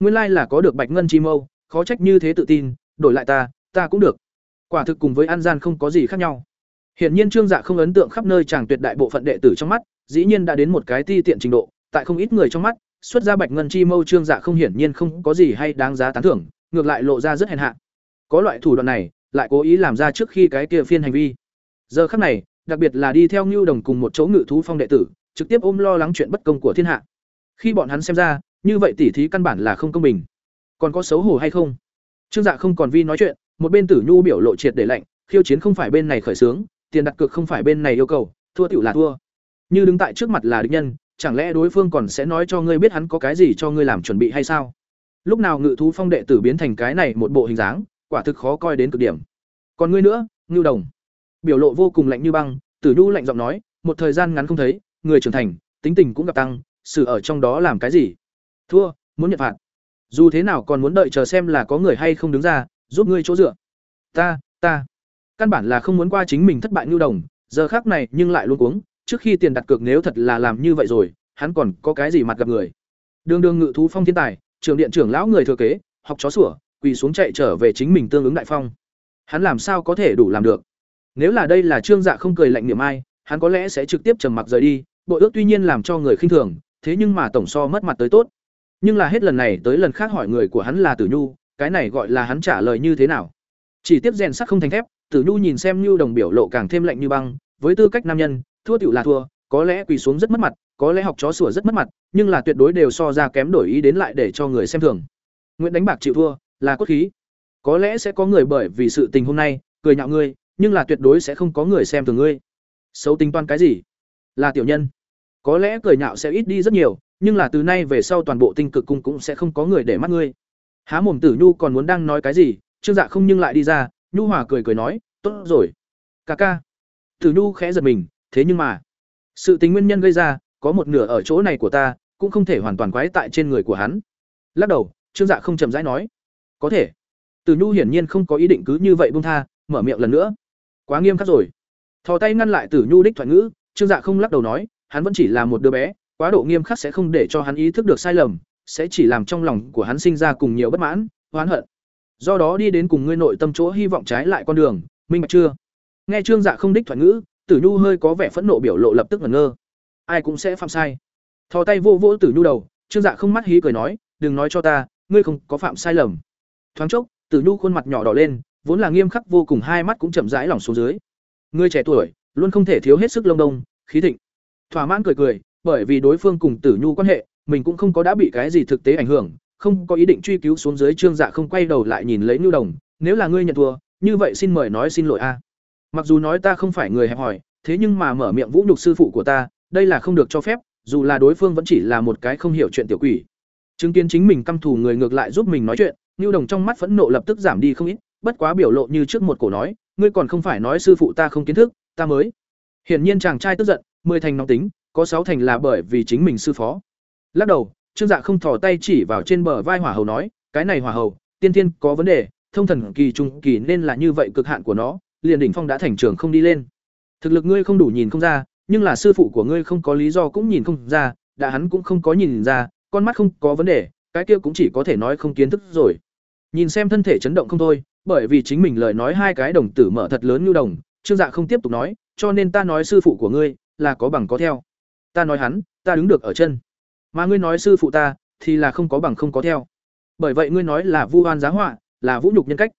Nguyên lai là có được Bạch Ngân chi mâu, khó trách như thế tự tin, đổi lại ta, ta cũng được. Quả thực cùng với An Gian không có gì khác nhau. Hiển nhiên Trương Dạ không ấn tượng khắp nơi chàng tuyệt đại bộ phận đệ tử trong mắt, dĩ nhiên đã đến một cái ti tiện trình độ, tại không ít người trong mắt, xuất ra Bạch Ngân chi mâu Trương Dạ không hiển nhiên không có gì hay đáng giá tán thưởng, ngược lại lộ ra rất hèn hạ. Có loại thủ đoạn này, lại cố ý làm ra trước khi cái kia phiên hành vi. Giờ khắc này, đặc biệt là đi theo Nưu Đồng cùng một chỗ ngự thú phong đệ tử, trực tiếp ôm lo lắng chuyện bất công của thiên hạ. Khi bọn hắn xem ra, như vậy tỉ thí căn bản là không công bình. Còn có xấu hổ hay không? Trương Dạ không còn vi nói chuyện, một bên Tử Nhu biểu lộ triệt để lạnh, khiêu chiến không phải bên này khởi sướng, tiền đặt cược không phải bên này yêu cầu, thua tiểu là thua. Như đứng tại trước mặt là địch nhân, chẳng lẽ đối phương còn sẽ nói cho ngươi biết hắn có cái gì cho ngươi làm chuẩn bị hay sao? Lúc nào ngự thú phong đệ tử biến thành cái này một bộ hình dáng, quả thực khó coi đến cực điểm. Còn ngươi nữa, Ngưu Đồng. Biểu lộ vô cùng lạnh như băng, Tử Nhu lạnh giọng nói, một thời gian ngắn không thấy, người trưởng thành, tính tình cũng gặp tăng, sự ở trong đó làm cái gì? Thua, muốn nhận phạt. Dù thế nào còn muốn đợi chờ xem là có người hay không đứng ra, giúp ngươi chỗ dựa. Ta, ta, căn bản là không muốn qua chính mình thất bại như Đồng, giờ khác này nhưng lại luôn cuống, trước khi tiền đặt cược nếu thật là làm như vậy rồi, hắn còn có cái gì mặt gặp người. Đường đường ngự thú phong thiên tài, trưởng điện trưởng lão người thừa kế, học chó sủa, quỳ xuống chạy trở về chính mình tương ứng đại phong. Hắn làm sao có thể đủ làm được? Nếu là đây là Trương Dạ không cười lạnh niệm ai, hắn có lẽ sẽ trực tiếp trầm mặc rời đi, bội ước tuy nhiên làm cho người khinh thường, thế nhưng mà tổng so mất mặt tới tốt. Nhưng là hết lần này tới lần khác hỏi người của hắn là Tử Nhu, cái này gọi là hắn trả lời như thế nào? Chỉ tiếp rèn sắt không thành thép, Tử Nhu nhìn xem như đồng biểu lộ càng thêm lạnh như băng, với tư cách nam nhân, thua tiểu là thua, có lẽ quỳ xuống rất mất mặt, có lẽ học chó sủa rất mất mặt, nhưng là tuyệt đối đều so ra kém đổi ý đến lại để cho người xem thường. Nguyễn đánh bạc chịu thua, là cốt khí. Có lẽ sẽ có người bởi vì sự tình hôm nay, cười nhạo ngươi, nhưng là tuyệt đối sẽ không có người xem thường ngươi. Xấu tính toán cái gì? Là tiểu nhân. Có lẽ cười nhạo sẽ ít đi rất nhiều, nhưng là từ nay về sau toàn bộ tinh cực cung cũng sẽ không có người để mắt ngươi. Há mồm Tử Nhu còn muốn đang nói cái gì, Trương Dạ không nhưng lại đi ra, Nhu Hòa cười cười nói, "Tốt rồi." Ca ca. Tử Nhu khẽ giật mình, thế nhưng mà, sự tình nguyên nhân gây ra, có một nửa ở chỗ này của ta, cũng không thể hoàn toàn quái tại trên người của hắn. Lắc đầu, Trương Dạ không chậm rãi nói, "Có thể." Tử Nhu hiển nhiên không có ý định cứ như vậy buông tha, mở miệng lần nữa. Quá nghiêm khắc rồi. Thò tay ngăn lại Tử Nhu đích thoại ngữ, Trương Dạ không lắc đầu nói, hắn vẫn chỉ là một đứa bé, quá độ nghiêm khắc sẽ không để cho hắn ý thức được sai lầm, sẽ chỉ làm trong lòng của hắn sinh ra cùng nhiều bất mãn, oán hận. Do đó đi đến cùng ngươi nội tâm chỗ hy vọng trái lại con đường, minh bạch chưa? Nghe Trương Dạ không đích thoại ngữ, Tử Nhu hơi có vẻ phẫn nộ biểu lộ lập tức ngẩn ngơ. Ai cũng sẽ phạm sai. Thò tay vô vỗ Tử Nhu đầu, Trương Dạ không mắt hí cười nói, đừng nói cho ta, ngươi không có phạm sai lầm. Thoáng chốc, Tử Nhu khuôn mặt nhỏ đỏ lên, vốn là nghiêm khắc vô cùng hai mắt cũng chậm rãi lỏng xuống dưới. Ngươi trẻ tuổi, luôn không thể thiếu hết sức lông đông, khí thịnh. Thỏa mãn cười cười, bởi vì đối phương cùng Tử Nhu quan hệ, mình cũng không có đã bị cái gì thực tế ảnh hưởng, không có ý định truy cứu xuống dưới Trương Dạ không quay đầu lại nhìn lấy Nưu Đồng, nếu là ngươi nhận thua, như vậy xin mời nói xin lỗi a. Mặc dù nói ta không phải người hẹp hòi, thế nhưng mà mở miệng vũ nhục sư phụ của ta, đây là không được cho phép, dù là đối phương vẫn chỉ là một cái không hiểu chuyện tiểu quỷ. Chứng kiến chính mình căm thù người ngược lại giúp mình nói chuyện, Nưu Đồng trong mắt phẫn nộ lập tức giảm đi không ít, bất quá biểu lộ như trước một cổ nói, ngươi còn không phải nói sư phụ ta không kiến thức, ta mới. Hiển nhiên chàng trai tức giận, mười thành nóng tính, có sáu thành là bởi vì chính mình sư phó. Lắc đầu, Trương Dạ không thò tay chỉ vào trên bờ vai Hỏa Hầu nói, cái này Hỏa Hầu, tiên thiên có vấn đề, thông thần kỳ trung kỳ nên là như vậy cực hạn của nó, liền đỉnh phong đã thành trường không đi lên. Thực lực ngươi không đủ nhìn không ra, nhưng là sư phụ của ngươi không có lý do cũng nhìn không ra, đã hắn cũng không có nhìn ra, con mắt không có vấn đề, cái kia cũng chỉ có thể nói không kiến thức rồi. Nhìn xem thân thể chấn động không thôi, bởi vì chính mình lời nói hai cái đồng tử mở thật lớn như đồng, Trương Dạ không tiếp tục nói, cho nên ta nói sư phụ của ngươi là có bằng có theo. Ta nói hắn, ta đứng được ở chân. Mà ngươi nói sư phụ ta thì là không có bằng không có theo. Bởi vậy ngươi nói là vu oan giá họa, là vũ nhục nhân cách.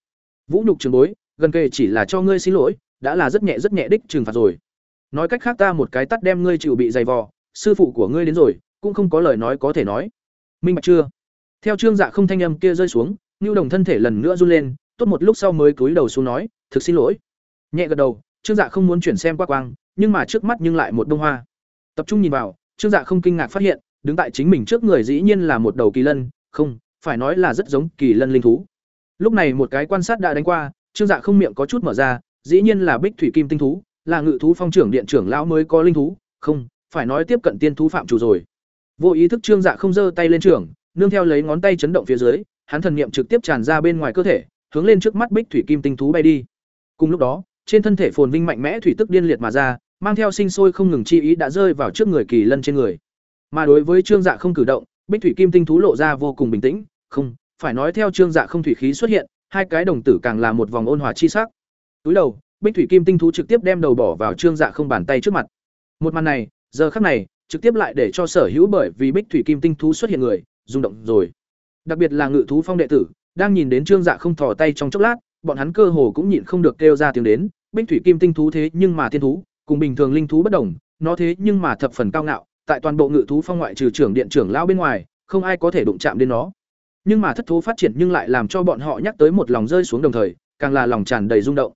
Vũ nhục trường bối, gần kề chỉ là cho ngươi xin lỗi, đã là rất nhẹ rất nhẹ đích trừng phạt rồi nói cách khác ta một cái tắt đem ngươi chịu bị dày vò sư phụ của ngươi đến rồi cũng không có lời nói có thể nói minh bạch chưa theo trương dạ không thanh âm kia rơi xuống nưu đồng thân thể lần nữa run lên tốt một lúc sau mới cúi đầu xuống nói thực xin lỗi nhẹ gật đầu trương dạ không muốn chuyển xem qua quang, nhưng mà trước mắt nhưng lại một bông hoa. Tập trung nhìn vào, trương dạ không kinh ngạc phát hiện, đứng tại chính mình trước người dĩ nhiên là một đầu kỳ lân, không, phải nói là rất giống kỳ lân linh thú. Lúc này một cái quan sát đã đánh qua, trương dạ không miệng có chút mở ra, dĩ nhiên là bích thủy kim tinh thú, là ngự thú phong trưởng điện trưởng lão mới có linh thú, không, phải nói tiếp cận tiên thú phạm chủ rồi. Vô ý thức trương dạ không giơ tay lên trưởng, nương theo lấy ngón tay chấn động phía dưới, hắn thần niệm trực tiếp tràn ra bên ngoài cơ thể, hướng lên trước mắt bích thủy kim tinh thú bay đi. Cùng lúc đó trên thân thể phồn vinh mạnh mẽ thủy tức điên liệt mà ra, mang theo sinh sôi không ngừng chi ý đã rơi vào trước người kỳ lân trên người. Mà đối với trương dạ không cử động, bích thủy kim tinh thú lộ ra vô cùng bình tĩnh, không, phải nói theo trương dạ không thủy khí xuất hiện, hai cái đồng tử càng là một vòng ôn hòa chi sắc. Túi đầu, bích thủy kim tinh thú trực tiếp đem đầu bỏ vào trương dạ không bàn tay trước mặt. Một màn này, giờ khắc này, trực tiếp lại để cho sở hữu bởi vì bích thủy kim tinh thú xuất hiện người rung động rồi. Đặc biệt là ngự thú phong đệ tử, đang nhìn đến trương dạ không thò tay trong chốc lát bọn hắn cơ hồ cũng nhịn không được kêu ra tiếng đến, bích thủy kim tinh thú thế nhưng mà thiên thú, cùng bình thường linh thú bất đồng, nó thế nhưng mà thập phần cao ngạo, tại toàn bộ ngự thú phong ngoại trừ trưởng điện trưởng lao bên ngoài, không ai có thể đụng chạm đến nó. Nhưng mà thất thú phát triển nhưng lại làm cho bọn họ nhắc tới một lòng rơi xuống đồng thời, càng là lòng tràn đầy rung động.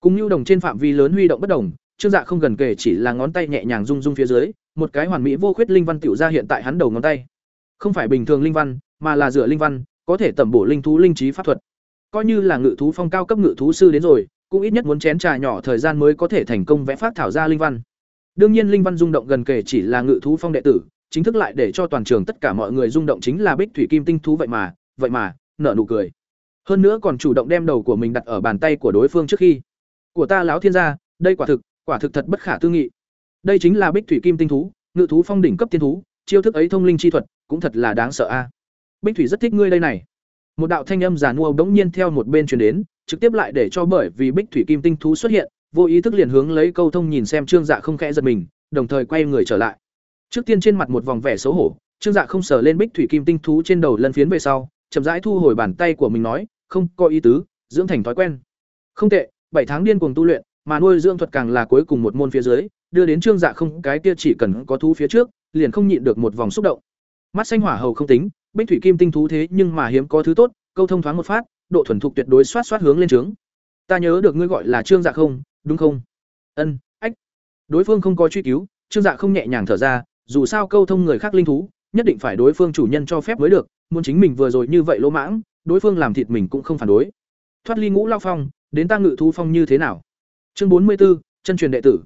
Cùng nhu đồng trên phạm vi lớn huy động bất đồng, trương dạ không gần kể chỉ là ngón tay nhẹ nhàng rung rung phía dưới, một cái hoàn mỹ vô khuyết linh văn tiểu ra hiện tại hắn đầu ngón tay. Không phải bình thường linh văn, mà là dựa linh văn, có thể tẩm bổ linh thú linh trí pháp thuật coi như là ngự thú phong cao cấp ngự thú sư đến rồi, cũng ít nhất muốn chén trà nhỏ thời gian mới có thể thành công vẽ phát thảo ra linh văn. Đương nhiên linh văn rung động gần kể chỉ là ngự thú phong đệ tử, chính thức lại để cho toàn trường tất cả mọi người rung động chính là bích thủy kim tinh thú vậy mà vậy mà, nở nụ cười. Hơn nữa còn chủ động đem đầu của mình đặt ở bàn tay của đối phương trước khi. Của ta lão thiên gia, đây quả thực quả thực thật bất khả tư nghị. Đây chính là bích thủy kim tinh thú, ngự thú phong đỉnh cấp tiên thú, chiêu thức ấy thông linh chi thuật, cũng thật là đáng sợ a. Bích thủy rất thích ngươi đây này một đạo thanh âm giả mua bỗng nhiên theo một bên truyền đến, trực tiếp lại để cho bởi vì bích thủy kim tinh thú xuất hiện, vô ý thức liền hướng lấy câu thông nhìn xem trương dạ không khẽ giật mình, đồng thời quay người trở lại. Trước tiên trên mặt một vòng vẻ xấu hổ, trương dạ không sờ lên bích thủy kim tinh thú trên đầu lân phiến về sau, chậm rãi thu hồi bàn tay của mình nói, không có ý tứ, dưỡng thành thói quen. Không tệ, bảy tháng điên cuồng tu luyện, mà nuôi dưỡng thuật càng là cuối cùng một môn phía dưới, đưa đến trương dạ không cái kia chỉ cần có thú phía trước, liền không nhịn được một vòng xúc động. Mắt xanh hỏa hầu không tính bích thủy kim tinh thú thế nhưng mà hiếm có thứ tốt câu thông thoáng một phát độ thuần thục tuyệt đối xoát xoát hướng lên trướng. Ta nhớ được ngươi gọi là trương dạ không đúng không? Ân ách. Đối phương không có truy cứu trương dạ không nhẹ nhàng thở ra dù sao câu thông người khác linh thú nhất định phải đối phương chủ nhân cho phép mới được muốn chính mình vừa rồi như vậy lỗ mãng đối phương làm thịt mình cũng không phản đối. Thoát ly ngũ lao phong đến ta ngự thú phong như thế nào? Chương bốn mươi 44, chân truyền đệ tử.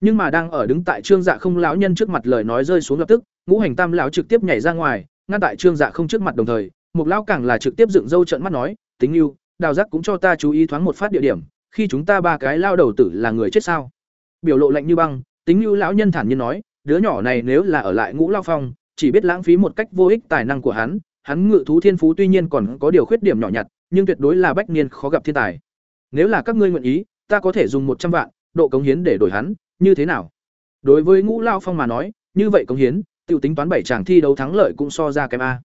Nhưng mà đang ở đứng tại trương dạ không lão nhân trước mặt lời nói rơi xuống lập tức ngũ hành tam lão trực tiếp nhảy ra ngoài ngăn tại trương dạ không trước mặt đồng thời một lão càng là trực tiếp dựng râu trận mắt nói, tính yêu đào giác cũng cho ta chú ý thoáng một phát địa điểm, khi chúng ta ba cái lao đầu tử là người chết sao? Biểu lộ lạnh như băng, tính yêu lão nhân thản nhiên nói, đứa nhỏ này nếu là ở lại ngũ lao phong, chỉ biết lãng phí một cách vô ích tài năng của hắn hắn ngự thú thiên phú tuy nhiên còn có điều khuyết điểm nhỏ nhặt, nhưng tuyệt đối là bách niên khó gặp thiên tài. Nếu là các ngươi nguyện ý, ta có thể dùng một trăm vạn độ cống hiến để đổi hắn, như thế nào? Đối với ngũ lao phong mà nói, như vậy cống hiến tiểu tính toán bảy chàng thi đấu thắng lợi cũng so ra kém a.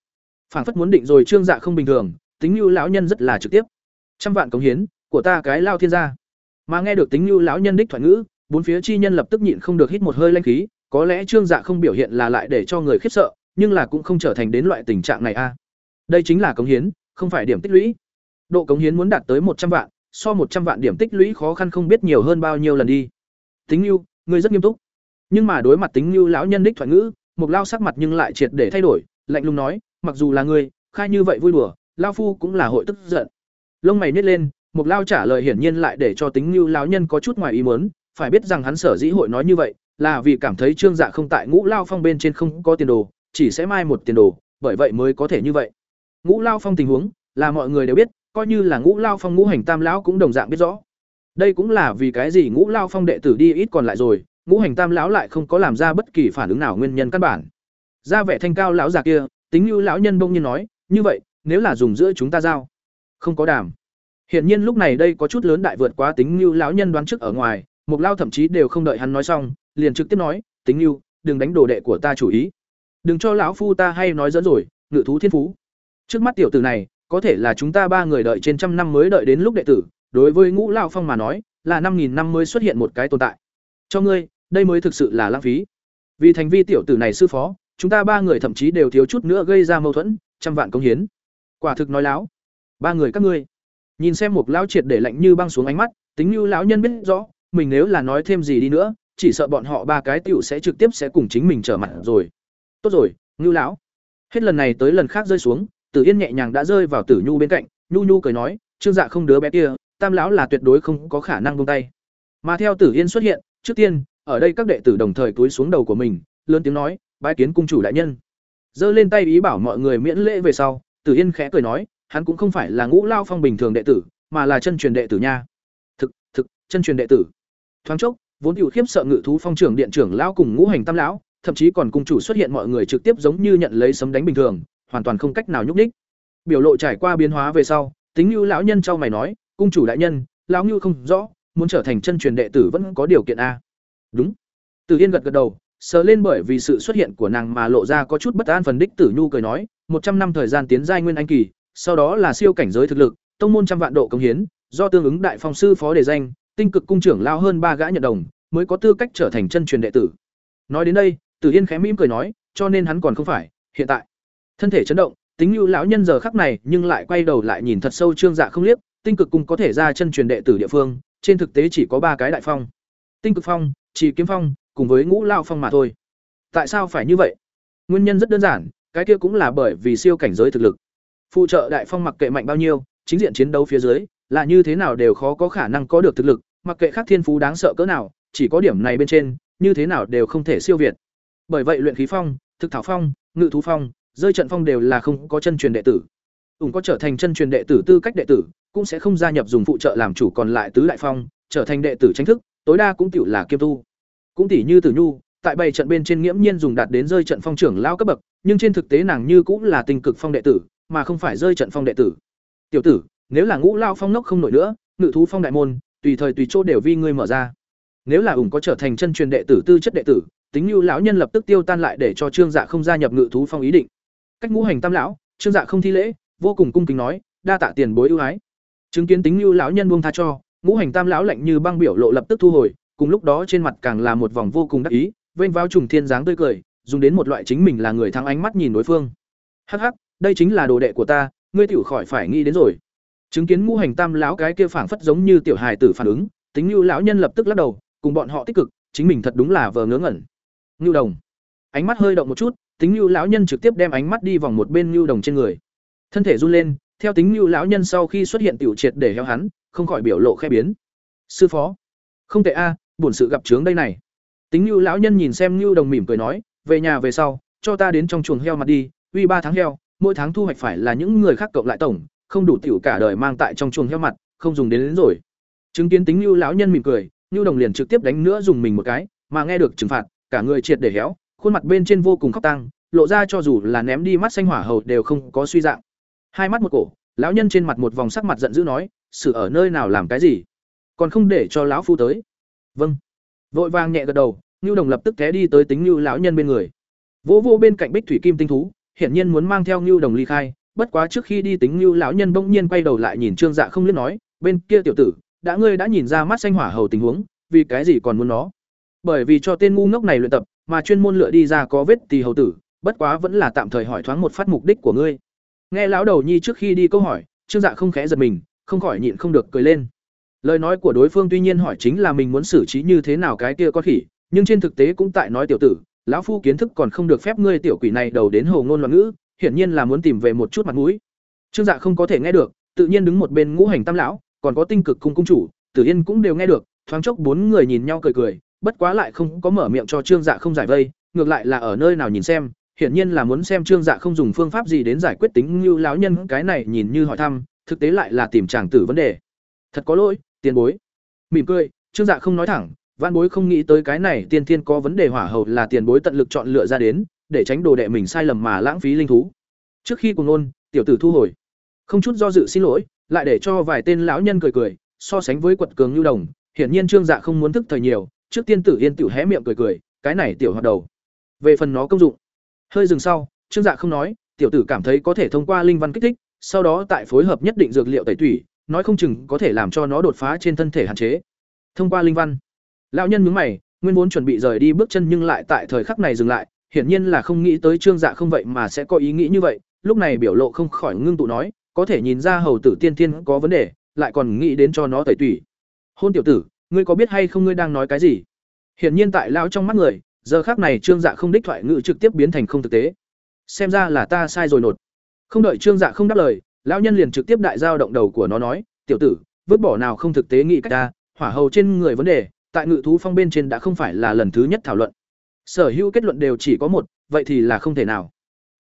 Phản phất muốn định rồi trương dạ không bình thường, tính như lão nhân rất là trực tiếp. Trăm vạn cống hiến, của ta cái lao thiên gia. Mà nghe được tính như lão nhân đích thoại ngữ, bốn phía chi nhân lập tức nhịn không được hít một hơi lanh khí, có lẽ trương dạ không biểu hiện là lại để cho người khiếp sợ, nhưng là cũng không trở thành đến loại tình trạng này a. Đây chính là cống hiến, không phải điểm tích lũy. Độ cống hiến muốn đạt tới một trăm vạn, so một trăm vạn điểm tích lũy khó khăn không biết nhiều hơn bao nhiêu lần đi. Tính lưu ngươi rất nghiêm túc. Nhưng mà đối mặt tính lưu lão nhân đích thoại ngữ Mục lao sắc mặt nhưng lại triệt để thay đổi, lạnh lùng nói, mặc dù là ngươi, khai như vậy vui đùa Lão phu cũng là hội tức giận. Lông mày nhếch lên Mục lao trả lời hiển nhiên lại để cho tính lưu lão nhân có chút ngoài ý muốn, phải biết rằng hắn sở dĩ hội nói như vậy, là vì cảm thấy trương dạ không tại ngũ lao phong bên trên không có tiền đồ, chỉ sẽ mai một tiền đồ, bởi vậy mới có thể như vậy. Ngũ lao phong tình huống, là mọi người đều biết, coi như là ngũ lao phong ngũ hành tam lão cũng đồng dạng biết rõ. Đây cũng là vì cái gì ngũ lao phong đệ tử đi ít còn lại rồi ngũ hành tam lão lại không có làm ra bất kỳ phản ứng nào nguyên nhân căn bản. Ra vẻ thanh cao lão già kia, tính như lão nhân bỗng nhiên nói, như vậy, nếu là dùng giữa chúng ta giao, không có đàm. Hiển nhiên lúc này đây có chút lớn đại vượt quá tính như lão nhân đoán trước ở ngoài mục lao thậm chí đều không đợi hắn nói xong, liền trực tiếp nói, tính như, đừng đánh đồ đệ của ta chủ ý. Đừng cho lão phu ta hay nói dẫn rồi, ngự thú thiên phú. Trước mắt tiểu tử này, có thể là chúng ta ba người đợi trên trăm năm mới đợi đến lúc đệ tử, đối với ngũ lao phong mà nói, là năm nghìn năm mới xuất hiện một cái tồn tại. Cho ngươi đây mới thực sự là lãng phí. Vì thành vi tiểu tử này sư phó, chúng ta ba người thậm chí đều thiếu chút nữa gây ra mâu thuẫn, trăm vạn công hiến. Quả thực nói láo. Ba người các ngươi. Nhìn xem một lão triệt để lạnh như băng xuống ánh mắt, tính như lão nhân biết rõ, mình nếu là nói thêm gì đi nữa, chỉ sợ bọn họ ba cái tiểu sẽ trực tiếp sẽ cùng chính mình trở mặt rồi. Tốt rồi, ngưu lão. Hết lần này tới lần khác rơi xuống, tử yên nhẹ nhàng đã rơi vào tử nhu bên cạnh, nhu nhu cười nói, trương dạ không đứa bé kia, tam lão là tuyệt đối không có khả năng buông tay. Mà theo tử yên xuất hiện, trước tiên ở đây các đệ tử đồng thời túi xuống đầu của mình, lớn tiếng nói, bái kiến cung chủ đại nhân. Giơ lên tay ý bảo mọi người miễn lễ về sau, tử yên khẽ cười nói, hắn cũng không phải là ngũ lao phong bình thường đệ tử, mà là chân truyền đệ tử nha. Thực thực, chân truyền đệ tử. Thoáng chốc, vốn hữu khiếp sợ ngự thú phong trưởng điện trưởng lão cùng ngũ hành tam lão, thậm chí còn cung chủ xuất hiện mọi người trực tiếp giống như nhận lấy sấm đánh bình thường, hoàn toàn không cách nào nhúc ních biểu lộ trải qua biến hóa về sau, tính như lão nhân trao mày nói, cung chủ đại nhân, lão như không rõ, muốn trở thành chân truyền đệ tử vẫn có điều kiện a đúng. Từ yên gật gật đầu, sờ lên bởi vì sự xuất hiện của nàng mà lộ ra có chút bất an phần đích tử nhu cười nói, một trăm năm thời gian tiến giai nguyên anh kỳ, sau đó là siêu cảnh giới thực lực, tông môn trăm vạn độ công hiến, do tương ứng đại phong sư phó đề danh, tinh cực cung trưởng lao hơn ba gã nhận đồng, mới có tư cách trở thành chân truyền đệ tử. Nói đến đây tử yên khẽ mỉm cười nói, cho nên hắn còn không phải, hiện tại. Thân thể chấn động, tính như lão nhân giờ khắc này, nhưng lại quay đầu lại nhìn thật sâu trương dạ không liếc, tinh cực cung có thể ra chân truyền đệ tử địa phương, trên thực tế chỉ có ba cái đại phong. Tinh cực phong chỉ kiếm phong, cùng với ngũ lao phong mà thôi. Tại sao phải như vậy? Nguyên nhân rất đơn giản, cái kia cũng là bởi vì siêu cảnh giới thực lực. Phụ trợ đại phong mặc kệ mạnh bao nhiêu, chính diện chiến đấu phía dưới, là như thế nào đều khó có khả năng có được thực lực, mặc kệ khác thiên phú đáng sợ cỡ nào, chỉ có điểm này bên trên, như thế nào đều không thể siêu việt. Bởi vậy luyện khí phong, thực thảo phong, ngự thú phong, rơi trận phong đều là không có chân truyền đệ tử. Ủng có trở thành chân truyền đệ tử tư cách đệ tử, cũng sẽ không gia nhập dùng phụ trợ làm chủ còn lại tứ đại phong trở thành đệ tử chính thức, tối đa cũng tiểu là kiêm tu. Cũng tỷ như tử nhu, tại bảy trận bên trên nghiễm nhiên dùng đạt đến rơi trận phong trưởng lao cấp bậc, nhưng trên thực tế nàng như cũng là tình cực phong đệ tử, mà không phải rơi trận phong đệ tử. Tiểu tử, nếu là ngũ lao phong nốc không nổi nữa, ngự thú phong đại môn, tùy thời tùy chỗ đều vi ngươi mở ra. Nếu là ủng có trở thành chân truyền đệ tử, tư chất đệ tử, tính như lão nhân lập tức tiêu tan lại để cho trương dạ không gia nhập ngự thú phong ý định. Cách ngũ hành tam lão, trương dạ không thi lễ, vô cùng cung kính nói, đa tạ tiền bối ưu ái. Chứng kiến tính như lão nhân buông tha cho ngũ hành tam lão lạnh như băng biểu lộ lập tức thu hồi, cùng lúc đó trên mặt càng là một vòng vô cùng đắc ý, vênh vào trùng thiên dáng tươi cười, dùng đến một loại chính mình là người thắng ánh mắt nhìn đối phương. Hắc hắc, đây chính là đồ đệ của ta, ngươi tiểu khỏi phải nghĩ đến rồi. Chứng kiến ngũ hành tam lão cái kia phảng phất giống như tiểu hài tử phản ứng, tính như lão nhân lập tức lắc đầu, cùng bọn họ tích cực, chính mình thật đúng là vờ ngớ ngẩn. Ngưu đồng. Ánh mắt hơi động một chút, tính như lão nhân trực tiếp đem ánh mắt đi vòng một bên ngưu đồng trên người. Thân thể run lên, theo tính như lão nhân sau khi xuất hiện tiểu triệt để heo hắn không khỏi biểu lộ khe biến. Sư phó. Không tệ a à, bổn sự gặp trướng đây này. Tính như lão nhân nhìn xem như đồng mỉm cười nói về nhà về sau cho ta đến trong chuồng heo mặt đi uy ba tháng heo mỗi tháng thu hoạch phải là những người khác cộng lại tổng không đủ tiểu cả đời mang tại trong chuồng heo mặt không dùng đến, đến rồi. Chứng kiến tính như lão nhân mỉm cười như đồng liền trực tiếp đánh nữa dùng mình một cái mà nghe được trừng phạt cả người triệt để héo khuôn mặt bên trên vô cùng khóc tăng lộ ra cho dù là ném đi mắt xanh hỏa hầu đều không có suy dạng. Hai mắt một cổ lão nhân trên mặt một vòng sắc mặt giận dữ nói sự ở nơi nào làm cái gì? Còn không để cho lão phu tới. Vâng. Vội vàng nhẹ gật đầu, ngưu đồng lập tức té đi tới tính ngưu lão nhân bên người. Vỗ vô bên cạnh bích thủy kim tinh thú, hiển nhiên muốn mang theo ngưu đồng ly khai, bất quá trước khi đi tính ngưu lão nhân bỗng nhiên quay đầu lại nhìn trương dạ không liếc nói, bên kia tiểu tử, đã ngươi đã nhìn ra mắt xanh hỏa hầu tình huống, vì cái gì còn muốn nó? Bởi vì cho tên ngu ngốc này luyện tập, mà chuyên môn lựa đi ra có vết tì hầu tử, bất quá vẫn là tạm thời hỏi thoáng một phát mục đích của ngươi. Nghe lão đầu nhi trước khi đi câu hỏi, trương dạ không khẽ giật mình không khỏi nhịn không được cười lên. Lời nói của đối phương tuy nhiên hỏi chính là mình muốn xử trí như thế nào cái kia con khỉ, nhưng trên thực tế cũng tại nói tiểu tử, lão phu kiến thức còn không được phép ngươi tiểu quỷ này đầu đến hồ ngôn loạn ngữ, hiển nhiên là muốn tìm về một chút mặt mũi. Trương dạ không có thể nghe được, tự nhiên đứng một bên ngũ hành tam lão, còn có tinh cực cung cung chủ, tử yên cũng đều nghe được, thoáng chốc bốn người nhìn nhau cười cười, bất quá lại không có mở miệng cho trương dạ không giải vây, ngược lại là ở nơi nào nhìn xem, hiển nhiên là muốn xem trương dạ không dùng phương pháp gì đến giải quyết tính như lão nhân cái này nhìn như hỏi thăm thực tế lại là tìm chàng tử vấn đề. Thật có lỗi, tiền bối. Mỉm cười, trương dạ không nói thẳng văn bối không nghĩ tới cái này tiên tiên có vấn đề hỏa hầu là tiền bối tận lực chọn lựa ra đến, để tránh đồ đệ mình sai lầm mà lãng phí linh thú. Trước khi cùng ngôn, tiểu tử thu hồi. Không chút do dự xin lỗi, lại để cho vài tên lão nhân cười cười, so sánh với quật cường lưu đồng, hiển nhiên trương dạ không muốn thức thời nhiều, trước tiên tử yên tiểu hé miệng cười cười, cái này tiểu hoạt đầu. Về phần nó công dụng. Hơi dừng sau, trương dạ không nói, tiểu tử cảm thấy có thể thông qua linh văn kích thích sau đó tại phối hợp nhất định dược liệu tẩy tủy, nói không chừng có thể làm cho nó đột phá trên thân thể hạn chế. Thông qua linh văn, lão nhân nhướng mày, nguyên vốn chuẩn bị rời đi bước chân nhưng lại tại thời khắc này dừng lại, hiển nhiên là không nghĩ tới trương dạ không vậy mà sẽ có ý nghĩ như vậy, lúc này biểu lộ không khỏi ngưng tụ nói, có thể nhìn ra hầu tử tiên tiên có vấn đề, lại còn nghĩ đến cho nó tẩy tủy. Hôn tiểu tử, ngươi có biết hay không ngươi đang nói cái gì? Hiển nhiên tại lão trong mắt người, giờ khác này trương dạ không đích thoại ngữ trực tiếp biến thành không thực tế. Xem ra là ta sai rồi nột không đợi trương dạ không đáp lời, lão nhân liền trực tiếp đại giao động đầu của nó nói, tiểu tử, vứt bỏ nào không thực tế nghĩ cách ta, hỏa hầu trên người vấn đề, tại ngự thú phong bên trên đã không phải là lần thứ nhất thảo luận. Sở hữu kết luận đều chỉ có một, vậy thì là không thể nào.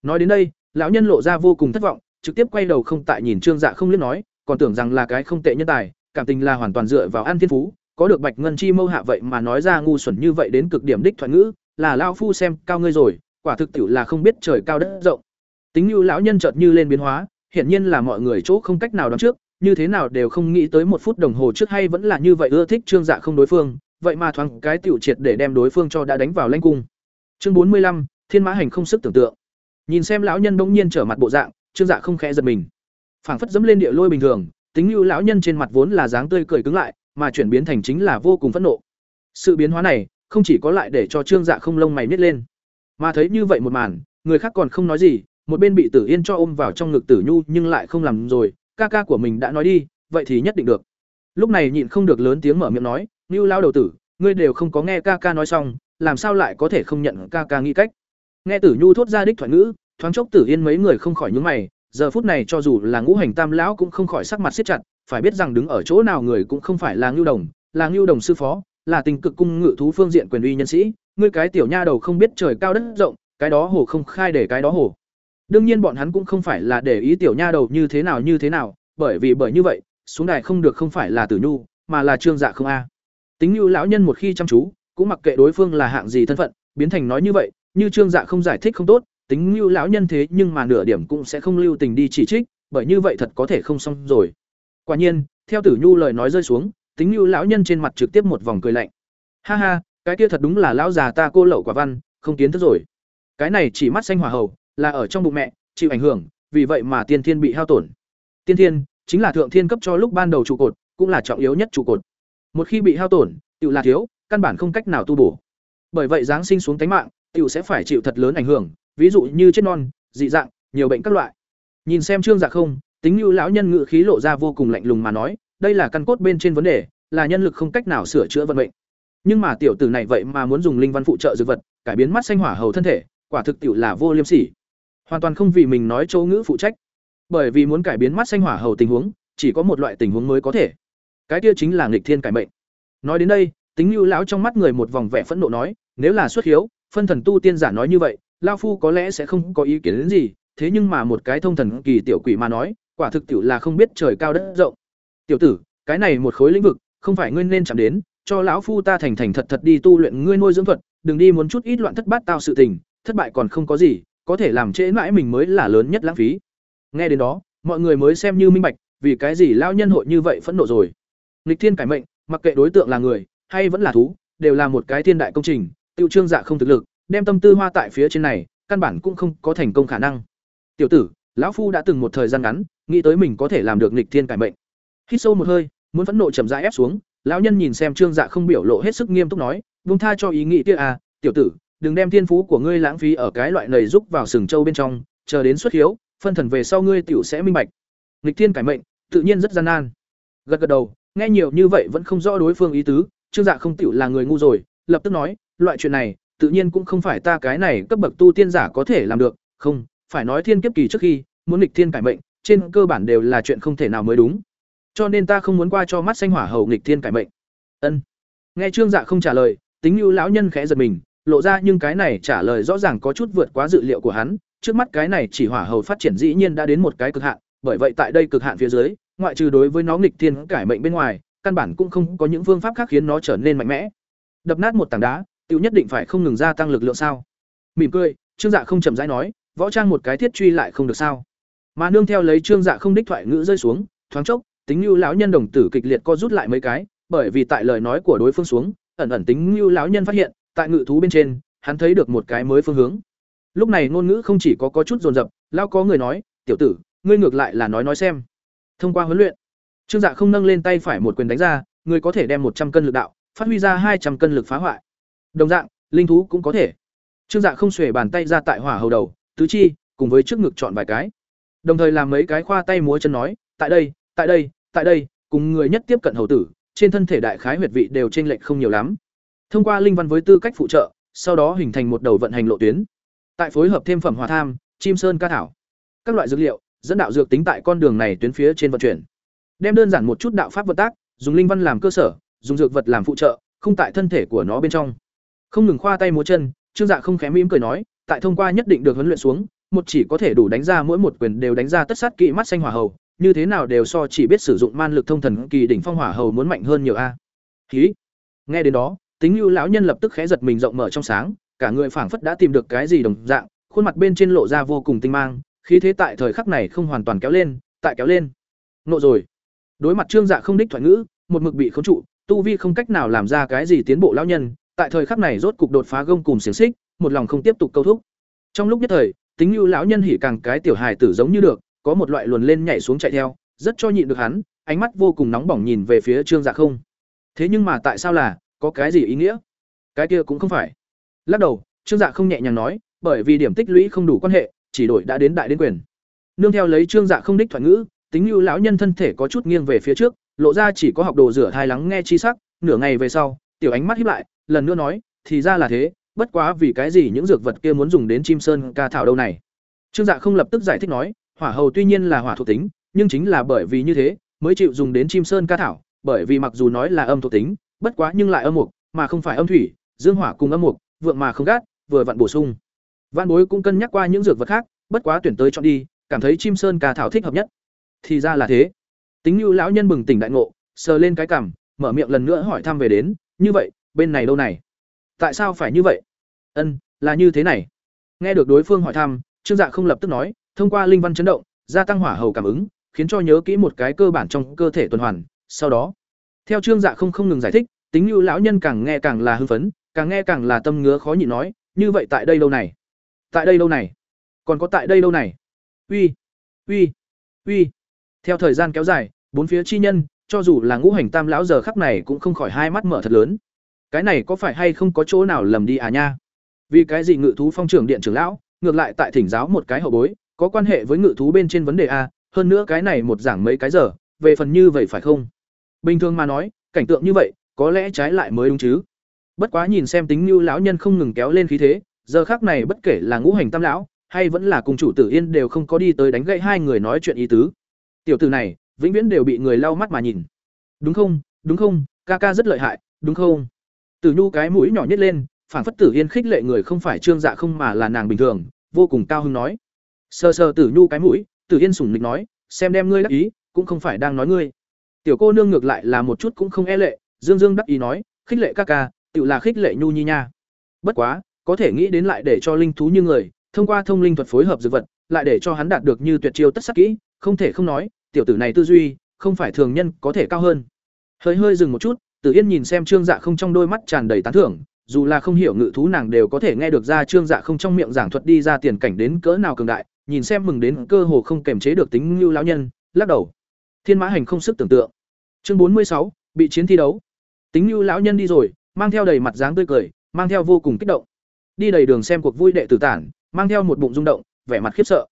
Nói đến đây, lão nhân lộ ra vô cùng thất vọng, trực tiếp quay đầu không tại nhìn trương dạ không liếc nói, còn tưởng rằng là cái không tệ nhân tài, cảm tình là hoàn toàn dựa vào an thiên phú, có được bạch ngân chi mâu hạ vậy mà nói ra ngu xuẩn như vậy đến cực điểm đích thoại ngữ, là lao phu xem cao ngươi rồi, quả thực tiểu là không biết trời cao đất rộng tính như lão nhân chợt như lên biến hóa, hiển nhiên là mọi người chỗ không cách nào đoán trước, như thế nào đều không nghĩ tới một phút đồng hồ trước hay vẫn là như vậy ưa thích trương dạ không đối phương, vậy mà thoáng cái tiểu triệt để đem đối phương cho đã đánh vào lãnh cung. Chương bốn mươi lăm, thiên mã hành không sức tưởng tượng. Nhìn xem lão nhân bỗng nhiên trở mặt bộ dạng, trương dạ không khẽ giật mình. Phảng phất dẫm lên địa lôi bình thường, tính như lão nhân trên mặt vốn là dáng tươi cười cứng lại, mà chuyển biến thành chính là vô cùng phẫn nộ. Sự biến hóa này, không chỉ có lại để cho trương dạ không lông mày nít lên. Mà thấy như vậy một màn, người khác còn không nói gì một bên bị tử yên cho ôm vào trong ngực tử nhu nhưng lại không làm rồi, ca ca của mình đã nói đi, vậy thì nhất định được. Lúc này nhịn không được lớn tiếng mở miệng nói, "Nưu lao đầu tử, ngươi đều không có nghe ca ca nói xong, làm sao lại có thể không nhận ca ca nghĩ cách? Nghe tử nhu thốt ra đích thoại ngữ, thoáng chốc tử yên mấy người không khỏi nhướng mày, giờ phút này cho dù là ngũ hành tam lão cũng không khỏi sắc mặt siết chặt, phải biết rằng đứng ở chỗ nào người cũng không phải là Nưu đồng, là Nưu đồng sư phó, là tình cực cung ngự thú phương diện quyền uy nhân sĩ, ngươi cái tiểu nha đầu không biết trời cao đất rộng, cái đó hồ không khai để cái đó hồ đương nhiên bọn hắn cũng không phải là để ý tiểu nha đầu như thế nào như thế nào, bởi vì bởi như vậy, xuống đài không được không phải là tử nhu, mà là trương dạ không a. Tính như lão nhân một khi chăm chú, cũng mặc kệ đối phương là hạng gì thân phận, biến thành nói như vậy, như trương dạ không giải thích không tốt, tính như lão nhân thế nhưng mà nửa điểm cũng sẽ không lưu tình đi chỉ trích, bởi như vậy thật có thể không xong rồi. Quả nhiên, theo tử nhu lời nói rơi xuống, tính như lão nhân trên mặt trực tiếp một vòng cười lạnh. Ha ha, cái kia thật đúng là lão già ta cô lậu quả văn, không kiến thức rồi. Cái này chỉ mắt xanh hỏa hầu là ở trong bụng mẹ, chịu ảnh hưởng, vì vậy mà tiên thiên bị hao tổn. Tiên thiên chính là thượng thiên cấp cho lúc ban đầu trụ cột, cũng là trọng yếu nhất trụ cột. Một khi bị hao tổn tự là thiếu, căn bản không cách nào tu bổ. Bởi vậy giáng sinh xuống tánh mạng tự sẽ phải chịu thật lớn ảnh hưởng, ví dụ như chết non, dị dạng, nhiều bệnh các loại. Nhìn xem trương dạ không, tính như lão nhân ngự khí lộ ra vô cùng lạnh lùng mà nói, đây là căn cốt bên trên vấn đề, là nhân lực không cách nào sửa chữa vận mệnh. Nhưng mà tiểu tử này vậy mà muốn dùng linh văn phụ trợ dược vật, cải biến mắt xanh hỏa hầu thân thể, quả thực tiểu là vô liêm sỉ hoàn toàn không vì mình nói chỗ ngữ phụ trách. Bởi vì muốn cải biến mắt xanh hỏa hầu tình huống, chỉ có một loại tình huống mới có thể. Cái kia chính là nghịch thiên cải mệnh. Nói đến đây, tính lưu lão trong mắt người một vòng vẻ phẫn nộ nói, nếu là xuất hiếu, phân thần tu tiên giả nói như vậy lao phu có lẽ sẽ không có ý kiến đến gì, thế nhưng mà một cái thông thần kỳ tiểu quỷ mà nói, quả thực tiểu là không biết trời cao đất rộng. Tiểu tử, cái này một khối lĩnh vực, không phải ngươi nên chạm đến, cho lão phu ta thành thành thật thật đi tu luyện ngươi nuôi dưỡng thuật, đừng đi muốn chút ít loạn thất bát tao sự tình, thất bại còn không có gì có thể làm trễ mãi mình mới là lớn nhất lãng phí. Nghe đến đó, mọi người mới xem như minh bạch, vì cái gì lao nhân hội như vậy phẫn nộ rồi. Lịch thiên cải mệnh, mặc kệ đối tượng là người, hay vẫn là thú, đều là một cái thiên đại công trình, tiêu trương dạ không thực lực, đem tâm tư hoa tại phía trên này, căn bản cũng không có thành công khả năng. Tiểu tử, lão phu đã từng một thời gian ngắn, nghĩ tới mình có thể làm được nghịch thiên cải mệnh. Hít sâu một hơi, muốn phẫn nộ chậm rãi ép xuống, lão nhân nhìn xem trương dạ không biểu lộ hết sức nghiêm túc nói vung tha cho ý nghĩ kia à tiểu tử đừng đem thiên phú của ngươi lãng phí ở cái loại nầy rúc vào sừng châu bên trong, chờ đến xuất hiếu, phân thần về sau ngươi tiểu sẽ minh bạch. Nghịch thiên cải mệnh, tự nhiên rất gian nan. Gật gật đầu, nghe nhiều như vậy vẫn không rõ đối phương ý tứ, trương dạ không tiểu là người ngu rồi, lập tức nói, loại chuyện này, tự nhiên cũng không phải ta cái này cấp bậc tu tiên giả có thể làm được, không, phải nói thiên kiếp kỳ trước khi, muốn nghịch thiên cải mệnh, trên cơ bản đều là chuyện không thể nào mới đúng. Cho nên ta không muốn qua cho mắt xanh hỏa hầu nghịch thiên cải mệnh. Ân. Nghe trương dạ không trả lời, tính như lão nhân khẽ giật mình lộ ra nhưng cái này trả lời rõ ràng có chút vượt quá dự liệu của hắn, trước mắt cái này chỉ hỏa hầu phát triển dĩ nhiên đã đến một cái cực hạn, bởi vậy tại đây cực hạn phía dưới, ngoại trừ đối với nó nghịch thiên cải mệnh bên ngoài, căn bản cũng không có những phương pháp khác khiến nó trở nên mạnh mẽ. Đập nát một tảng đá tiêu nhất định phải không ngừng gia tăng lực lượng sao? Mỉm cười, trương dạ không chậm rãi nói, võ trang một cái thiết truy lại không được sao? Mà nương theo lấy trương dạ không đích thoại ngữ rơi xuống, thoáng chốc, tính như lão nhân đồng tử kịch liệt co rút lại mấy cái, bởi vì tại lời nói của đối phương xuống, ẩn ẩn tính như lão nhân phát hiện tại ngự thú bên trên, hắn thấy được một cái mới phương hướng. Lúc này ngôn ngữ không chỉ có có chút dồn dập, lao có người nói, tiểu tử, ngươi ngược lại là nói nói xem. Thông qua huấn luyện, trương dạ không nâng lên tay phải một quyền đánh ra, người có thể đem một trăm cân lực đạo, phát huy ra hai trăm cân lực phá hoại. Đồng dạng, linh thú cũng có thể. Trương dạ không xuề bàn tay ra tại hỏa hầu đầu, tứ chi, cùng với trước ngực chọn vài cái. Đồng thời làm mấy cái khoa tay múa chân nói, tại đây tại đây tại đây, cùng người nhất tiếp cận hầu tử, trên thân thể đại khái huyệt vị đều chênh lệch không nhiều lắm thông qua linh văn với tư cách phụ trợ sau đó hình thành một đầu vận hành lộ tuyến tại phối hợp thêm phẩm hòa tham chim sơn ca thảo các loại dược liệu dẫn đạo dược tính tại con đường này tuyến phía trên vận chuyển đem đơn giản một chút đạo pháp vận tác dùng linh văn làm cơ sở dùng dược vật làm phụ trợ không tại thân thể của nó bên trong không ngừng khoa tay múa chân trương dạ không khém mỉm cười nói tại thông qua nhất định được huấn luyện xuống một chỉ có thể đủ đánh ra mỗi một quyền đều đánh ra tất sát kỵ mắt xanh hỏa hầu, như thế nào đều so chỉ biết sử dụng man lực thông thần kỳ đỉnh phong hỏa hầu muốn mạnh hơn nhiều a. Khí. Nghe đến đó, Tính lưu lão nhân lập tức khẽ giật mình rộng mở trong sáng, cả người phảng phất đã tìm được cái gì đồng dạng, khuôn mặt bên trên lộ ra vô cùng tinh mang, khí thế tại thời khắc này không hoàn toàn kéo lên, tại kéo lên. Nộ rồi. Đối mặt Trương Dạ không đích thoại ngữ, một mực bị khống trụ, tu vi không cách nào làm ra cái gì tiến bộ lão nhân, tại thời khắc này rốt cục đột phá gông cùng xiềng xích, một lòng không tiếp tục câu thúc. Trong lúc nhất thời, tính như lão nhân hỉ càng cái tiểu hài tử giống như được có một loại luồn lên nhảy xuống chạy theo rất cho nhịn được hắn ánh mắt vô cùng nóng bỏng nhìn về phía trương dạ không thế nhưng mà tại sao là có cái gì ý nghĩa? Cái kia cũng không phải. Lắc đầu, trương dạ không nhẹ nhàng nói, bởi vì điểm tích lũy không đủ quan hệ, chỉ đổi đã đến đại đến quyền. Nương theo lấy trương dạ không đích thoại ngữ, tính như lão nhân thân thể có chút nghiêng về phía trước, lộ ra chỉ có học đồ rửa thai lắng nghe chi sắc, nửa ngày về sau, tiểu ánh mắt hiếp lại, lần nữa nói, thì ra là thế, bất quá vì cái gì những dược vật kia muốn dùng đến chim sơn ca thảo đâu này? Trương dạ không lập tức giải thích nói, hỏa hầu tuy nhiên là hỏa thuộc tính, nhưng chính là bởi vì như thế, mới chịu dùng đến chim sơn ca thảo, bởi vì mặc dù nói là âm thuộc tính bất quá nhưng lại âm mục, mà không phải âm thủy, dương hỏa cùng âm mục, vượng mà không gát vừa vặn bổ sung. Văn bối cũng cân nhắc qua những dược vật khác, bất quá tuyển tới chọn đi, cảm thấy chim sơn ca thảo thích hợp nhất. Thì ra là thế. Tính như lão nhân bừng tỉnh đại ngộ, sờ lên cái cằm, mở miệng lần nữa hỏi thăm về đến, như vậy, bên này đâu này? Tại sao phải như vậy? Ân, là như thế này. Nghe được đối phương hỏi thăm, trương dạ không lập tức nói, thông qua linh văn chấn động, gia tăng hỏa hầu cảm ứng, khiến cho nhớ kỹ một cái cơ bản trong cơ thể tuần hoàn, sau đó. Theo trương dạ không không ngừng giải thích tính như lão nhân càng nghe càng là hưng phấn, càng nghe càng là tâm ngứa khó nhịn nói, như vậy tại đây lâu này? Tại đây lâu này? Còn có tại đây lâu này? Uy uy uy. Theo thời gian kéo dài, bốn phía chi nhân, cho dù là ngũ hành tam lão giờ khắc này cũng không khỏi hai mắt mở thật lớn. Cái này có phải hay không có chỗ nào lầm đi à nha? Vì cái gì ngự thú phong trưởng điện trưởng lão, ngược lại tại thỉnh giáo một cái hậu bối, có quan hệ với ngự thú bên trên vấn đề a hơn nữa cái này một giảng mấy cái giờ, về phần như vậy phải không? Bình thường mà nói, cảnh tượng như vậy có lẽ trái lại mới đúng chứ bất quá nhìn xem tính như lão nhân không ngừng kéo lên khí thế giờ khác này bất kể là ngũ hành tam lão hay vẫn là cùng chủ tử yên đều không có đi tới đánh gậy hai người nói chuyện ý tứ tiểu tử này vĩnh viễn đều bị người lau mắt mà nhìn đúng không đúng không ca ca rất lợi hại đúng không Tử Nhu cái mũi nhỏ nhất lên, phản phất Tử Yên khích lệ người không phải Trương Dạ không mà là nàng bình thường, vô cùng cao hứng nói. Sơ sơ Tử Nhu cái mũi, Tử Yên sủng nịch nói, xem đem ngươi đắc ý, cũng không phải đang nói ngươi. Tiểu cô nương ngược lại là một chút cũng không e lệ, Dương Dương đắc ý nói, khích lệ ca ca, tự là khích lệ Nhu Nhi nha. Bất quá, có thể nghĩ đến lại để cho linh thú như người, thông qua thông linh thuật phối hợp dược vật, lại để cho hắn đạt được như tuyệt chiêu tất sắc kỹ, không thể không nói, tiểu tử này tư duy, không phải thường nhân có thể cao hơn. Hơi hơi dừng một chút, Tử Yên nhìn xem Trương Dạ không trong đôi mắt tràn đầy tán thưởng, dù là không hiểu ngự thú nàng đều có thể nghe được ra Trương Dạ không trong miệng giảng thuật đi ra tiền cảnh đến cỡ nào cường đại, nhìn xem mừng đến cơ hồ không kềm chế được tính như lão nhân, lắc đầu. Thiên Mã Hành không sức tưởng tượng. Chương bốn mươi sáu bị chiến thi đấu. Tính như lão nhân đi rồi, mang theo đầy mặt dáng tươi cười, mang theo vô cùng kích động. Đi đầy đường xem cuộc vui đệ tử tản, mang theo một bụng rung động, vẻ mặt khiếp sợ.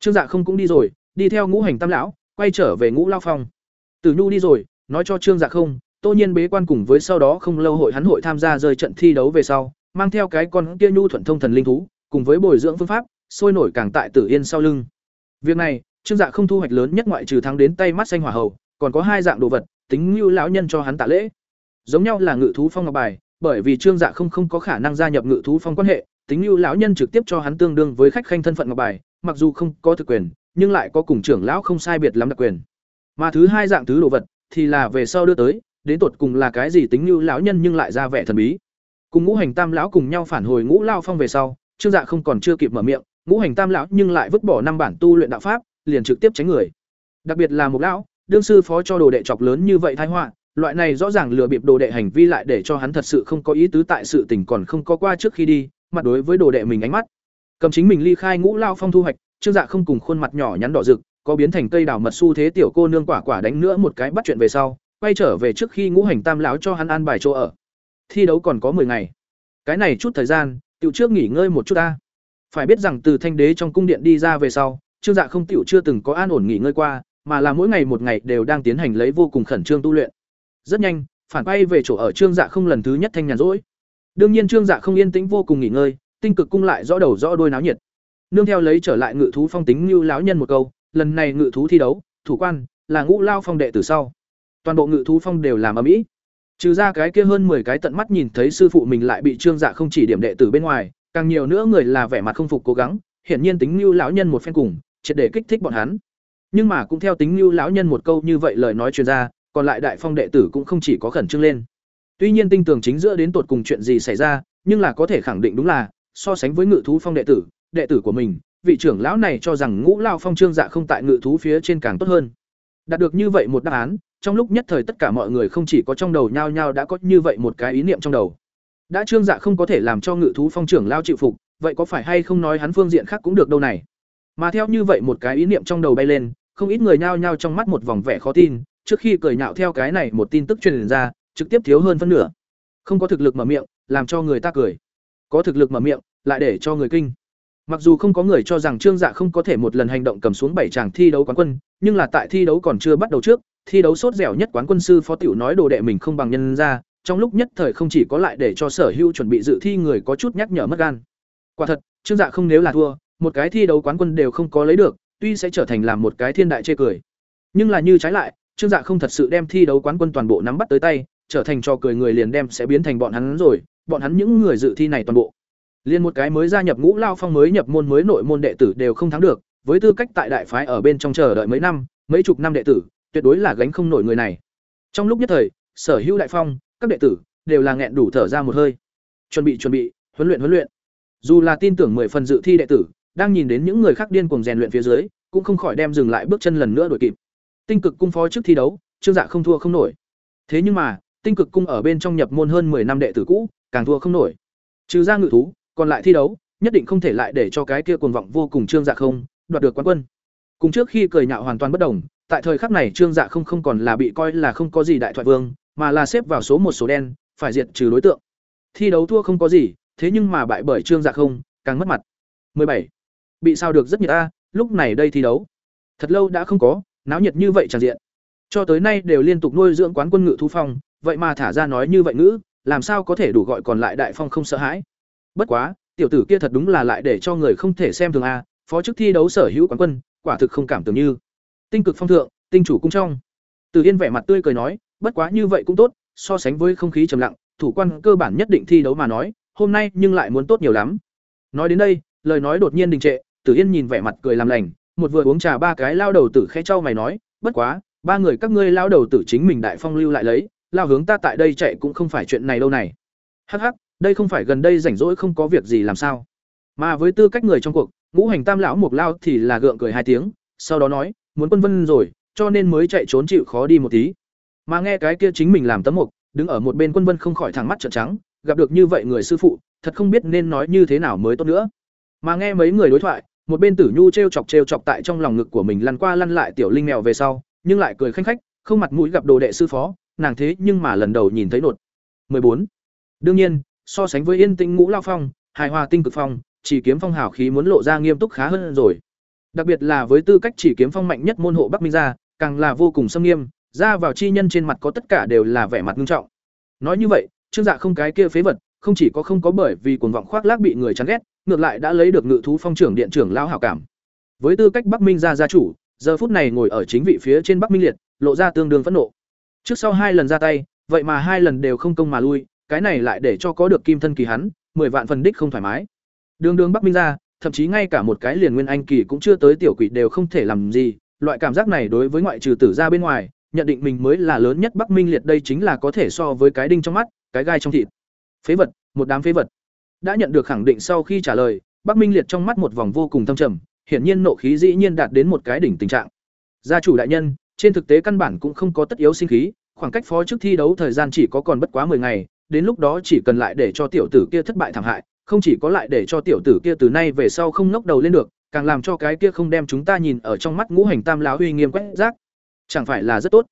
Trương Dạ không cũng đi rồi, đi theo Ngũ Hành Tam lão, quay trở về Ngũ Lao Phong. Tử Nhu đi rồi, nói cho Trương Dạ không, Tô Nhiên bế quan cùng với sau đó không lâu hội hắn hội tham gia rơi trận thi đấu về sau, mang theo cái con kia nhu thuận thông thần linh thú, cùng với bồi dưỡng phương pháp, sôi nổi càng tại Tử Yên sau lưng. Việc này, Trương Dạ không thu hoạch lớn nhất ngoại trừ thắng đến tay mắt xanh hỏa hầu, còn có hai dạng đồ vật, tính như lão nhân cho hắn tạ lễ. Giống nhau là ngự thú phong ngọc bài, bởi vì Trương Dạ không không có khả năng gia nhập ngự thú phong quan hệ, tính như lão nhân trực tiếp cho hắn tương đương với khách khanh thân phận ngọc bài, mặc dù không có thực quyền, nhưng lại có cùng trưởng lão không sai biệt lắm đặc quyền. Mà thứ hai dạng thứ đồ vật thì là về sau đưa tới, đến tột cùng là cái gì tính như lão nhân nhưng lại ra vẻ thần bí cùng ngũ hành tam lão cùng nhau phản hồi ngũ lao phong về sau trương dạ không còn chưa kịp mở miệng ngũ hành tam lão nhưng lại vứt bỏ năm bản tu luyện đạo pháp liền trực tiếp tránh người đặc biệt là một lão đương sư phó cho đồ đệ chọc lớn như vậy thái họa loại này rõ ràng lừa bịp đồ đệ hành vi lại để cho hắn thật sự không có ý tứ tại sự tình còn không có qua trước khi đi mặt đối với đồ đệ mình ánh mắt cầm chính mình ly khai ngũ lao phong thu hoạch trương dạ không cùng khuôn mặt nhỏ nhắn đỏ rực có biến thành cây đào mật su thế tiểu cô nương quả quả đánh nữa một cái bắt chuyện về sau quay trở về trước khi ngũ hành tam lão cho hắn an bài chỗ ở. Thi đấu còn có 10 ngày. Cái này chút thời gian, tiểu trước nghỉ ngơi một chút ta. Phải biết rằng từ thanh đế trong cung điện đi ra về sau, Trương Dạ không tiểu chưa từng có an ổn nghỉ ngơi qua, mà là mỗi ngày một ngày đều đang tiến hành lấy vô cùng khẩn trương tu luyện. Rất nhanh, phản quay về chỗ ở Trương Dạ không lần thứ nhất thanh nhàn rỗi. Đương nhiên Trương Dạ không yên tĩnh vô cùng nghỉ ngơi, tinh cực cung lại rõ đầu rõ đôi náo nhiệt. Nương theo lấy trở lại ngự thú phong tính như lão nhân một câu, lần này ngự thú thi đấu, thủ quan là ngũ lao phong đệ tử sau. Toàn bộ ngự thú phong đều làm ở mỹ, Trừ ra cái kia hơn 10 cái tận mắt nhìn thấy sư phụ mình lại bị Trương Dạ không chỉ điểm đệ tử bên ngoài, càng nhiều nữa người là vẻ mặt không phục cố gắng, hiển nhiên tính như lão nhân một phen cùng, triệt để kích thích bọn hắn. Nhưng mà cũng theo tính như lão nhân một câu như vậy lời nói truyền ra, còn lại đại phong đệ tử cũng không chỉ có khẩn trương lên. Tuy nhiên tinh tường chính giữa đến tột cùng chuyện gì xảy ra, nhưng là có thể khẳng định đúng là, so sánh với ngự thú phong đệ tử, đệ tử của mình, vị trưởng lão này cho rằng ngũ lao phong trương dạ không tại ngự thú phía trên càng tốt hơn. Đạt được như vậy một đáp án, trong lúc nhất thời tất cả mọi người không chỉ có trong đầu nhao nhao đã có như vậy một cái ý niệm trong đầu. Đã trương dạ không có thể làm cho ngự thú phong trưởng lao chịu phục, vậy có phải hay không nói hắn phương diện khác cũng được đâu này. Mà theo như vậy một cái ý niệm trong đầu bay lên, không ít người nhao nhao trong mắt một vòng vẻ khó tin, trước khi cười nhạo theo cái này một tin tức truyền ra, trực tiếp thiếu hơn phân nửa. Không có thực lực mở miệng, làm cho người ta cười. Có thực lực mở miệng, lại để cho người kinh. Mặc dù không có người cho rằng Trương Dạ không có thể một lần hành động cầm xuống bảy chàng thi đấu quán quân, nhưng là tại thi đấu còn chưa bắt đầu trước, thi đấu sốt dẻo nhất quán quân sư Phó Tiểu nói đồ đệ mình không bằng nhân ra, trong lúc nhất thời không chỉ có lại để cho Sở Hữu chuẩn bị dự thi người có chút nhắc nhở mất gan. Quả thật, Trương Dạ không nếu là thua, một cái thi đấu quán quân đều không có lấy được, tuy sẽ trở thành làm một cái thiên đại chê cười. Nhưng là như trái lại, Trương Dạ không thật sự đem thi đấu quán quân toàn bộ nắm bắt tới tay, trở thành trò cười người liền đem sẽ biến thành bọn hắn rồi, bọn hắn những người dự thi này toàn bộ. Liên một cái mới gia nhập Ngũ Lao Phong mới nhập môn mới nội môn đệ tử đều không thắng được, với tư cách tại đại phái ở bên trong chờ đợi mấy năm, mấy chục năm đệ tử, tuyệt đối là gánh không nổi người này. Trong lúc nhất thời, Sở Hữu Đại Phong, các đệ tử đều là nghẹn đủ thở ra một hơi. Chuẩn bị chuẩn bị, huấn luyện huấn luyện. Dù là tin tưởng mười phần dự thi đệ tử, đang nhìn đến những người khác điên cuồng rèn luyện phía dưới, cũng không khỏi đem dừng lại bước chân lần nữa đuổi kịp. Tinh cực cung phó trước thi đấu, Trương Dạ không thua không nổi. Thế nhưng mà, Tinh cực cung ở bên trong nhập môn hơn 10 năm đệ tử cũ, càng thua không nổi. Trừ ra ngự thú, còn lại thi đấu, nhất định không thể lại để cho cái kia cuồng vọng vô cùng Trương Dạ không đoạt được quán quân. Cùng trước khi cười nhạo hoàn toàn bất đồng, tại thời khắc này Trương Dạ không không còn là bị coi là không có gì đại thoại vương, mà là xếp vào số một số đen, phải diệt trừ đối tượng. Thi đấu thua không có gì, thế nhưng mà bại bởi Trương Dạ không, càng mất mặt. 17. Bị sao được rất nhiệt a, lúc này đây thi đấu. Thật lâu đã không có, náo nhiệt như vậy tràn diện. Cho tới nay đều liên tục nuôi dưỡng quán quân ngự thú phong, vậy mà thả ra nói như vậy ngữ, làm sao có thể đủ gọi còn lại đại phong không sợ hãi. Bất quá, tiểu tử kia thật đúng là lại để cho người không thể xem thường a, phó chức thi đấu sở hữu quán quân, quả thực không cảm tưởng như. Tinh cực phong thượng, tinh chủ cung trong. Từ Yên vẻ mặt tươi cười nói, bất quá như vậy cũng tốt, so sánh với không khí trầm lặng, thủ quan cơ bản nhất định thi đấu mà nói, hôm nay nhưng lại muốn tốt nhiều lắm. Nói đến đây, lời nói đột nhiên đình trệ, từ Yên nhìn vẻ mặt cười làm lành, một vừa uống trà ba cái lao đầu tử khẽ trao mày nói, bất quá, ba người các ngươi lao đầu tử chính mình đại phong lưu lại lấy, lao hướng ta tại đây chạy cũng không phải chuyện này đâu này. Hắc hắc, đây không phải gần đây rảnh rỗi không có việc gì làm sao? Mà với tư cách người trong cuộc, ngũ hành tam lão mục lao thì là gượng cười hai tiếng, sau đó nói, muốn quân vân rồi, cho nên mới chạy trốn chịu khó đi một tí. Mà nghe cái kia chính mình làm tấm mục, đứng ở một bên quân vân không khỏi thẳng mắt trợn trắng, gặp được như vậy người sư phụ, thật không biết nên nói như thế nào mới tốt nữa. Mà nghe mấy người đối thoại, một bên Tử Nhu trêu chọc trêu chọc tại trong lòng ngực của mình lăn qua lăn lại tiểu linh mèo về sau, nhưng lại cười khanh khách, không mặt mũi gặp đồ đệ sư phó, nàng thế nhưng mà lần đầu nhìn thấy nột. 14. Đương nhiên, so sánh với Yên Tĩnh Ngũ Lao Phong, Hài Hòa Tinh Cực Phong, chỉ kiếm phong hào khí muốn lộ ra nghiêm túc khá hơn rồi. Đặc biệt là với tư cách chỉ kiếm phong mạnh nhất môn hộ Bắc Minh gia, càng là vô cùng xâm nghiêm, ra vào chi nhân trên mặt có tất cả đều là vẻ mặt nghiêm trọng. Nói như vậy, Trương Dạ không cái kia phế vật, không chỉ có không có bởi vì cuồng vọng khoác lác bị người chán ghét, ngược lại đã lấy được ngự thú phong trưởng điện trưởng lao hảo cảm. Với tư cách Bắc Minh gia gia chủ, giờ phút này ngồi ở chính vị phía trên Bắc Minh liệt, lộ ra tương đương phẫn nộ. Trước sau hai lần ra tay, vậy mà hai lần đều không công mà lui, cái này lại để cho có được kim thân kỳ hắn, mười vạn phần đích không thoải mái. Đường đường Bắc Minh gia, thậm chí ngay cả một cái liền nguyên anh kỳ cũng chưa tới tiểu quỷ đều không thể làm gì, loại cảm giác này đối với ngoại trừ tử gia bên ngoài, nhận định mình mới là lớn nhất Bắc Minh liệt đây chính là có thể so với cái đinh trong mắt, cái gai trong thịt. Phế vật, một đám phế vật. Đã nhận được khẳng định sau khi trả lời, Bắc Minh liệt trong mắt một vòng vô cùng thâm trầm, hiển nhiên nộ khí dĩ nhiên đạt đến một cái đỉnh tình trạng. Gia chủ đại nhân, trên thực tế căn bản cũng không có tất yếu sinh khí, khoảng cách phó trước thi đấu thời gian chỉ có còn bất quá 10 ngày, đến lúc đó chỉ cần lại để cho tiểu tử kia thất bại thảm hại, không chỉ có lại để cho tiểu tử kia từ nay về sau không ngóc đầu lên được, càng làm cho cái kia không đem chúng ta nhìn ở trong mắt ngũ hành tam lão uy nghiêm quét rác. Chẳng phải là rất tốt.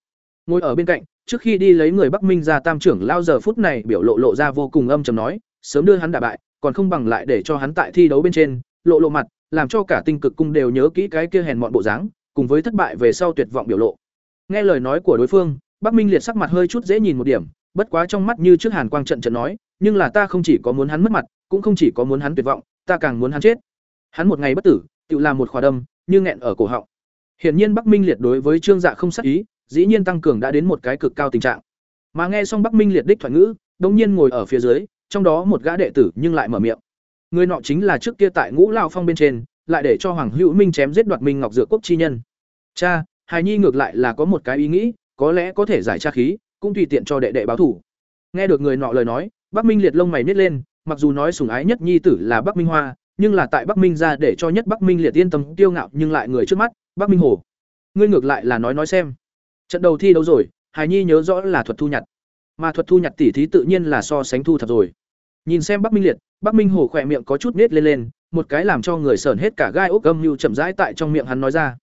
Ngồi ở bên cạnh, trước khi đi lấy người Bắc Minh ra tam trưởng lao giờ phút này biểu lộ lộ ra vô cùng âm trầm nói, sớm đưa hắn đả bại, còn không bằng lại để cho hắn tại thi đấu bên trên, lộ lộ mặt, làm cho cả tinh cực cung đều nhớ kỹ cái kia hèn mọn bộ dáng, cùng với thất bại về sau tuyệt vọng biểu lộ. Nghe lời nói của đối phương, Bắc Minh liệt sắc mặt hơi chút dễ nhìn một điểm, bất quá trong mắt như trước Hàn Quang trận trận nói, nhưng là ta không chỉ có muốn hắn mất mặt, cũng không chỉ có muốn hắn tuyệt vọng, ta càng muốn hắn chết. Hắn một ngày bất tử, tự làm một khóa đâm, như nghẹn ở cổ họng. Hiển nhiên Bắc Minh liệt đối với Trương Dạ không sát ý, dĩ nhiên tăng cường đã đến một cái cực cao tình trạng. Mà nghe xong Bắc Minh liệt đích thoại ngữ, đột nhiên ngồi ở phía dưới, trong đó một gã đệ tử nhưng lại mở miệng. Người nọ chính là trước kia tại Ngũ lao Phong bên trên, lại để cho Hoàng Hữu Minh chém giết đoạt Minh Ngọc Dược Quốc chi nhân. Cha, Hài Nhi ngược lại là có một cái ý nghĩ, có lẽ có thể giải tra khí, cũng tùy tiện cho đệ đệ báo thủ. Nghe được người nọ lời nói, Bắc Minh liệt lông mày nhếch lên, mặc dù nói sủng ái nhất nhi tử là Bắc Minh Hoa, nhưng là tại Bắc Minh ra để cho nhất Bắc Minh liệt yên tâm tiêu ngạo nhưng lại người trước mắt, Bắc Minh Hồ. Ngươi ngược lại là nói nói xem. Trận đầu thi đấu rồi, Hải Nhi nhớ rõ là thuật thu nhặt. Mà thuật thu nhặt tỉ thí tự nhiên là so sánh thu thập rồi. Nhìn xem Bắc Minh liệt, Bắc Minh Hồ khỏe miệng có chút nết lên lên, một cái làm cho người sởn hết cả gai ốc âm như chậm rãi tại trong miệng hắn nói ra.